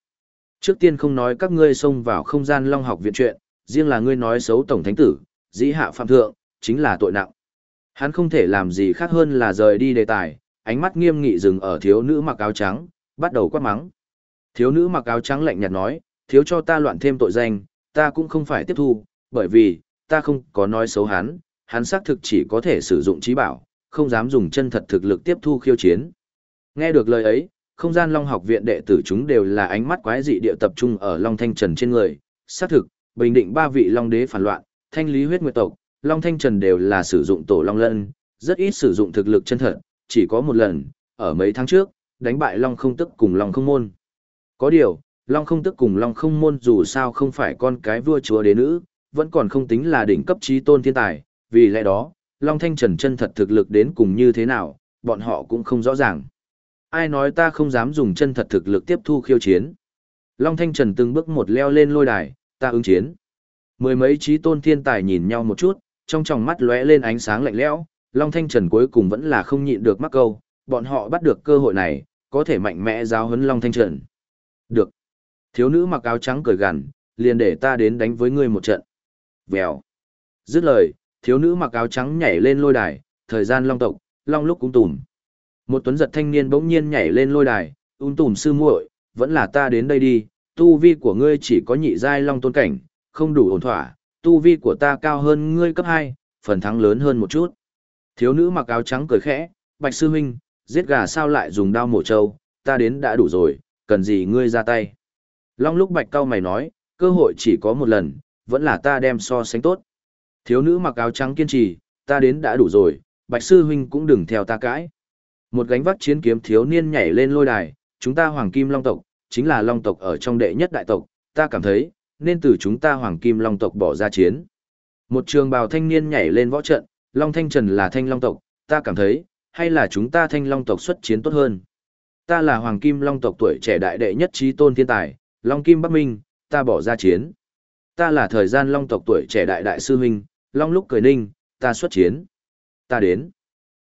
Trước tiên không nói các ngươi xông vào không gian Long học viện chuyện, riêng là ngươi nói xấu Tổng Thánh Tử, dĩ hạ phạm thượng, chính là tội nặng. Hắn không thể làm gì khác hơn là rời đi đề tài, ánh mắt nghiêm nghị dừng ở thiếu nữ mặc áo trắng, bắt đầu quát mắng. Thiếu nữ mặc áo trắng lạnh nhạt nói, thiếu cho ta loạn thêm tội danh, ta cũng không phải tiếp thu, bởi vì, ta không có nói xấu hắn, hắn xác thực chỉ có thể sử dụng trí bảo, không dám dùng chân thật thực lực tiếp thu khiêu chiến. Nghe được lời ấy, không gian Long học viện đệ tử chúng đều là ánh mắt quái dị địa tập trung ở Long Thanh Trần trên người, xác thực, bình định ba vị Long đế phản loạn, thanh lý huyết nguyệt tộc, Long Thanh Trần đều là sử dụng tổ Long Lân, rất ít sử dụng thực lực chân thật, chỉ có một lần, ở mấy tháng trước, đánh bại Long không tức cùng Long không môn. Có điều, Long không tức cùng Long không môn dù sao không phải con cái vua chúa đế nữ, vẫn còn không tính là đỉnh cấp trí tôn thiên tài, vì lẽ đó, Long Thanh Trần chân thật thực lực đến cùng như thế nào, bọn họ cũng không rõ ràng. Ai nói ta không dám dùng chân thật thực lực tiếp thu khiêu chiến. Long Thanh Trần từng bước một leo lên lôi đài, ta ứng chiến. Mười mấy trí tôn thiên tài nhìn nhau một chút, trong tròng mắt lóe lên ánh sáng lạnh lẽo, Long Thanh Trần cuối cùng vẫn là không nhịn được mắc câu, bọn họ bắt được cơ hội này, có thể mạnh mẽ giáo huấn Long Thanh Trần. Được. Thiếu nữ mặc áo trắng cười gằn, liền để ta đến đánh với ngươi một trận. Vèo. Dứt lời, thiếu nữ mặc áo trắng nhảy lên lôi đài, thời gian long tộc, long lúc cũng tùm. Một tuấn giật thanh niên bỗng nhiên nhảy lên lôi đài, ung tùm sư muội, vẫn là ta đến đây đi, tu vi của ngươi chỉ có nhị giai long tôn cảnh, không đủ ổn thỏa, tu vi của ta cao hơn ngươi cấp 2, phần thắng lớn hơn một chút. Thiếu nữ mặc áo trắng cười khẽ, bạch sư huynh, giết gà sao lại dùng đao mổ trâu, ta đến đã đủ rồi, cần gì ngươi ra tay. Long lúc bạch cao mày nói, cơ hội chỉ có một lần, vẫn là ta đem so sánh tốt. Thiếu nữ mặc áo trắng kiên trì, ta đến đã đủ rồi, bạch sư huynh cũng đừng theo ta cãi. Một gánh vác chiến kiếm thiếu niên nhảy lên lôi đài, chúng ta hoàng kim long tộc, chính là long tộc ở trong đệ nhất đại tộc, ta cảm thấy, nên từ chúng ta hoàng kim long tộc bỏ ra chiến. Một trường bào thanh niên nhảy lên võ trận, long thanh trần là thanh long tộc, ta cảm thấy, hay là chúng ta thanh long tộc xuất chiến tốt hơn. Ta là hoàng kim long tộc tuổi trẻ đại đệ nhất trí tôn thiên tài, long kim bắc minh, ta bỏ ra chiến. Ta là thời gian long tộc tuổi trẻ đại đại sư huynh, long lúc cười ninh, ta xuất chiến. Ta đến.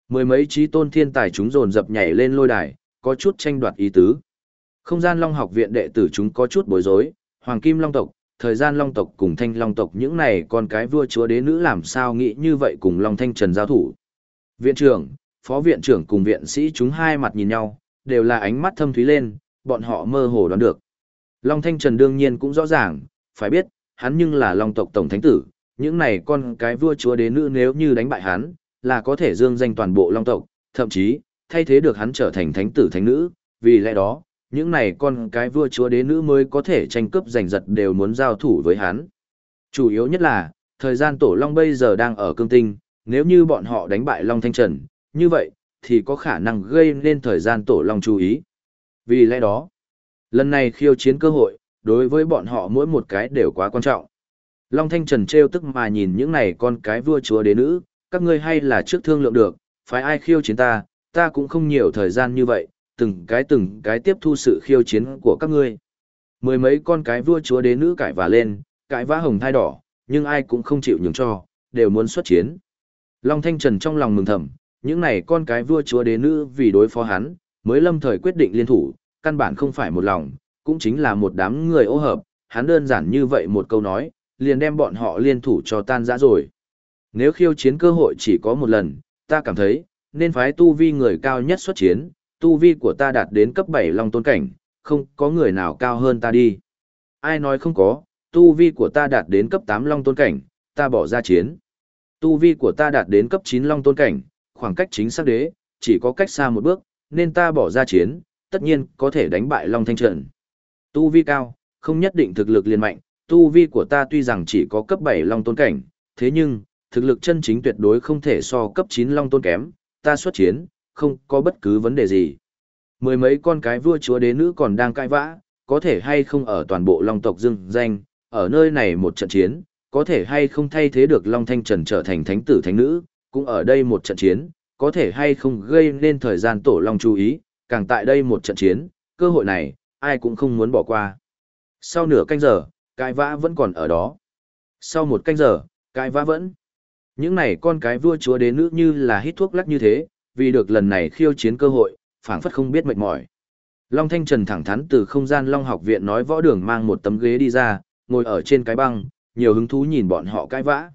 Mười mấy trí tôn thiên tài chúng dồn dập nhảy lên lôi đài, có chút tranh đoạt ý tứ. Không gian long học viện đệ tử chúng có chút bối rối, hoàng kim long tộc, thời gian long tộc cùng thanh long tộc những này con cái vua chúa đế nữ làm sao nghĩ như vậy cùng long thanh trần giao thủ. Viện trưởng, phó viện trưởng cùng viện sĩ chúng hai mặt nhìn nhau, đều là ánh mắt thâm thúy lên, bọn họ mơ hồ đoán được. Long thanh trần đương nhiên cũng rõ ràng, phải biết, hắn nhưng là long tộc tổng thánh tử, những này con cái vua chúa đế nữ nếu như đánh bại hắn, là có thể dương danh toàn bộ long tộc, thậm chí, thay thế được hắn trở thành thánh tử thánh nữ, vì lẽ đó, những này con cái vua chúa đế nữ mới có thể tranh cướp giành giật đều muốn giao thủ với hắn. Chủ yếu nhất là, thời gian tổ long bây giờ đang ở cương tinh, nếu như bọn họ đánh bại long thanh trần, như vậy, thì có khả năng gây nên thời gian tổ long chú ý. Vì lẽ đó, lần này khiêu chiến cơ hội, đối với bọn họ mỗi một cái đều quá quan trọng. Long Thanh Trần Treo tức mà nhìn những này con cái vua chúa đế nữ, các ngươi hay là trước thương lượng được, phải ai khiêu chiến ta, ta cũng không nhiều thời gian như vậy, từng cái từng cái tiếp thu sự khiêu chiến của các ngươi. Mười mấy con cái vua chúa đế nữ cãi vả lên, cãi vã hồng thai đỏ, nhưng ai cũng không chịu nhường cho, đều muốn xuất chiến. Long Thanh Trần trong lòng mừng thầm, những này con cái vua chúa đế nữ vì đối phó hắn, mới lâm thời quyết định liên thủ, căn bản không phải một lòng, cũng chính là một đám người ô hợp, hắn đơn giản như vậy một câu nói, liền đem bọn họ liên thủ cho tan rã rồi. Nếu khiêu chiến cơ hội chỉ có một lần, ta cảm thấy, nên phái tu vi người cao nhất xuất chiến, tu vi của ta đạt đến cấp 7 long tôn cảnh, không có người nào cao hơn ta đi. Ai nói không có, tu vi của ta đạt đến cấp 8 long tôn cảnh, ta bỏ ra chiến. Tu vi của ta đạt đến cấp 9 long tôn cảnh, khoảng cách chính xác đế, chỉ có cách xa một bước, nên ta bỏ ra chiến, tất nhiên có thể đánh bại long thanh Trần. Tu vi cao, không nhất định thực lực liền mạnh, tu vi của ta tuy rằng chỉ có cấp 7 long tôn cảnh, thế nhưng, thực lực chân chính tuyệt đối không thể so cấp 9 long tôn kém, ta xuất chiến, không có bất cứ vấn đề gì. Mười mấy con cái vua chúa đế nữ còn đang cãi vã, có thể hay không ở toàn bộ long tộc dưng danh, ở nơi này một trận chiến, có thể hay không thay thế được Long Thanh Trần trở thành thánh tử thánh nữ, cũng ở đây một trận chiến, có thể hay không gây nên thời gian tổ Long chú ý, càng tại đây một trận chiến, cơ hội này, ai cũng không muốn bỏ qua. Sau nửa canh giờ, cái vã vẫn còn ở đó. Sau một canh giờ, cái vã vẫn. Những này con cái vua chúa đế nữ như là hít thuốc lắc như thế, vì được lần này khiêu chiến cơ hội, phảng phất không biết mệt mỏi. Long Thanh Trần thẳng thắn từ không gian Long học viện nói võ đường mang một tấm ghế đi ra, ngồi ở trên cái băng, nhiều hứng thú nhìn bọn họ cãi vã.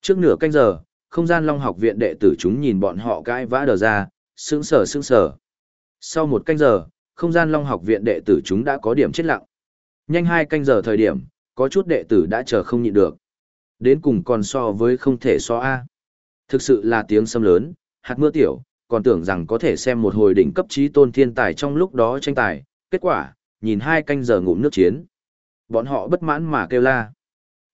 Trước nửa canh giờ, không gian Long học viện đệ tử chúng nhìn bọn họ cãi vã đờ ra, sững sờ sững sờ. Sau một canh giờ, không gian Long học viện đệ tử chúng đã có điểm chết lặng. Nhanh hai canh giờ thời điểm, có chút đệ tử đã chờ không nhịn được. Đến cùng còn so với không thể so A. Thực sự là tiếng sâm lớn, hạt mưa tiểu, còn tưởng rằng có thể xem một hồi đỉnh cấp trí tôn thiên tài trong lúc đó tranh tài. Kết quả, nhìn hai canh giờ ngụm nước chiến. Bọn họ bất mãn mà kêu la.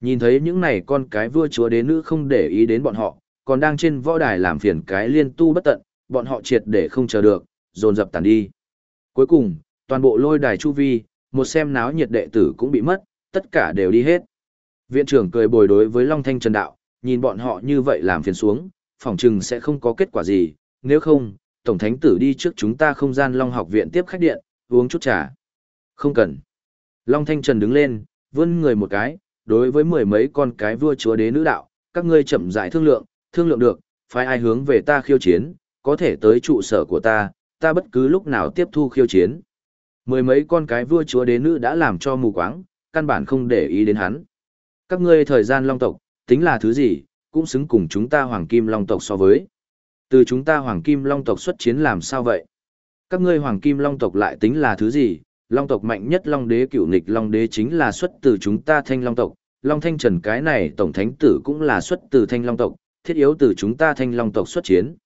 Nhìn thấy những này con cái vua chúa đế nữ không để ý đến bọn họ, còn đang trên võ đài làm phiền cái liên tu bất tận, bọn họ triệt để không chờ được, dồn dập tàn đi. Cuối cùng, toàn bộ lôi đài chu vi, một xem náo nhiệt đệ tử cũng bị mất, tất cả đều đi hết. Viện trưởng cười bồi đối với Long Thanh Trần Đạo, nhìn bọn họ như vậy làm phiền xuống, phỏng chừng sẽ không có kết quả gì, nếu không, Tổng Thánh Tử đi trước chúng ta không gian Long học viện tiếp khách điện, uống chút trà. Không cần. Long Thanh Trần đứng lên, vươn người một cái, đối với mười mấy con cái vua chúa đế nữ đạo, các ngươi chậm rãi thương lượng, thương lượng được, phải ai hướng về ta khiêu chiến, có thể tới trụ sở của ta, ta bất cứ lúc nào tiếp thu khiêu chiến. Mười mấy con cái vua chúa đế nữ đã làm cho mù quáng, căn bản không để ý đến hắn. Các ngươi thời gian long tộc, tính là thứ gì, cũng xứng cùng chúng ta hoàng kim long tộc so với. Từ chúng ta hoàng kim long tộc xuất chiến làm sao vậy? Các ngươi hoàng kim long tộc lại tính là thứ gì, long tộc mạnh nhất long đế cựu nịch long đế chính là xuất từ chúng ta thanh long tộc, long thanh trần cái này tổng thánh tử cũng là xuất từ thanh long tộc, thiết yếu từ chúng ta thanh long tộc xuất chiến.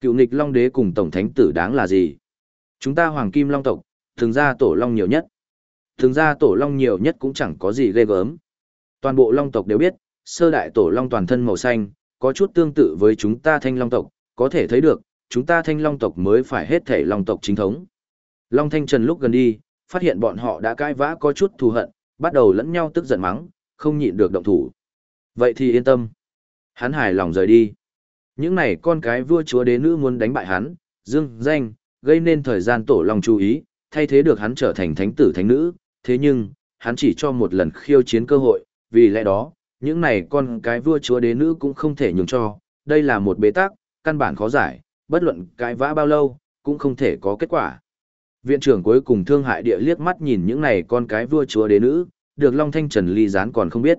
Cựu nghịch long đế cùng tổng thánh tử đáng là gì? Chúng ta hoàng kim long tộc, thường ra tổ long nhiều nhất. Thường ra tổ long nhiều nhất cũng chẳng có gì ghê gớm. Toàn bộ long tộc đều biết, sơ đại tổ long toàn thân màu xanh, có chút tương tự với chúng ta thanh long tộc, có thể thấy được, chúng ta thanh long tộc mới phải hết thể long tộc chính thống. Long thanh trần lúc gần đi, phát hiện bọn họ đã cãi vã có chút thù hận, bắt đầu lẫn nhau tức giận mắng, không nhịn được động thủ. Vậy thì yên tâm. Hắn hài lòng rời đi. Những này con cái vua chúa đế nữ muốn đánh bại hắn, dương, danh, gây nên thời gian tổ long chú ý, thay thế được hắn trở thành thánh tử thánh nữ, thế nhưng, hắn chỉ cho một lần khiêu chiến cơ hội, vì lẽ đó, những này con cái vua chúa đế nữ cũng không thể nhường cho, đây là một bế tắc, căn bản khó giải, bất luận cãi vã bao lâu, cũng không thể có kết quả. Viện trưởng cuối cùng thương hại địa liếc mắt nhìn những này con cái vua chúa đế nữ, được Long Thanh Trần ly gián còn không biết.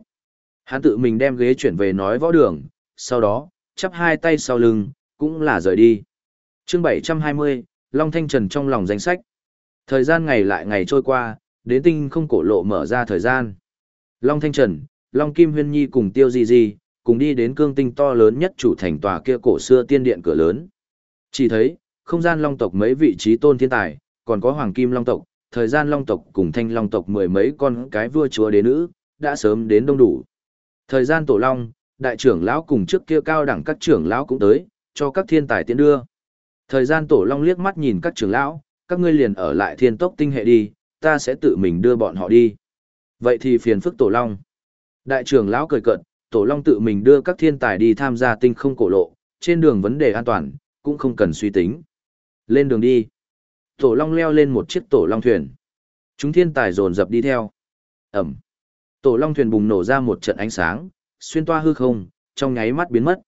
Hắn tự mình đem ghế chuyển về nói võ đường, sau đó, chắp hai tay sau lưng, cũng là rời đi. chương 720, Long Thanh Trần trong lòng danh sách. Thời gian ngày lại ngày trôi qua, đến tinh không cổ lộ mở ra thời gian. Long Thanh Trần, Long Kim Huyên Nhi cùng Tiêu Di Di, cùng đi đến cương tinh to lớn nhất chủ thành tòa kia cổ xưa tiên điện cửa lớn. Chỉ thấy, không gian long tộc mấy vị trí tôn thiên tài, còn có hoàng kim long tộc, thời gian long tộc cùng thanh long tộc mười mấy con cái vua chúa đế nữ, đã sớm đến đông đủ. Thời gian tổ long, đại trưởng lão cùng trước kia cao đẳng các trưởng lão cũng tới, cho các thiên tài tiến đưa. Thời gian tổ long liếc mắt nhìn các trưởng lão, các ngươi liền ở lại thiên tốc tinh hệ đi, ta sẽ tự mình đưa bọn họ đi. Vậy thì phiền phức tổ long. Đại trưởng lão cười cợt, tổ long tự mình đưa các thiên tài đi tham gia tinh không cổ lộ, trên đường vấn đề an toàn, cũng không cần suy tính. Lên đường đi. Tổ long leo lên một chiếc tổ long thuyền. Chúng thiên tài dồn dập đi theo. Ẩm. Tổ long thuyền bùng nổ ra một trận ánh sáng, xuyên toa hư không, trong nháy mắt biến mất.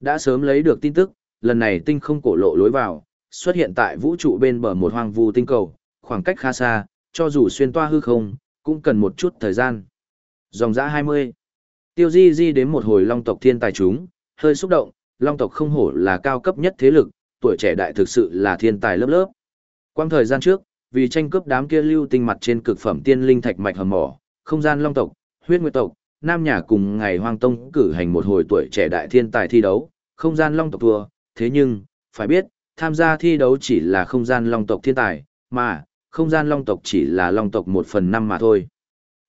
Đã sớm lấy được tin tức, lần này tinh không cổ lộ lối vào, xuất hiện tại vũ trụ bên bờ một hoang vu tinh cầu, khoảng cách khá xa, cho dù xuyên toa hư không, cũng cần một chút thời gian. Dòng dã 20. Tiêu Di Di đến một hồi long tộc thiên tài chúng, hơi xúc động, long tộc không hổ là cao cấp nhất thế lực, tuổi trẻ đại thực sự là thiên tài lớp lớp. Quang thời gian trước, vì tranh cướp đám kia lưu tinh mặt trên cực phẩm tiên linh thạch mạch hầm mỏ, không gian long tộc, huyết nguyệt tộc, nam nhà cùng ngày Hoàng tông cử hành một hồi tuổi trẻ đại thiên tài thi đấu, không gian long tộc thua, thế nhưng, phải biết, tham gia thi đấu chỉ là không gian long tộc thiên tài, mà, không gian long tộc chỉ là long tộc một phần năm mà thôi.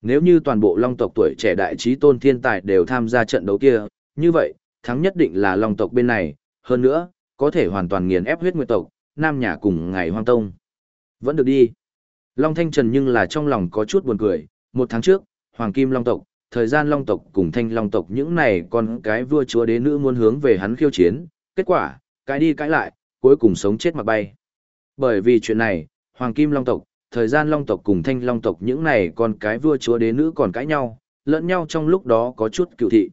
Nếu như toàn bộ long tộc tuổi trẻ đại trí tôn thiên tài đều tham gia trận đấu kia, như vậy, thắng nhất định là long tộc bên này, hơn nữa, có thể hoàn toàn nghiền ép huyết nguyệt tộc, nam nhà cùng ngày hoang tông. Vẫn được đi. Long Thanh Trần nhưng là trong lòng có chút buồn cười, một tháng trước, Hoàng Kim Long tộc, thời gian Long tộc cùng Thanh Long tộc những này con cái vua chúa đế nữ muốn hướng về hắn khiêu chiến, kết quả, cái đi cãi lại, cuối cùng sống chết mặc bay. Bởi vì chuyện này, Hoàng Kim Long tộc, thời gian Long tộc cùng Thanh Long tộc những này con cái vua chúa đế nữ còn cãi nhau, lẫn nhau trong lúc đó có chút cựu thị.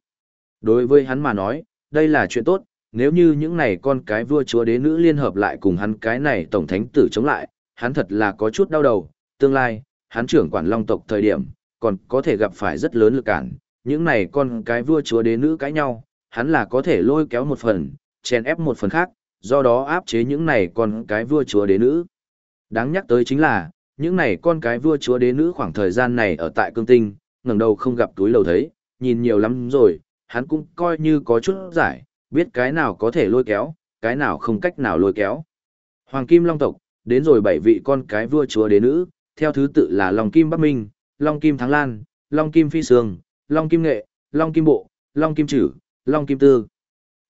Đối với hắn mà nói, đây là chuyện tốt, nếu như những này con cái vua chúa đế nữ liên hợp lại cùng hắn cái này tổng thánh tử chống lại, hắn thật là có chút đau đầu, tương lai, hắn trưởng quản long tộc thời điểm, còn có thể gặp phải rất lớn lực cản, những này con cái vua chúa đế nữ cãi nhau, hắn là có thể lôi kéo một phần, chèn ép một phần khác, do đó áp chế những này con cái vua chúa đế nữ. Đáng nhắc tới chính là, những này con cái vua chúa đế nữ khoảng thời gian này ở tại cương tinh, ngẩng đầu không gặp túi lầu thấy, nhìn nhiều lắm rồi, hắn cũng coi như có chút giải, biết cái nào có thể lôi kéo, cái nào không cách nào lôi kéo. Hoàng Kim Long tộc, đến rồi bảy vị con cái vua chúa đế nữ, theo thứ tự là Long Kim Bắc Minh, Long Kim Thắng Lan, Long Kim Phi Sương, Long Kim Nghệ, Long Kim Bộ, Long Kim Chử, Long Kim Tư.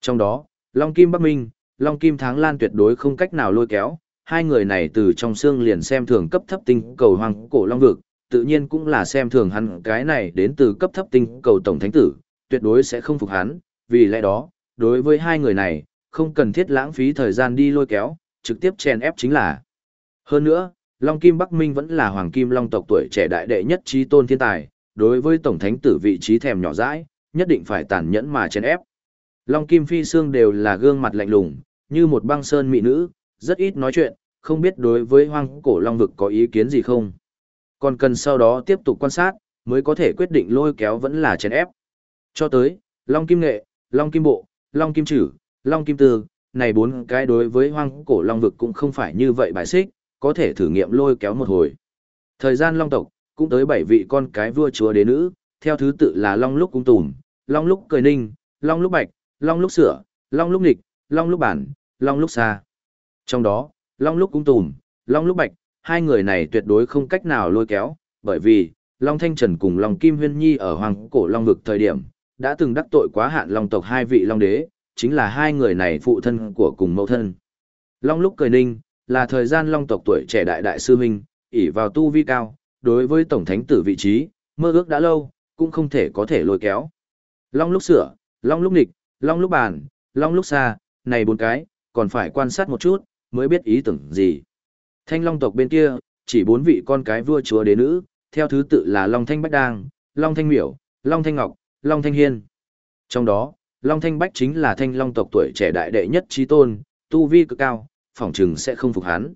Trong đó, Long Kim Bắc Minh, Long Kim Thắng Lan tuyệt đối không cách nào lôi kéo, hai người này từ trong xương liền xem thường cấp thấp tinh cầu hoàng cổ long vực, tự nhiên cũng là xem thường hắn cái này đến từ cấp thấp tinh cầu tổng thánh tử, tuyệt đối sẽ không phục hắn, vì lẽ đó, đối với hai người này, không cần thiết lãng phí thời gian đi lôi kéo, trực tiếp chèn ép chính là. Hơn nữa, Long Kim Bắc Minh vẫn là Hoàng Kim Long tộc tuổi trẻ đại đệ nhất trí tôn thiên tài, đối với tổng thánh tử vị trí thèm nhỏ dãi, nhất định phải tàn nhẫn mà chèn ép. Long Kim Phi Sương đều là gương mặt lạnh lùng, như một băng sơn mỹ nữ, rất ít nói chuyện, không biết đối với hoang cổ long vực có ý kiến gì không. Còn cần sau đó tiếp tục quan sát, mới có thể quyết định lôi kéo vẫn là chèn ép. Cho tới, Long Kim Nghệ, Long Kim Bộ, Long Kim Chử, Long Kim Tư, này bốn cái đối với hoang cổ long vực cũng không phải như vậy bài xích, có thể thử nghiệm lôi kéo một hồi. Thời gian long tộc, cũng tới bảy vị con cái vua chúa đế nữ, theo thứ tự là long lúc cung tùm, long lúc cười ninh, long lúc bạch, long lúc sửa, long lúc nịch, long lúc bản, long lúc xa. Trong đó, long lúc cung tùm, long lúc bạch, hai người này tuyệt đối không cách nào lôi kéo, bởi vì, long thanh trần cùng long kim huyên nhi ở hoàng cổ long vực thời điểm, đã từng đắc tội quá hạn long tộc hai vị long đế, chính là hai người này phụ thân của cùng mẫu thân. Long lúc cười ninh, là thời gian long tộc tuổi trẻ đại đại sư huynh, ỷ vào tu vi cao, đối với tổng thánh tử vị trí, mơ ước đã lâu, cũng không thể có thể lôi kéo. Long lúc sửa, long lúc nghịch, long lúc bàn, long lúc xa, này bốn cái, còn phải quan sát một chút, mới biết ý tưởng gì. Thanh long tộc bên kia, chỉ bốn vị con cái vua chúa đế nữ, theo thứ tự là Long Thanh Bách Đang, Long Thanh Miểu, Long Thanh Ngọc, Long Thanh Hiên. Trong đó, Long Thanh Bách chính là thanh long tộc tuổi trẻ đại đệ nhất trí tôn, tu vi cực cao, phỏng chừng sẽ không phục hắn.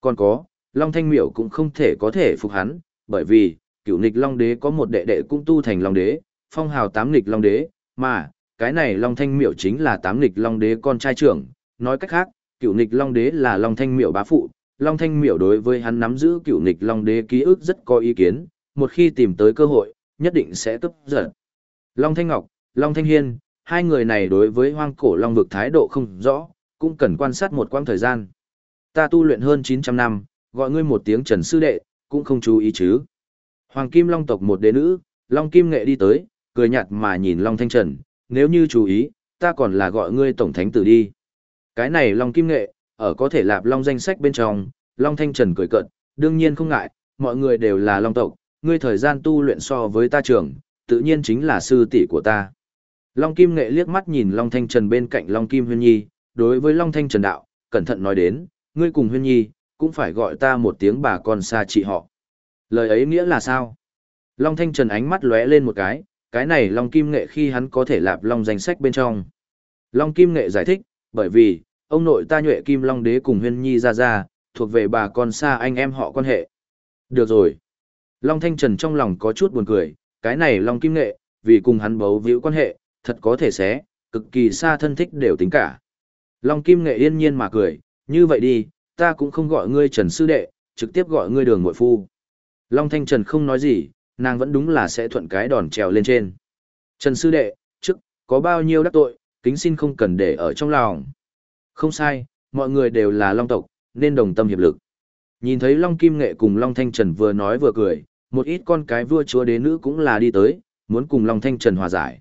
Còn có, Long Thanh Miểu cũng không thể có thể phục hắn, bởi vì, cựu nghịch Long Đế có một đệ đệ cũng tu thành Long Đế, phong hào tám nghịch Long Đế, mà, cái này Long Thanh Miểu chính là tám nghịch Long Đế con trai trưởng, nói cách khác, cựu nghịch Long Đế là Long Thanh Miểu bá phụ, Long Thanh Miểu đối với hắn nắm giữ cựu nghịch Long Đế ký ức rất có ý kiến, một khi tìm tới cơ hội, nhất định sẽ cấp giật. Long Thanh Ngọc, Long Thanh Hiên, hai người này đối với hoang cổ long vực thái độ không rõ, cũng cần quan sát một quãng thời gian. Ta tu luyện hơn 900 năm, gọi ngươi một tiếng trần sư đệ, cũng không chú ý chứ. Hoàng Kim Long tộc một đế nữ, Long Kim Nghệ đi tới, cười nhạt mà nhìn Long Thanh Trần, nếu như chú ý, ta còn là gọi ngươi tổng thánh tử đi. Cái này Long Kim Nghệ, ở có thể lạp Long danh sách bên trong, Long Thanh Trần cười cận, đương nhiên không ngại, mọi người đều là Long tộc, ngươi thời gian tu luyện so với ta trưởng, tự nhiên chính là sư tỷ của ta. Long Kim Nghệ liếc mắt nhìn Long Thanh Trần bên cạnh Long Kim Huyên Nhi, đối với Long Thanh Trần đạo, cẩn thận nói đến, ngươi cùng Huyên Nhi, cũng phải gọi ta một tiếng bà con xa chị họ. Lời ấy nghĩa là sao? Long Thanh Trần ánh mắt lóe lên một cái, cái này Long Kim Nghệ khi hắn có thể lạp Long danh sách bên trong. Long Kim Nghệ giải thích, bởi vì, Ông nội ta nhuệ kim long đế cùng huyên nhi ra ra, thuộc về bà con xa anh em họ quan hệ. Được rồi. Long Thanh Trần trong lòng có chút buồn cười, cái này Long Kim Nghệ, vì cùng hắn bấu víu quan hệ, thật có thể xé, cực kỳ xa thân thích đều tính cả. Long Kim Nghệ yên nhiên mà cười, như vậy đi, ta cũng không gọi ngươi Trần Sư Đệ, trực tiếp gọi ngươi đường mội phu. Long Thanh Trần không nói gì, nàng vẫn đúng là sẽ thuận cái đòn trèo lên trên. Trần Sư Đệ, trước, có bao nhiêu đắc tội, kính xin không cần để ở trong lòng. Không sai, mọi người đều là Long tộc, nên đồng tâm hiệp lực. Nhìn thấy Long Kim Nghệ cùng Long Thanh Trần vừa nói vừa cười, một ít con cái vua chúa đế nữ cũng là đi tới, muốn cùng Long Thanh Trần hòa giải.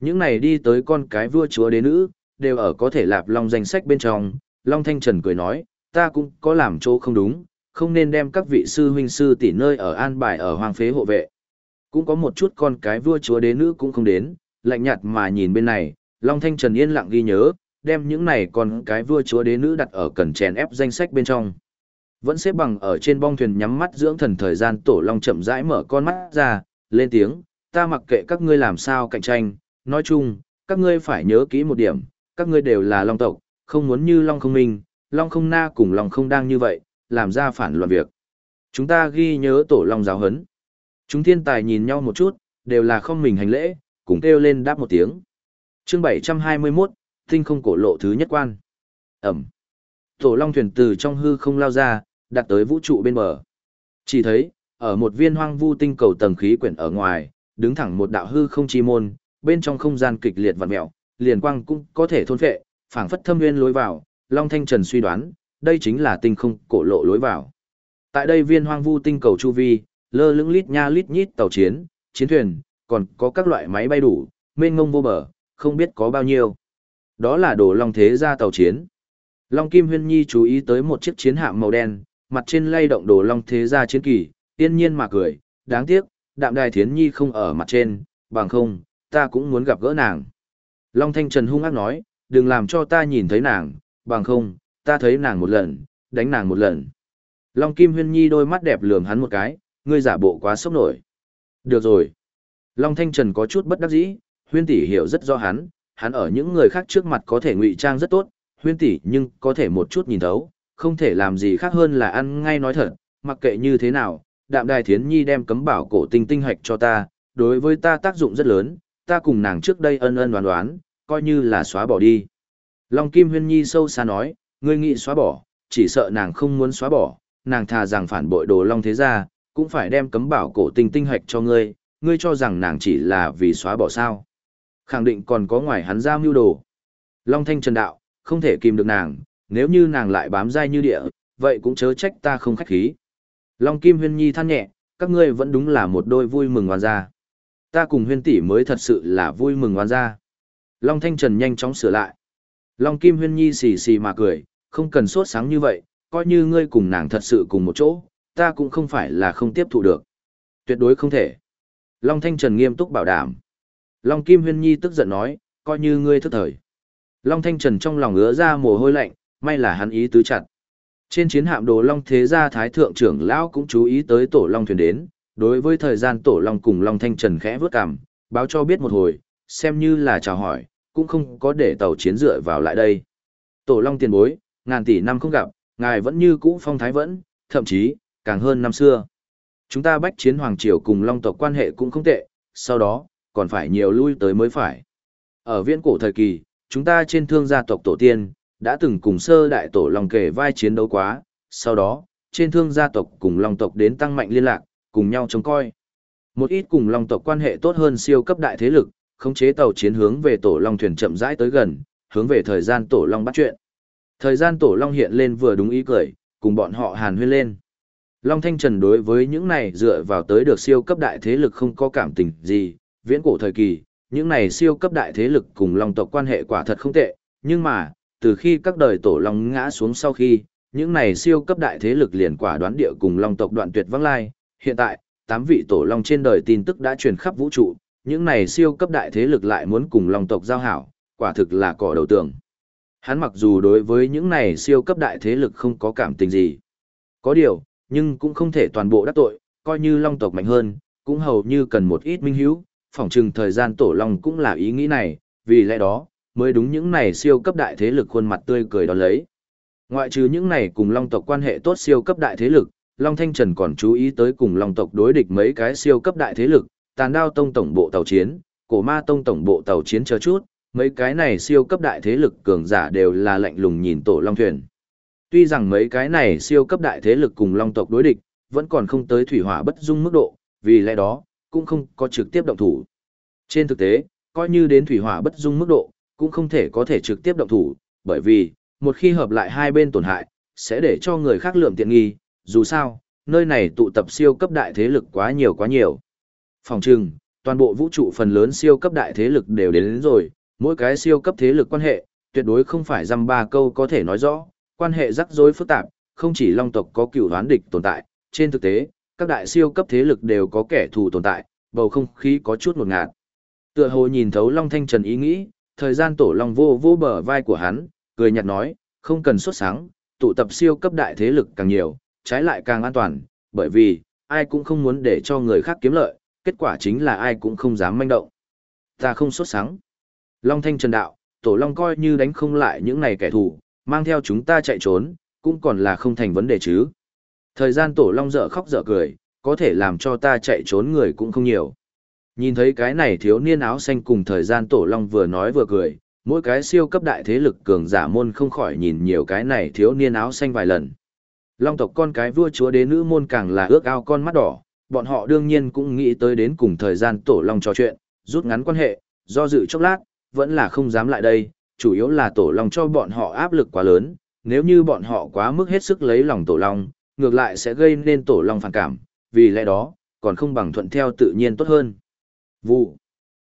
Những này đi tới con cái vua chúa đế nữ, đều ở có thể lạp Long danh sách bên trong, Long Thanh Trần cười nói, ta cũng có làm chỗ không đúng, không nên đem các vị sư huynh sư tỷ nơi ở an bài ở hoàng phế hộ vệ. Cũng có một chút con cái vua chúa đế nữ cũng không đến, lạnh nhạt mà nhìn bên này, Long Thanh Trần yên lặng ghi nhớ, đem những này con cái vua chúa đế nữ đặt ở cần chèn ép danh sách bên trong. Vẫn xếp bằng ở trên bong thuyền nhắm mắt dưỡng thần thời gian tổ long chậm rãi mở con mắt ra, lên tiếng, ta mặc kệ các ngươi làm sao cạnh tranh, nói chung, các ngươi phải nhớ kỹ một điểm, các ngươi đều là long tộc, không muốn như long không minh, long không na cùng long không đang như vậy, làm ra phản loạn việc. Chúng ta ghi nhớ tổ long giáo hấn. Chúng thiên tài nhìn nhau một chút, đều là không mình hành lễ, cùng kêu lên đáp một tiếng. Chương 721, tinh không cổ lộ thứ nhất quan. Ẩm. Tổ long thuyền từ trong hư không lao ra, đặt tới vũ trụ bên bờ. Chỉ thấy, ở một viên hoang vu tinh cầu tầng khí quyển ở ngoài, đứng thẳng một đạo hư không chi môn, bên trong không gian kịch liệt vặn mèo, liền quang cũng có thể thôn phệ, phảng phất thâm nguyên lối vào, Long Thanh Trần suy đoán, đây chính là tinh không cổ lộ lối vào. Tại đây viên hoang vu tinh cầu chu vi, lơ lững lít nha lít nhít tàu chiến, chiến thuyền, còn có các loại máy bay đủ, mênh ngông vô bờ, không biết có bao nhiêu. Đó là đồ Long Thế gia tàu chiến. Long Kim Huyên Nhi chú ý tới một chiếc chiến hạm màu đen, mặt trên lay động đồ Long Thế gia chiến kỳ, yên nhiên mà cười, đáng tiếc, đạm đài thiến nhi không ở mặt trên, bằng không, ta cũng muốn gặp gỡ nàng. Long Thanh Trần hung ác nói, đừng làm cho ta nhìn thấy nàng, bằng không, ta thấy nàng một lần, đánh nàng một lần. Long Kim Huyên Nhi đôi mắt đẹp lườm hắn một cái, ngươi giả bộ quá sốc nổi. Được rồi. Long Thanh Trần có chút bất đắc dĩ, Huyên tỷ hiểu rất rõ hắn, hắn ở những người khác trước mặt có thể ngụy trang rất tốt, Huyên tỷ nhưng có thể một chút nhìn thấu, không thể làm gì khác hơn là ăn ngay nói thật, mặc kệ như thế nào, đạm đài thiến nhi đem cấm bảo cổ tinh tinh hạch cho ta, đối với ta tác dụng rất lớn, ta cùng nàng trước đây ân ân đoán đoán, coi như là xóa bỏ đi. Long Kim Huyên Nhi sâu xa nói, ngươi nghĩ xóa bỏ, chỉ sợ nàng không muốn xóa bỏ, nàng thà rằng phản bội đồ Long Thế Gia, cũng phải đem cấm bảo cổ tinh tinh hạch cho ngươi, ngươi cho rằng nàng chỉ là vì xóa bỏ sao. Khẳng định còn có ngoài hắn ra mưu đồ. Long Thanh Trần Đạo, không thể kìm được nàng, nếu như nàng lại bám dai như địa, vậy cũng chớ trách ta không khách khí. Long Kim Huyên Nhi than nhẹ, các ngươi vẫn đúng là một đôi vui mừng hoàn ra. Ta cùng huyên tỷ mới thật sự là vui mừng ngoan gia. Long Thanh Trần nhanh chóng sửa lại. Long Kim Huyên Nhi xì xì mà cười, không cần sốt sáng như vậy, coi như ngươi cùng nàng thật sự cùng một chỗ, ta cũng không phải là không tiếp thụ được. Tuyệt đối không thể. Long Thanh Trần nghiêm túc bảo đảm. Long Kim Huyên Nhi tức giận nói, coi như ngươi thức thời. Long Thanh Trần trong lòng ứa ra mồ hôi lạnh, may là hắn ý tứ chặt. Trên chiến hạm đồ Long Thế Gia Thái Thượng trưởng Lão cũng chú ý tới Tổ Long thuyền đến, đối với thời gian Tổ Long cùng Long Thanh Trần khẽ vớt cằm, báo cho biết một hồi, xem như là chào hỏi, cũng không có để tàu chiến dựa vào lại đây. Tổ Long tiền bối, ngàn tỷ năm không gặp, ngài vẫn như cũ phong thái vẫn, thậm chí, càng hơn năm xưa. Chúng ta bách chiến Hoàng Triều cùng Long tộc quan hệ cũng không tệ, sau đó, còn phải nhiều lui tới mới phải. Ở viễn cổ thời kỳ, chúng ta trên thương gia tộc tổ tiên, đã từng cùng sơ đại tổ Long kể vai chiến đấu quá, sau đó, trên thương gia tộc cùng Long tộc đến tăng mạnh liên lạc, cùng nhau chống coi. Một ít cùng Long tộc quan hệ tốt hơn siêu cấp đại thế lực, khống chế tàu chiến hướng về tổ Long thuyền chậm rãi tới gần, hướng về thời gian tổ Long bắt chuyện. Thời gian tổ Long hiện lên vừa đúng ý cười, cùng bọn họ hàn huyên lên. Long Thanh Trần đối với những này dựa vào tới được siêu cấp đại thế lực không có cảm tình gì, viễn cổ thời kỳ, những này siêu cấp đại thế lực cùng Long tộc quan hệ quả thật không tệ, nhưng mà, từ khi các đời tổ long ngã xuống sau khi, những này siêu cấp đại thế lực liền quả đoán địa cùng long tộc đoạn tuyệt vắng lai, hiện tại, tám vị tổ long trên đời tin tức đã truyền khắp vũ trụ, những này siêu cấp đại thế lực lại muốn cùng long tộc giao hảo, quả thực là cỏ đầu tường. Hắn mặc dù đối với những này siêu cấp đại thế lực không có cảm tình gì. Có điều, nhưng cũng không thể toàn bộ đắc tội, coi như long tộc mạnh hơn, cũng hầu như cần một ít minh hiếu, phỏng chừng thời gian tổ long cũng là ý nghĩ này, vì lẽ đó, mới đúng những này siêu cấp đại thế lực khuôn mặt tươi cười đón lấy. Ngoại trừ những này cùng Long tộc quan hệ tốt siêu cấp đại thế lực, Long Thanh Trần còn chú ý tới cùng Long tộc đối địch mấy cái siêu cấp đại thế lực, Tàn Đao Tông tổng bộ tàu chiến, Cổ Ma Tông tổng bộ tàu chiến chờ chút, mấy cái này siêu cấp đại thế lực cường giả đều là lạnh lùng nhìn tổ Long thuyền. Tuy rằng mấy cái này siêu cấp đại thế lực cùng Long tộc đối địch, vẫn còn không tới thủy hỏa bất dung mức độ, vì lẽ đó, cũng không có trực tiếp động thủ. Trên thực tế, coi như đến thủy hỏa bất dung mức độ, cũng không thể có thể trực tiếp động thủ, bởi vì, một khi hợp lại hai bên tổn hại, sẽ để cho người khác lượm tiện nghi, dù sao, nơi này tụ tập siêu cấp đại thế lực quá nhiều quá nhiều. Phòng trừng, toàn bộ vũ trụ phần lớn siêu cấp đại thế lực đều đến, đến rồi, mỗi cái siêu cấp thế lực quan hệ, tuyệt đối không phải dăm ba câu có thể nói rõ, quan hệ rắc rối phức tạp, không chỉ long tộc có cựu đoán địch tồn tại, trên thực tế, các đại siêu cấp thế lực đều có kẻ thù tồn tại, bầu không khí có chút ngột ngạt. Tựa hồ nhìn thấu Long Thanh Trần ý nghĩ, thời gian tổ Long vô vô bờ vai của hắn, cười nhạt nói, không cần xuất sáng, tụ tập siêu cấp đại thế lực càng nhiều, trái lại càng an toàn, bởi vì, ai cũng không muốn để cho người khác kiếm lợi, kết quả chính là ai cũng không dám manh động. Ta không xuất sáng. Long Thanh Trần đạo, tổ Long coi như đánh không lại những này kẻ thù, mang theo chúng ta chạy trốn, cũng còn là không thành vấn đề chứ. Thời gian tổ long dở khóc dở cười, có thể làm cho ta chạy trốn người cũng không nhiều. Nhìn thấy cái này thiếu niên áo xanh cùng thời gian tổ long vừa nói vừa cười, mỗi cái siêu cấp đại thế lực cường giả môn không khỏi nhìn nhiều cái này thiếu niên áo xanh vài lần. Long tộc con cái vua chúa đế nữ môn càng là ước ao con mắt đỏ, bọn họ đương nhiên cũng nghĩ tới đến cùng thời gian tổ long trò chuyện, rút ngắn quan hệ, do dự chốc lát, vẫn là không dám lại đây, chủ yếu là tổ long cho bọn họ áp lực quá lớn, nếu như bọn họ quá mức hết sức lấy lòng tổ long, ngược lại sẽ gây nên tổ long phản cảm, vì lẽ đó, còn không bằng thuận theo tự nhiên tốt hơn. Vụ.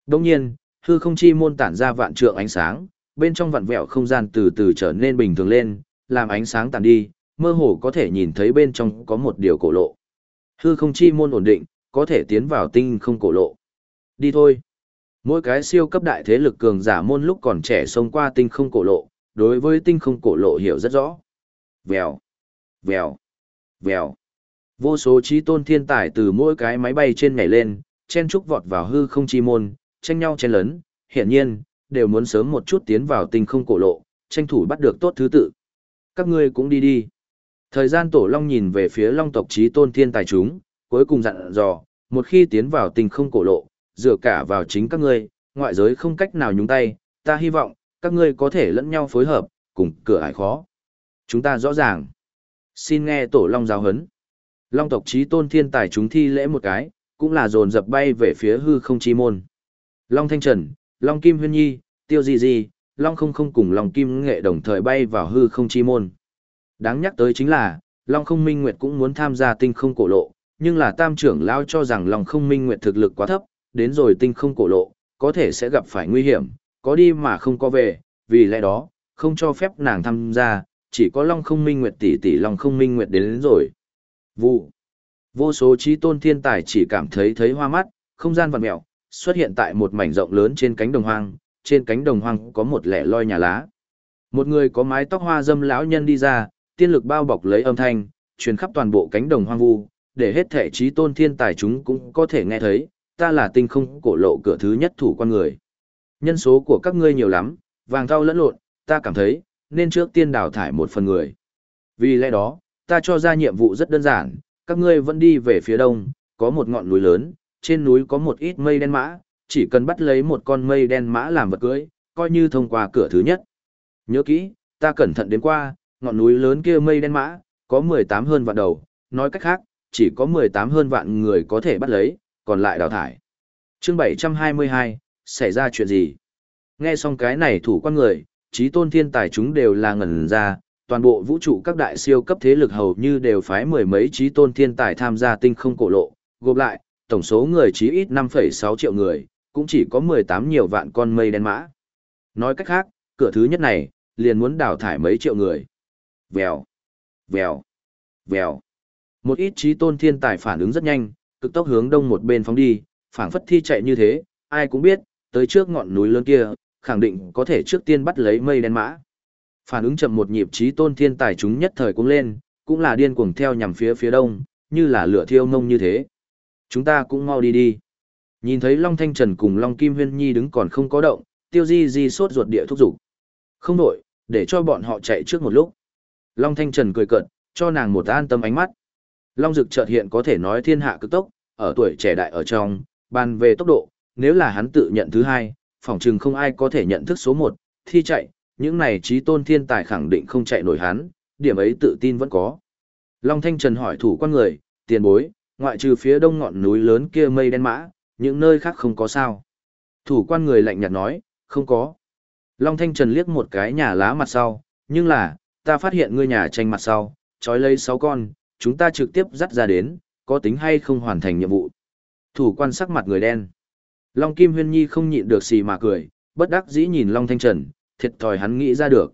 Đồng nhiên, hư không chi môn tản ra vạn trượng ánh sáng, bên trong vạn vẹo không gian từ từ trở nên bình thường lên, làm ánh sáng tàn đi, mơ hồ có thể nhìn thấy bên trong có một điều cổ lộ. Hư không chi môn ổn định, có thể tiến vào tinh không cổ lộ. Đi thôi. Mỗi cái siêu cấp đại thế lực cường giả môn lúc còn trẻ xông qua tinh không cổ lộ, đối với tinh không cổ lộ hiểu rất rõ. Vèo, vèo, vèo. Vô số trí tôn thiên tài từ mỗi cái máy bay trên nhảy lên, chen trúc vọt vào hư không chi môn, tranh nhau chen lấn, hiển nhiên, đều muốn sớm một chút tiến vào tinh không cổ lộ, tranh thủ bắt được tốt thứ tự. Các ngươi cũng đi đi. Thời gian tổ long nhìn về phía long tộc trí tôn thiên tài chúng, cuối cùng dặn dò, một khi tiến vào tình không cổ lộ, dựa cả vào chính các ngươi, ngoại giới không cách nào nhúng tay, ta hy vọng, các ngươi có thể lẫn nhau phối hợp, cùng cửa ải khó. Chúng ta rõ ràng. Xin nghe tổ long giáo hấn. Long tộc trí tôn thiên tài chúng thi lễ một cái, cũng là dồn dập bay về phía hư không chi môn. Long Thanh Trần, Long Kim Huyên Nhi, Tiêu Di Di, Long không không cùng Long Kim Nghệ đồng thời bay vào hư không chi môn. Đáng nhắc tới chính là, Long không minh nguyệt cũng muốn tham gia tinh không cổ lộ, nhưng là tam trưởng lao cho rằng Long không minh nguyệt thực lực quá thấp, đến rồi tinh không cổ lộ, có thể sẽ gặp phải nguy hiểm, có đi mà không có về, vì lẽ đó, không cho phép nàng tham gia, chỉ có Long không minh nguyệt tỷ tỷ Long không minh nguyệt đến, đến rồi. Vụ. Vô số trí tôn thiên tài chỉ cảm thấy thấy hoa mắt, không gian vặn mèo xuất hiện tại một mảnh rộng lớn trên cánh đồng hoang, trên cánh đồng hoang có một lẻ loi nhà lá. Một người có mái tóc hoa dâm lão nhân đi ra, tiên lực bao bọc lấy âm thanh, truyền khắp toàn bộ cánh đồng hoang vu, để hết thể trí tôn thiên tài chúng cũng có thể nghe thấy, ta là tinh không cổ lộ cửa thứ nhất thủ quan người. Nhân số của các ngươi nhiều lắm, vàng thau lẫn lộn, ta cảm thấy, nên trước tiên đào thải một phần người. Vì lẽ đó, ta cho ra nhiệm vụ rất đơn giản, các ngươi vẫn đi về phía đông, có một ngọn núi lớn, trên núi có một ít mây đen mã, chỉ cần bắt lấy một con mây đen mã làm vật cưới, coi như thông qua cửa thứ nhất. Nhớ kỹ, ta cẩn thận đến qua, ngọn núi lớn kia mây đen mã, có 18 hơn vạn đầu, nói cách khác, chỉ có 18 hơn vạn người có thể bắt lấy, còn lại đào thải. Chương 722, xảy ra chuyện gì? Nghe xong cái này thủ quan người, trí tôn thiên tài chúng đều là ngẩn ra, toàn bộ vũ trụ các đại siêu cấp thế lực hầu như đều phái mười mấy trí tôn thiên tài tham gia tinh không cổ lộ, gộp lại, tổng số người chí ít 5,6 triệu người, cũng chỉ có 18 nhiều vạn con mây đen mã. Nói cách khác, cửa thứ nhất này, liền muốn đào thải mấy triệu người. Vèo, vèo, vèo. Một ít trí tôn thiên tài phản ứng rất nhanh, cực tốc hướng đông một bên phóng đi, phảng phất thi chạy như thế, ai cũng biết, tới trước ngọn núi lớn kia, khẳng định có thể trước tiên bắt lấy mây đen mã. Phản ứng chậm một nhịp trí tôn thiên tài chúng nhất thời cũng lên, cũng là điên cuồng theo nhằm phía phía đông, như là lửa thiêu ngông như thế. Chúng ta cũng mau đi đi. Nhìn thấy Long Thanh Trần cùng Long Kim Huyên Nhi đứng còn không có động, tiêu di di sốt ruột địa thúc giục. Không đổi, để cho bọn họ chạy trước một lúc. Long Thanh Trần cười cợt, cho nàng một an tâm ánh mắt. Long Dực chợt hiện có thể nói thiên hạ cực tốc, ở tuổi trẻ đại ở trong, bàn về tốc độ, nếu là hắn tự nhận thứ hai, phỏng chừng không ai có thể nhận thức số một, thi chạy, những này trí tôn thiên tài khẳng định không chạy nổi hắn, điểm ấy tự tin vẫn có. Long Thanh Trần hỏi thủ quan người, tiền bối, ngoại trừ phía đông ngọn núi lớn kia mây đen mã, những nơi khác không có sao. Thủ quan người lạnh nhạt nói, không có. Long Thanh Trần liếc một cái nhà lá mặt sau, nhưng là, ta phát hiện ngươi nhà tranh mặt sau, trói lấy 6 con, chúng ta trực tiếp dắt ra đến, có tính hay không hoàn thành nhiệm vụ. Thủ quan sắc mặt người đen. Long Kim Huyên Nhi không nhịn được xì mà cười, bất đắc dĩ nhìn Long Thanh Trần, thiệt thòi hắn nghĩ ra được.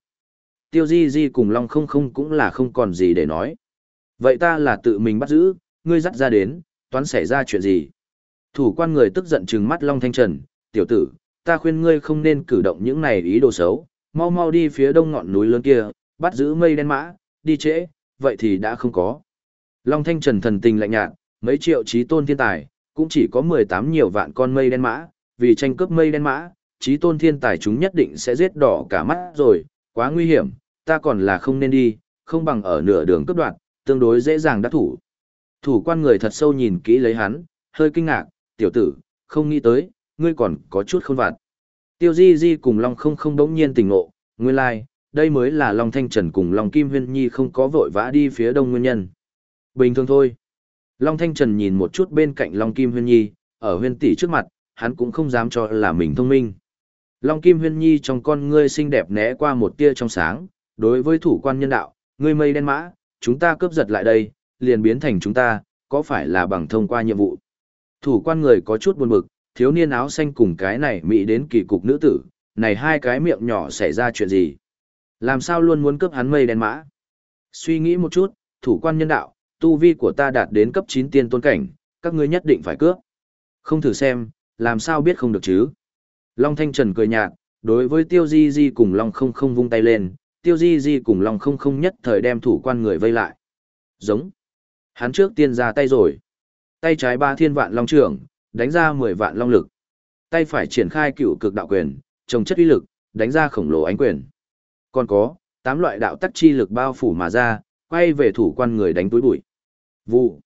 Tiêu Di Di cùng Long không không cũng là không còn gì để nói. Vậy ta là tự mình bắt giữ, ngươi dắt ra đến, toán xảy ra chuyện gì? Thủ quan người tức giận trừng mắt Long Thanh Trần, tiểu tử, ta khuyên ngươi không nên cử động những này ý đồ xấu, mau mau đi phía đông ngọn núi lớn kia, bắt giữ mây đen mã, đi trễ, vậy thì đã không có. Long Thanh Trần thần tình lạnh nhạt, mấy triệu trí tôn thiên tài, cũng chỉ có 18 nhiều vạn con mây đen mã, vì tranh cướp mây đen mã, trí tôn thiên tài chúng nhất định sẽ giết đỏ cả mắt rồi, quá nguy hiểm, ta còn là không nên đi, không bằng ở nửa đường cướp đoạt, tương đối dễ dàng đắc thủ. Thủ quan người thật sâu nhìn kỹ lấy hắn, hơi kinh ngạc, tiểu tử, không nghĩ tới, ngươi còn có chút không vặt. Tiêu Di Di cùng Long không không đống nhiên tỉnh ngộ, nguyên lai, like, đây mới là Long Thanh Trần cùng Long Kim Huyên Nhi không có vội vã đi phía đông nguyên nhân. Bình thường thôi. Long Thanh Trần nhìn một chút bên cạnh Long Kim Huyên Nhi, ở huyên tỷ trước mặt, hắn cũng không dám cho là mình thông minh. Long Kim Huyên Nhi trong con ngươi xinh đẹp né qua một tia trong sáng, đối với thủ quan nhân đạo, ngươi mây đen mã, chúng ta cướp giật lại đây, liền biến thành chúng ta, có phải là bằng thông qua nhiệm vụ. Thủ quan người có chút buồn bực, thiếu niên áo xanh cùng cái này mỹ đến kỳ cục nữ tử, này hai cái miệng nhỏ xảy ra chuyện gì? Làm sao luôn muốn cướp hắn mây đen mã? Suy nghĩ một chút, thủ quan nhân đạo, tu vi của ta đạt đến cấp 9 tiên tôn cảnh, các ngươi nhất định phải cướp. Không thử xem, làm sao biết không được chứ? Long Thanh Trần cười nhạt, đối với Tiêu Di Di cùng Long không không vung tay lên, Tiêu Di Di cùng Long không không nhất thời đem thủ quan người vây lại. Giống. Hắn trước tiên ra tay rồi. Tay trái ba thiên vạn long trưởng, đánh ra 10 vạn long lực. Tay phải triển khai cựu cực đạo quyền, trồng chất uy lực, đánh ra khổng lồ ánh quyền. Còn có, tám loại đạo tắc chi lực bao phủ mà ra, quay về thủ quan người đánh túi bụi. Vụ.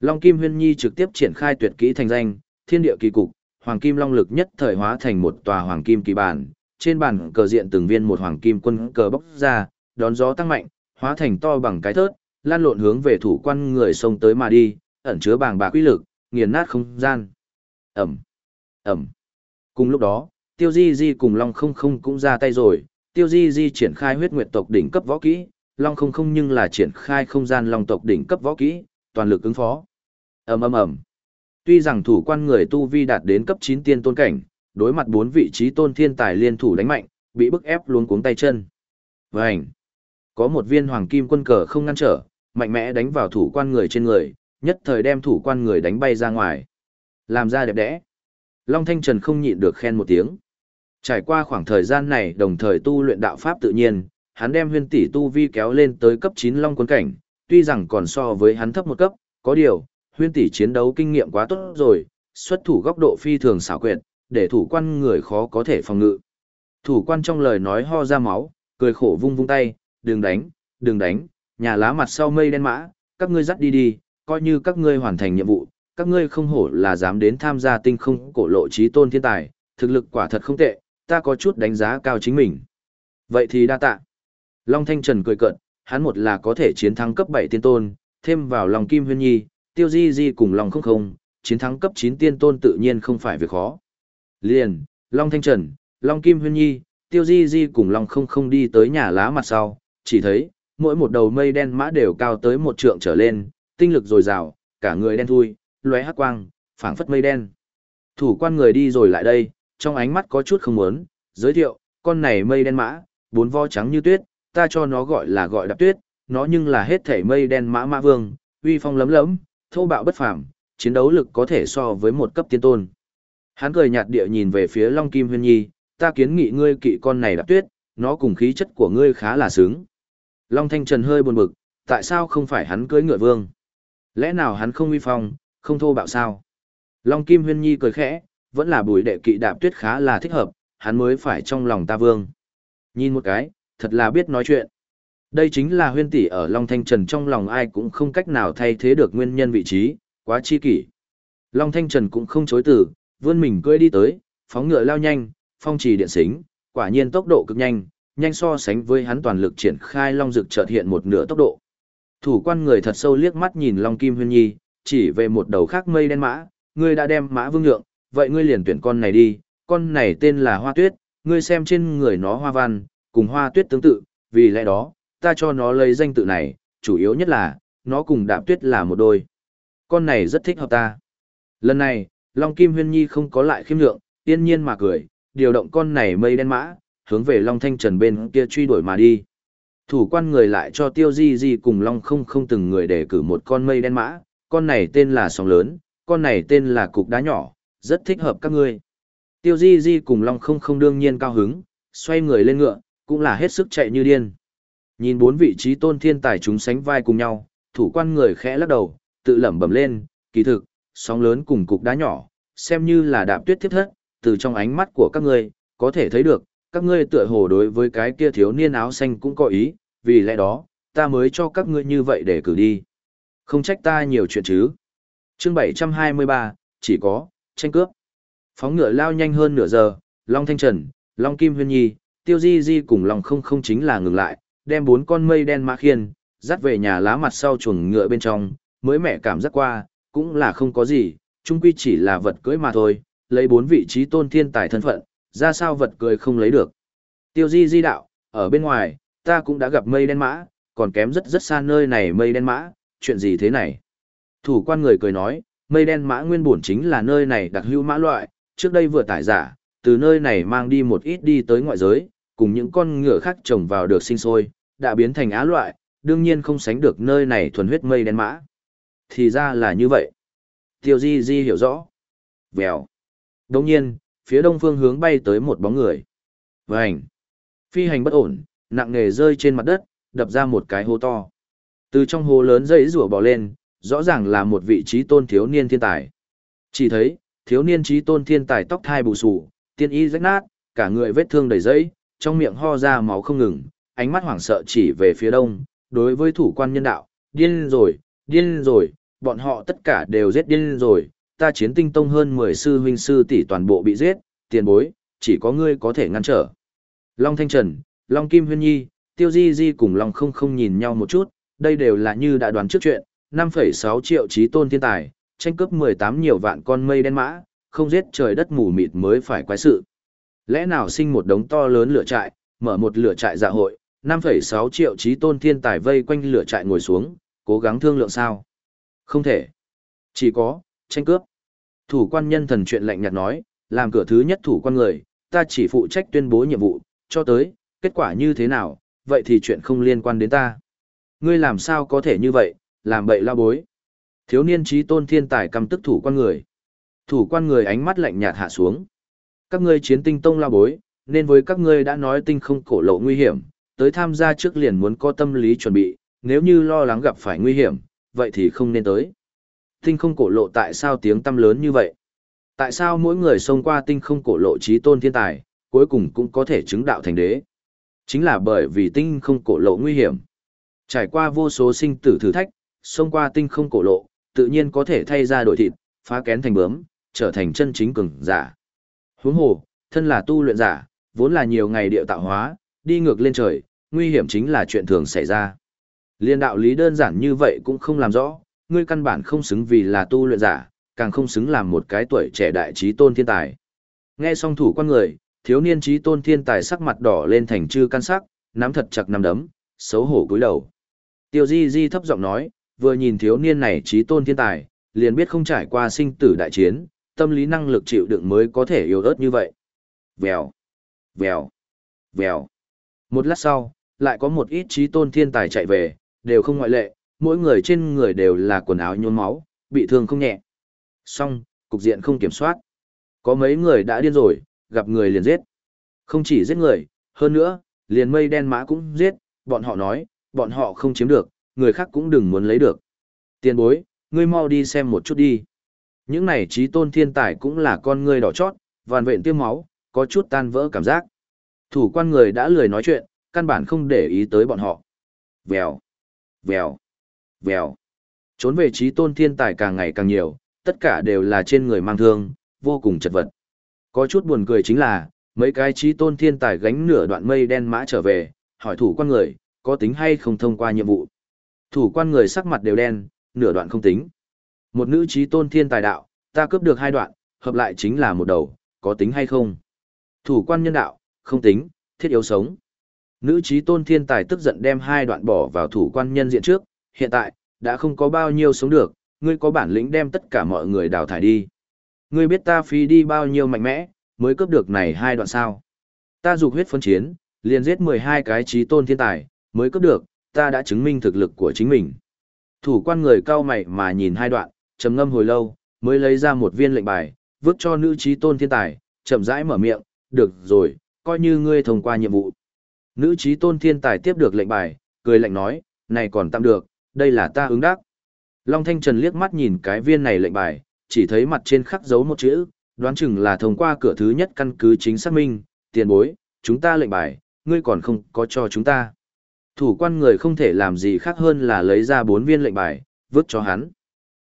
Long Kim Huyên Nhi trực tiếp triển khai tuyệt kỹ thành danh, thiên địa kỳ cục, hoàng kim long lực nhất thời hóa thành một tòa hoàng kim kỳ bản, trên bàn cờ diện từng viên một hoàng kim quân cờ bốc ra, đón gió tăng mạnh, hóa thành to bằng cái thớt, lan lộn hướng về thủ quan người sông tới mà đi, ẩn chứa bàng bạc quy lực, nghiền nát không gian. Ẩm, Ẩm. Cùng lúc đó, Tiêu Di Di cùng Long Không Không cũng ra tay rồi, Tiêu Di Di triển khai huyết nguyệt tộc đỉnh cấp võ kỹ, Long Không Không nhưng là triển khai không gian Long tộc đỉnh cấp võ kỹ, toàn lực ứng phó. Ầm ầm ầm. Tuy rằng thủ quan người tu vi đạt đến cấp chín tiên tôn cảnh, đối mặt bốn vị trí tôn thiên tài liên thủ đánh mạnh, bị bức ép luôn cuống tay chân. Vành. Có một viên hoàng kim quân cờ không ngăn trở, mạnh mẽ đánh vào thủ quan người trên người, nhất thời đem thủ quan người đánh bay ra ngoài. Làm ra đẹp đẽ. Long Thanh Trần không nhịn được khen một tiếng. Trải qua khoảng thời gian này đồng thời tu luyện đạo pháp tự nhiên, hắn đem huyên tỷ tu vi kéo lên tới cấp 9 long quân cảnh, tuy rằng còn so với hắn thấp một cấp, có điều, huyên tỷ chiến đấu kinh nghiệm quá tốt rồi, xuất thủ góc độ phi thường xảo quyệt, để thủ quan người khó có thể phòng ngự. Thủ quan trong lời nói ho ra máu, cười khổ vung vung tay, đừng đánh, đừng đánh, nhà lá mặt sau mây đen mã, các ngươi dắt đi đi, coi như các ngươi hoàn thành nhiệm vụ, các ngươi không hổ là dám đến tham gia tinh không cổ lộ trí tôn thiên tài, thực lực quả thật không tệ, ta có chút đánh giá cao chính mình. Vậy thì đa tạ. Long Thanh Trần cười cợt, hắn một là có thể chiến thắng cấp 7 tiên tôn, thêm vào lòng Kim Huyên Nhi, Tiêu Di Di cùng lòng không không, chiến thắng cấp 9 tiên tôn tự nhiên không phải việc khó. Liền, Long Thanh Trần, Long Kim Huyên Nhi, Tiêu Di Di cùng Long không không đi tới nhà lá mặt sau, chỉ thấy, mỗi một đầu mây đen mã đều cao tới một trượng trở lên, tinh lực dồi dào, cả người đen thui, lóe hắc quang, phảng phất mây đen. Thủ quan người đi rồi lại đây, trong ánh mắt có chút không muốn, giới thiệu, con này mây đen mã, bốn vo trắng như tuyết, ta cho nó gọi là gọi đạp tuyết, nó nhưng là hết thảy mây đen mã mã vương, uy phong lấm lấm, thô bạo bất phàm, chiến đấu lực có thể so với một cấp tiên tôn. Hắn cười nhạt địa nhìn về phía Long Kim Huyên Nhi, ta kiến nghị ngươi kỵ con này đạp tuyết, nó cùng khí chất của ngươi khá là sướng. Long Thanh Trần hơi buồn bực, tại sao không phải hắn cưới ngựa vương? Lẽ nào hắn không uy phong, không thô bạo sao? Long Kim Huyên Nhi cười khẽ, vẫn là bùi đệ kỵ đạp tuyết khá là thích hợp, hắn mới phải trong lòng ta vương. Nhìn một cái, thật là biết nói chuyện. Đây chính là huyên tỷ ở Long Thanh Trần trong lòng ai cũng không cách nào thay thế được nguyên nhân vị trí, quá chi kỷ. Long Thanh Trần cũng không chối từ, vươn mình cưỡi đi tới, phóng ngựa lao nhanh, phong trì điện xính, quả nhiên tốc độ cực nhanh, nhanh so sánh với hắn toàn lực triển khai Long Dực chợt hiện một nửa tốc độ. Thủ quan người thật sâu liếc mắt nhìn Long Kim Huyên Nhi, chỉ về một đầu khác mây đen mã, ngươi đã đem mã vương nhượng, vậy ngươi liền tuyển con này đi, con này tên là Hoa Tuyết, ngươi xem trên người nó hoa văn, cùng Hoa Tuyết tương tự, vì lẽ đó, ta cho nó lấy danh tự này, chủ yếu nhất là, nó cùng Đạp Tuyết là một đôi. Con này rất thích hợp ta. Lần này, Long Kim Huyên Nhi không có lại khiêm lượng, yên nhiên mà cười, điều động con này mây đen mã, hướng về Long Thanh Trần bên kia truy đuổi mà đi. Thủ quan người lại cho Tiêu Di Di cùng Long không không từng người để cử một con mây đen mã, con này tên là sóng lớn, con này tên là cục đá nhỏ, rất thích hợp các ngươi. Tiêu Di Di cùng Long không không đương nhiên cao hứng, xoay người lên ngựa, cũng là hết sức chạy như điên. Nhìn bốn vị trí tôn thiên tài chúng sánh vai cùng nhau, thủ quan người khẽ lắc đầu, tự lẩm bẩm lên, kỳ thực, sóng lớn cùng cục đá nhỏ, xem như là đạp tuyết tiếp thất, từ trong ánh mắt của các ngươi, có thể thấy được, các ngươi tựa hồ đối với cái kia thiếu niên áo xanh cũng có ý, vì lẽ đó, ta mới cho các ngươi như vậy để cử đi. Không trách ta nhiều chuyện chứ. chương 723, chỉ có, tranh cướp. Phóng ngựa lao nhanh hơn nửa giờ, Long Thanh Trần, Long Kim Huyên Nhi, Tiêu Di Di cùng Long không không chính là ngừng lại, đem bốn con mây đen mã khiên, dắt về nhà lá mặt sau chuồng ngựa bên trong, mới mẹ cảm giác qua, cũng là không có gì, chung quy chỉ là vật cưới mà thôi, lấy bốn vị trí tôn thiên tài thân phận, ra sao vật cưới không lấy được. Tiêu Di Di đạo, ở bên ngoài, ta cũng đã gặp mây đen mã, còn kém rất rất xa nơi này mây đen mã, chuyện gì thế này? Thủ quan người cười nói, mây đen mã nguyên bổn chính là nơi này đặc hữu mã loại, trước đây vừa tải giả, từ nơi này mang đi một ít đi tới ngoại giới, cùng những con ngựa khác trồng vào được sinh sôi, đã biến thành á loại, đương nhiên không sánh được nơi này thuần huyết mây đen mã. Thì ra là như vậy. Tiêu Di Di hiểu rõ. Vèo. Đồng nhiên, phía đông phương hướng bay tới một bóng người. Vành. Phi hành bất ổn, nặng nề rơi trên mặt đất, đập ra một cái hố to. Từ trong hố lớn dãy rủa bò lên, rõ ràng là một vị trí tôn thiếu niên thiên tài. Chỉ thấy, thiếu niên trí tôn thiên tài tóc thai bù sù, tiên y rách nát, cả người vết thương đầy dẫy, trong miệng ho ra máu không ngừng, ánh mắt hoảng sợ chỉ về phía đông, đối với thủ quan nhân đạo, điên rồi, điên rồi, bọn họ tất cả đều giết điên rồi, ta chiến tinh tông hơn 10 sư huynh sư tỷ toàn bộ bị giết, tiền bối, chỉ có ngươi có thể ngăn trở. Long Thanh Trần, Long Kim Huyên Nhi, Tiêu Di Di cùng Long không không nhìn nhau một chút, đây đều là như đã đoán trước chuyện, 5,6 triệu trí tôn thiên tài, tranh cướp 18 nhiều vạn con mây đen mã, không giết trời đất mù mịt mới phải quái sự. Lẽ nào sinh một đống to lớn lửa trại, mở một lửa trại dạ hội, 5,6 triệu trí tôn thiên tài vây quanh lửa trại ngồi xuống, cố gắng thương lượng sao? Không thể. Chỉ có, tranh cướp. Thủ quan nhân thần chuyện lạnh nhạt nói, làm cửa thứ nhất thủ quan người, ta chỉ phụ trách tuyên bố nhiệm vụ, cho tới, kết quả như thế nào, vậy thì chuyện không liên quan đến ta. Ngươi làm sao có thể như vậy, làm bậy lao bối. Thiếu niên trí tôn thiên tài cầm tức thủ quan người. Thủ quan người ánh mắt lạnh nhạt hạ xuống. Các ngươi chiến tinh tông lao bối, nên với các ngươi đã nói tinh không cổ lộ nguy hiểm, tới tham gia trước liền muốn có tâm lý chuẩn bị, nếu như lo lắng gặp phải nguy hiểm, vậy thì không nên tới. Tinh không cổ lộ tại sao tiếng tâm lớn như vậy? Tại sao mỗi người xông qua tinh không cổ lộ trí tôn thiên tài, cuối cùng cũng có thể chứng đạo thành đế? Chính là bởi vì tinh không cổ lộ nguy hiểm. Trải qua vô số sinh tử thử thách, xông qua tinh không cổ lộ, tự nhiên có thể thay ra đổi thịt, phá kén thành bướm, trở thành chân chính cường giả. Huống hồ, thân là tu luyện giả, vốn là nhiều ngày điệu tạo hóa, đi ngược lên trời, nguy hiểm chính là chuyện thường xảy ra. Liên đạo lý đơn giản như vậy cũng không làm rõ, ngươi căn bản không xứng vì là tu luyện giả, càng không xứng làm một cái tuổi trẻ đại trí tôn thiên tài. Nghe xong thủ quan người, thiếu niên trí tôn thiên tài sắc mặt đỏ lên thành chư căn sắc, nắm thật chặt nắm đấm, xấu hổ cúi đầu. Tiêu Di Di thấp giọng nói, vừa nhìn thiếu niên này trí tôn thiên tài, liền biết không trải qua sinh tử đại chiến, tâm lý năng lực chịu đựng mới có thể yếu ớt như vậy. Vèo, vèo, vèo. Một lát sau, lại có một ít trí tôn thiên tài chạy về, đều không ngoại lệ, mỗi người trên người đều là quần áo nhuốm máu, bị thương không nhẹ. Song, cục diện không kiểm soát. Có mấy người đã điên rồi, gặp người liền giết. Không chỉ giết người, hơn nữa, liền mây đen mã cũng giết, bọn họ nói, bọn họ không chiếm được, người khác cũng đừng muốn lấy được. Tiền bối, ngươi mau đi xem một chút đi. Những này trí tôn thiên tài cũng là con ngươi đỏ chót, vàn vện tiêm máu, có chút tan vỡ cảm giác. Thủ quan người đã lười nói chuyện, căn bản không để ý tới bọn họ. Vèo, vèo, vèo. Trốn về trí tôn thiên tài càng ngày càng nhiều, tất cả đều là trên người mang thương, vô cùng chật vật. Có chút buồn cười chính là, mấy cái trí tôn thiên tài gánh nửa đoạn mây đen mã trở về, hỏi thủ quan người, có tính hay không thông qua nhiệm vụ. Thủ quan người sắc mặt đều đen, nửa đoạn không tính. Một nữ trí tôn thiên tài đạo, ta cướp được hai đoạn, hợp lại chính là một đầu, có tính hay không? Thủ quan nhân đạo, không tính, thiết yếu sống. Nữ trí tôn thiên tài tức giận đem hai đoạn bỏ vào thủ quan nhân diện trước, hiện tại, đã không có bao nhiêu sống được, ngươi có bản lĩnh đem tất cả mọi người đào thải đi. Ngươi biết ta phí đi bao nhiêu mạnh mẽ, mới cướp được này hai đoạn sao. Ta dục huyết phân chiến, liền giết 12 cái trí tôn thiên tài, mới cướp được, ta đã chứng minh thực lực của chính mình. Thủ quan người cao mày mà nhìn hai đoạn, trầm ngâm hồi lâu, mới lấy ra một viên lệnh bài, vứt cho nữ trí tôn thiên tài, chậm rãi mở miệng, được rồi, coi như ngươi thông qua nhiệm vụ. Nữ trí tôn thiên tài tiếp được lệnh bài, cười lạnh nói, này còn tạm được, đây là ta ứng đắc. Long Thanh Trần liếc mắt nhìn cái viên này lệnh bài, chỉ thấy mặt trên khắc dấu một chữ, đoán chừng là thông qua cửa thứ nhất căn cứ chính xác minh, tiền bối, chúng ta lệnh bài, ngươi còn không có cho chúng ta. Thủ quan người không thể làm gì khác hơn là lấy ra bốn viên lệnh bài, vứt cho hắn.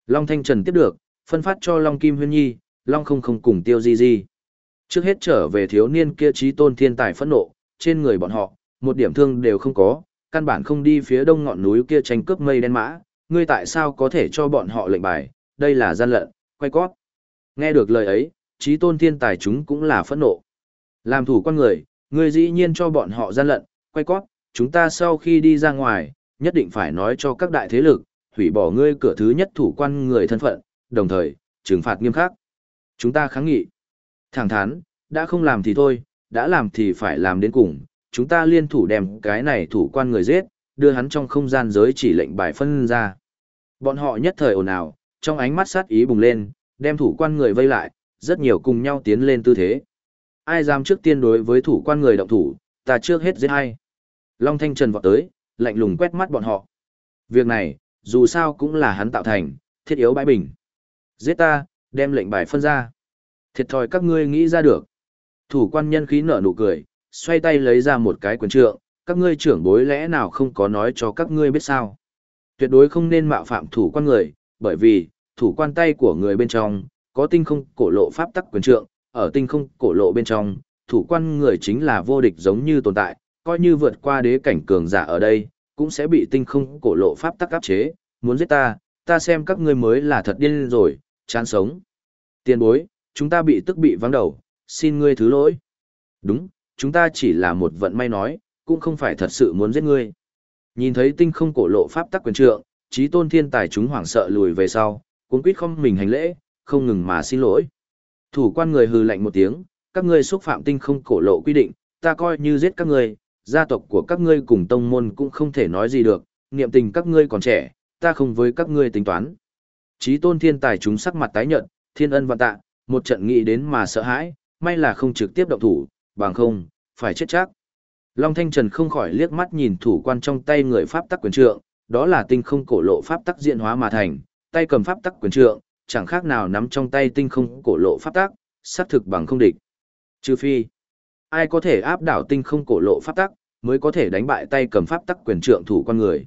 Long Thanh Trần tiếp được, phân phát cho Long Kim Huyên Nhi, Long không không cùng tiêu di di. Trước hết trở về thiếu niên kia trí tôn thiên tài phẫn nộ, trên người bọn họ, một điểm thương đều không có, căn bản không đi phía đông ngọn núi kia tranh cướp mây đen mã, ngươi tại sao có thể cho bọn họ lệnh bài, đây là gian lận, quay cót. Nghe được lời ấy, trí tôn thiên tài chúng cũng là phẫn nộ. Làm thủ quan người, ngươi dĩ nhiên cho bọn họ gian lận, quay cót, chúng ta sau khi đi ra ngoài, nhất định phải nói cho các đại thế lực, hủy bỏ ngươi cửa thứ nhất thủ quan người thân phận, đồng thời, trừng phạt nghiêm khắc. Chúng ta kháng nghị. Thẳng thắn, đã không làm thì thôi, đã làm thì phải làm đến cùng, chúng ta liên thủ đem cái này thủ quan người giết, đưa hắn trong không gian giới chỉ lệnh bài phân ra. Bọn họ nhất thời ồn ào, trong ánh mắt sát ý bùng lên, đem thủ quan người vây lại, rất nhiều cùng nhau tiến lên tư thế. Ai dám trước tiên đối với thủ quan người động thủ, ta trước hết giết hay. Long Thanh Trần vọt tới, lạnh lùng quét mắt bọn họ. Việc này, dù sao cũng là hắn tạo thành, thiết yếu bãi bình. Giết ta, đem lệnh bài phân ra. Thiệt thòi các ngươi nghĩ ra được. Thủ quan nhân khí nở nụ cười, xoay tay lấy ra một cái quyền trượng, các ngươi trưởng bối lẽ nào không có nói cho các ngươi biết sao. Tuyệt đối không nên mạo phạm thủ quan người, bởi vì, thủ quan tay của người bên trong, có tinh không cổ lộ pháp tắc quyền trượng, ở tinh không cổ lộ bên trong, thủ quan người chính là vô địch giống như tồn tại, coi như vượt qua đế cảnh cường giả ở đây, cũng sẽ bị tinh không cổ lộ pháp tắc áp chế, muốn giết ta, ta xem các ngươi mới là thật điên rồi, chán sống. Tiền bối, chúng ta bị tức bị vắng đầu, xin ngươi thứ lỗi. Đúng, chúng ta chỉ là một vận may nói, cũng không phải thật sự muốn giết ngươi. Nhìn thấy tinh không cổ lộ pháp tắc quyền trượng, trí tôn thiên tài chúng hoảng sợ lùi về sau, cuốn quýt không mình hành lễ, không ngừng mà xin lỗi. Thủ quan người hừ lạnh một tiếng, các ngươi xúc phạm tinh không cổ lộ quy định, ta coi như giết các ngươi, gia tộc của các ngươi cùng tông môn cũng không thể nói gì được, niệm tình các ngươi còn trẻ, ta không với các ngươi tính toán. Chí tôn thiên tài chúng sắc mặt tái nhợt, thiên ân vạn tạ, một trận nghĩ đến mà sợ hãi, may là không trực tiếp động thủ, bằng không, phải chết chắc. Long Thanh Trần không khỏi liếc mắt nhìn thủ quan trong tay người pháp tắc quyền trượng, đó là tinh không cổ lộ pháp tắc diện hóa mà thành, tay cầm pháp tắc quyền trượng, chẳng khác nào nắm trong tay tinh không cổ lộ pháp tắc, sát thực bằng không địch. Trừ phi, ai có thể áp đảo tinh không cổ lộ pháp tắc, mới có thể đánh bại tay cầm pháp tắc quyền trượng thủ con người.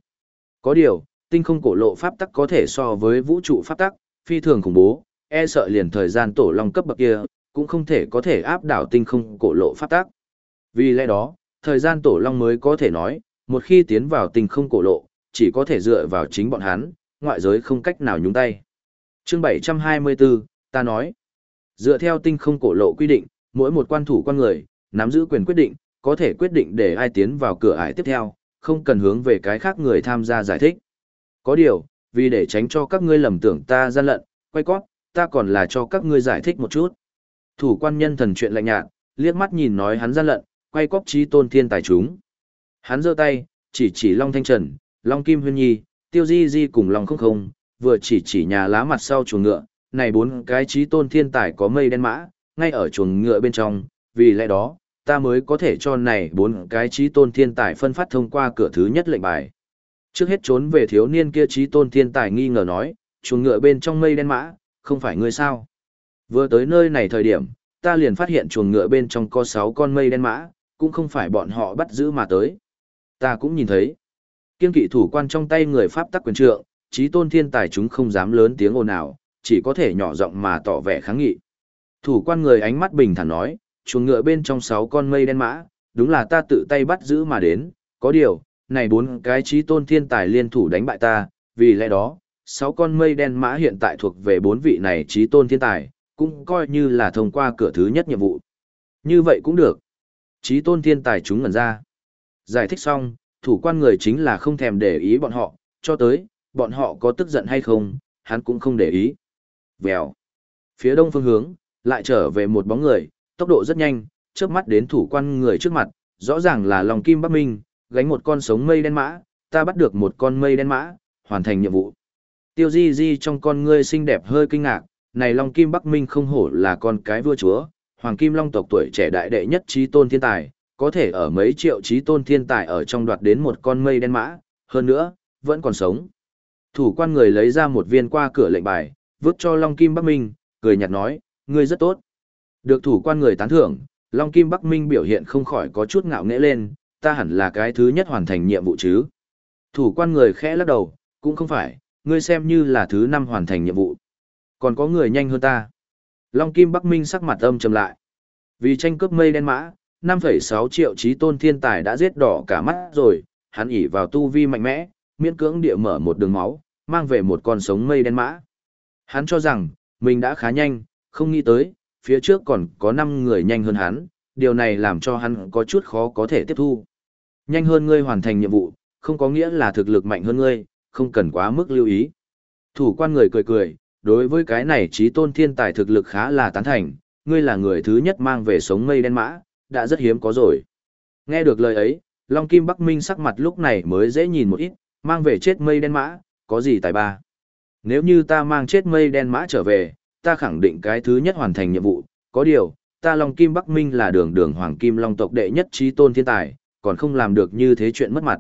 Có điều, tinh không cổ lộ pháp tắc có thể so với vũ trụ pháp tắc, phi thường khủng bố, e sợ liền thời gian tổ long cấp bậc kia, cũng không thể có thể áp đảo tinh không cổ lộ pháp tắc. Vì lẽ đó, thời gian tổ long mới có thể nói, một khi tiến vào tinh không cổ lộ, chỉ có thể dựa vào chính bọn hắn, ngoại giới không cách nào nhúng tay. Chương 724, ta nói, dựa theo tinh không cổ lộ quy định, mỗi một quan thủ quan người, nắm giữ quyền quyết định, có thể quyết định để ai tiến vào cửa ải tiếp theo, không cần hướng về cái khác người tham gia giải thích. Có điều, vì để tránh cho các ngươi lầm tưởng ta gian lận, quay cót, ta còn là cho các ngươi giải thích một chút. Thủ quan nhân thần chuyện lạnh nhạt, liếc mắt nhìn nói hắn gian lận, quay cóp trí tôn thiên tài chúng. Hắn giơ tay, chỉ chỉ Long Thanh Trần, Long Kim Huyên Nhi, Tiêu Di Di cùng Long Không Không, vừa chỉ chỉ nhà lá mặt sau chuồng ngựa, này bốn cái trí tôn thiên tài có mây đen mã, ngay ở chuồng ngựa bên trong, vì lẽ đó, ta mới có thể cho này bốn cái trí tôn thiên tài phân phát thông qua cửa thứ nhất lệnh bài. Trước hết trốn về thiếu niên kia trí tôn thiên tài nghi ngờ nói, chuồng ngựa bên trong mây đen mã, không phải ngươi sao. Vừa tới nơi này thời điểm, ta liền phát hiện chuồng ngựa bên trong có sáu con mây đen mã, cũng không phải bọn họ bắt giữ mà tới. Ta cũng nhìn thấy. Kiên kỵ thủ quan trong tay người Pháp tắc quyền trượng, trí tôn thiên tài chúng không dám lớn tiếng ồn ào, chỉ có thể nhỏ giọng mà tỏ vẻ kháng nghị. Thủ quan người ánh mắt bình thản nói, chuồng ngựa bên trong sáu con mây đen mã, đúng là ta tự tay bắt giữ mà đến, có điều, này bốn cái trí tôn thiên tài liên thủ đánh bại ta, vì lẽ đó, sáu con mây đen mã hiện tại thuộc về bốn vị này trí tôn thiên tài, cũng coi như là thông qua cửa thứ nhất nhiệm vụ. Như vậy cũng được. Trí tôn thiên tài chúng ngần ra. Giải thích xong, thủ quan người chính là không thèm để ý bọn họ, cho tới, bọn họ có tức giận hay không, hắn cũng không để ý. Vèo. Phía đông phương hướng, lại trở về một bóng người, tốc độ rất nhanh, chớp mắt đến thủ quan người trước mặt, rõ ràng là lòng kim Bắc Minh, gánh một con sống mây đen mã, ta bắt được một con mây đen mã, hoàn thành nhiệm vụ. Tiêu Di Di trong con ngươi xinh đẹp hơi kinh ngạc, này Long Kim Bắc Minh không hổ là con cái vua chúa, Hoàng Kim Long tộc tuổi trẻ đại đệ nhất trí tôn thiên tài, có thể ở mấy triệu trí tôn thiên tài ở trong đoạt đến một con mây đen mã, hơn nữa, vẫn còn sống. Thủ quan người lấy ra một viên qua cửa lệnh bài, vứt cho Long Kim Bắc Minh, cười nhạt nói, ngươi rất tốt. Được thủ quan người tán thưởng, Long Kim Bắc Minh biểu hiện không khỏi có chút ngạo nghễ lên, ta hẳn là cái thứ nhất hoàn thành nhiệm vụ chứ. Thủ quan người khẽ lắc đầu, cũng không phải, ngươi xem như là thứ năm hoàn thành nhiệm vụ. Còn có người nhanh hơn ta. Long Kim Bắc Minh sắc mặt âm trầm lại. Vì tranh cướp mây đen mã, 5,6 triệu trí tôn thiên tài đã giết đỏ cả mắt rồi, hắn ỉ vào tu vi mạnh mẽ, miễn cưỡng địa mở một đường máu, mang về một con sống mây đen mã. Hắn cho rằng, mình đã khá nhanh, không nghĩ tới, phía trước còn có 5 người nhanh hơn hắn, điều này làm cho hắn có chút khó có thể tiếp thu. Nhanh hơn ngươi hoàn thành nhiệm vụ, không có nghĩa là thực lực mạnh hơn ngươi, không cần quá mức lưu ý. Thủ quan người cười cười, đối với cái này trí tôn thiên tài thực lực khá là tán thành, ngươi là người thứ nhất mang về sống mây đen mã, đã rất hiếm có rồi. Nghe được lời ấy, Long Kim Bắc Minh sắc mặt lúc này mới dễ nhìn một ít, mang về chết mây đen mã, có gì tài ba. Nếu như ta mang chết mây đen mã trở về, ta khẳng định cái thứ nhất hoàn thành nhiệm vụ, có điều, ta Long Kim Bắc Minh là đường đường Hoàng Kim Long tộc đệ nhất trí tôn thiên tài, còn không làm được như thế chuyện mất mặt.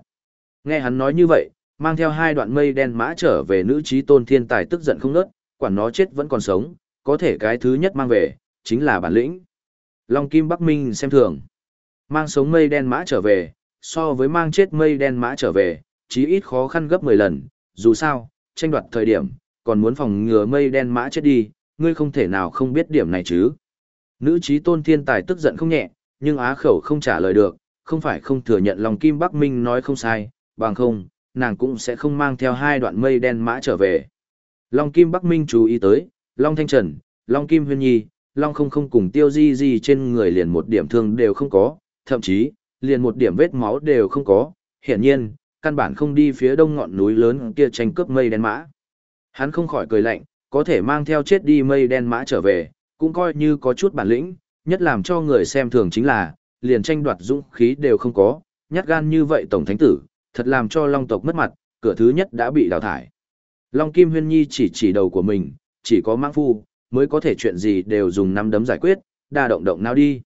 Nghe hắn nói như vậy, mang theo hai đoạn mây đen mã trở về nữ trí tôn thiên tài tức giận không nớt, quản nó chết vẫn còn sống, có thể cái thứ nhất mang về, chính là bản lĩnh. Long Kim Bắc Minh xem thường. Mang sống mây đen mã trở về, so với mang chết mây đen mã trở về, chí ít khó khăn gấp 10 lần, dù sao, tranh đoạt thời điểm, còn muốn phòng ngừa mây đen mã chết đi, ngươi không thể nào không biết điểm này chứ. Nữ trí tôn thiên tài tức giận không nhẹ, nhưng á khẩu không trả lời được, không phải không thừa nhận lòng Kim Bắc Minh nói không sai, bằng không, nàng cũng sẽ không mang theo hai đoạn mây đen mã trở về. Long Kim Bắc Minh chú ý tới, Long Thanh Trần, Long Kim Huyên Nhi, Long không không cùng tiêu di di trên người liền một điểm thương đều không có, thậm chí, liền một điểm vết máu đều không có, hiển nhiên, căn bản không đi phía đông ngọn núi lớn kia tranh cướp mây đen mã. Hắn không khỏi cười lạnh, có thể mang theo chết đi mây đen mã trở về, cũng coi như có chút bản lĩnh, nhất làm cho người xem thường chính là, liền tranh đoạt dũng khí đều không có, nhát gan như vậy tổng thánh tử, thật làm cho long tộc mất mặt, cửa thứ nhất đã bị đào thải. Long Kim Huyên Nhi chỉ chỉ đầu của mình, chỉ có mãng phu, mới có thể chuyện gì đều dùng năm đấm giải quyết, đa động động nào đi.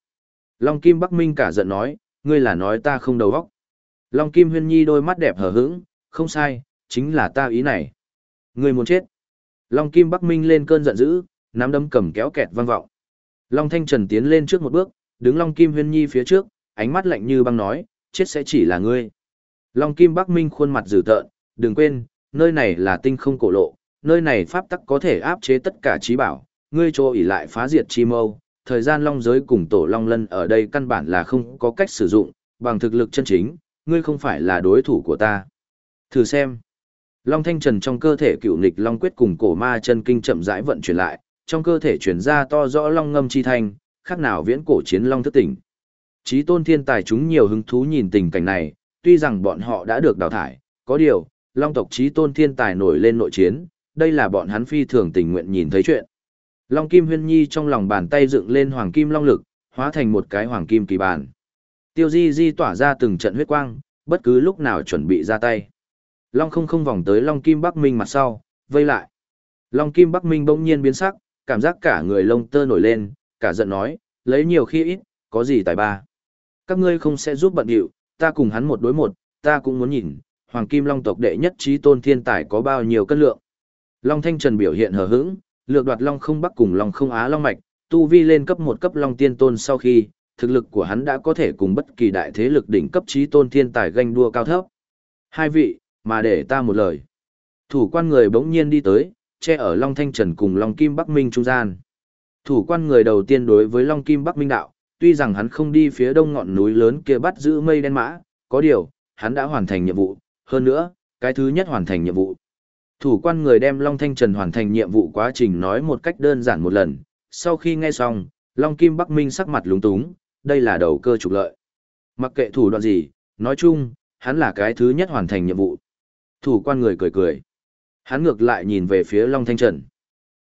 Long Kim Bắc Minh cả giận nói, ngươi là nói ta không đầu óc. Long Kim Huyên Nhi đôi mắt đẹp hờ hững, không sai, chính là ta ý này. Ngươi muốn chết. Long Kim Bắc Minh lên cơn giận dữ, nắm đấm cầm kéo kẹt vang vọng. Long Thanh Trần tiến lên trước một bước, đứng Long Kim Huyên Nhi phía trước, ánh mắt lạnh như băng nói, chết sẽ chỉ là ngươi. Long Kim Bắc Minh khuôn mặt dữ tợn, đừng quên, nơi này là tinh không cổ lộ, nơi này pháp tắc có thể áp chế tất cả trí bảo, ngươi cho ỉ lại phá diệt chi mâu, thời gian long giới cùng tổ long lân ở đây căn bản là không có cách sử dụng, bằng thực lực chân chính, ngươi không phải là đối thủ của ta. Thử xem. Long thanh trần trong cơ thể cựu nghịch long quyết cùng cổ ma chân kinh chậm rãi vận chuyển lại, trong cơ thể chuyển ra to rõ long ngâm chi thanh, khác nào viễn cổ chiến long thức tỉnh. Chí tôn thiên tài chúng nhiều hứng thú nhìn tình cảnh này, tuy rằng bọn họ đã được đào thải, có điều, long tộc chí tôn thiên tài nổi lên nội chiến, đây là bọn hắn phi thường tình nguyện nhìn thấy chuyện. Long Kim Huyên Nhi trong lòng bàn tay dựng lên hoàng kim long lực, hóa thành một cái hoàng kim kỳ bàn. Tiêu Di Di tỏa ra từng trận huyết quang, bất cứ lúc nào chuẩn bị ra tay. Long không không vòng tới Long Kim Bắc Minh mặt sau, vây lại. Long Kim Bắc Minh bỗng nhiên biến sắc, cảm giác cả người lông tơ nổi lên, cả giận nói, lấy nhiều khi ít, có gì tài ba. Các ngươi không sẽ giúp bận điệu, ta cùng hắn một đối một, ta cũng muốn nhìn, Hoàng Kim Long tộc đệ nhất trí tôn thiên tài có bao nhiêu cân lượng. Long Thanh Trần biểu hiện hờ hững, lược đoạt Long không Bắc cùng Long không Á Long Mạch, tu vi lên cấp một cấp Long Tiên Tôn sau khi, thực lực của hắn đã có thể cùng bất kỳ đại thế lực đỉnh cấp trí tôn thiên tài ganh đua cao thấp. Hai vị, mà để ta một lời. Thủ quan người bỗng nhiên đi tới, che ở Long Thanh Trần cùng Long Kim Bắc Minh trung gian. Thủ quan người đầu tiên đối với Long Kim Bắc Minh đạo, tuy rằng hắn không đi phía đông ngọn núi lớn kia bắt giữ mây đen mã, có điều, hắn đã hoàn thành nhiệm vụ, hơn nữa, cái thứ nhất hoàn thành nhiệm vụ. Thủ quan người đem Long Thanh Trần hoàn thành nhiệm vụ quá trình nói một cách đơn giản một lần, sau khi nghe xong, Long Kim Bắc Minh sắc mặt lúng túng, đây là đầu cơ trục lợi. Mặc kệ thủ đoạn gì, nói chung, hắn là cái thứ nhất hoàn thành nhiệm vụ. Thủ quan người cười cười. Hắn ngược lại nhìn về phía Long Thanh Trần.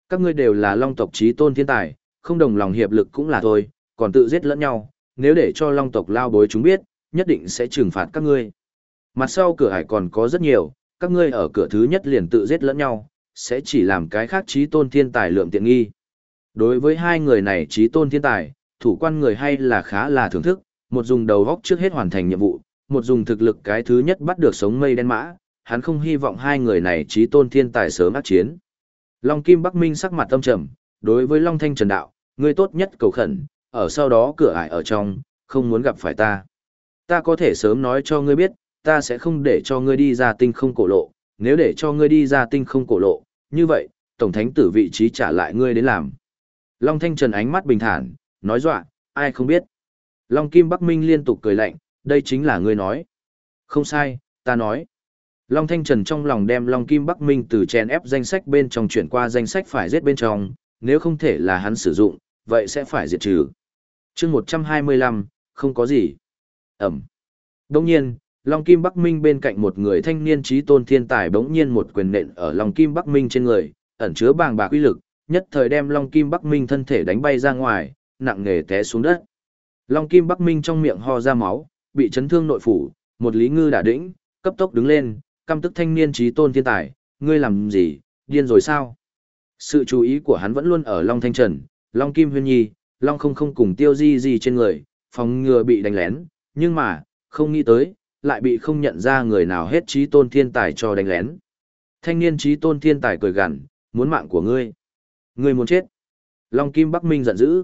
Các ngươi đều là Long tộc trí tôn thiên tài, không đồng lòng hiệp lực cũng là thôi, còn tự giết lẫn nhau, nếu để cho Long tộc lao bối chúng biết, nhất định sẽ trừng phạt các ngươi. Mặt sau cửa hải còn có rất nhiều, các ngươi ở cửa thứ nhất liền tự giết lẫn nhau, sẽ chỉ làm cái khác trí tôn thiên tài lượng tiện nghi. Đối với hai người này trí tôn thiên tài, thủ quan người hay là khá là thưởng thức, một dùng đầu góc trước hết hoàn thành nhiệm vụ, một dùng thực lực cái thứ nhất bắt được sống mây đen mã, hắn không hy vọng hai người này trí tôn thiên tài sớm ác chiến. Long Kim Bắc Minh sắc mặt tâm trầm, đối với Long Thanh Trần Đạo, ngươi tốt nhất cầu khẩn, ở sau đó cửa ải ở trong, không muốn gặp phải ta. Ta có thể sớm nói cho ngươi biết, ta sẽ không để cho ngươi đi ra tinh không cổ lộ, nếu để cho ngươi đi ra tinh không cổ lộ, như vậy, Tổng Thánh tử vị trí trả lại ngươi đến làm. Long Thanh Trần ánh mắt bình thản, nói dọa, ai không biết. Long Kim Bắc Minh liên tục cười lạnh, đây chính là ngươi nói. Không sai, ta nói. Long Thanh Trần trong lòng đem Long Kim Bắc Minh từ chèn ép danh sách bên trong chuyển qua danh sách phải giết bên trong, nếu không thể là hắn sử dụng, vậy sẽ phải diệt trừ. chương 125, không có gì. Ẩm. Đông nhiên, Long Kim Bắc Minh bên cạnh một người thanh niên trí tôn thiên tài bỗng nhiên một quyền nện ở Long Kim Bắc Minh trên người, ẩn chứa bàng bạc uy lực, nhất thời đem Long Kim Bắc Minh thân thể đánh bay ra ngoài, nặng nề té xuống đất. Long Kim Bắc Minh trong miệng ho ra máu, bị chấn thương nội phủ, một lý ngư đã đĩnh, cấp tốc đứng lên, căm tức thanh niên trí tôn thiên tài, ngươi làm gì, điên rồi sao? Sự chú ý của hắn vẫn luôn ở Long Thanh Trần, Long Kim Huyên Nhi, Long không không cùng tiêu di gì trên người, phòng ngừa bị đánh lén, nhưng mà, không nghĩ tới, lại bị không nhận ra người nào hết trí tôn thiên tài cho đánh lén. Thanh niên trí tôn thiên tài cười gằn, muốn mạng của ngươi. Ngươi muốn chết. Long Kim Bắc Minh giận dữ.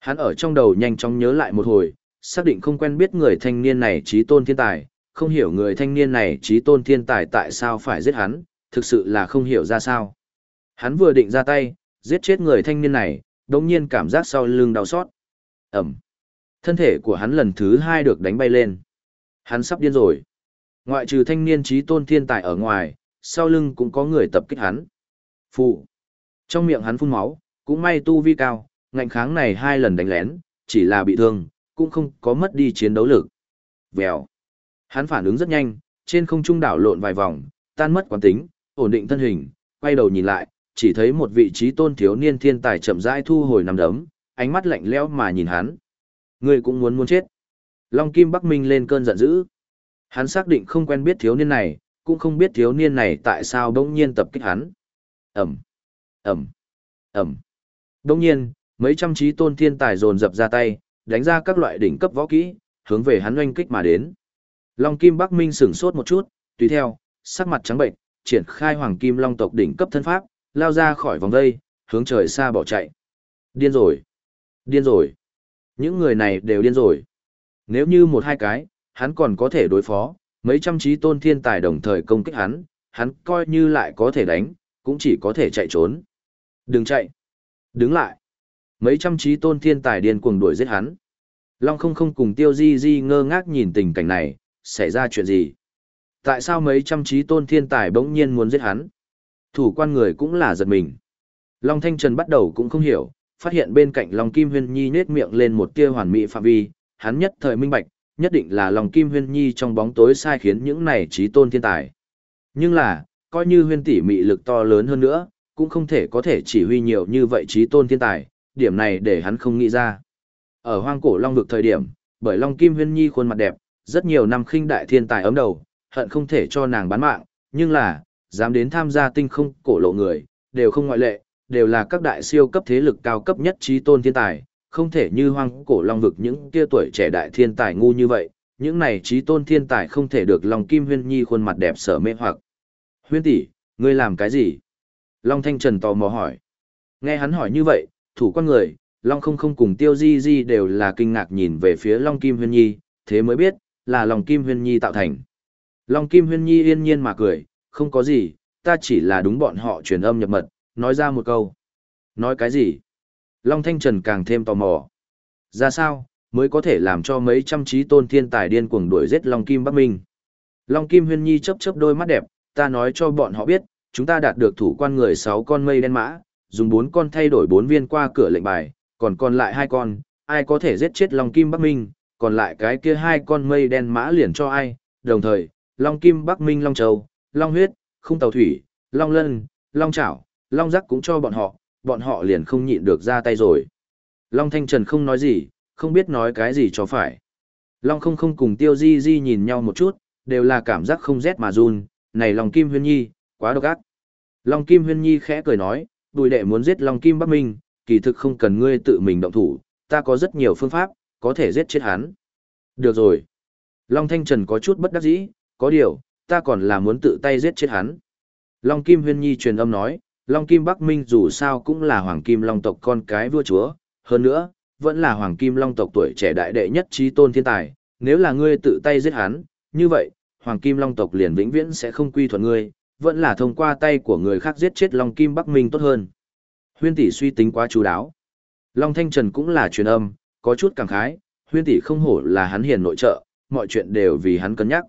Hắn ở trong đầu nhanh chóng nhớ lại một hồi, xác định không quen biết người thanh niên này trí tôn thiên tài, không hiểu người thanh niên này trí tôn thiên tài tại sao phải giết hắn, thực sự là không hiểu ra sao. Hắn vừa định ra tay, giết chết người thanh niên này, đồng nhiên cảm giác sau lưng đau xót. Ẩm. Thân thể của hắn lần thứ hai được đánh bay lên. Hắn sắp điên rồi. Ngoại trừ thanh niên trí tôn thiên tài ở ngoài, sau lưng cũng có người tập kích hắn. Phụ. Trong miệng hắn phun máu, cũng may tu vi cao, ngạnh kháng này hai lần đánh lén, chỉ là bị thương, cũng không có mất đi chiến đấu lực. Vèo. Hắn phản ứng rất nhanh, trên không trung đảo lộn vài vòng, tan mất quán tính, ổn định thân hình, quay đầu nhìn lại, chỉ thấy một vị trí tôn thiếu niên thiên tài chậm rãi thu hồi nằm đấm, ánh mắt lạnh lẽo mà nhìn hắn. Người cũng muốn muốn chết. Long Kim Bắc Minh lên cơn giận dữ. Hắn xác định không quen biết thiếu niên này, cũng không biết thiếu niên này tại sao đống nhiên tập kích hắn. Ẩm, Ẩm, Ẩm. Đống nhiên, mấy trăm trí tôn thiên tài dồn dập ra tay, đánh ra các loại đỉnh cấp võ kỹ, hướng về hắn oanh kích mà đến. Long Kim Bắc Minh sửng sốt một chút, tùy theo, sắc mặt trắng bệnh, triển khai Hoàng Kim Long tộc đỉnh cấp thân pháp, lao ra khỏi vòng dây, hướng trời xa bỏ chạy. Điên rồi! Điên rồi! Những người này đều điên rồi. Nếu như một hai cái, hắn còn có thể đối phó, mấy trăm trí tôn thiên tài đồng thời công kích hắn, hắn coi như lại có thể đánh, cũng chỉ có thể chạy trốn. Đừng chạy! Đứng lại! Mấy trăm trí tôn thiên tài điên cuồng đuổi giết hắn. Long không không cùng tiêu di di ngơ ngác nhìn tình cảnh này, xảy ra chuyện gì? Tại sao mấy trăm trí tôn thiên tài bỗng nhiên muốn giết hắn? Thủ quan người cũng là giật mình. Long Thanh Trần bắt đầu cũng không hiểu, phát hiện bên cạnh Long Kim Huyên Nhi nết miệng lên một tia hoàn mỹ phạm vi, hắn nhất thời minh bạch, nhất định là Long Kim Huyên Nhi trong bóng tối sai khiến những này trí tôn thiên tài. Nhưng là, coi như huyên tỷ mị lực to lớn hơn nữa, cũng không thể có thể chỉ huy nhiều như vậy trí tôn thiên tài, điểm này để hắn không nghĩ ra. Ở hoang cổ Long vực thời điểm, bởi Long Kim Huyên Nhi khuôn mặt đẹp, rất nhiều năm khinh đại thiên tài ấm đầu, hận không thể cho nàng bán mạng, nhưng là, dám đến tham gia tinh không cổ lộ người, đều không ngoại lệ, đều là các đại siêu cấp thế lực cao cấp nhất trí tôn thiên tài, không thể như hoang cổ long vực những kia tuổi trẻ đại thiên tài ngu như vậy, những này trí tôn thiên tài không thể được Long Kim Huyên Nhi khuôn mặt đẹp sở mê hoặc. Huyên tỷ, ngươi làm cái gì? Long Thanh Trần tò mò hỏi. Nghe hắn hỏi như vậy, thủ quan người, Long không không cùng Tiêu Di Di đều là kinh ngạc nhìn về phía Long Kim Huyên Nhi, thế mới biết, là lòng Kim Huyên Nhi tạo thành. Long Kim Huyên Nhi yên nhiên mà cười, không có gì, ta chỉ là đúng bọn họ truyền âm nhập mật, nói ra một câu. Nói cái gì? Long Thanh Trần càng thêm tò mò. Ra sao, mới có thể làm cho mấy trăm trí tôn thiên tài điên cuồng đuổi giết Long Kim Bắc Minh. Long Kim Huyên Nhi chớp chớp đôi mắt đẹp, ta nói cho bọn họ biết, chúng ta đạt được thủ quan người 6 con mây đen mã, dùng 4 con thay đổi 4 viên qua cửa lệnh bài, còn còn lại hai con, ai có thể giết chết Long Kim Bắc Minh, còn lại cái kia hai con mây đen mã liền cho ai, đồng thời, Long Kim Bắc Minh Long Châu, Long Huyết, Khung Tàu Thủy, Long Lân, Long Chảo, Long Giác cũng cho bọn họ, bọn họ liền không nhịn được ra tay rồi. Long Thanh Trần không nói gì, không biết nói cái gì cho phải. Long không không cùng Tiêu Di Di nhìn nhau một chút, đều là cảm giác không rét mà run, này Long Kim Huyên Nhi, quá độc ác. Long Kim Huyên Nhi khẽ cười nói, đùi đệ muốn giết Long Kim Bắc Minh, kỳ thực không cần ngươi tự mình động thủ, ta có rất nhiều phương pháp, có thể giết chết hắn. Được rồi. Long Thanh Trần có chút bất đắc dĩ, có điều, ta còn là muốn tự tay giết chết hắn. Long Kim Huyên Nhi truyền âm nói, Long Kim Bắc Minh dù sao cũng là Hoàng Kim Long tộc con cái vua chúa, hơn nữa, vẫn là Hoàng Kim Long tộc tuổi trẻ đại đệ nhất trí tôn thiên tài, nếu là ngươi tự tay giết hắn, như vậy, Hoàng Kim Long tộc liền vĩnh viễn sẽ không quy thuận ngươi, vẫn là thông qua tay của người khác giết chết Long Kim Bắc Minh tốt hơn. Huyên tỷ suy tính quá chú đáo. Long Thanh Trần cũng là truyền âm, có chút cảm khái, huyên tỷ không hổ là hắn hiền nội trợ, mọi chuyện đều vì hắn cân nhắc.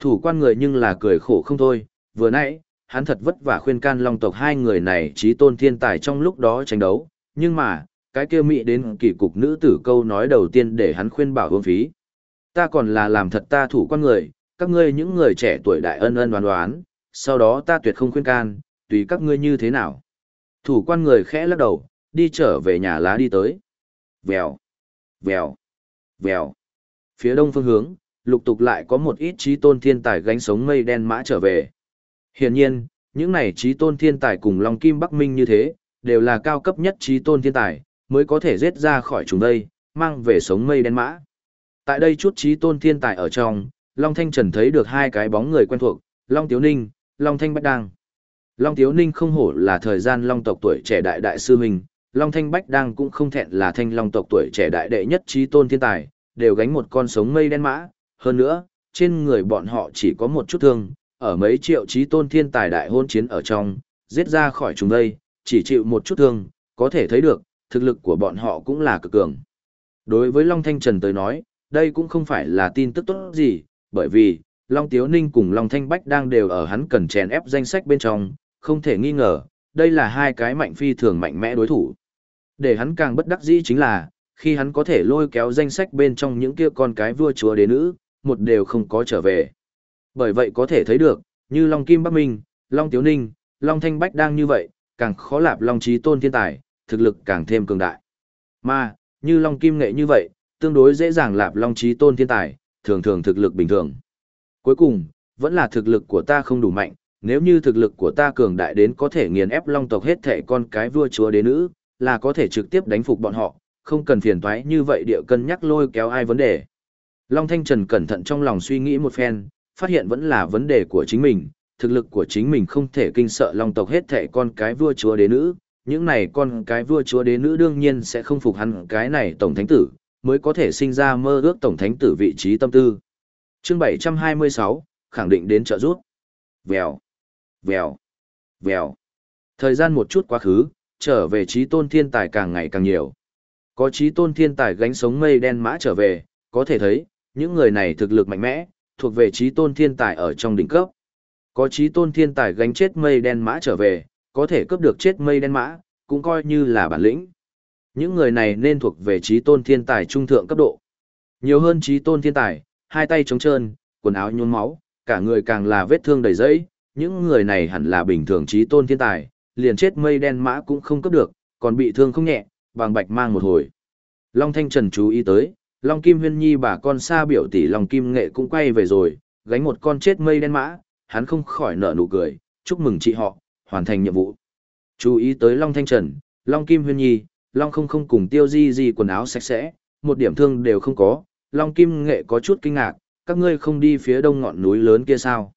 Thủ quan người nhưng là cười khổ không thôi, vừa nãy, hắn thật vất vả khuyên can long tộc hai người này trí tôn thiên tài trong lúc đó tranh đấu, nhưng mà, cái kia mị đến kỳ cục nữ tử câu nói đầu tiên để hắn khuyên bảo hương phí. Ta còn là làm thật ta thủ quan người, các ngươi những người trẻ tuổi đại ân ân đoán đoán, sau đó ta tuyệt không khuyên can, tùy các ngươi như thế nào. Thủ quan người khẽ lắc đầu, đi trở về nhà lá đi tới. Vèo, vèo, vèo. Phía đông phương hướng, lục tục lại có một ít trí tôn thiên tài gánh sống mây đen mã trở về. Hiển nhiên, những này trí tôn thiên tài cùng Long Kim Bắc Minh như thế, đều là cao cấp nhất trí tôn thiên tài, mới có thể giết ra khỏi chúng đây, mang về sống mây đen mã. Tại đây chút trí tôn thiên tài ở trong, Long Thanh Trần thấy được hai cái bóng người quen thuộc, Long Tiếu Ninh, Long Thanh Bách Đăng. Long Tiếu Ninh không hổ là thời gian Long tộc tuổi trẻ đại đại sư mình, Long Thanh Bách Đang cũng không thẹn là thanh Long tộc tuổi trẻ đại đệ nhất trí tôn thiên tài, đều gánh một con sống mây đen mã, hơn nữa, trên người bọn họ chỉ có một chút thương, ở mấy triệu trí tôn thiên tài đại hôn chiến ở trong, giết ra khỏi chúng đây, chỉ chịu một chút thương, có thể thấy được, thực lực của bọn họ cũng là cực cường. Đối với Long Thanh Trần tới nói, đây cũng không phải là tin tức tốt gì, bởi vì, Long Tiếu Ninh cùng Long Thanh Bách đang đều ở hắn cần chèn ép danh sách bên trong, không thể nghi ngờ, đây là hai cái mạnh phi thường mạnh mẽ đối thủ. Để hắn càng bất đắc dĩ chính là, khi hắn có thể lôi kéo danh sách bên trong những kia con cái vua chúa đế nữ, một đều không có trở về. Bởi vậy có thể thấy được, như Long Kim Bắc Minh, Long Tiếu Ninh, Long Thanh Bách đang như vậy, càng khó lạp Long Trí Tôn thiên tài, thực lực càng thêm cường đại. Mà, như Long Kim Nghệ như vậy, tương đối dễ dàng lạp Long Trí Tôn thiên tài, thường thường thực lực bình thường. Cuối cùng, vẫn là thực lực của ta không đủ mạnh, nếu như thực lực của ta cường đại đến có thể nghiền ép Long tộc hết thể con cái vua chúa đế nữ, là có thể trực tiếp đánh phục bọn họ, không cần phiền toái như vậy địa cân nhắc lôi kéo ai vấn đề. Long Thanh Trần cẩn thận trong lòng suy nghĩ một phen, phát hiện vẫn là vấn đề của chính mình, thực lực của chính mình không thể kinh sợ long tộc hết thảy con cái vua chúa đế nữ, những này con cái vua chúa đế nữ đương nhiên sẽ không phục hắn cái này tổng thánh tử, mới có thể sinh ra mơ ước tổng thánh tử vị trí tâm tư. Chương 726, khẳng định đến trợ rút. Vèo, vèo, vèo. Thời gian một chút quá khứ, trở về trí tôn thiên tài càng ngày càng nhiều. Có trí tôn thiên tài gánh sống mây đen mã trở về, có thể thấy, những người này thực lực mạnh mẽ, thuộc về trí tôn thiên tài ở trong đỉnh cấp. Có trí tôn thiên tài gánh chết mây đen mã trở về, có thể cướp được chết mây đen mã, cũng coi như là bản lĩnh. Những người này nên thuộc về trí tôn thiên tài trung thượng cấp độ. Nhiều hơn trí tôn thiên tài, hai tay trống trơn, quần áo nhuôn máu, cả người càng là vết thương đầy dẫy, những người này hẳn là bình thường trí tôn thiên tài, liền chết mây đen mã cũng không cấp được, còn bị thương không nhẹ, bằng bạch mang một hồi. Long Thanh Trần chú ý tới, Long Kim Huyên Nhi bà con xa biểu tỷ Long Kim Nghệ cũng quay về rồi, gánh một con chết mây đen mã, hắn không khỏi nở nụ cười, chúc mừng chị họ, hoàn thành nhiệm vụ. Chú ý tới Long Thanh Trần, Long Kim Huyên Nhi, Long không không cùng tiêu di di quần áo sạch sẽ, một điểm thương đều không có, Long Kim Nghệ có chút kinh ngạc, các ngươi không đi phía đông ngọn núi lớn kia sao?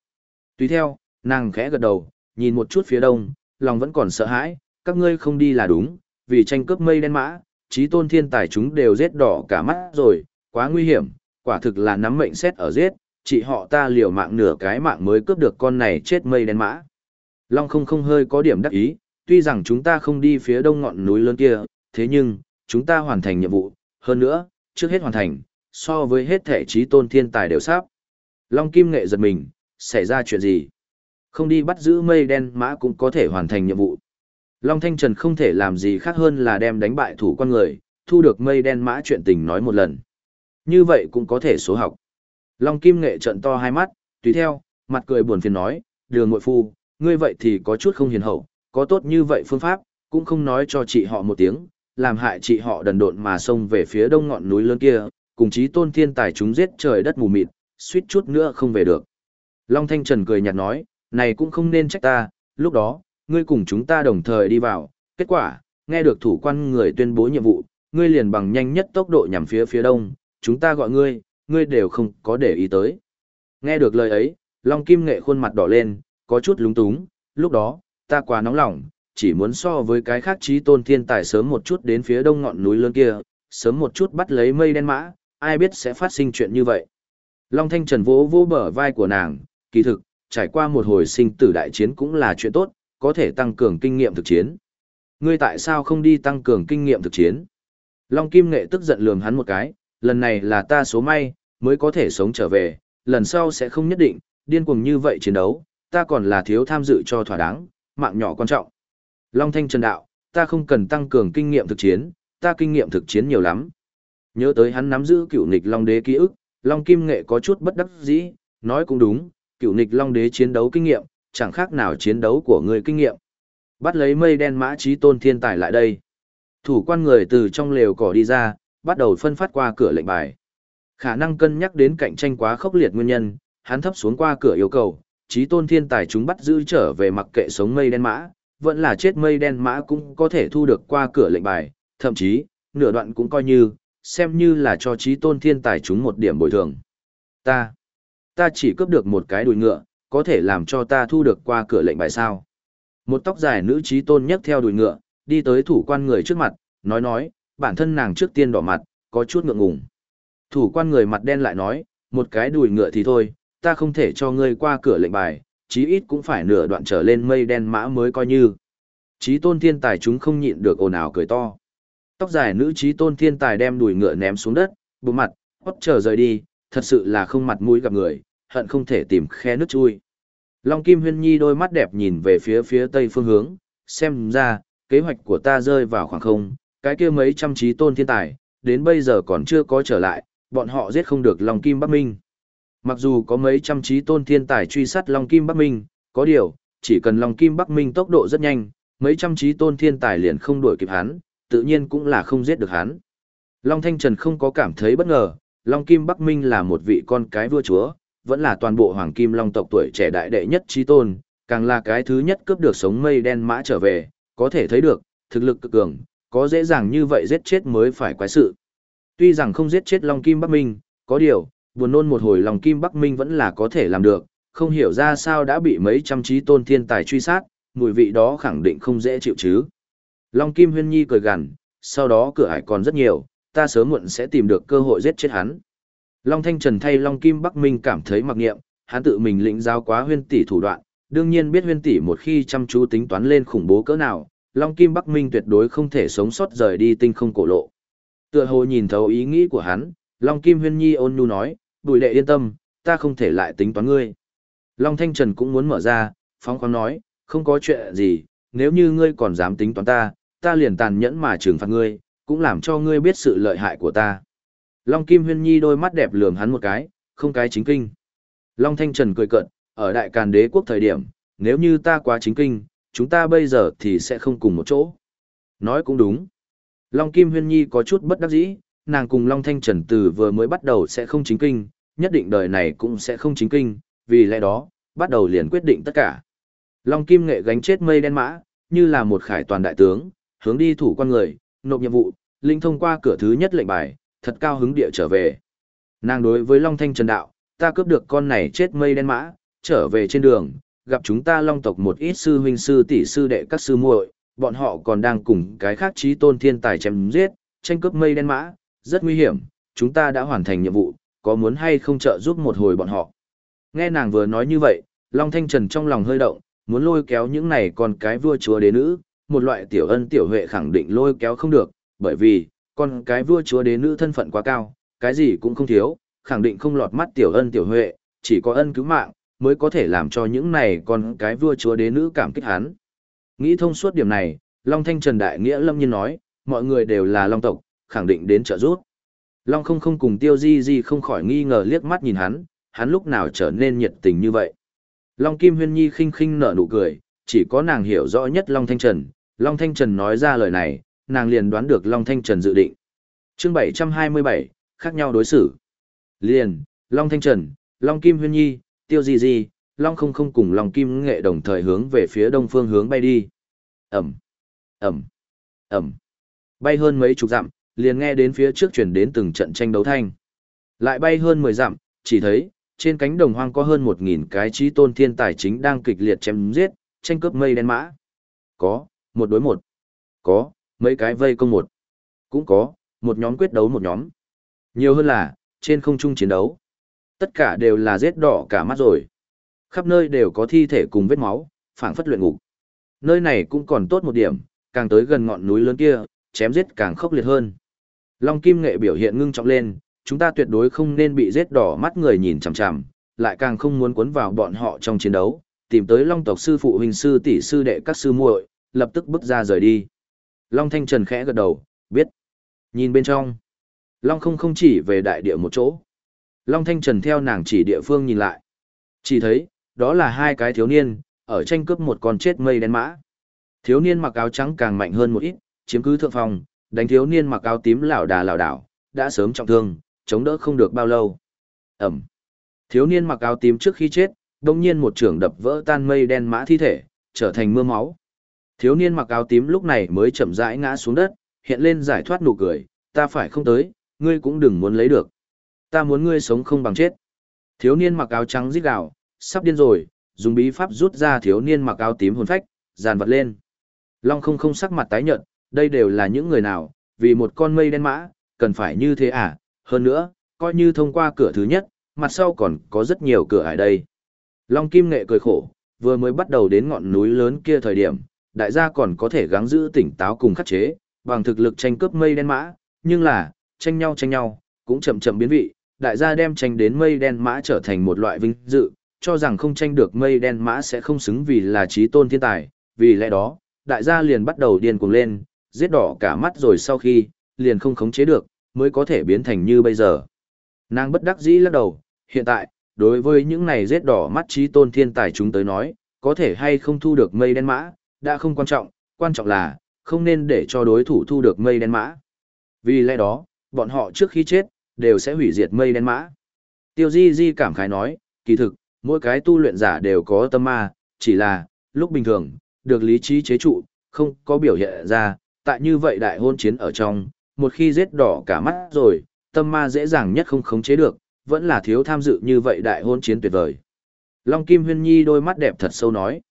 Tuy theo, nàng khẽ gật đầu, nhìn một chút phía đông, lòng vẫn còn sợ hãi, các ngươi không đi là đúng, vì tranh cướp mây đen mã, trí tôn thiên tài chúng đều giết đỏ cả mắt rồi, quá nguy hiểm, quả thực là nắm mệnh xét ở giết, chị họ ta liều mạng nửa cái mạng mới cướp được con này chết mây đen mã. Long không không hơi có điểm đắc ý, tuy rằng chúng ta không đi phía đông ngọn núi lớn kia, thế nhưng, chúng ta hoàn thành nhiệm vụ, hơn nữa, trước hết hoàn thành, so với hết thể trí tôn thiên tài đều sắp. Long Kim Nghệ giật mình, xảy ra chuyện gì? Không đi bắt giữ mây đen mã cũng có thể hoàn thành nhiệm vụ. Long Thanh Trần không thể làm gì khác hơn là đem đánh bại thủ con người, thu được mây đen mã chuyện tình nói một lần. Như vậy cũng có thể số học. Long Kim Nghệ trận to hai mắt, tùy theo, mặt cười buồn phiền nói, đường ngội phu, ngươi vậy thì có chút không hiền hậu, có tốt như vậy phương pháp, cũng không nói cho chị họ một tiếng, làm hại chị họ đần độn mà xông về phía đông ngọn núi lớn kia, cùng chí tôn thiên tài chúng giết trời đất mù mịt, suýt chút nữa không về được. Long Thanh Trần cười nhạt nói, này cũng không nên trách ta, lúc đó, ngươi cùng chúng ta đồng thời đi vào, kết quả, nghe được thủ quan người tuyên bố nhiệm vụ, ngươi liền bằng nhanh nhất tốc độ nhằm phía phía đông, chúng ta gọi ngươi, ngươi đều không có để ý tới. Nghe được lời ấy, Long Kim Nghệ khuôn mặt đỏ lên, có chút lúng túng, lúc đó, ta quá nóng lòng, chỉ muốn so với cái khác trí tôn thiên tài sớm một chút đến phía đông ngọn núi lớn kia, sớm một chút bắt lấy mây đen mã, ai biết sẽ phát sinh chuyện như vậy. Long Thanh Trần vỗ vỗ bờ vai của nàng, kỳ thực, trải qua một hồi sinh tử đại chiến cũng là chuyện tốt, có thể tăng cường kinh nghiệm thực chiến. Ngươi tại sao không đi tăng cường kinh nghiệm thực chiến? Long Kim Nghệ tức giận lườm hắn một cái, lần này là ta số may, mới có thể sống trở về, lần sau sẽ không nhất định, điên cuồng như vậy chiến đấu, ta còn là thiếu tham dự cho thỏa đáng, mạng nhỏ quan trọng. Long Thanh Trần Đạo, ta không cần tăng cường kinh nghiệm thực chiến, ta kinh nghiệm thực chiến nhiều lắm. Nhớ tới hắn nắm giữ cựu nịch Long Đế ký ức, Long Kim Nghệ có chút bất đắc dĩ, nói cũng đúng, cựu nịch Long Đế chiến đấu kinh nghiệm, chẳng khác nào chiến đấu của người kinh nghiệm. Bắt lấy mây đen mã trí tôn thiên tài lại đây. Thủ quan người từ trong lều cỏ đi ra, bắt đầu phân phát qua cửa lệnh bài. Khả năng cân nhắc đến cạnh tranh quá khốc liệt nguyên nhân, hắn thấp xuống qua cửa yêu cầu, trí tôn thiên tài chúng bắt giữ trở về mặc kệ sống mây đen mã, vẫn là chết mây đen mã cũng có thể thu được qua cửa lệnh bài, thậm chí, nửa đoạn cũng coi như, xem như là cho trí tôn thiên tài chúng một điểm bồi thường. Ta, ta chỉ cướp được một cái đùi ngựa, có thể làm cho ta thu được qua cửa lệnh bài sao. Một tóc dài nữ trí tôn nhấc theo đùi ngựa, đi tới thủ quan người trước mặt, nói nói, bản thân nàng trước tiên đỏ mặt, có chút ngượng ngùng. Thủ quan người mặt đen lại nói, một cái đùi ngựa thì thôi, ta không thể cho ngươi qua cửa lệnh bài, chí ít cũng phải nửa đoạn trở lên mây đen mã mới coi như. Chí tôn thiên tài chúng không nhịn được ồn ào cười to. Tóc dài nữ chí tôn thiên tài đem đùi ngựa ném xuống đất, bụng mặt, hót chờ rời đi, thật sự là không mặt mũi gặp người, hận không thể tìm khe nước chui. Long Kim Huyên Nhi đôi mắt đẹp nhìn về phía phía tây phương hướng, xem ra, kế hoạch của ta rơi vào khoảng không, cái kia mấy trăm trí tôn thiên tài, đến bây giờ còn chưa có trở lại, bọn họ giết không được Long Kim Bắc Minh. Mặc dù có mấy trăm trí tôn thiên tài truy sát Long Kim Bắc Minh, có điều, chỉ cần Long Kim Bắc Minh tốc độ rất nhanh, mấy trăm trí tôn thiên tài liền không đuổi kịp hắn, tự nhiên cũng là không giết được hắn. Long Thanh Trần không có cảm thấy bất ngờ, Long Kim Bắc Minh là một vị con cái vua chúa, vẫn là toàn bộ Hoàng Kim Long tộc tuổi trẻ đại đệ nhất trí tôn, càng là cái thứ nhất cướp được sống mây đen mã trở về, có thể thấy được, thực lực cực cường, có dễ dàng như vậy giết chết mới phải quái sự. Tuy rằng không giết chết Long Kim Bắc Minh, có điều, buồn nôn một hồi Long Kim Bắc Minh vẫn là có thể làm được, không hiểu ra sao đã bị mấy trăm trí tôn thiên tài truy sát, mùi vị đó khẳng định không dễ chịu chứ. Long Kim Huyên Nhi cười gằn, sau đó cửa ải còn rất nhiều, ta sớm muộn sẽ tìm được cơ hội giết chết hắn. Long Thanh Trần thay Long Kim Bắc Minh cảm thấy mặc niệm, hắn tự mình lĩnh giáo quá huyên tỷ thủ đoạn, đương nhiên biết huyên tỷ một khi chăm chú tính toán lên khủng bố cỡ nào, Long Kim Bắc Minh tuyệt đối không thể sống sót rời đi tinh không cổ lộ. Tựa hồ nhìn thấu ý nghĩ của hắn, Long Kim Huyên Nhi ôn nhu nói, bùi đệ yên tâm, ta không thể lại tính toán ngươi. Long Thanh Trần cũng muốn mở ra, phóng khoáng nói, không có chuyện gì, nếu như ngươi còn dám tính toán ta, ta liền tàn nhẫn mà trừng phạt ngươi, cũng làm cho ngươi biết sự lợi hại của ta. Long Kim Huyên Nhi đôi mắt đẹp lườm hắn một cái, không cái chính kinh. Long Thanh Trần cười cợt, ở đại càn đế quốc thời điểm, nếu như ta quá chính kinh, chúng ta bây giờ thì sẽ không cùng một chỗ. Nói cũng đúng. Long Kim Huyên Nhi có chút bất đắc dĩ, nàng cùng Long Thanh Trần từ vừa mới bắt đầu sẽ không chính kinh, nhất định đời này cũng sẽ không chính kinh, vì lẽ đó, bắt đầu liền quyết định tất cả. Long Kim Nghệ gánh chết mây đen mã, như là một khải toàn đại tướng, hướng đi thủ quan người, nộp nhiệm vụ, linh thông qua cửa thứ nhất lệnh bài, thật cao hứng địa trở về. Nàng đối với Long Thanh Trần đạo, ta cướp được con này chết mây đen mã, trở về trên đường, gặp chúng ta Long tộc một ít sư huynh sư tỷ sư đệ các sư muội, bọn họ còn đang cùng cái khác trí tôn thiên tài chém giết, tranh cướp mây đen mã, rất nguy hiểm, chúng ta đã hoàn thành nhiệm vụ, có muốn hay không trợ giúp một hồi bọn họ. Nghe nàng vừa nói như vậy, Long Thanh Trần trong lòng hơi động, muốn lôi kéo những này con cái vua chúa đế nữ, một loại tiểu ân tiểu huệ khẳng định lôi kéo không được, bởi vì, con cái vua chúa đế nữ thân phận quá cao, cái gì cũng không thiếu, khẳng định không lọt mắt tiểu ân tiểu huệ, chỉ có ân cứu mạng, mới có thể làm cho những này con cái vua chúa đế nữ cảm kích hắn. Nghĩ thông suốt điểm này, Long Thanh Trần Đại Nghĩa lâm nhiên nói, mọi người đều là Long tộc, khẳng định đến trợ giúp. Long không không cùng tiêu di di không khỏi nghi ngờ liếc mắt nhìn hắn, hắn lúc nào trở nên nhiệt tình như vậy. Long Kim Huyên Nhi khinh khinh nở nụ cười, chỉ có nàng hiểu rõ nhất Long Thanh Trần. Long Thanh Trần nói ra lời này, nàng liền đoán được Long Thanh Trần dự định. chương 727, khác nhau đối xử. Liền, Long Thanh Trần, Long Kim Huyên Nhi, Tiêu Di Di, Long không không cùng Long Kim Nghệ đồng thời hướng về phía đông phương hướng bay đi. Ẩm, Ẩm, Ẩm. Bay hơn mấy chục dặm, liền nghe đến phía trước chuyển đến từng trận tranh đấu thanh. Lại bay hơn 10 dặm, chỉ thấy, trên cánh đồng hoang có hơn 1.000 cái trí tôn thiên tài chính đang kịch liệt chém giết, tranh cướp mây đen mã. Có, một đối một. Có, mấy cái vây công một. Cũng có, một nhóm quyết đấu một nhóm. Nhiều hơn là, trên không trung chiến đấu. Tất cả đều là giết đỏ cả mắt rồi. Khắp nơi đều có thi thể cùng vết máu, phảng phất luyện ngục. Nơi này cũng còn tốt một điểm, càng tới gần ngọn núi lớn kia, chém giết càng khốc liệt hơn. Long Kim Nghệ biểu hiện ngưng trọng lên, chúng ta tuyệt đối không nên bị giết đỏ mắt người nhìn chằm chằm, lại càng không muốn cuốn vào bọn họ trong chiến đấu, tìm tới Long tộc sư phụ huynh sư tỷ sư đệ các sư muội, lập tức bước ra rời đi. Long Thanh Trần khẽ gật đầu, biết. Nhìn bên trong, Long không không chỉ về đại địa một chỗ. Long Thanh Trần theo nàng chỉ địa phương nhìn lại. Chỉ thấy, đó là hai cái thiếu niên, ở tranh cướp một con chết mây đen mã. Thiếu niên mặc áo trắng càng mạnh hơn một ít, chiếm cứ thượng phòng, đánh thiếu niên mặc áo tím lảo đà lảo đảo, đã sớm trọng thương, chống đỡ không được bao lâu. Ẩm. Thiếu niên mặc áo tím trước khi chết, đồng nhiên một trường đập vỡ tan mây đen mã thi thể, trở thành mưa máu. Thiếu niên mặc áo tím lúc này mới chậm rãi ngã xuống đất, hiện lên giải thoát nụ cười, ta phải không tới, ngươi cũng đừng muốn lấy được. Ta muốn ngươi sống không bằng chết. Thiếu niên mặc áo trắng rít gào, sắp điên rồi, dùng bí pháp rút ra thiếu niên mặc áo tím hồn phách, dàn vật lên. Long không không sắc mặt tái nhợt, đây đều là những người nào, vì một con mây đen mã, cần phải như thế à, hơn nữa, coi như thông qua cửa thứ nhất, mặt sau còn có rất nhiều cửa ở đây. Long Kim Nghệ cười khổ, vừa mới bắt đầu đến ngọn núi lớn kia thời điểm, đại gia còn có thể gắng giữ tỉnh táo cùng khắc chế, bằng thực lực tranh cướp mây đen mã, nhưng là, tranh nhau tranh nhau, cũng chậm chậm biến vị, đại gia đem tranh đến mây đen mã trở thành một loại vinh dự, cho rằng không tranh được mây đen mã sẽ không xứng vì là trí tôn thiên tài, vì lẽ đó, đại gia liền bắt đầu điên cuồng lên, giết đỏ cả mắt rồi sau khi, liền không khống chế được, mới có thể biến thành như bây giờ. Nàng bất đắc dĩ lắc đầu, hiện tại, đối với những này giết đỏ mắt trí tôn thiên tài chúng tới nói, có thể hay không thu được mây đen mã, đã không quan trọng, quan trọng là, không nên để cho đối thủ thu được mây đen mã. Vì lẽ đó, bọn họ trước khi chết, đều sẽ hủy diệt mây đen mã. Tiêu Di Di cảm khái nói, kỳ thực, mỗi cái tu luyện giả đều có tâm ma, chỉ là, lúc bình thường, được lý trí chế trụ, không có biểu hiện ra, tại như vậy đại hôn chiến ở trong, một khi giết đỏ cả mắt rồi, tâm ma dễ dàng nhất không khống chế được, vẫn là thiếu tham dự như vậy đại hôn chiến tuyệt vời. Long Kim Huyên Nhi đôi mắt đẹp thật sâu nói,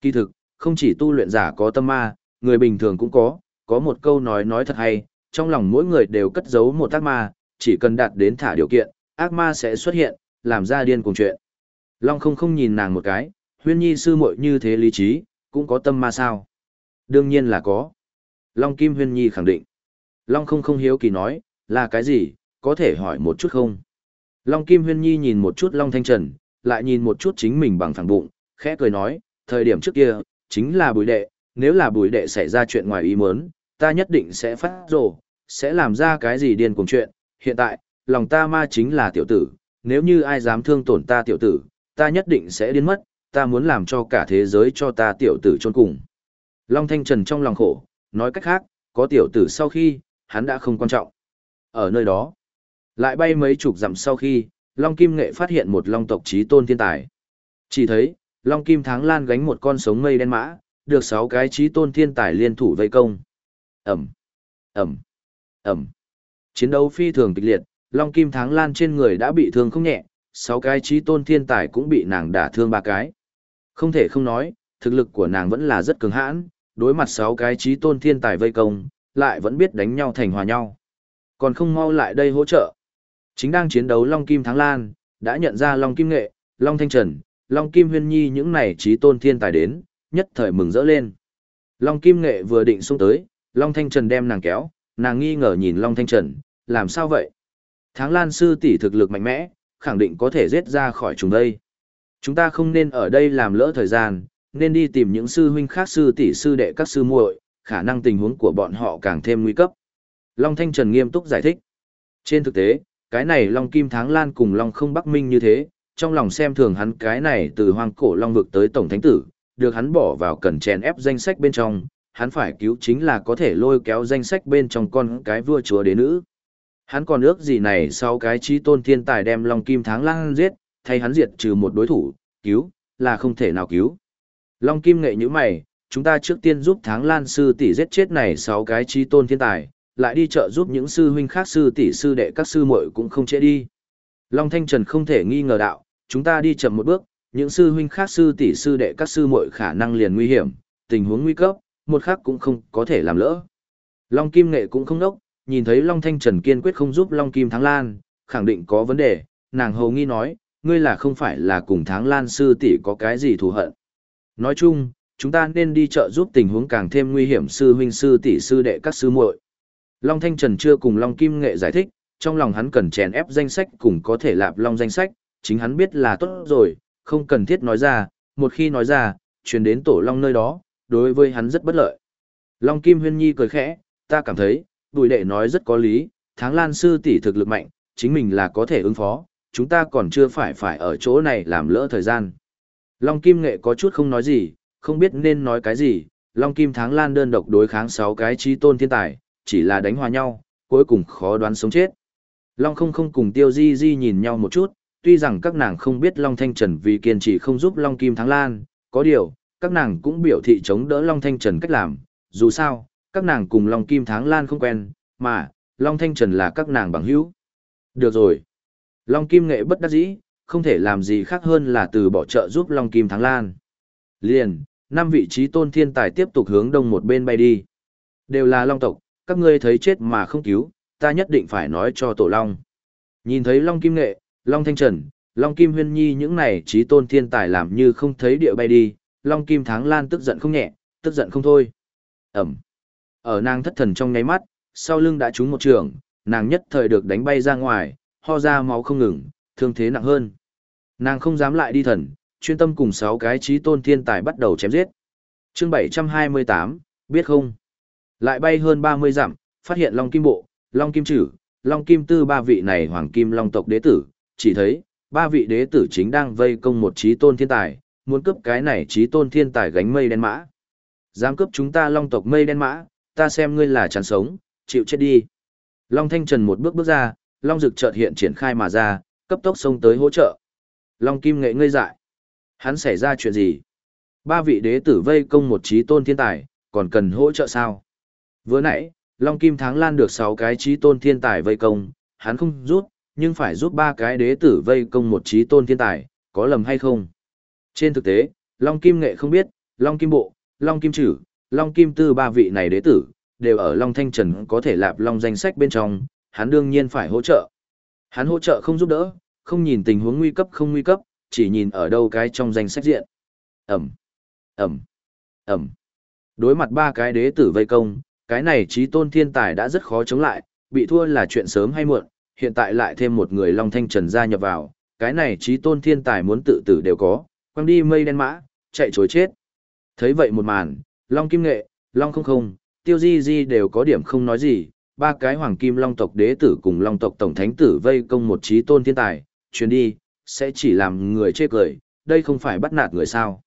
kỳ thực, không chỉ tu luyện giả có tâm ma, người bình thường cũng có, có một câu nói nói thật hay, trong lòng mỗi người đều cất giấu một ác ma, chỉ cần đạt đến thả điều kiện, ác ma sẽ xuất hiện, làm ra điên cùng chuyện. Long không không nhìn nàng một cái, huyên nhi sư muội như thế lý trí, cũng có tâm ma sao? Đương nhiên là có. Long Kim Huyên Nhi khẳng định. Long không không hiếu kỳ nói, là cái gì, có thể hỏi một chút không? Long Kim Huyên Nhi nhìn một chút Long Thanh Trần, lại nhìn một chút chính mình bằng phẳng bụng, khẽ cười nói, thời điểm trước kia, chính là bùi đệ, nếu là bùi đệ xảy ra chuyện ngoài ý muốn, ta nhất định sẽ phát rồ, sẽ làm ra cái gì điên cùng chuyện, hiện tại, lòng ta ma chính là tiểu tử, nếu như ai dám thương tổn ta tiểu tử, ta nhất định sẽ điên mất, ta muốn làm cho cả thế giới cho ta tiểu tử trôn cùng. Long Thanh Trần trong lòng khổ, nói cách khác, có tiểu tử sau khi, hắn đã không quan trọng. Ở nơi đó, lại bay mấy chục dặm sau khi, Long Kim Nghệ phát hiện một long tộc trí tôn thiên tài. Chỉ thấy, Long Kim Tháng Lan gánh một con sống mây đen mã, được sáu cái trí tôn thiên tài liên thủ vây công. Ẩm, Ẩm, Ẩm. Chiến đấu phi thường kịch liệt, Long Kim Tháng Lan trên người đã bị thương không nhẹ, sáu cái trí tôn thiên tài cũng bị nàng đả thương ba cái. Không thể không nói, thực lực của nàng vẫn là rất cường hãn, đối mặt sáu cái trí tôn thiên tài vây công, lại vẫn biết đánh nhau thành hòa nhau. Còn không mau lại đây hỗ trợ. Chính đang chiến đấu Long Kim Thắng Lan, đã nhận ra Long Kim Nghệ, Long Thanh Trần, Long Kim Huyên Nhi những này trí tôn thiên tài đến, nhất thời mừng rỡ lên. Long Kim Nghệ vừa định xuống tới, Long Thanh Trần đem nàng kéo, nàng nghi ngờ nhìn Long Thanh Trần, làm sao vậy? Tháng Lan sư tỷ thực lực mạnh mẽ, khẳng định có thể giết ra khỏi chúng đây. Chúng ta không nên ở đây làm lỡ thời gian, nên đi tìm những sư huynh khác sư tỷ sư đệ các sư muội, khả năng tình huống của bọn họ càng thêm nguy cấp. Long Thanh Trần nghiêm túc giải thích. Trên thực tế, cái này Long Kim Tháng Lan cùng Long không Bắc Minh như thế, trong lòng xem thường hắn cái này từ hoang cổ Long vực tới Tổng Thánh Tử, được hắn bỏ vào cần chèn ép danh sách bên trong, hắn phải cứu chính là có thể lôi kéo danh sách bên trong con cái vua chúa đế nữ. Hắn còn ước gì này sau cái trí tôn thiên tài đem Long Kim Tháng Lan giết, thay hắn diệt trừ một đối thủ, cứu, là không thể nào cứu. Long Kim nghệ như mày, chúng ta trước tiên giúp Tháng Lan sư tỷ giết chết này sáu cái trí tôn thiên tài, lại đi chợ giúp những sư huynh khác sư tỷ sư đệ các sư muội cũng không trễ đi. Long Thanh Trần không thể nghi ngờ đạo, chúng ta đi chậm một bước, những sư huynh khác sư tỷ sư đệ các sư muội khả năng liền nguy hiểm, tình huống nguy cấp, một khác cũng không có thể làm lỡ. Long Kim Nghệ cũng không đốc, nhìn thấy Long Thanh Trần kiên quyết không giúp Long Kim Thắng Lan, khẳng định có vấn đề, nàng hầu nghi nói, ngươi là không phải là cùng Thắng Lan sư tỷ có cái gì thù hận. Nói chung, chúng ta nên đi chợ giúp tình huống càng thêm nguy hiểm sư huynh sư tỷ sư đệ các sư muội. Long Thanh Trần chưa cùng Long Kim Nghệ giải thích, trong lòng hắn cần chèn ép danh sách cùng có thể lạp Long danh sách, chính hắn biết là tốt rồi, không cần thiết nói ra, một khi nói ra, truyền đến tổ Long nơi đó, đối với hắn rất bất lợi. Long Kim Huyên Nhi cười khẽ, ta cảm thấy, đùi đệ nói rất có lý, tháng lan sư tỷ thực lực mạnh, chính mình là có thể ứng phó, chúng ta còn chưa phải phải ở chỗ này làm lỡ thời gian. Long Kim Nghệ có chút không nói gì, không biết nên nói cái gì, Long Kim Tháng Lan đơn độc đối kháng 6 cái trí tôn thiên tài, chỉ là đánh hòa nhau, cuối cùng khó đoán sống chết. Long không không cùng Tiêu Di Di nhìn nhau một chút, tuy rằng các nàng không biết Long Thanh Trần vì kiên trì không giúp Long Kim Thắng Lan, có điều, các nàng cũng biểu thị chống đỡ Long Thanh Trần cách làm, dù sao, các nàng cùng Long Kim Thắng Lan không quen, mà, Long Thanh Trần là các nàng bằng hữu. Được rồi. Long Kim nghệ bất đắc dĩ, không thể làm gì khác hơn là từ bỏ trợ giúp Long Kim Thắng Lan. Liền, năm vị trí tôn thiên tài tiếp tục hướng đông một bên bay đi. Đều là Long tộc, các ngươi thấy chết mà không cứu, ta nhất định phải nói cho Tổ Long. Nhìn thấy Long Kim Nghệ, Long Thanh Trần, Long Kim Huyên Nhi những này trí tôn thiên tài làm như không thấy địa bay đi, Long Kim Tháng Lan tức giận không nhẹ, tức giận không thôi. Ẩm. Ở nàng thất thần trong nháy mắt, sau lưng đã trúng một trường, nàng nhất thời được đánh bay ra ngoài, ho ra máu không ngừng, thương thế nặng hơn. Nàng không dám lại đi thần, chuyên tâm cùng sáu cái trí tôn thiên tài bắt đầu chém giết. chương 728, biết không? Lại bay hơn 30 dặm, phát hiện Long Kim Bộ, Long Kim Trử, Long Kim Tư ba vị này hoàng kim long tộc đế tử, chỉ thấy, ba vị đế tử chính đang vây công một trí tôn thiên tài, muốn cướp cái này trí tôn thiên tài gánh mây đen mã. Dám cướp chúng ta long tộc mây đen mã, ta xem ngươi là chán sống, chịu chết đi. Long Thanh Trần một bước bước ra, Long Dực chợt hiện triển khai mà ra, cấp tốc xông tới hỗ trợ. Long Kim nghệ ngây dại. Hắn xảy ra chuyện gì? Ba vị đế tử vây công một trí tôn thiên tài, còn cần hỗ trợ sao? Vừa nãy, Long Kim Thắng Lan được 6 cái trí tôn thiên tài vây công, hắn không rút, nhưng phải giúp ba cái đế tử vây công một trí tôn thiên tài, có lầm hay không? Trên thực tế, Long Kim Nghệ không biết, Long Kim Bộ, Long Kim Trử, Long Kim Tư ba vị này đế tử, đều ở Long Thanh Trần có thể lạp Long danh sách bên trong, hắn đương nhiên phải hỗ trợ. Hắn hỗ trợ không giúp đỡ, không nhìn tình huống nguy cấp không nguy cấp, chỉ nhìn ở đâu cái trong danh sách diện. Ẩm, Ẩm, Ẩm. Đối mặt ba cái đế tử vây công, cái này trí tôn thiên tài đã rất khó chống lại, bị thua là chuyện sớm hay muộn, hiện tại lại thêm một người Long Thanh Trần gia nhập vào, cái này trí tôn thiên tài muốn tự tử đều có, quăng đi mây đen mã, chạy chối chết. Thấy vậy một màn, Long Kim Nghệ, Long Không Không, Tiêu Di Di đều có điểm không nói gì, ba cái hoàng kim long tộc đế tử cùng long tộc tổng thánh tử vây công một trí tôn thiên tài, chuyến đi, sẽ chỉ làm người chê cười, đây không phải bắt nạt người sao.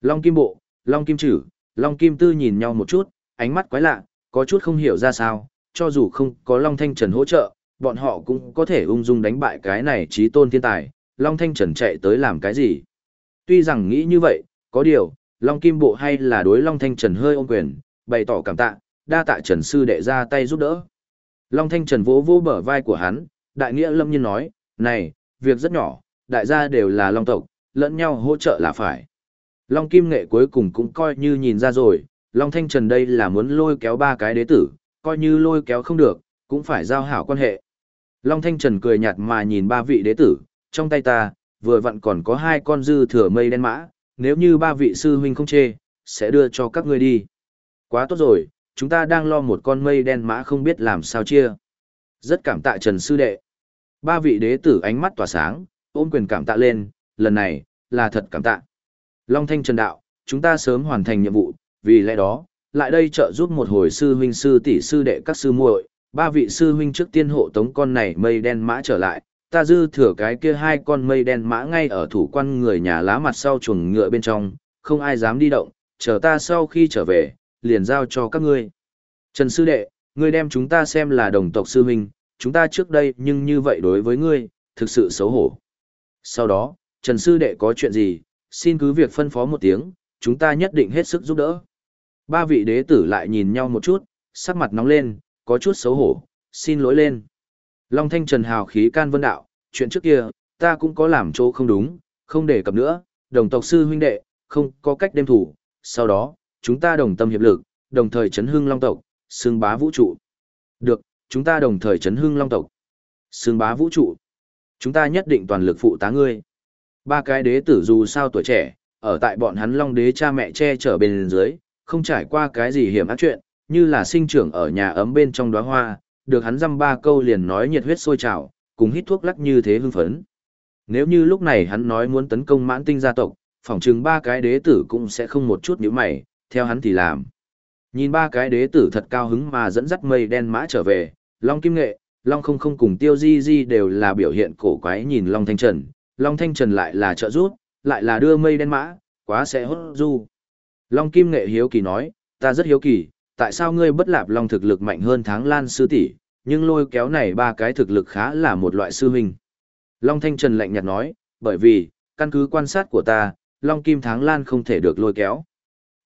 Long Kim Bộ, Long Kim Trử, Long Kim Tư nhìn nhau một chút, ánh mắt quái lạ, có chút không hiểu ra sao, cho dù không có Long Thanh Trần hỗ trợ, bọn họ cũng có thể ung dung đánh bại cái này trí tôn thiên tài, Long Thanh Trần chạy tới làm cái gì. Tuy rằng nghĩ như vậy, có điều, Long Kim Bộ hay là đối Long Thanh Trần hơi ôm quyền, bày tỏ cảm tạ, đa tạ Trần Sư đệ ra tay giúp đỡ. Long Thanh Trần vỗ vỗ bờ vai của hắn, đại nghĩa lâm nhiên nói, này, việc rất nhỏ, đại gia đều là Long tộc, lẫn nhau hỗ trợ là phải. Long Kim Nghệ cuối cùng cũng coi như nhìn ra rồi, Long Thanh Trần đây là muốn lôi kéo ba cái đế tử, coi như lôi kéo không được, cũng phải giao hảo quan hệ. Long Thanh Trần cười nhạt mà nhìn ba vị đế tử, trong tay ta, vừa vặn còn có hai con dư thừa mây đen mã, nếu như ba vị sư huynh không chê, sẽ đưa cho các ngươi đi. Quá tốt rồi, chúng ta đang lo một con mây đen mã không biết làm sao chia. Rất cảm tạ Trần Sư Đệ. Ba vị đế tử ánh mắt tỏa sáng, ôm quyền cảm tạ lên, lần này, là thật cảm tạ. Long Thanh Trần Đạo, chúng ta sớm hoàn thành nhiệm vụ, vì lẽ đó, lại đây trợ giúp một hồi sư huynh sư tỷ sư đệ các sư muội, ba vị sư huynh trước tiên hộ tống con này mây đen mã trở lại, ta dư thừa cái kia hai con mây đen mã ngay ở thủ quan người nhà lá mặt sau chuồng ngựa bên trong, không ai dám đi động, chờ ta sau khi trở về, liền giao cho các ngươi. Trần sư đệ, ngươi đem chúng ta xem là đồng tộc sư huynh, chúng ta trước đây nhưng như vậy đối với ngươi, thực sự xấu hổ. Sau đó, Trần sư đệ có chuyện gì, xin cứ việc phân phó một tiếng, chúng ta nhất định hết sức giúp đỡ. Ba vị đế tử lại nhìn nhau một chút, sắc mặt nóng lên, có chút xấu hổ, xin lỗi lên. Long Thanh Trần hào khí can vân đạo, chuyện trước kia, ta cũng có làm chỗ không đúng, không để cập nữa, đồng tộc sư huynh đệ, không có cách đem thủ, sau đó, chúng ta đồng tâm hiệp lực, đồng thời chấn hưng long tộc, xương bá vũ trụ. Được, chúng ta đồng thời chấn hưng long tộc, xương bá vũ trụ. Chúng ta nhất định toàn lực phụ tá ngươi. Ba cái đế tử dù sao tuổi trẻ, ở tại bọn hắn long đế cha mẹ che chở bên dưới, không trải qua cái gì hiểm ác chuyện, như là sinh trưởng ở nhà ấm bên trong đóa hoa, được hắn dăm ba câu liền nói nhiệt huyết sôi trào, cùng hít thuốc lắc như thế hưng phấn. Nếu như lúc này hắn nói muốn tấn công mãn tinh gia tộc, phỏng chừng ba cái đế tử cũng sẽ không một chút nhíu mày, theo hắn thì làm. Nhìn ba cái đế tử thật cao hứng mà dẫn dắt mây đen mã trở về, Long Kim Nghệ, Long không không cùng Tiêu Di Di đều là biểu hiện cổ quái nhìn Long Thanh Trần, Long Thanh Trần lại là trợ rút, lại là đưa mây đen mã, quá sẽ hốt du. Long Kim Nghệ hiếu kỳ nói, ta rất hiếu kỳ, tại sao ngươi bất lạp Long thực lực mạnh hơn tháng lan sư tỷ, nhưng lôi kéo này ba cái thực lực khá là một loại sư huynh. Long Thanh Trần lạnh nhạt nói, bởi vì, căn cứ quan sát của ta, Long Kim Tháng Lan không thể được lôi kéo.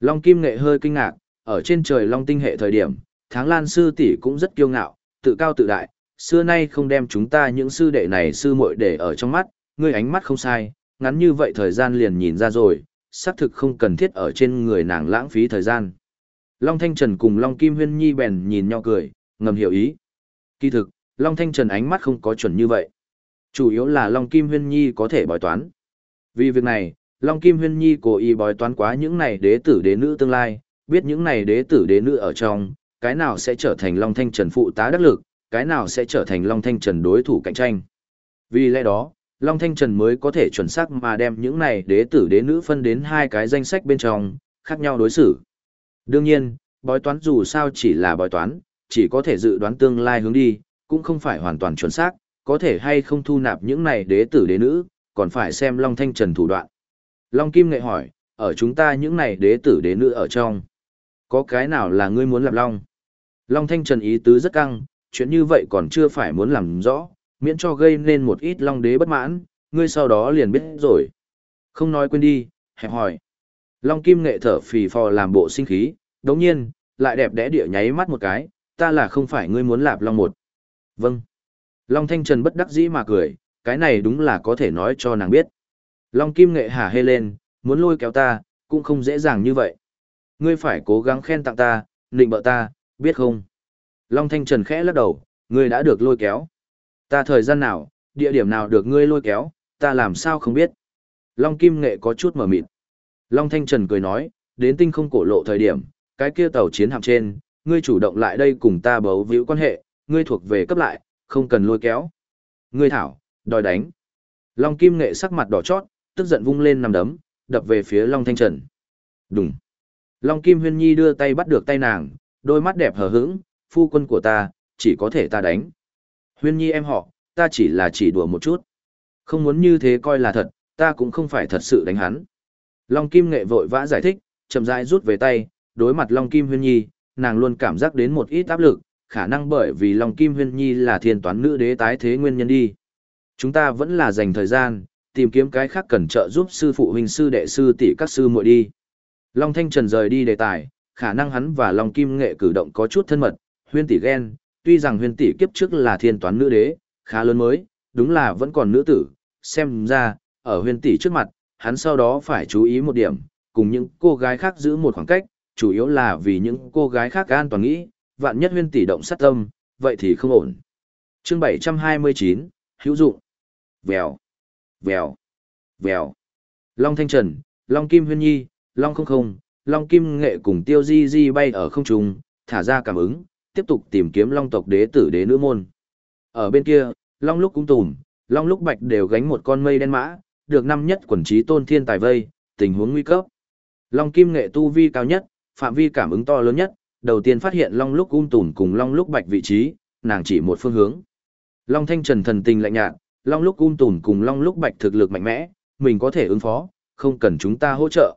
Long Kim Nghệ hơi kinh ngạc, ở trên trời Long Tinh hệ thời điểm, Tháng Lan sư tỷ cũng rất kiêu ngạo, tự cao tự đại, xưa nay không đem chúng ta những sư đệ này sư muội để ở trong mắt, ngươi ánh mắt không sai, ngắn như vậy thời gian liền nhìn ra rồi, xác thực không cần thiết ở trên người nàng lãng phí thời gian. Long Thanh Trần cùng Long Kim Huyên Nhi bèn nhìn nhau cười, ngầm hiểu ý. Kỳ thực, Long Thanh Trần ánh mắt không có chuẩn như vậy. Chủ yếu là Long Kim Huyên Nhi có thể bói toán. Vì việc này, Long Kim Huyên Nhi cố ý bói toán quá những này đế tử đế nữ tương lai, biết những này đế tử đế nữ ở trong, cái nào sẽ trở thành Long Thanh Trần phụ tá đắc lực, cái nào sẽ trở thành Long Thanh Trần đối thủ cạnh tranh. Vì lẽ đó, Long Thanh Trần mới có thể chuẩn xác mà đem những này đế tử đế nữ phân đến hai cái danh sách bên trong, khác nhau đối xử. Đương nhiên, bói toán dù sao chỉ là bói toán, chỉ có thể dự đoán tương lai hướng đi, cũng không phải hoàn toàn chuẩn xác, có thể hay không thu nạp những này đế tử đế nữ, còn phải xem Long Thanh Trần thủ đoạn. Long Kim Nghệ hỏi, ở chúng ta những này đế tử đế nữ ở trong, có cái nào là ngươi muốn làm Long? Long Thanh Trần ý tứ rất căng, chuyện như vậy còn chưa phải muốn làm rõ, miễn cho gây nên một ít Long đế bất mãn, ngươi sau đó liền biết rồi. Không nói quên đi, hẹp hỏi. Long Kim Nghệ thở phì phò làm bộ sinh khí, đồng nhiên, lại đẹp đẽ địa nháy mắt một cái, ta là không phải ngươi muốn lạp Long một. Vâng. Long Thanh Trần bất đắc dĩ mà cười, cái này đúng là có thể nói cho nàng biết. Long Kim Nghệ hả hê lên, muốn lôi kéo ta, cũng không dễ dàng như vậy. Ngươi phải cố gắng khen tặng ta, nịnh bợ ta, biết không? Long Thanh Trần khẽ lắc đầu, ngươi đã được lôi kéo. Ta thời gian nào, địa điểm nào được ngươi lôi kéo, ta làm sao không biết. Long Kim Nghệ có chút mở mịt. Long Thanh Trần cười nói, đến tinh không cổ lộ thời điểm, cái kia tàu chiến hạm trên, ngươi chủ động lại đây cùng ta bấu víu quan hệ, ngươi thuộc về cấp lại, không cần lôi kéo. Ngươi thảo, đòi đánh. Long Kim Nghệ sắc mặt đỏ chót, tức giận vung lên nằm đấm, đập về phía Long Thanh Trần. Đúng. Long Kim Huyên Nhi đưa tay bắt được tay nàng, đôi mắt đẹp hờ hững, phu quân của ta, chỉ có thể ta đánh. Huyên Nhi em họ, ta chỉ là chỉ đùa một chút. Không muốn như thế coi là thật, ta cũng không phải thật sự đánh hắn. Long Kim Nghệ vội vã giải thích, chậm rãi rút về tay, đối mặt Long Kim Huyên Nhi, nàng luôn cảm giác đến một ít áp lực, khả năng bởi vì Long Kim Huyên Nhi là thiên toán nữ đế tái thế nguyên nhân đi. Chúng ta vẫn là dành thời gian, tìm kiếm cái khác cần trợ giúp sư phụ huynh sư đệ sư tỷ các sư muội đi. Long Thanh Trần rời đi đề tài, khả năng hắn và Long Kim Nghệ cử động có chút thân mật, huyên tỷ ghen, tuy rằng huyên tỷ kiếp trước là thiên toán nữ đế, khá lớn mới, đúng là vẫn còn nữ tử, xem ra, ở huyên tỷ trước mặt, hắn sau đó phải chú ý một điểm, cùng những cô gái khác giữ một khoảng cách, chủ yếu là vì những cô gái khác an toàn nghĩ, vạn nhất huyên tỷ động sát tâm, vậy thì không ổn. chương 729, hữu dụng. Vèo, vèo, vèo. Long Thanh Trần, Long Kim Huyên Nhi, Long Không Không, Long Kim Nghệ cùng Tiêu Di Di bay ở không trung, thả ra cảm ứng, tiếp tục tìm kiếm Long tộc đế tử đế nữ môn. Ở bên kia, Long lúc cũng tùm, Long lúc bạch đều gánh một con mây đen mã, được năm nhất quần trí tôn thiên tài vây, tình huống nguy cấp. Long Kim Nghệ tu vi cao nhất, phạm vi cảm ứng to lớn nhất, đầu tiên phát hiện Long lúc ung tùn cùng Long lúc bạch vị trí, nàng chỉ một phương hướng. Long Thanh Trần thần tình lạnh nhạt, Long lúc ung tùn cùng Long lúc bạch thực lực mạnh mẽ, mình có thể ứng phó, không cần chúng ta hỗ trợ.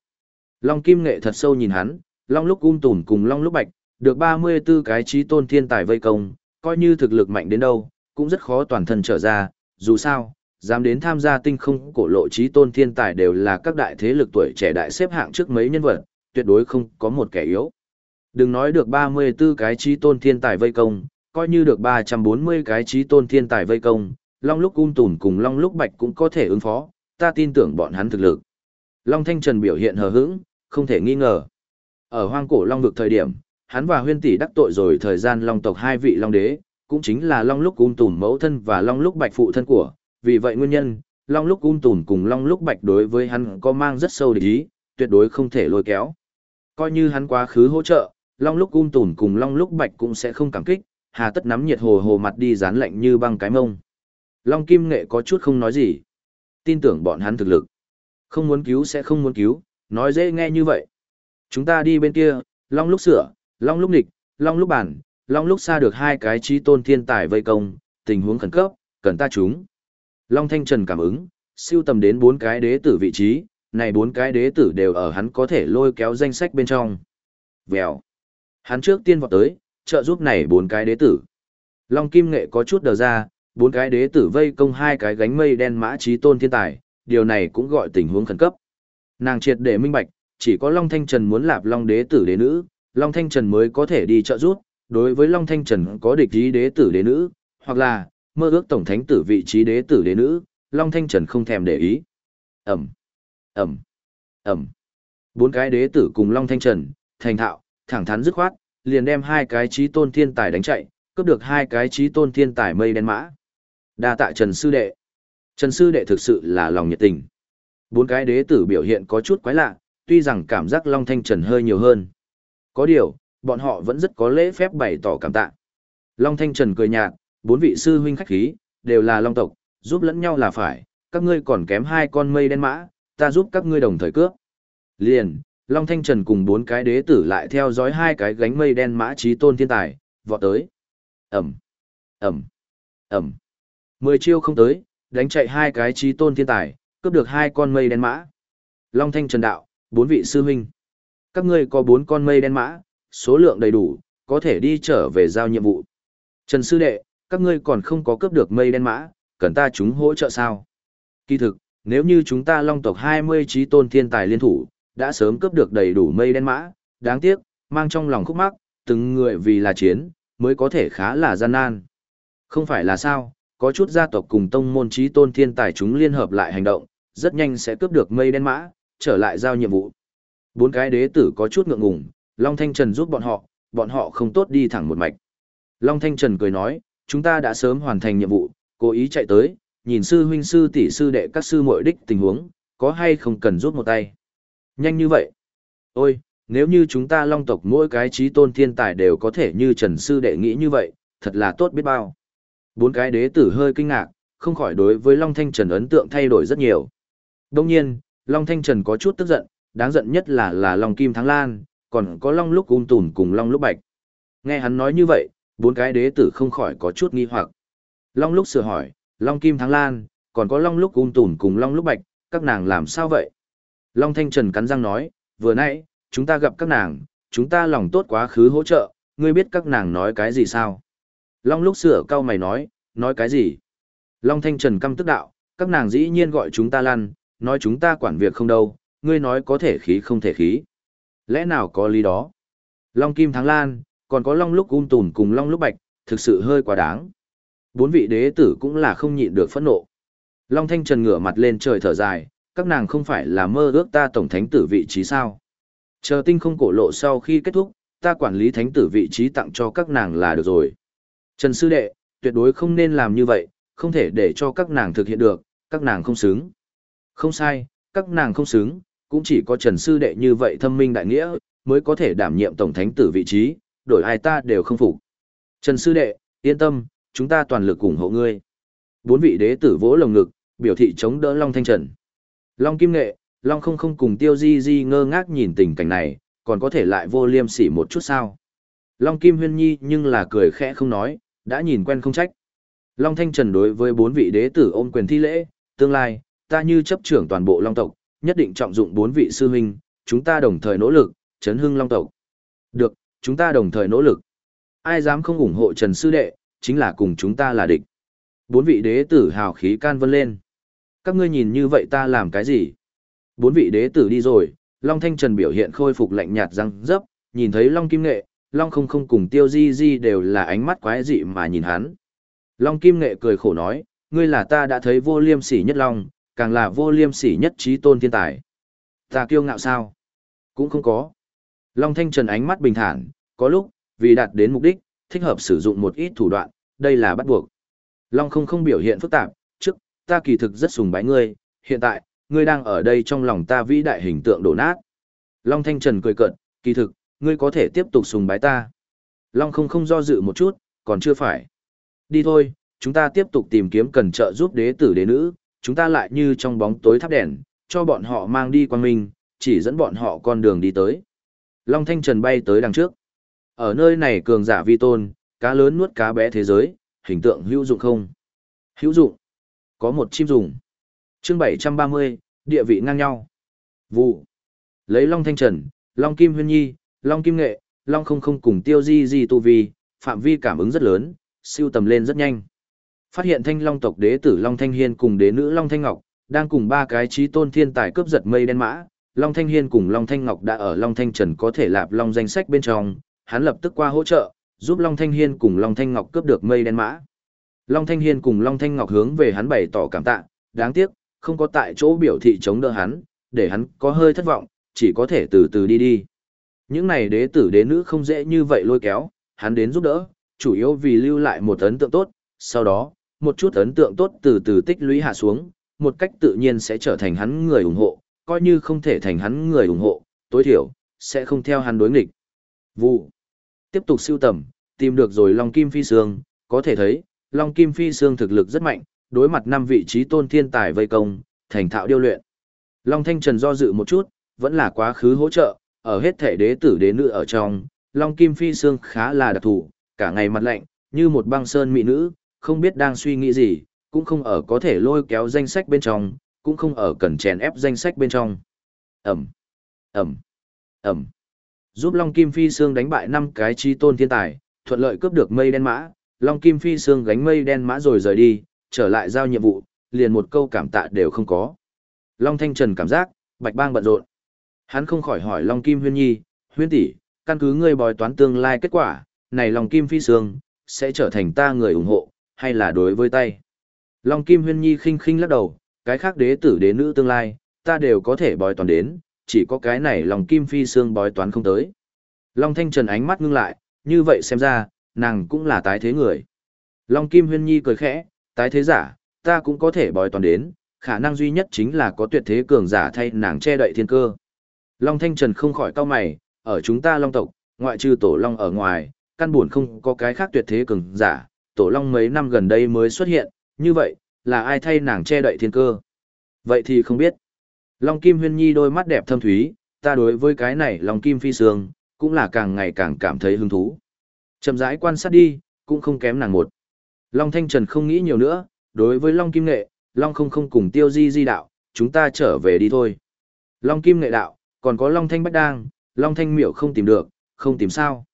Long Kim Nghệ thật sâu nhìn hắn, Long lúc ung tùn cùng Long lúc bạch, được 34 cái trí tôn thiên tài vây công, coi như thực lực mạnh đến đâu, cũng rất khó toàn thân trở ra, dù sao, dám đến tham gia tinh không cổ lộ trí tôn thiên tài đều là các đại thế lực tuổi trẻ đại xếp hạng trước mấy nhân vật, tuyệt đối không có một kẻ yếu. Đừng nói được 34 cái trí tôn thiên tài vây công, coi như được 340 cái trí tôn thiên tài vây công, Long lúc cung tùn cùng Long lúc bạch cũng có thể ứng phó, ta tin tưởng bọn hắn thực lực. Long Thanh Trần biểu hiện hờ hững, không thể nghi ngờ. Ở hoang cổ Long vực thời điểm, hắn và huyên tỷ đắc tội rồi thời gian Long tộc hai vị Long đế, cũng chính là Long lúc cung tùn mẫu thân và Long lúc bạch phụ thân của, vì vậy nguyên nhân, Long lúc ung tùn cùng Long lúc bạch đối với hắn có mang rất sâu địch ý, tuyệt đối không thể lôi kéo. Coi như hắn quá khứ hỗ trợ, Long lúc ung tùn cùng Long lúc bạch cũng sẽ không cảm kích, hà tất nắm nhiệt hồ hồ mặt đi dán lạnh như băng cái mông. Long Kim Nghệ có chút không nói gì. Tin tưởng bọn hắn thực lực. Không muốn cứu sẽ không muốn cứu, nói dễ nghe như vậy. Chúng ta đi bên kia, Long lúc sửa, Long lúc nghịch, Long lúc bản, Long lúc xa được hai cái trí tôn thiên tài vây công, tình huống khẩn cấp, cần ta chúng. Long Thanh Trần cảm ứng, siêu tầm đến bốn cái đế tử vị trí, này bốn cái đế tử đều ở hắn có thể lôi kéo danh sách bên trong. Vèo. Hắn trước tiên vọt tới, trợ giúp này bốn cái đế tử. Long Kim Nghệ có chút đờ ra, bốn cái đế tử vây công hai cái gánh mây đen mã trí tôn thiên tài, điều này cũng gọi tình huống khẩn cấp. Nàng triệt để minh bạch, chỉ có Long Thanh Trần muốn lạp Long đế tử đế nữ, Long Thanh Trần mới có thể đi trợ giúp, đối với Long Thanh Trần có địch ý đế tử đế nữ, hoặc là mơ ước tổng thánh tử vị trí đế tử đế nữ, Long Thanh Trần không thèm để ý. Ẩm, Ẩm, Ẩm. Bốn cái đế tử cùng Long Thanh Trần, thành thạo, thẳng thắn dứt khoát, liền đem hai cái trí tôn thiên tài đánh chạy, cướp được hai cái trí tôn thiên tài mây đen mã. Đa tạ Trần Sư Đệ. Trần Sư Đệ thực sự là lòng nhiệt tình. Bốn cái đế tử biểu hiện có chút quái lạ, tuy rằng cảm giác Long Thanh Trần hơi nhiều hơn. Có điều, bọn họ vẫn rất có lễ phép bày tỏ cảm tạ. Long Thanh Trần cười nhạt, bốn vị sư huynh khách khí, đều là long tộc, giúp lẫn nhau là phải, các ngươi còn kém hai con mây đen mã, ta giúp các ngươi đồng thời cướp. Liền, Long Thanh Trần cùng bốn cái đế tử lại theo dõi hai cái gánh mây đen mã trí tôn thiên tài, vọt tới. Ẩm, Ẩm, Ẩm. Mười chiêu không tới, đánh chạy hai cái trí tôn thiên tài, cướp được hai con mây đen mã. Long Thanh Trần đạo, bốn vị sư huynh. Các ngươi có bốn con mây đen mã, số lượng đầy đủ, có thể đi trở về giao nhiệm vụ. Trần Sư Đệ, các ngươi còn không có cướp được mây đen mã, cần ta chúng hỗ trợ sao? Kỳ thực, nếu như chúng ta long tộc 20 trí tôn thiên tài liên thủ, đã sớm cướp được đầy đủ mây đen mã, đáng tiếc, mang trong lòng khúc mắc, từng người vì là chiến, mới có thể khá là gian nan. Không phải là sao, có chút gia tộc cùng tông môn trí tôn thiên tài chúng liên hợp lại hành động, rất nhanh sẽ cướp được mây đen mã, trở lại giao nhiệm vụ. Bốn cái đế tử có chút ngượng ngùng, Long Thanh Trần giúp bọn họ, bọn họ không tốt đi thẳng một mạch. Long Thanh Trần cười nói, chúng ta đã sớm hoàn thành nhiệm vụ, cố ý chạy tới, nhìn sư huynh sư tỷ sư đệ các sư muội đích tình huống, có hay không cần rút một tay. Nhanh như vậy. Ôi, nếu như chúng ta long tộc mỗi cái trí tôn thiên tài đều có thể như Trần sư đệ nghĩ như vậy, thật là tốt biết bao. Bốn cái đế tử hơi kinh ngạc, không khỏi đối với Long Thanh Trần ấn tượng thay đổi rất nhiều. Đông nhiên, Long Thanh Trần có chút tức giận, đáng giận nhất là là Long Kim Thắng Lan, còn có Long Lúc Ung Tùn cùng Long Lúc Bạch. Nghe hắn nói như vậy, bốn cái đế tử không khỏi có chút nghi hoặc. Long lúc sửa hỏi, Long Kim Thắng Lan, còn có Long lúc ung tùn cùng Long lúc bạch, các nàng làm sao vậy? Long Thanh Trần cắn răng nói, vừa nãy, chúng ta gặp các nàng, chúng ta lòng tốt quá khứ hỗ trợ, ngươi biết các nàng nói cái gì sao? Long lúc sửa cao mày nói, nói cái gì? Long Thanh Trần căm tức đạo, các nàng dĩ nhiên gọi chúng ta lăn, nói chúng ta quản việc không đâu, ngươi nói có thể khí không thể khí. Lẽ nào có lý đó? Long Kim Thắng Lan, còn có long lúc ung tùn cùng long lúc bạch, thực sự hơi quá đáng. Bốn vị đế tử cũng là không nhịn được phẫn nộ. Long Thanh Trần ngửa mặt lên trời thở dài, các nàng không phải là mơ ước ta tổng thánh tử vị trí sao. Chờ tinh không cổ lộ sau khi kết thúc, ta quản lý thánh tử vị trí tặng cho các nàng là được rồi. Trần Sư Đệ, tuyệt đối không nên làm như vậy, không thể để cho các nàng thực hiện được, các nàng không xứng. Không sai, các nàng không xứng, cũng chỉ có Trần Sư Đệ như vậy thâm minh đại nghĩa, mới có thể đảm nhiệm Tổng Thánh tử vị trí, đổi ai ta đều không phục. Trần Sư Đệ, yên tâm, chúng ta toàn lực ủng hộ ngươi. Bốn vị đế tử vỗ lồng ngực, biểu thị chống đỡ Long Thanh Trần. Long Kim Nghệ, Long không không cùng Tiêu Di Di ngơ ngác nhìn tình cảnh này, còn có thể lại vô liêm sỉ một chút sao. Long Kim Huyên Nhi nhưng là cười khẽ không nói, đã nhìn quen không trách. Long Thanh Trần đối với bốn vị đế tử ôm quyền thi lễ, tương lai, ta như chấp trưởng toàn bộ Long tộc, nhất định trọng dụng bốn vị sư huynh, chúng ta đồng thời nỗ lực, chấn hưng Long tộc. Được, chúng ta đồng thời nỗ lực. Ai dám không ủng hộ Trần Sư Đệ, chính là cùng chúng ta là địch. Bốn vị đế tử hào khí can vân lên. Các ngươi nhìn như vậy ta làm cái gì? Bốn vị đế tử đi rồi, Long Thanh Trần biểu hiện khôi phục lạnh nhạt răng dấp, nhìn thấy Long Kim Nghệ, Long không không cùng Tiêu Di Di đều là ánh mắt quái dị mà nhìn hắn. Long Kim Nghệ cười khổ nói, ngươi là ta đã thấy vô liêm sỉ nhất Long, càng là vô liêm sỉ nhất trí tôn thiên tài. Ta kiêu ngạo sao? Cũng không có. Long Thanh Trần ánh mắt bình thản, có lúc, vì đạt đến mục đích, thích hợp sử dụng một ít thủ đoạn, đây là bắt buộc. Long không không biểu hiện phức tạp, trước, ta kỳ thực rất sùng bái ngươi, hiện tại, ngươi đang ở đây trong lòng ta vĩ đại hình tượng đổ nát. Long Thanh Trần cười cợt, kỳ thực, ngươi có thể tiếp tục sùng bái ta. Long không không do dự một chút, còn chưa phải. Đi thôi, chúng ta tiếp tục tìm kiếm cần trợ giúp đế tử đế nữ, chúng ta lại như trong bóng tối thắp đèn, cho bọn họ mang đi quan minh, chỉ dẫn bọn họ con đường đi tới. Long Thanh Trần bay tới đằng trước. Ở nơi này cường giả vi tôn, cá lớn nuốt cá bé thế giới, hình tượng hữu dụng không? Hữu dụng. Có một chim dùng. chương 730, địa vị ngang nhau. Vụ. Lấy Long Thanh Trần, Long Kim Huyên Nhi, Long Kim Nghệ, Long không không cùng tiêu di di tu vi, phạm vi cảm ứng rất lớn, siêu tầm lên rất nhanh. Phát hiện thanh long tộc đế tử Long Thanh Hiên cùng đế nữ Long Thanh Ngọc, đang cùng ba cái trí tôn thiên tài cướp giật mây đen mã. Long Thanh Hiên cùng Long Thanh Ngọc đã ở Long Thanh Trần có thể lạp Long danh sách bên trong, hắn lập tức qua hỗ trợ, giúp Long Thanh Hiên cùng Long Thanh Ngọc cướp được mây đen mã. Long Thanh Hiên cùng Long Thanh Ngọc hướng về hắn bày tỏ cảm tạ, đáng tiếc, không có tại chỗ biểu thị chống đỡ hắn, để hắn có hơi thất vọng, chỉ có thể từ từ đi đi. Những này đế tử đế nữ không dễ như vậy lôi kéo, hắn đến giúp đỡ, chủ yếu vì lưu lại một ấn tượng tốt, sau đó, một chút ấn tượng tốt từ từ tích lũy hạ xuống, một cách tự nhiên sẽ trở thành hắn người ủng hộ, coi như không thể thành hắn người ủng hộ, tối thiểu, sẽ không theo hắn đối nghịch. Vụ. Tiếp tục siêu tầm, tìm được rồi Long Kim Phi Sương, có thể thấy, Long Kim Phi Sương thực lực rất mạnh, đối mặt năm vị trí tôn thiên tài vây công, thành thạo điêu luyện. Long Thanh Trần do dự một chút, vẫn là quá khứ hỗ trợ, ở hết thể đế tử đế nữ ở trong, Long Kim Phi Sương khá là đặc thù, cả ngày mặt lạnh, như một băng sơn mỹ nữ, không biết đang suy nghĩ gì, cũng không ở có thể lôi kéo danh sách bên trong, cũng không ở cần chèn ép danh sách bên trong. Ẩm, Ẩm, Ẩm. Giúp Long Kim Phi Sương đánh bại năm cái chi tôn thiên tài, thuận lợi cướp được mây đen mã, Long Kim Phi Sương gánh mây đen mã rồi rời đi, trở lại giao nhiệm vụ, liền một câu cảm tạ đều không có. Long Thanh Trần cảm giác, bạch bang bận rộn. Hắn không khỏi hỏi Long Kim Huyên Nhi, Huyên tỷ, căn cứ ngươi bói toán tương lai kết quả, này Long Kim Phi Sương, sẽ trở thành ta người ủng hộ, hay là đối với tay. Long Kim Huyên Nhi khinh khinh lắc đầu, cái khác đế tử đế nữ tương lai, ta đều có thể bói toán đến, chỉ có cái này Long Kim Phi xương bói toán không tới. Long Thanh Trần ánh mắt ngưng lại, như vậy xem ra, nàng cũng là tái thế người. Long Kim Huyên Nhi cười khẽ, tái thế giả, ta cũng có thể bói toán đến, khả năng duy nhất chính là có tuyệt thế cường giả thay nàng che đậy thiên cơ. Long Thanh Trần không khỏi cau mày, ở chúng ta Long tộc, ngoại trừ Tổ Long ở ngoài, căn buồn không có cái khác tuyệt thế cường giả, Tổ Long mấy năm gần đây mới xuất hiện, như vậy, là ai thay nàng che đậy thiên cơ? Vậy thì không biết. Long Kim Huyên Nhi đôi mắt đẹp thâm thúy, ta đối với cái này Long Kim Phi Sương, cũng là càng ngày càng cảm thấy hứng thú. Chậm rãi quan sát đi, cũng không kém nàng một. Long Thanh Trần không nghĩ nhiều nữa, đối với Long Kim Nghệ, Long không không cùng tiêu di di đạo, chúng ta trở về đi thôi. Long Kim Nghệ đạo, còn có Long Thanh Bách Đang, Long Thanh Miểu không tìm được, không tìm sao.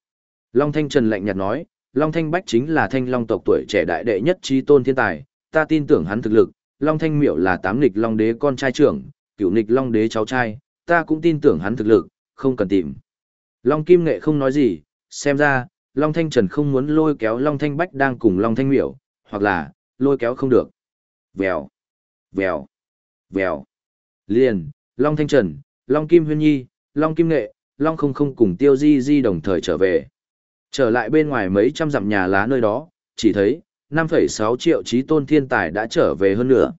Long Thanh Trần lạnh nhạt nói, Long Thanh Bách chính là thanh long tộc tuổi trẻ đại đệ nhất trí tôn thiên tài, ta tin tưởng hắn thực lực, Long Thanh Miểu là tám nghịch Long Đế con trai trưởng, cựu nghịch Long Đế cháu trai, ta cũng tin tưởng hắn thực lực, không cần tìm. Long Kim Nghệ không nói gì, xem ra, Long Thanh Trần không muốn lôi kéo Long Thanh Bách đang cùng Long Thanh Miểu, hoặc là, lôi kéo không được. Vèo, vèo, vèo. Liền, Long Thanh Trần, Long Kim Huyên Nhi, Long Kim Nghệ, Long không không cùng Tiêu Di Di đồng thời trở về. Trở lại bên ngoài mấy trăm dặm nhà lá nơi đó, chỉ thấy, 5,6 triệu trí tôn thiên tài đã trở về hơn nữa.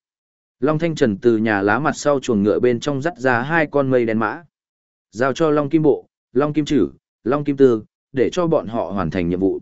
Long Thanh Trần từ nhà lá mặt sau chuồng ngựa bên trong dắt ra hai con mây đen mã. Giao cho Long Kim Bộ, Long Kim Chử, Long Kim Tư, để cho bọn họ hoàn thành nhiệm vụ.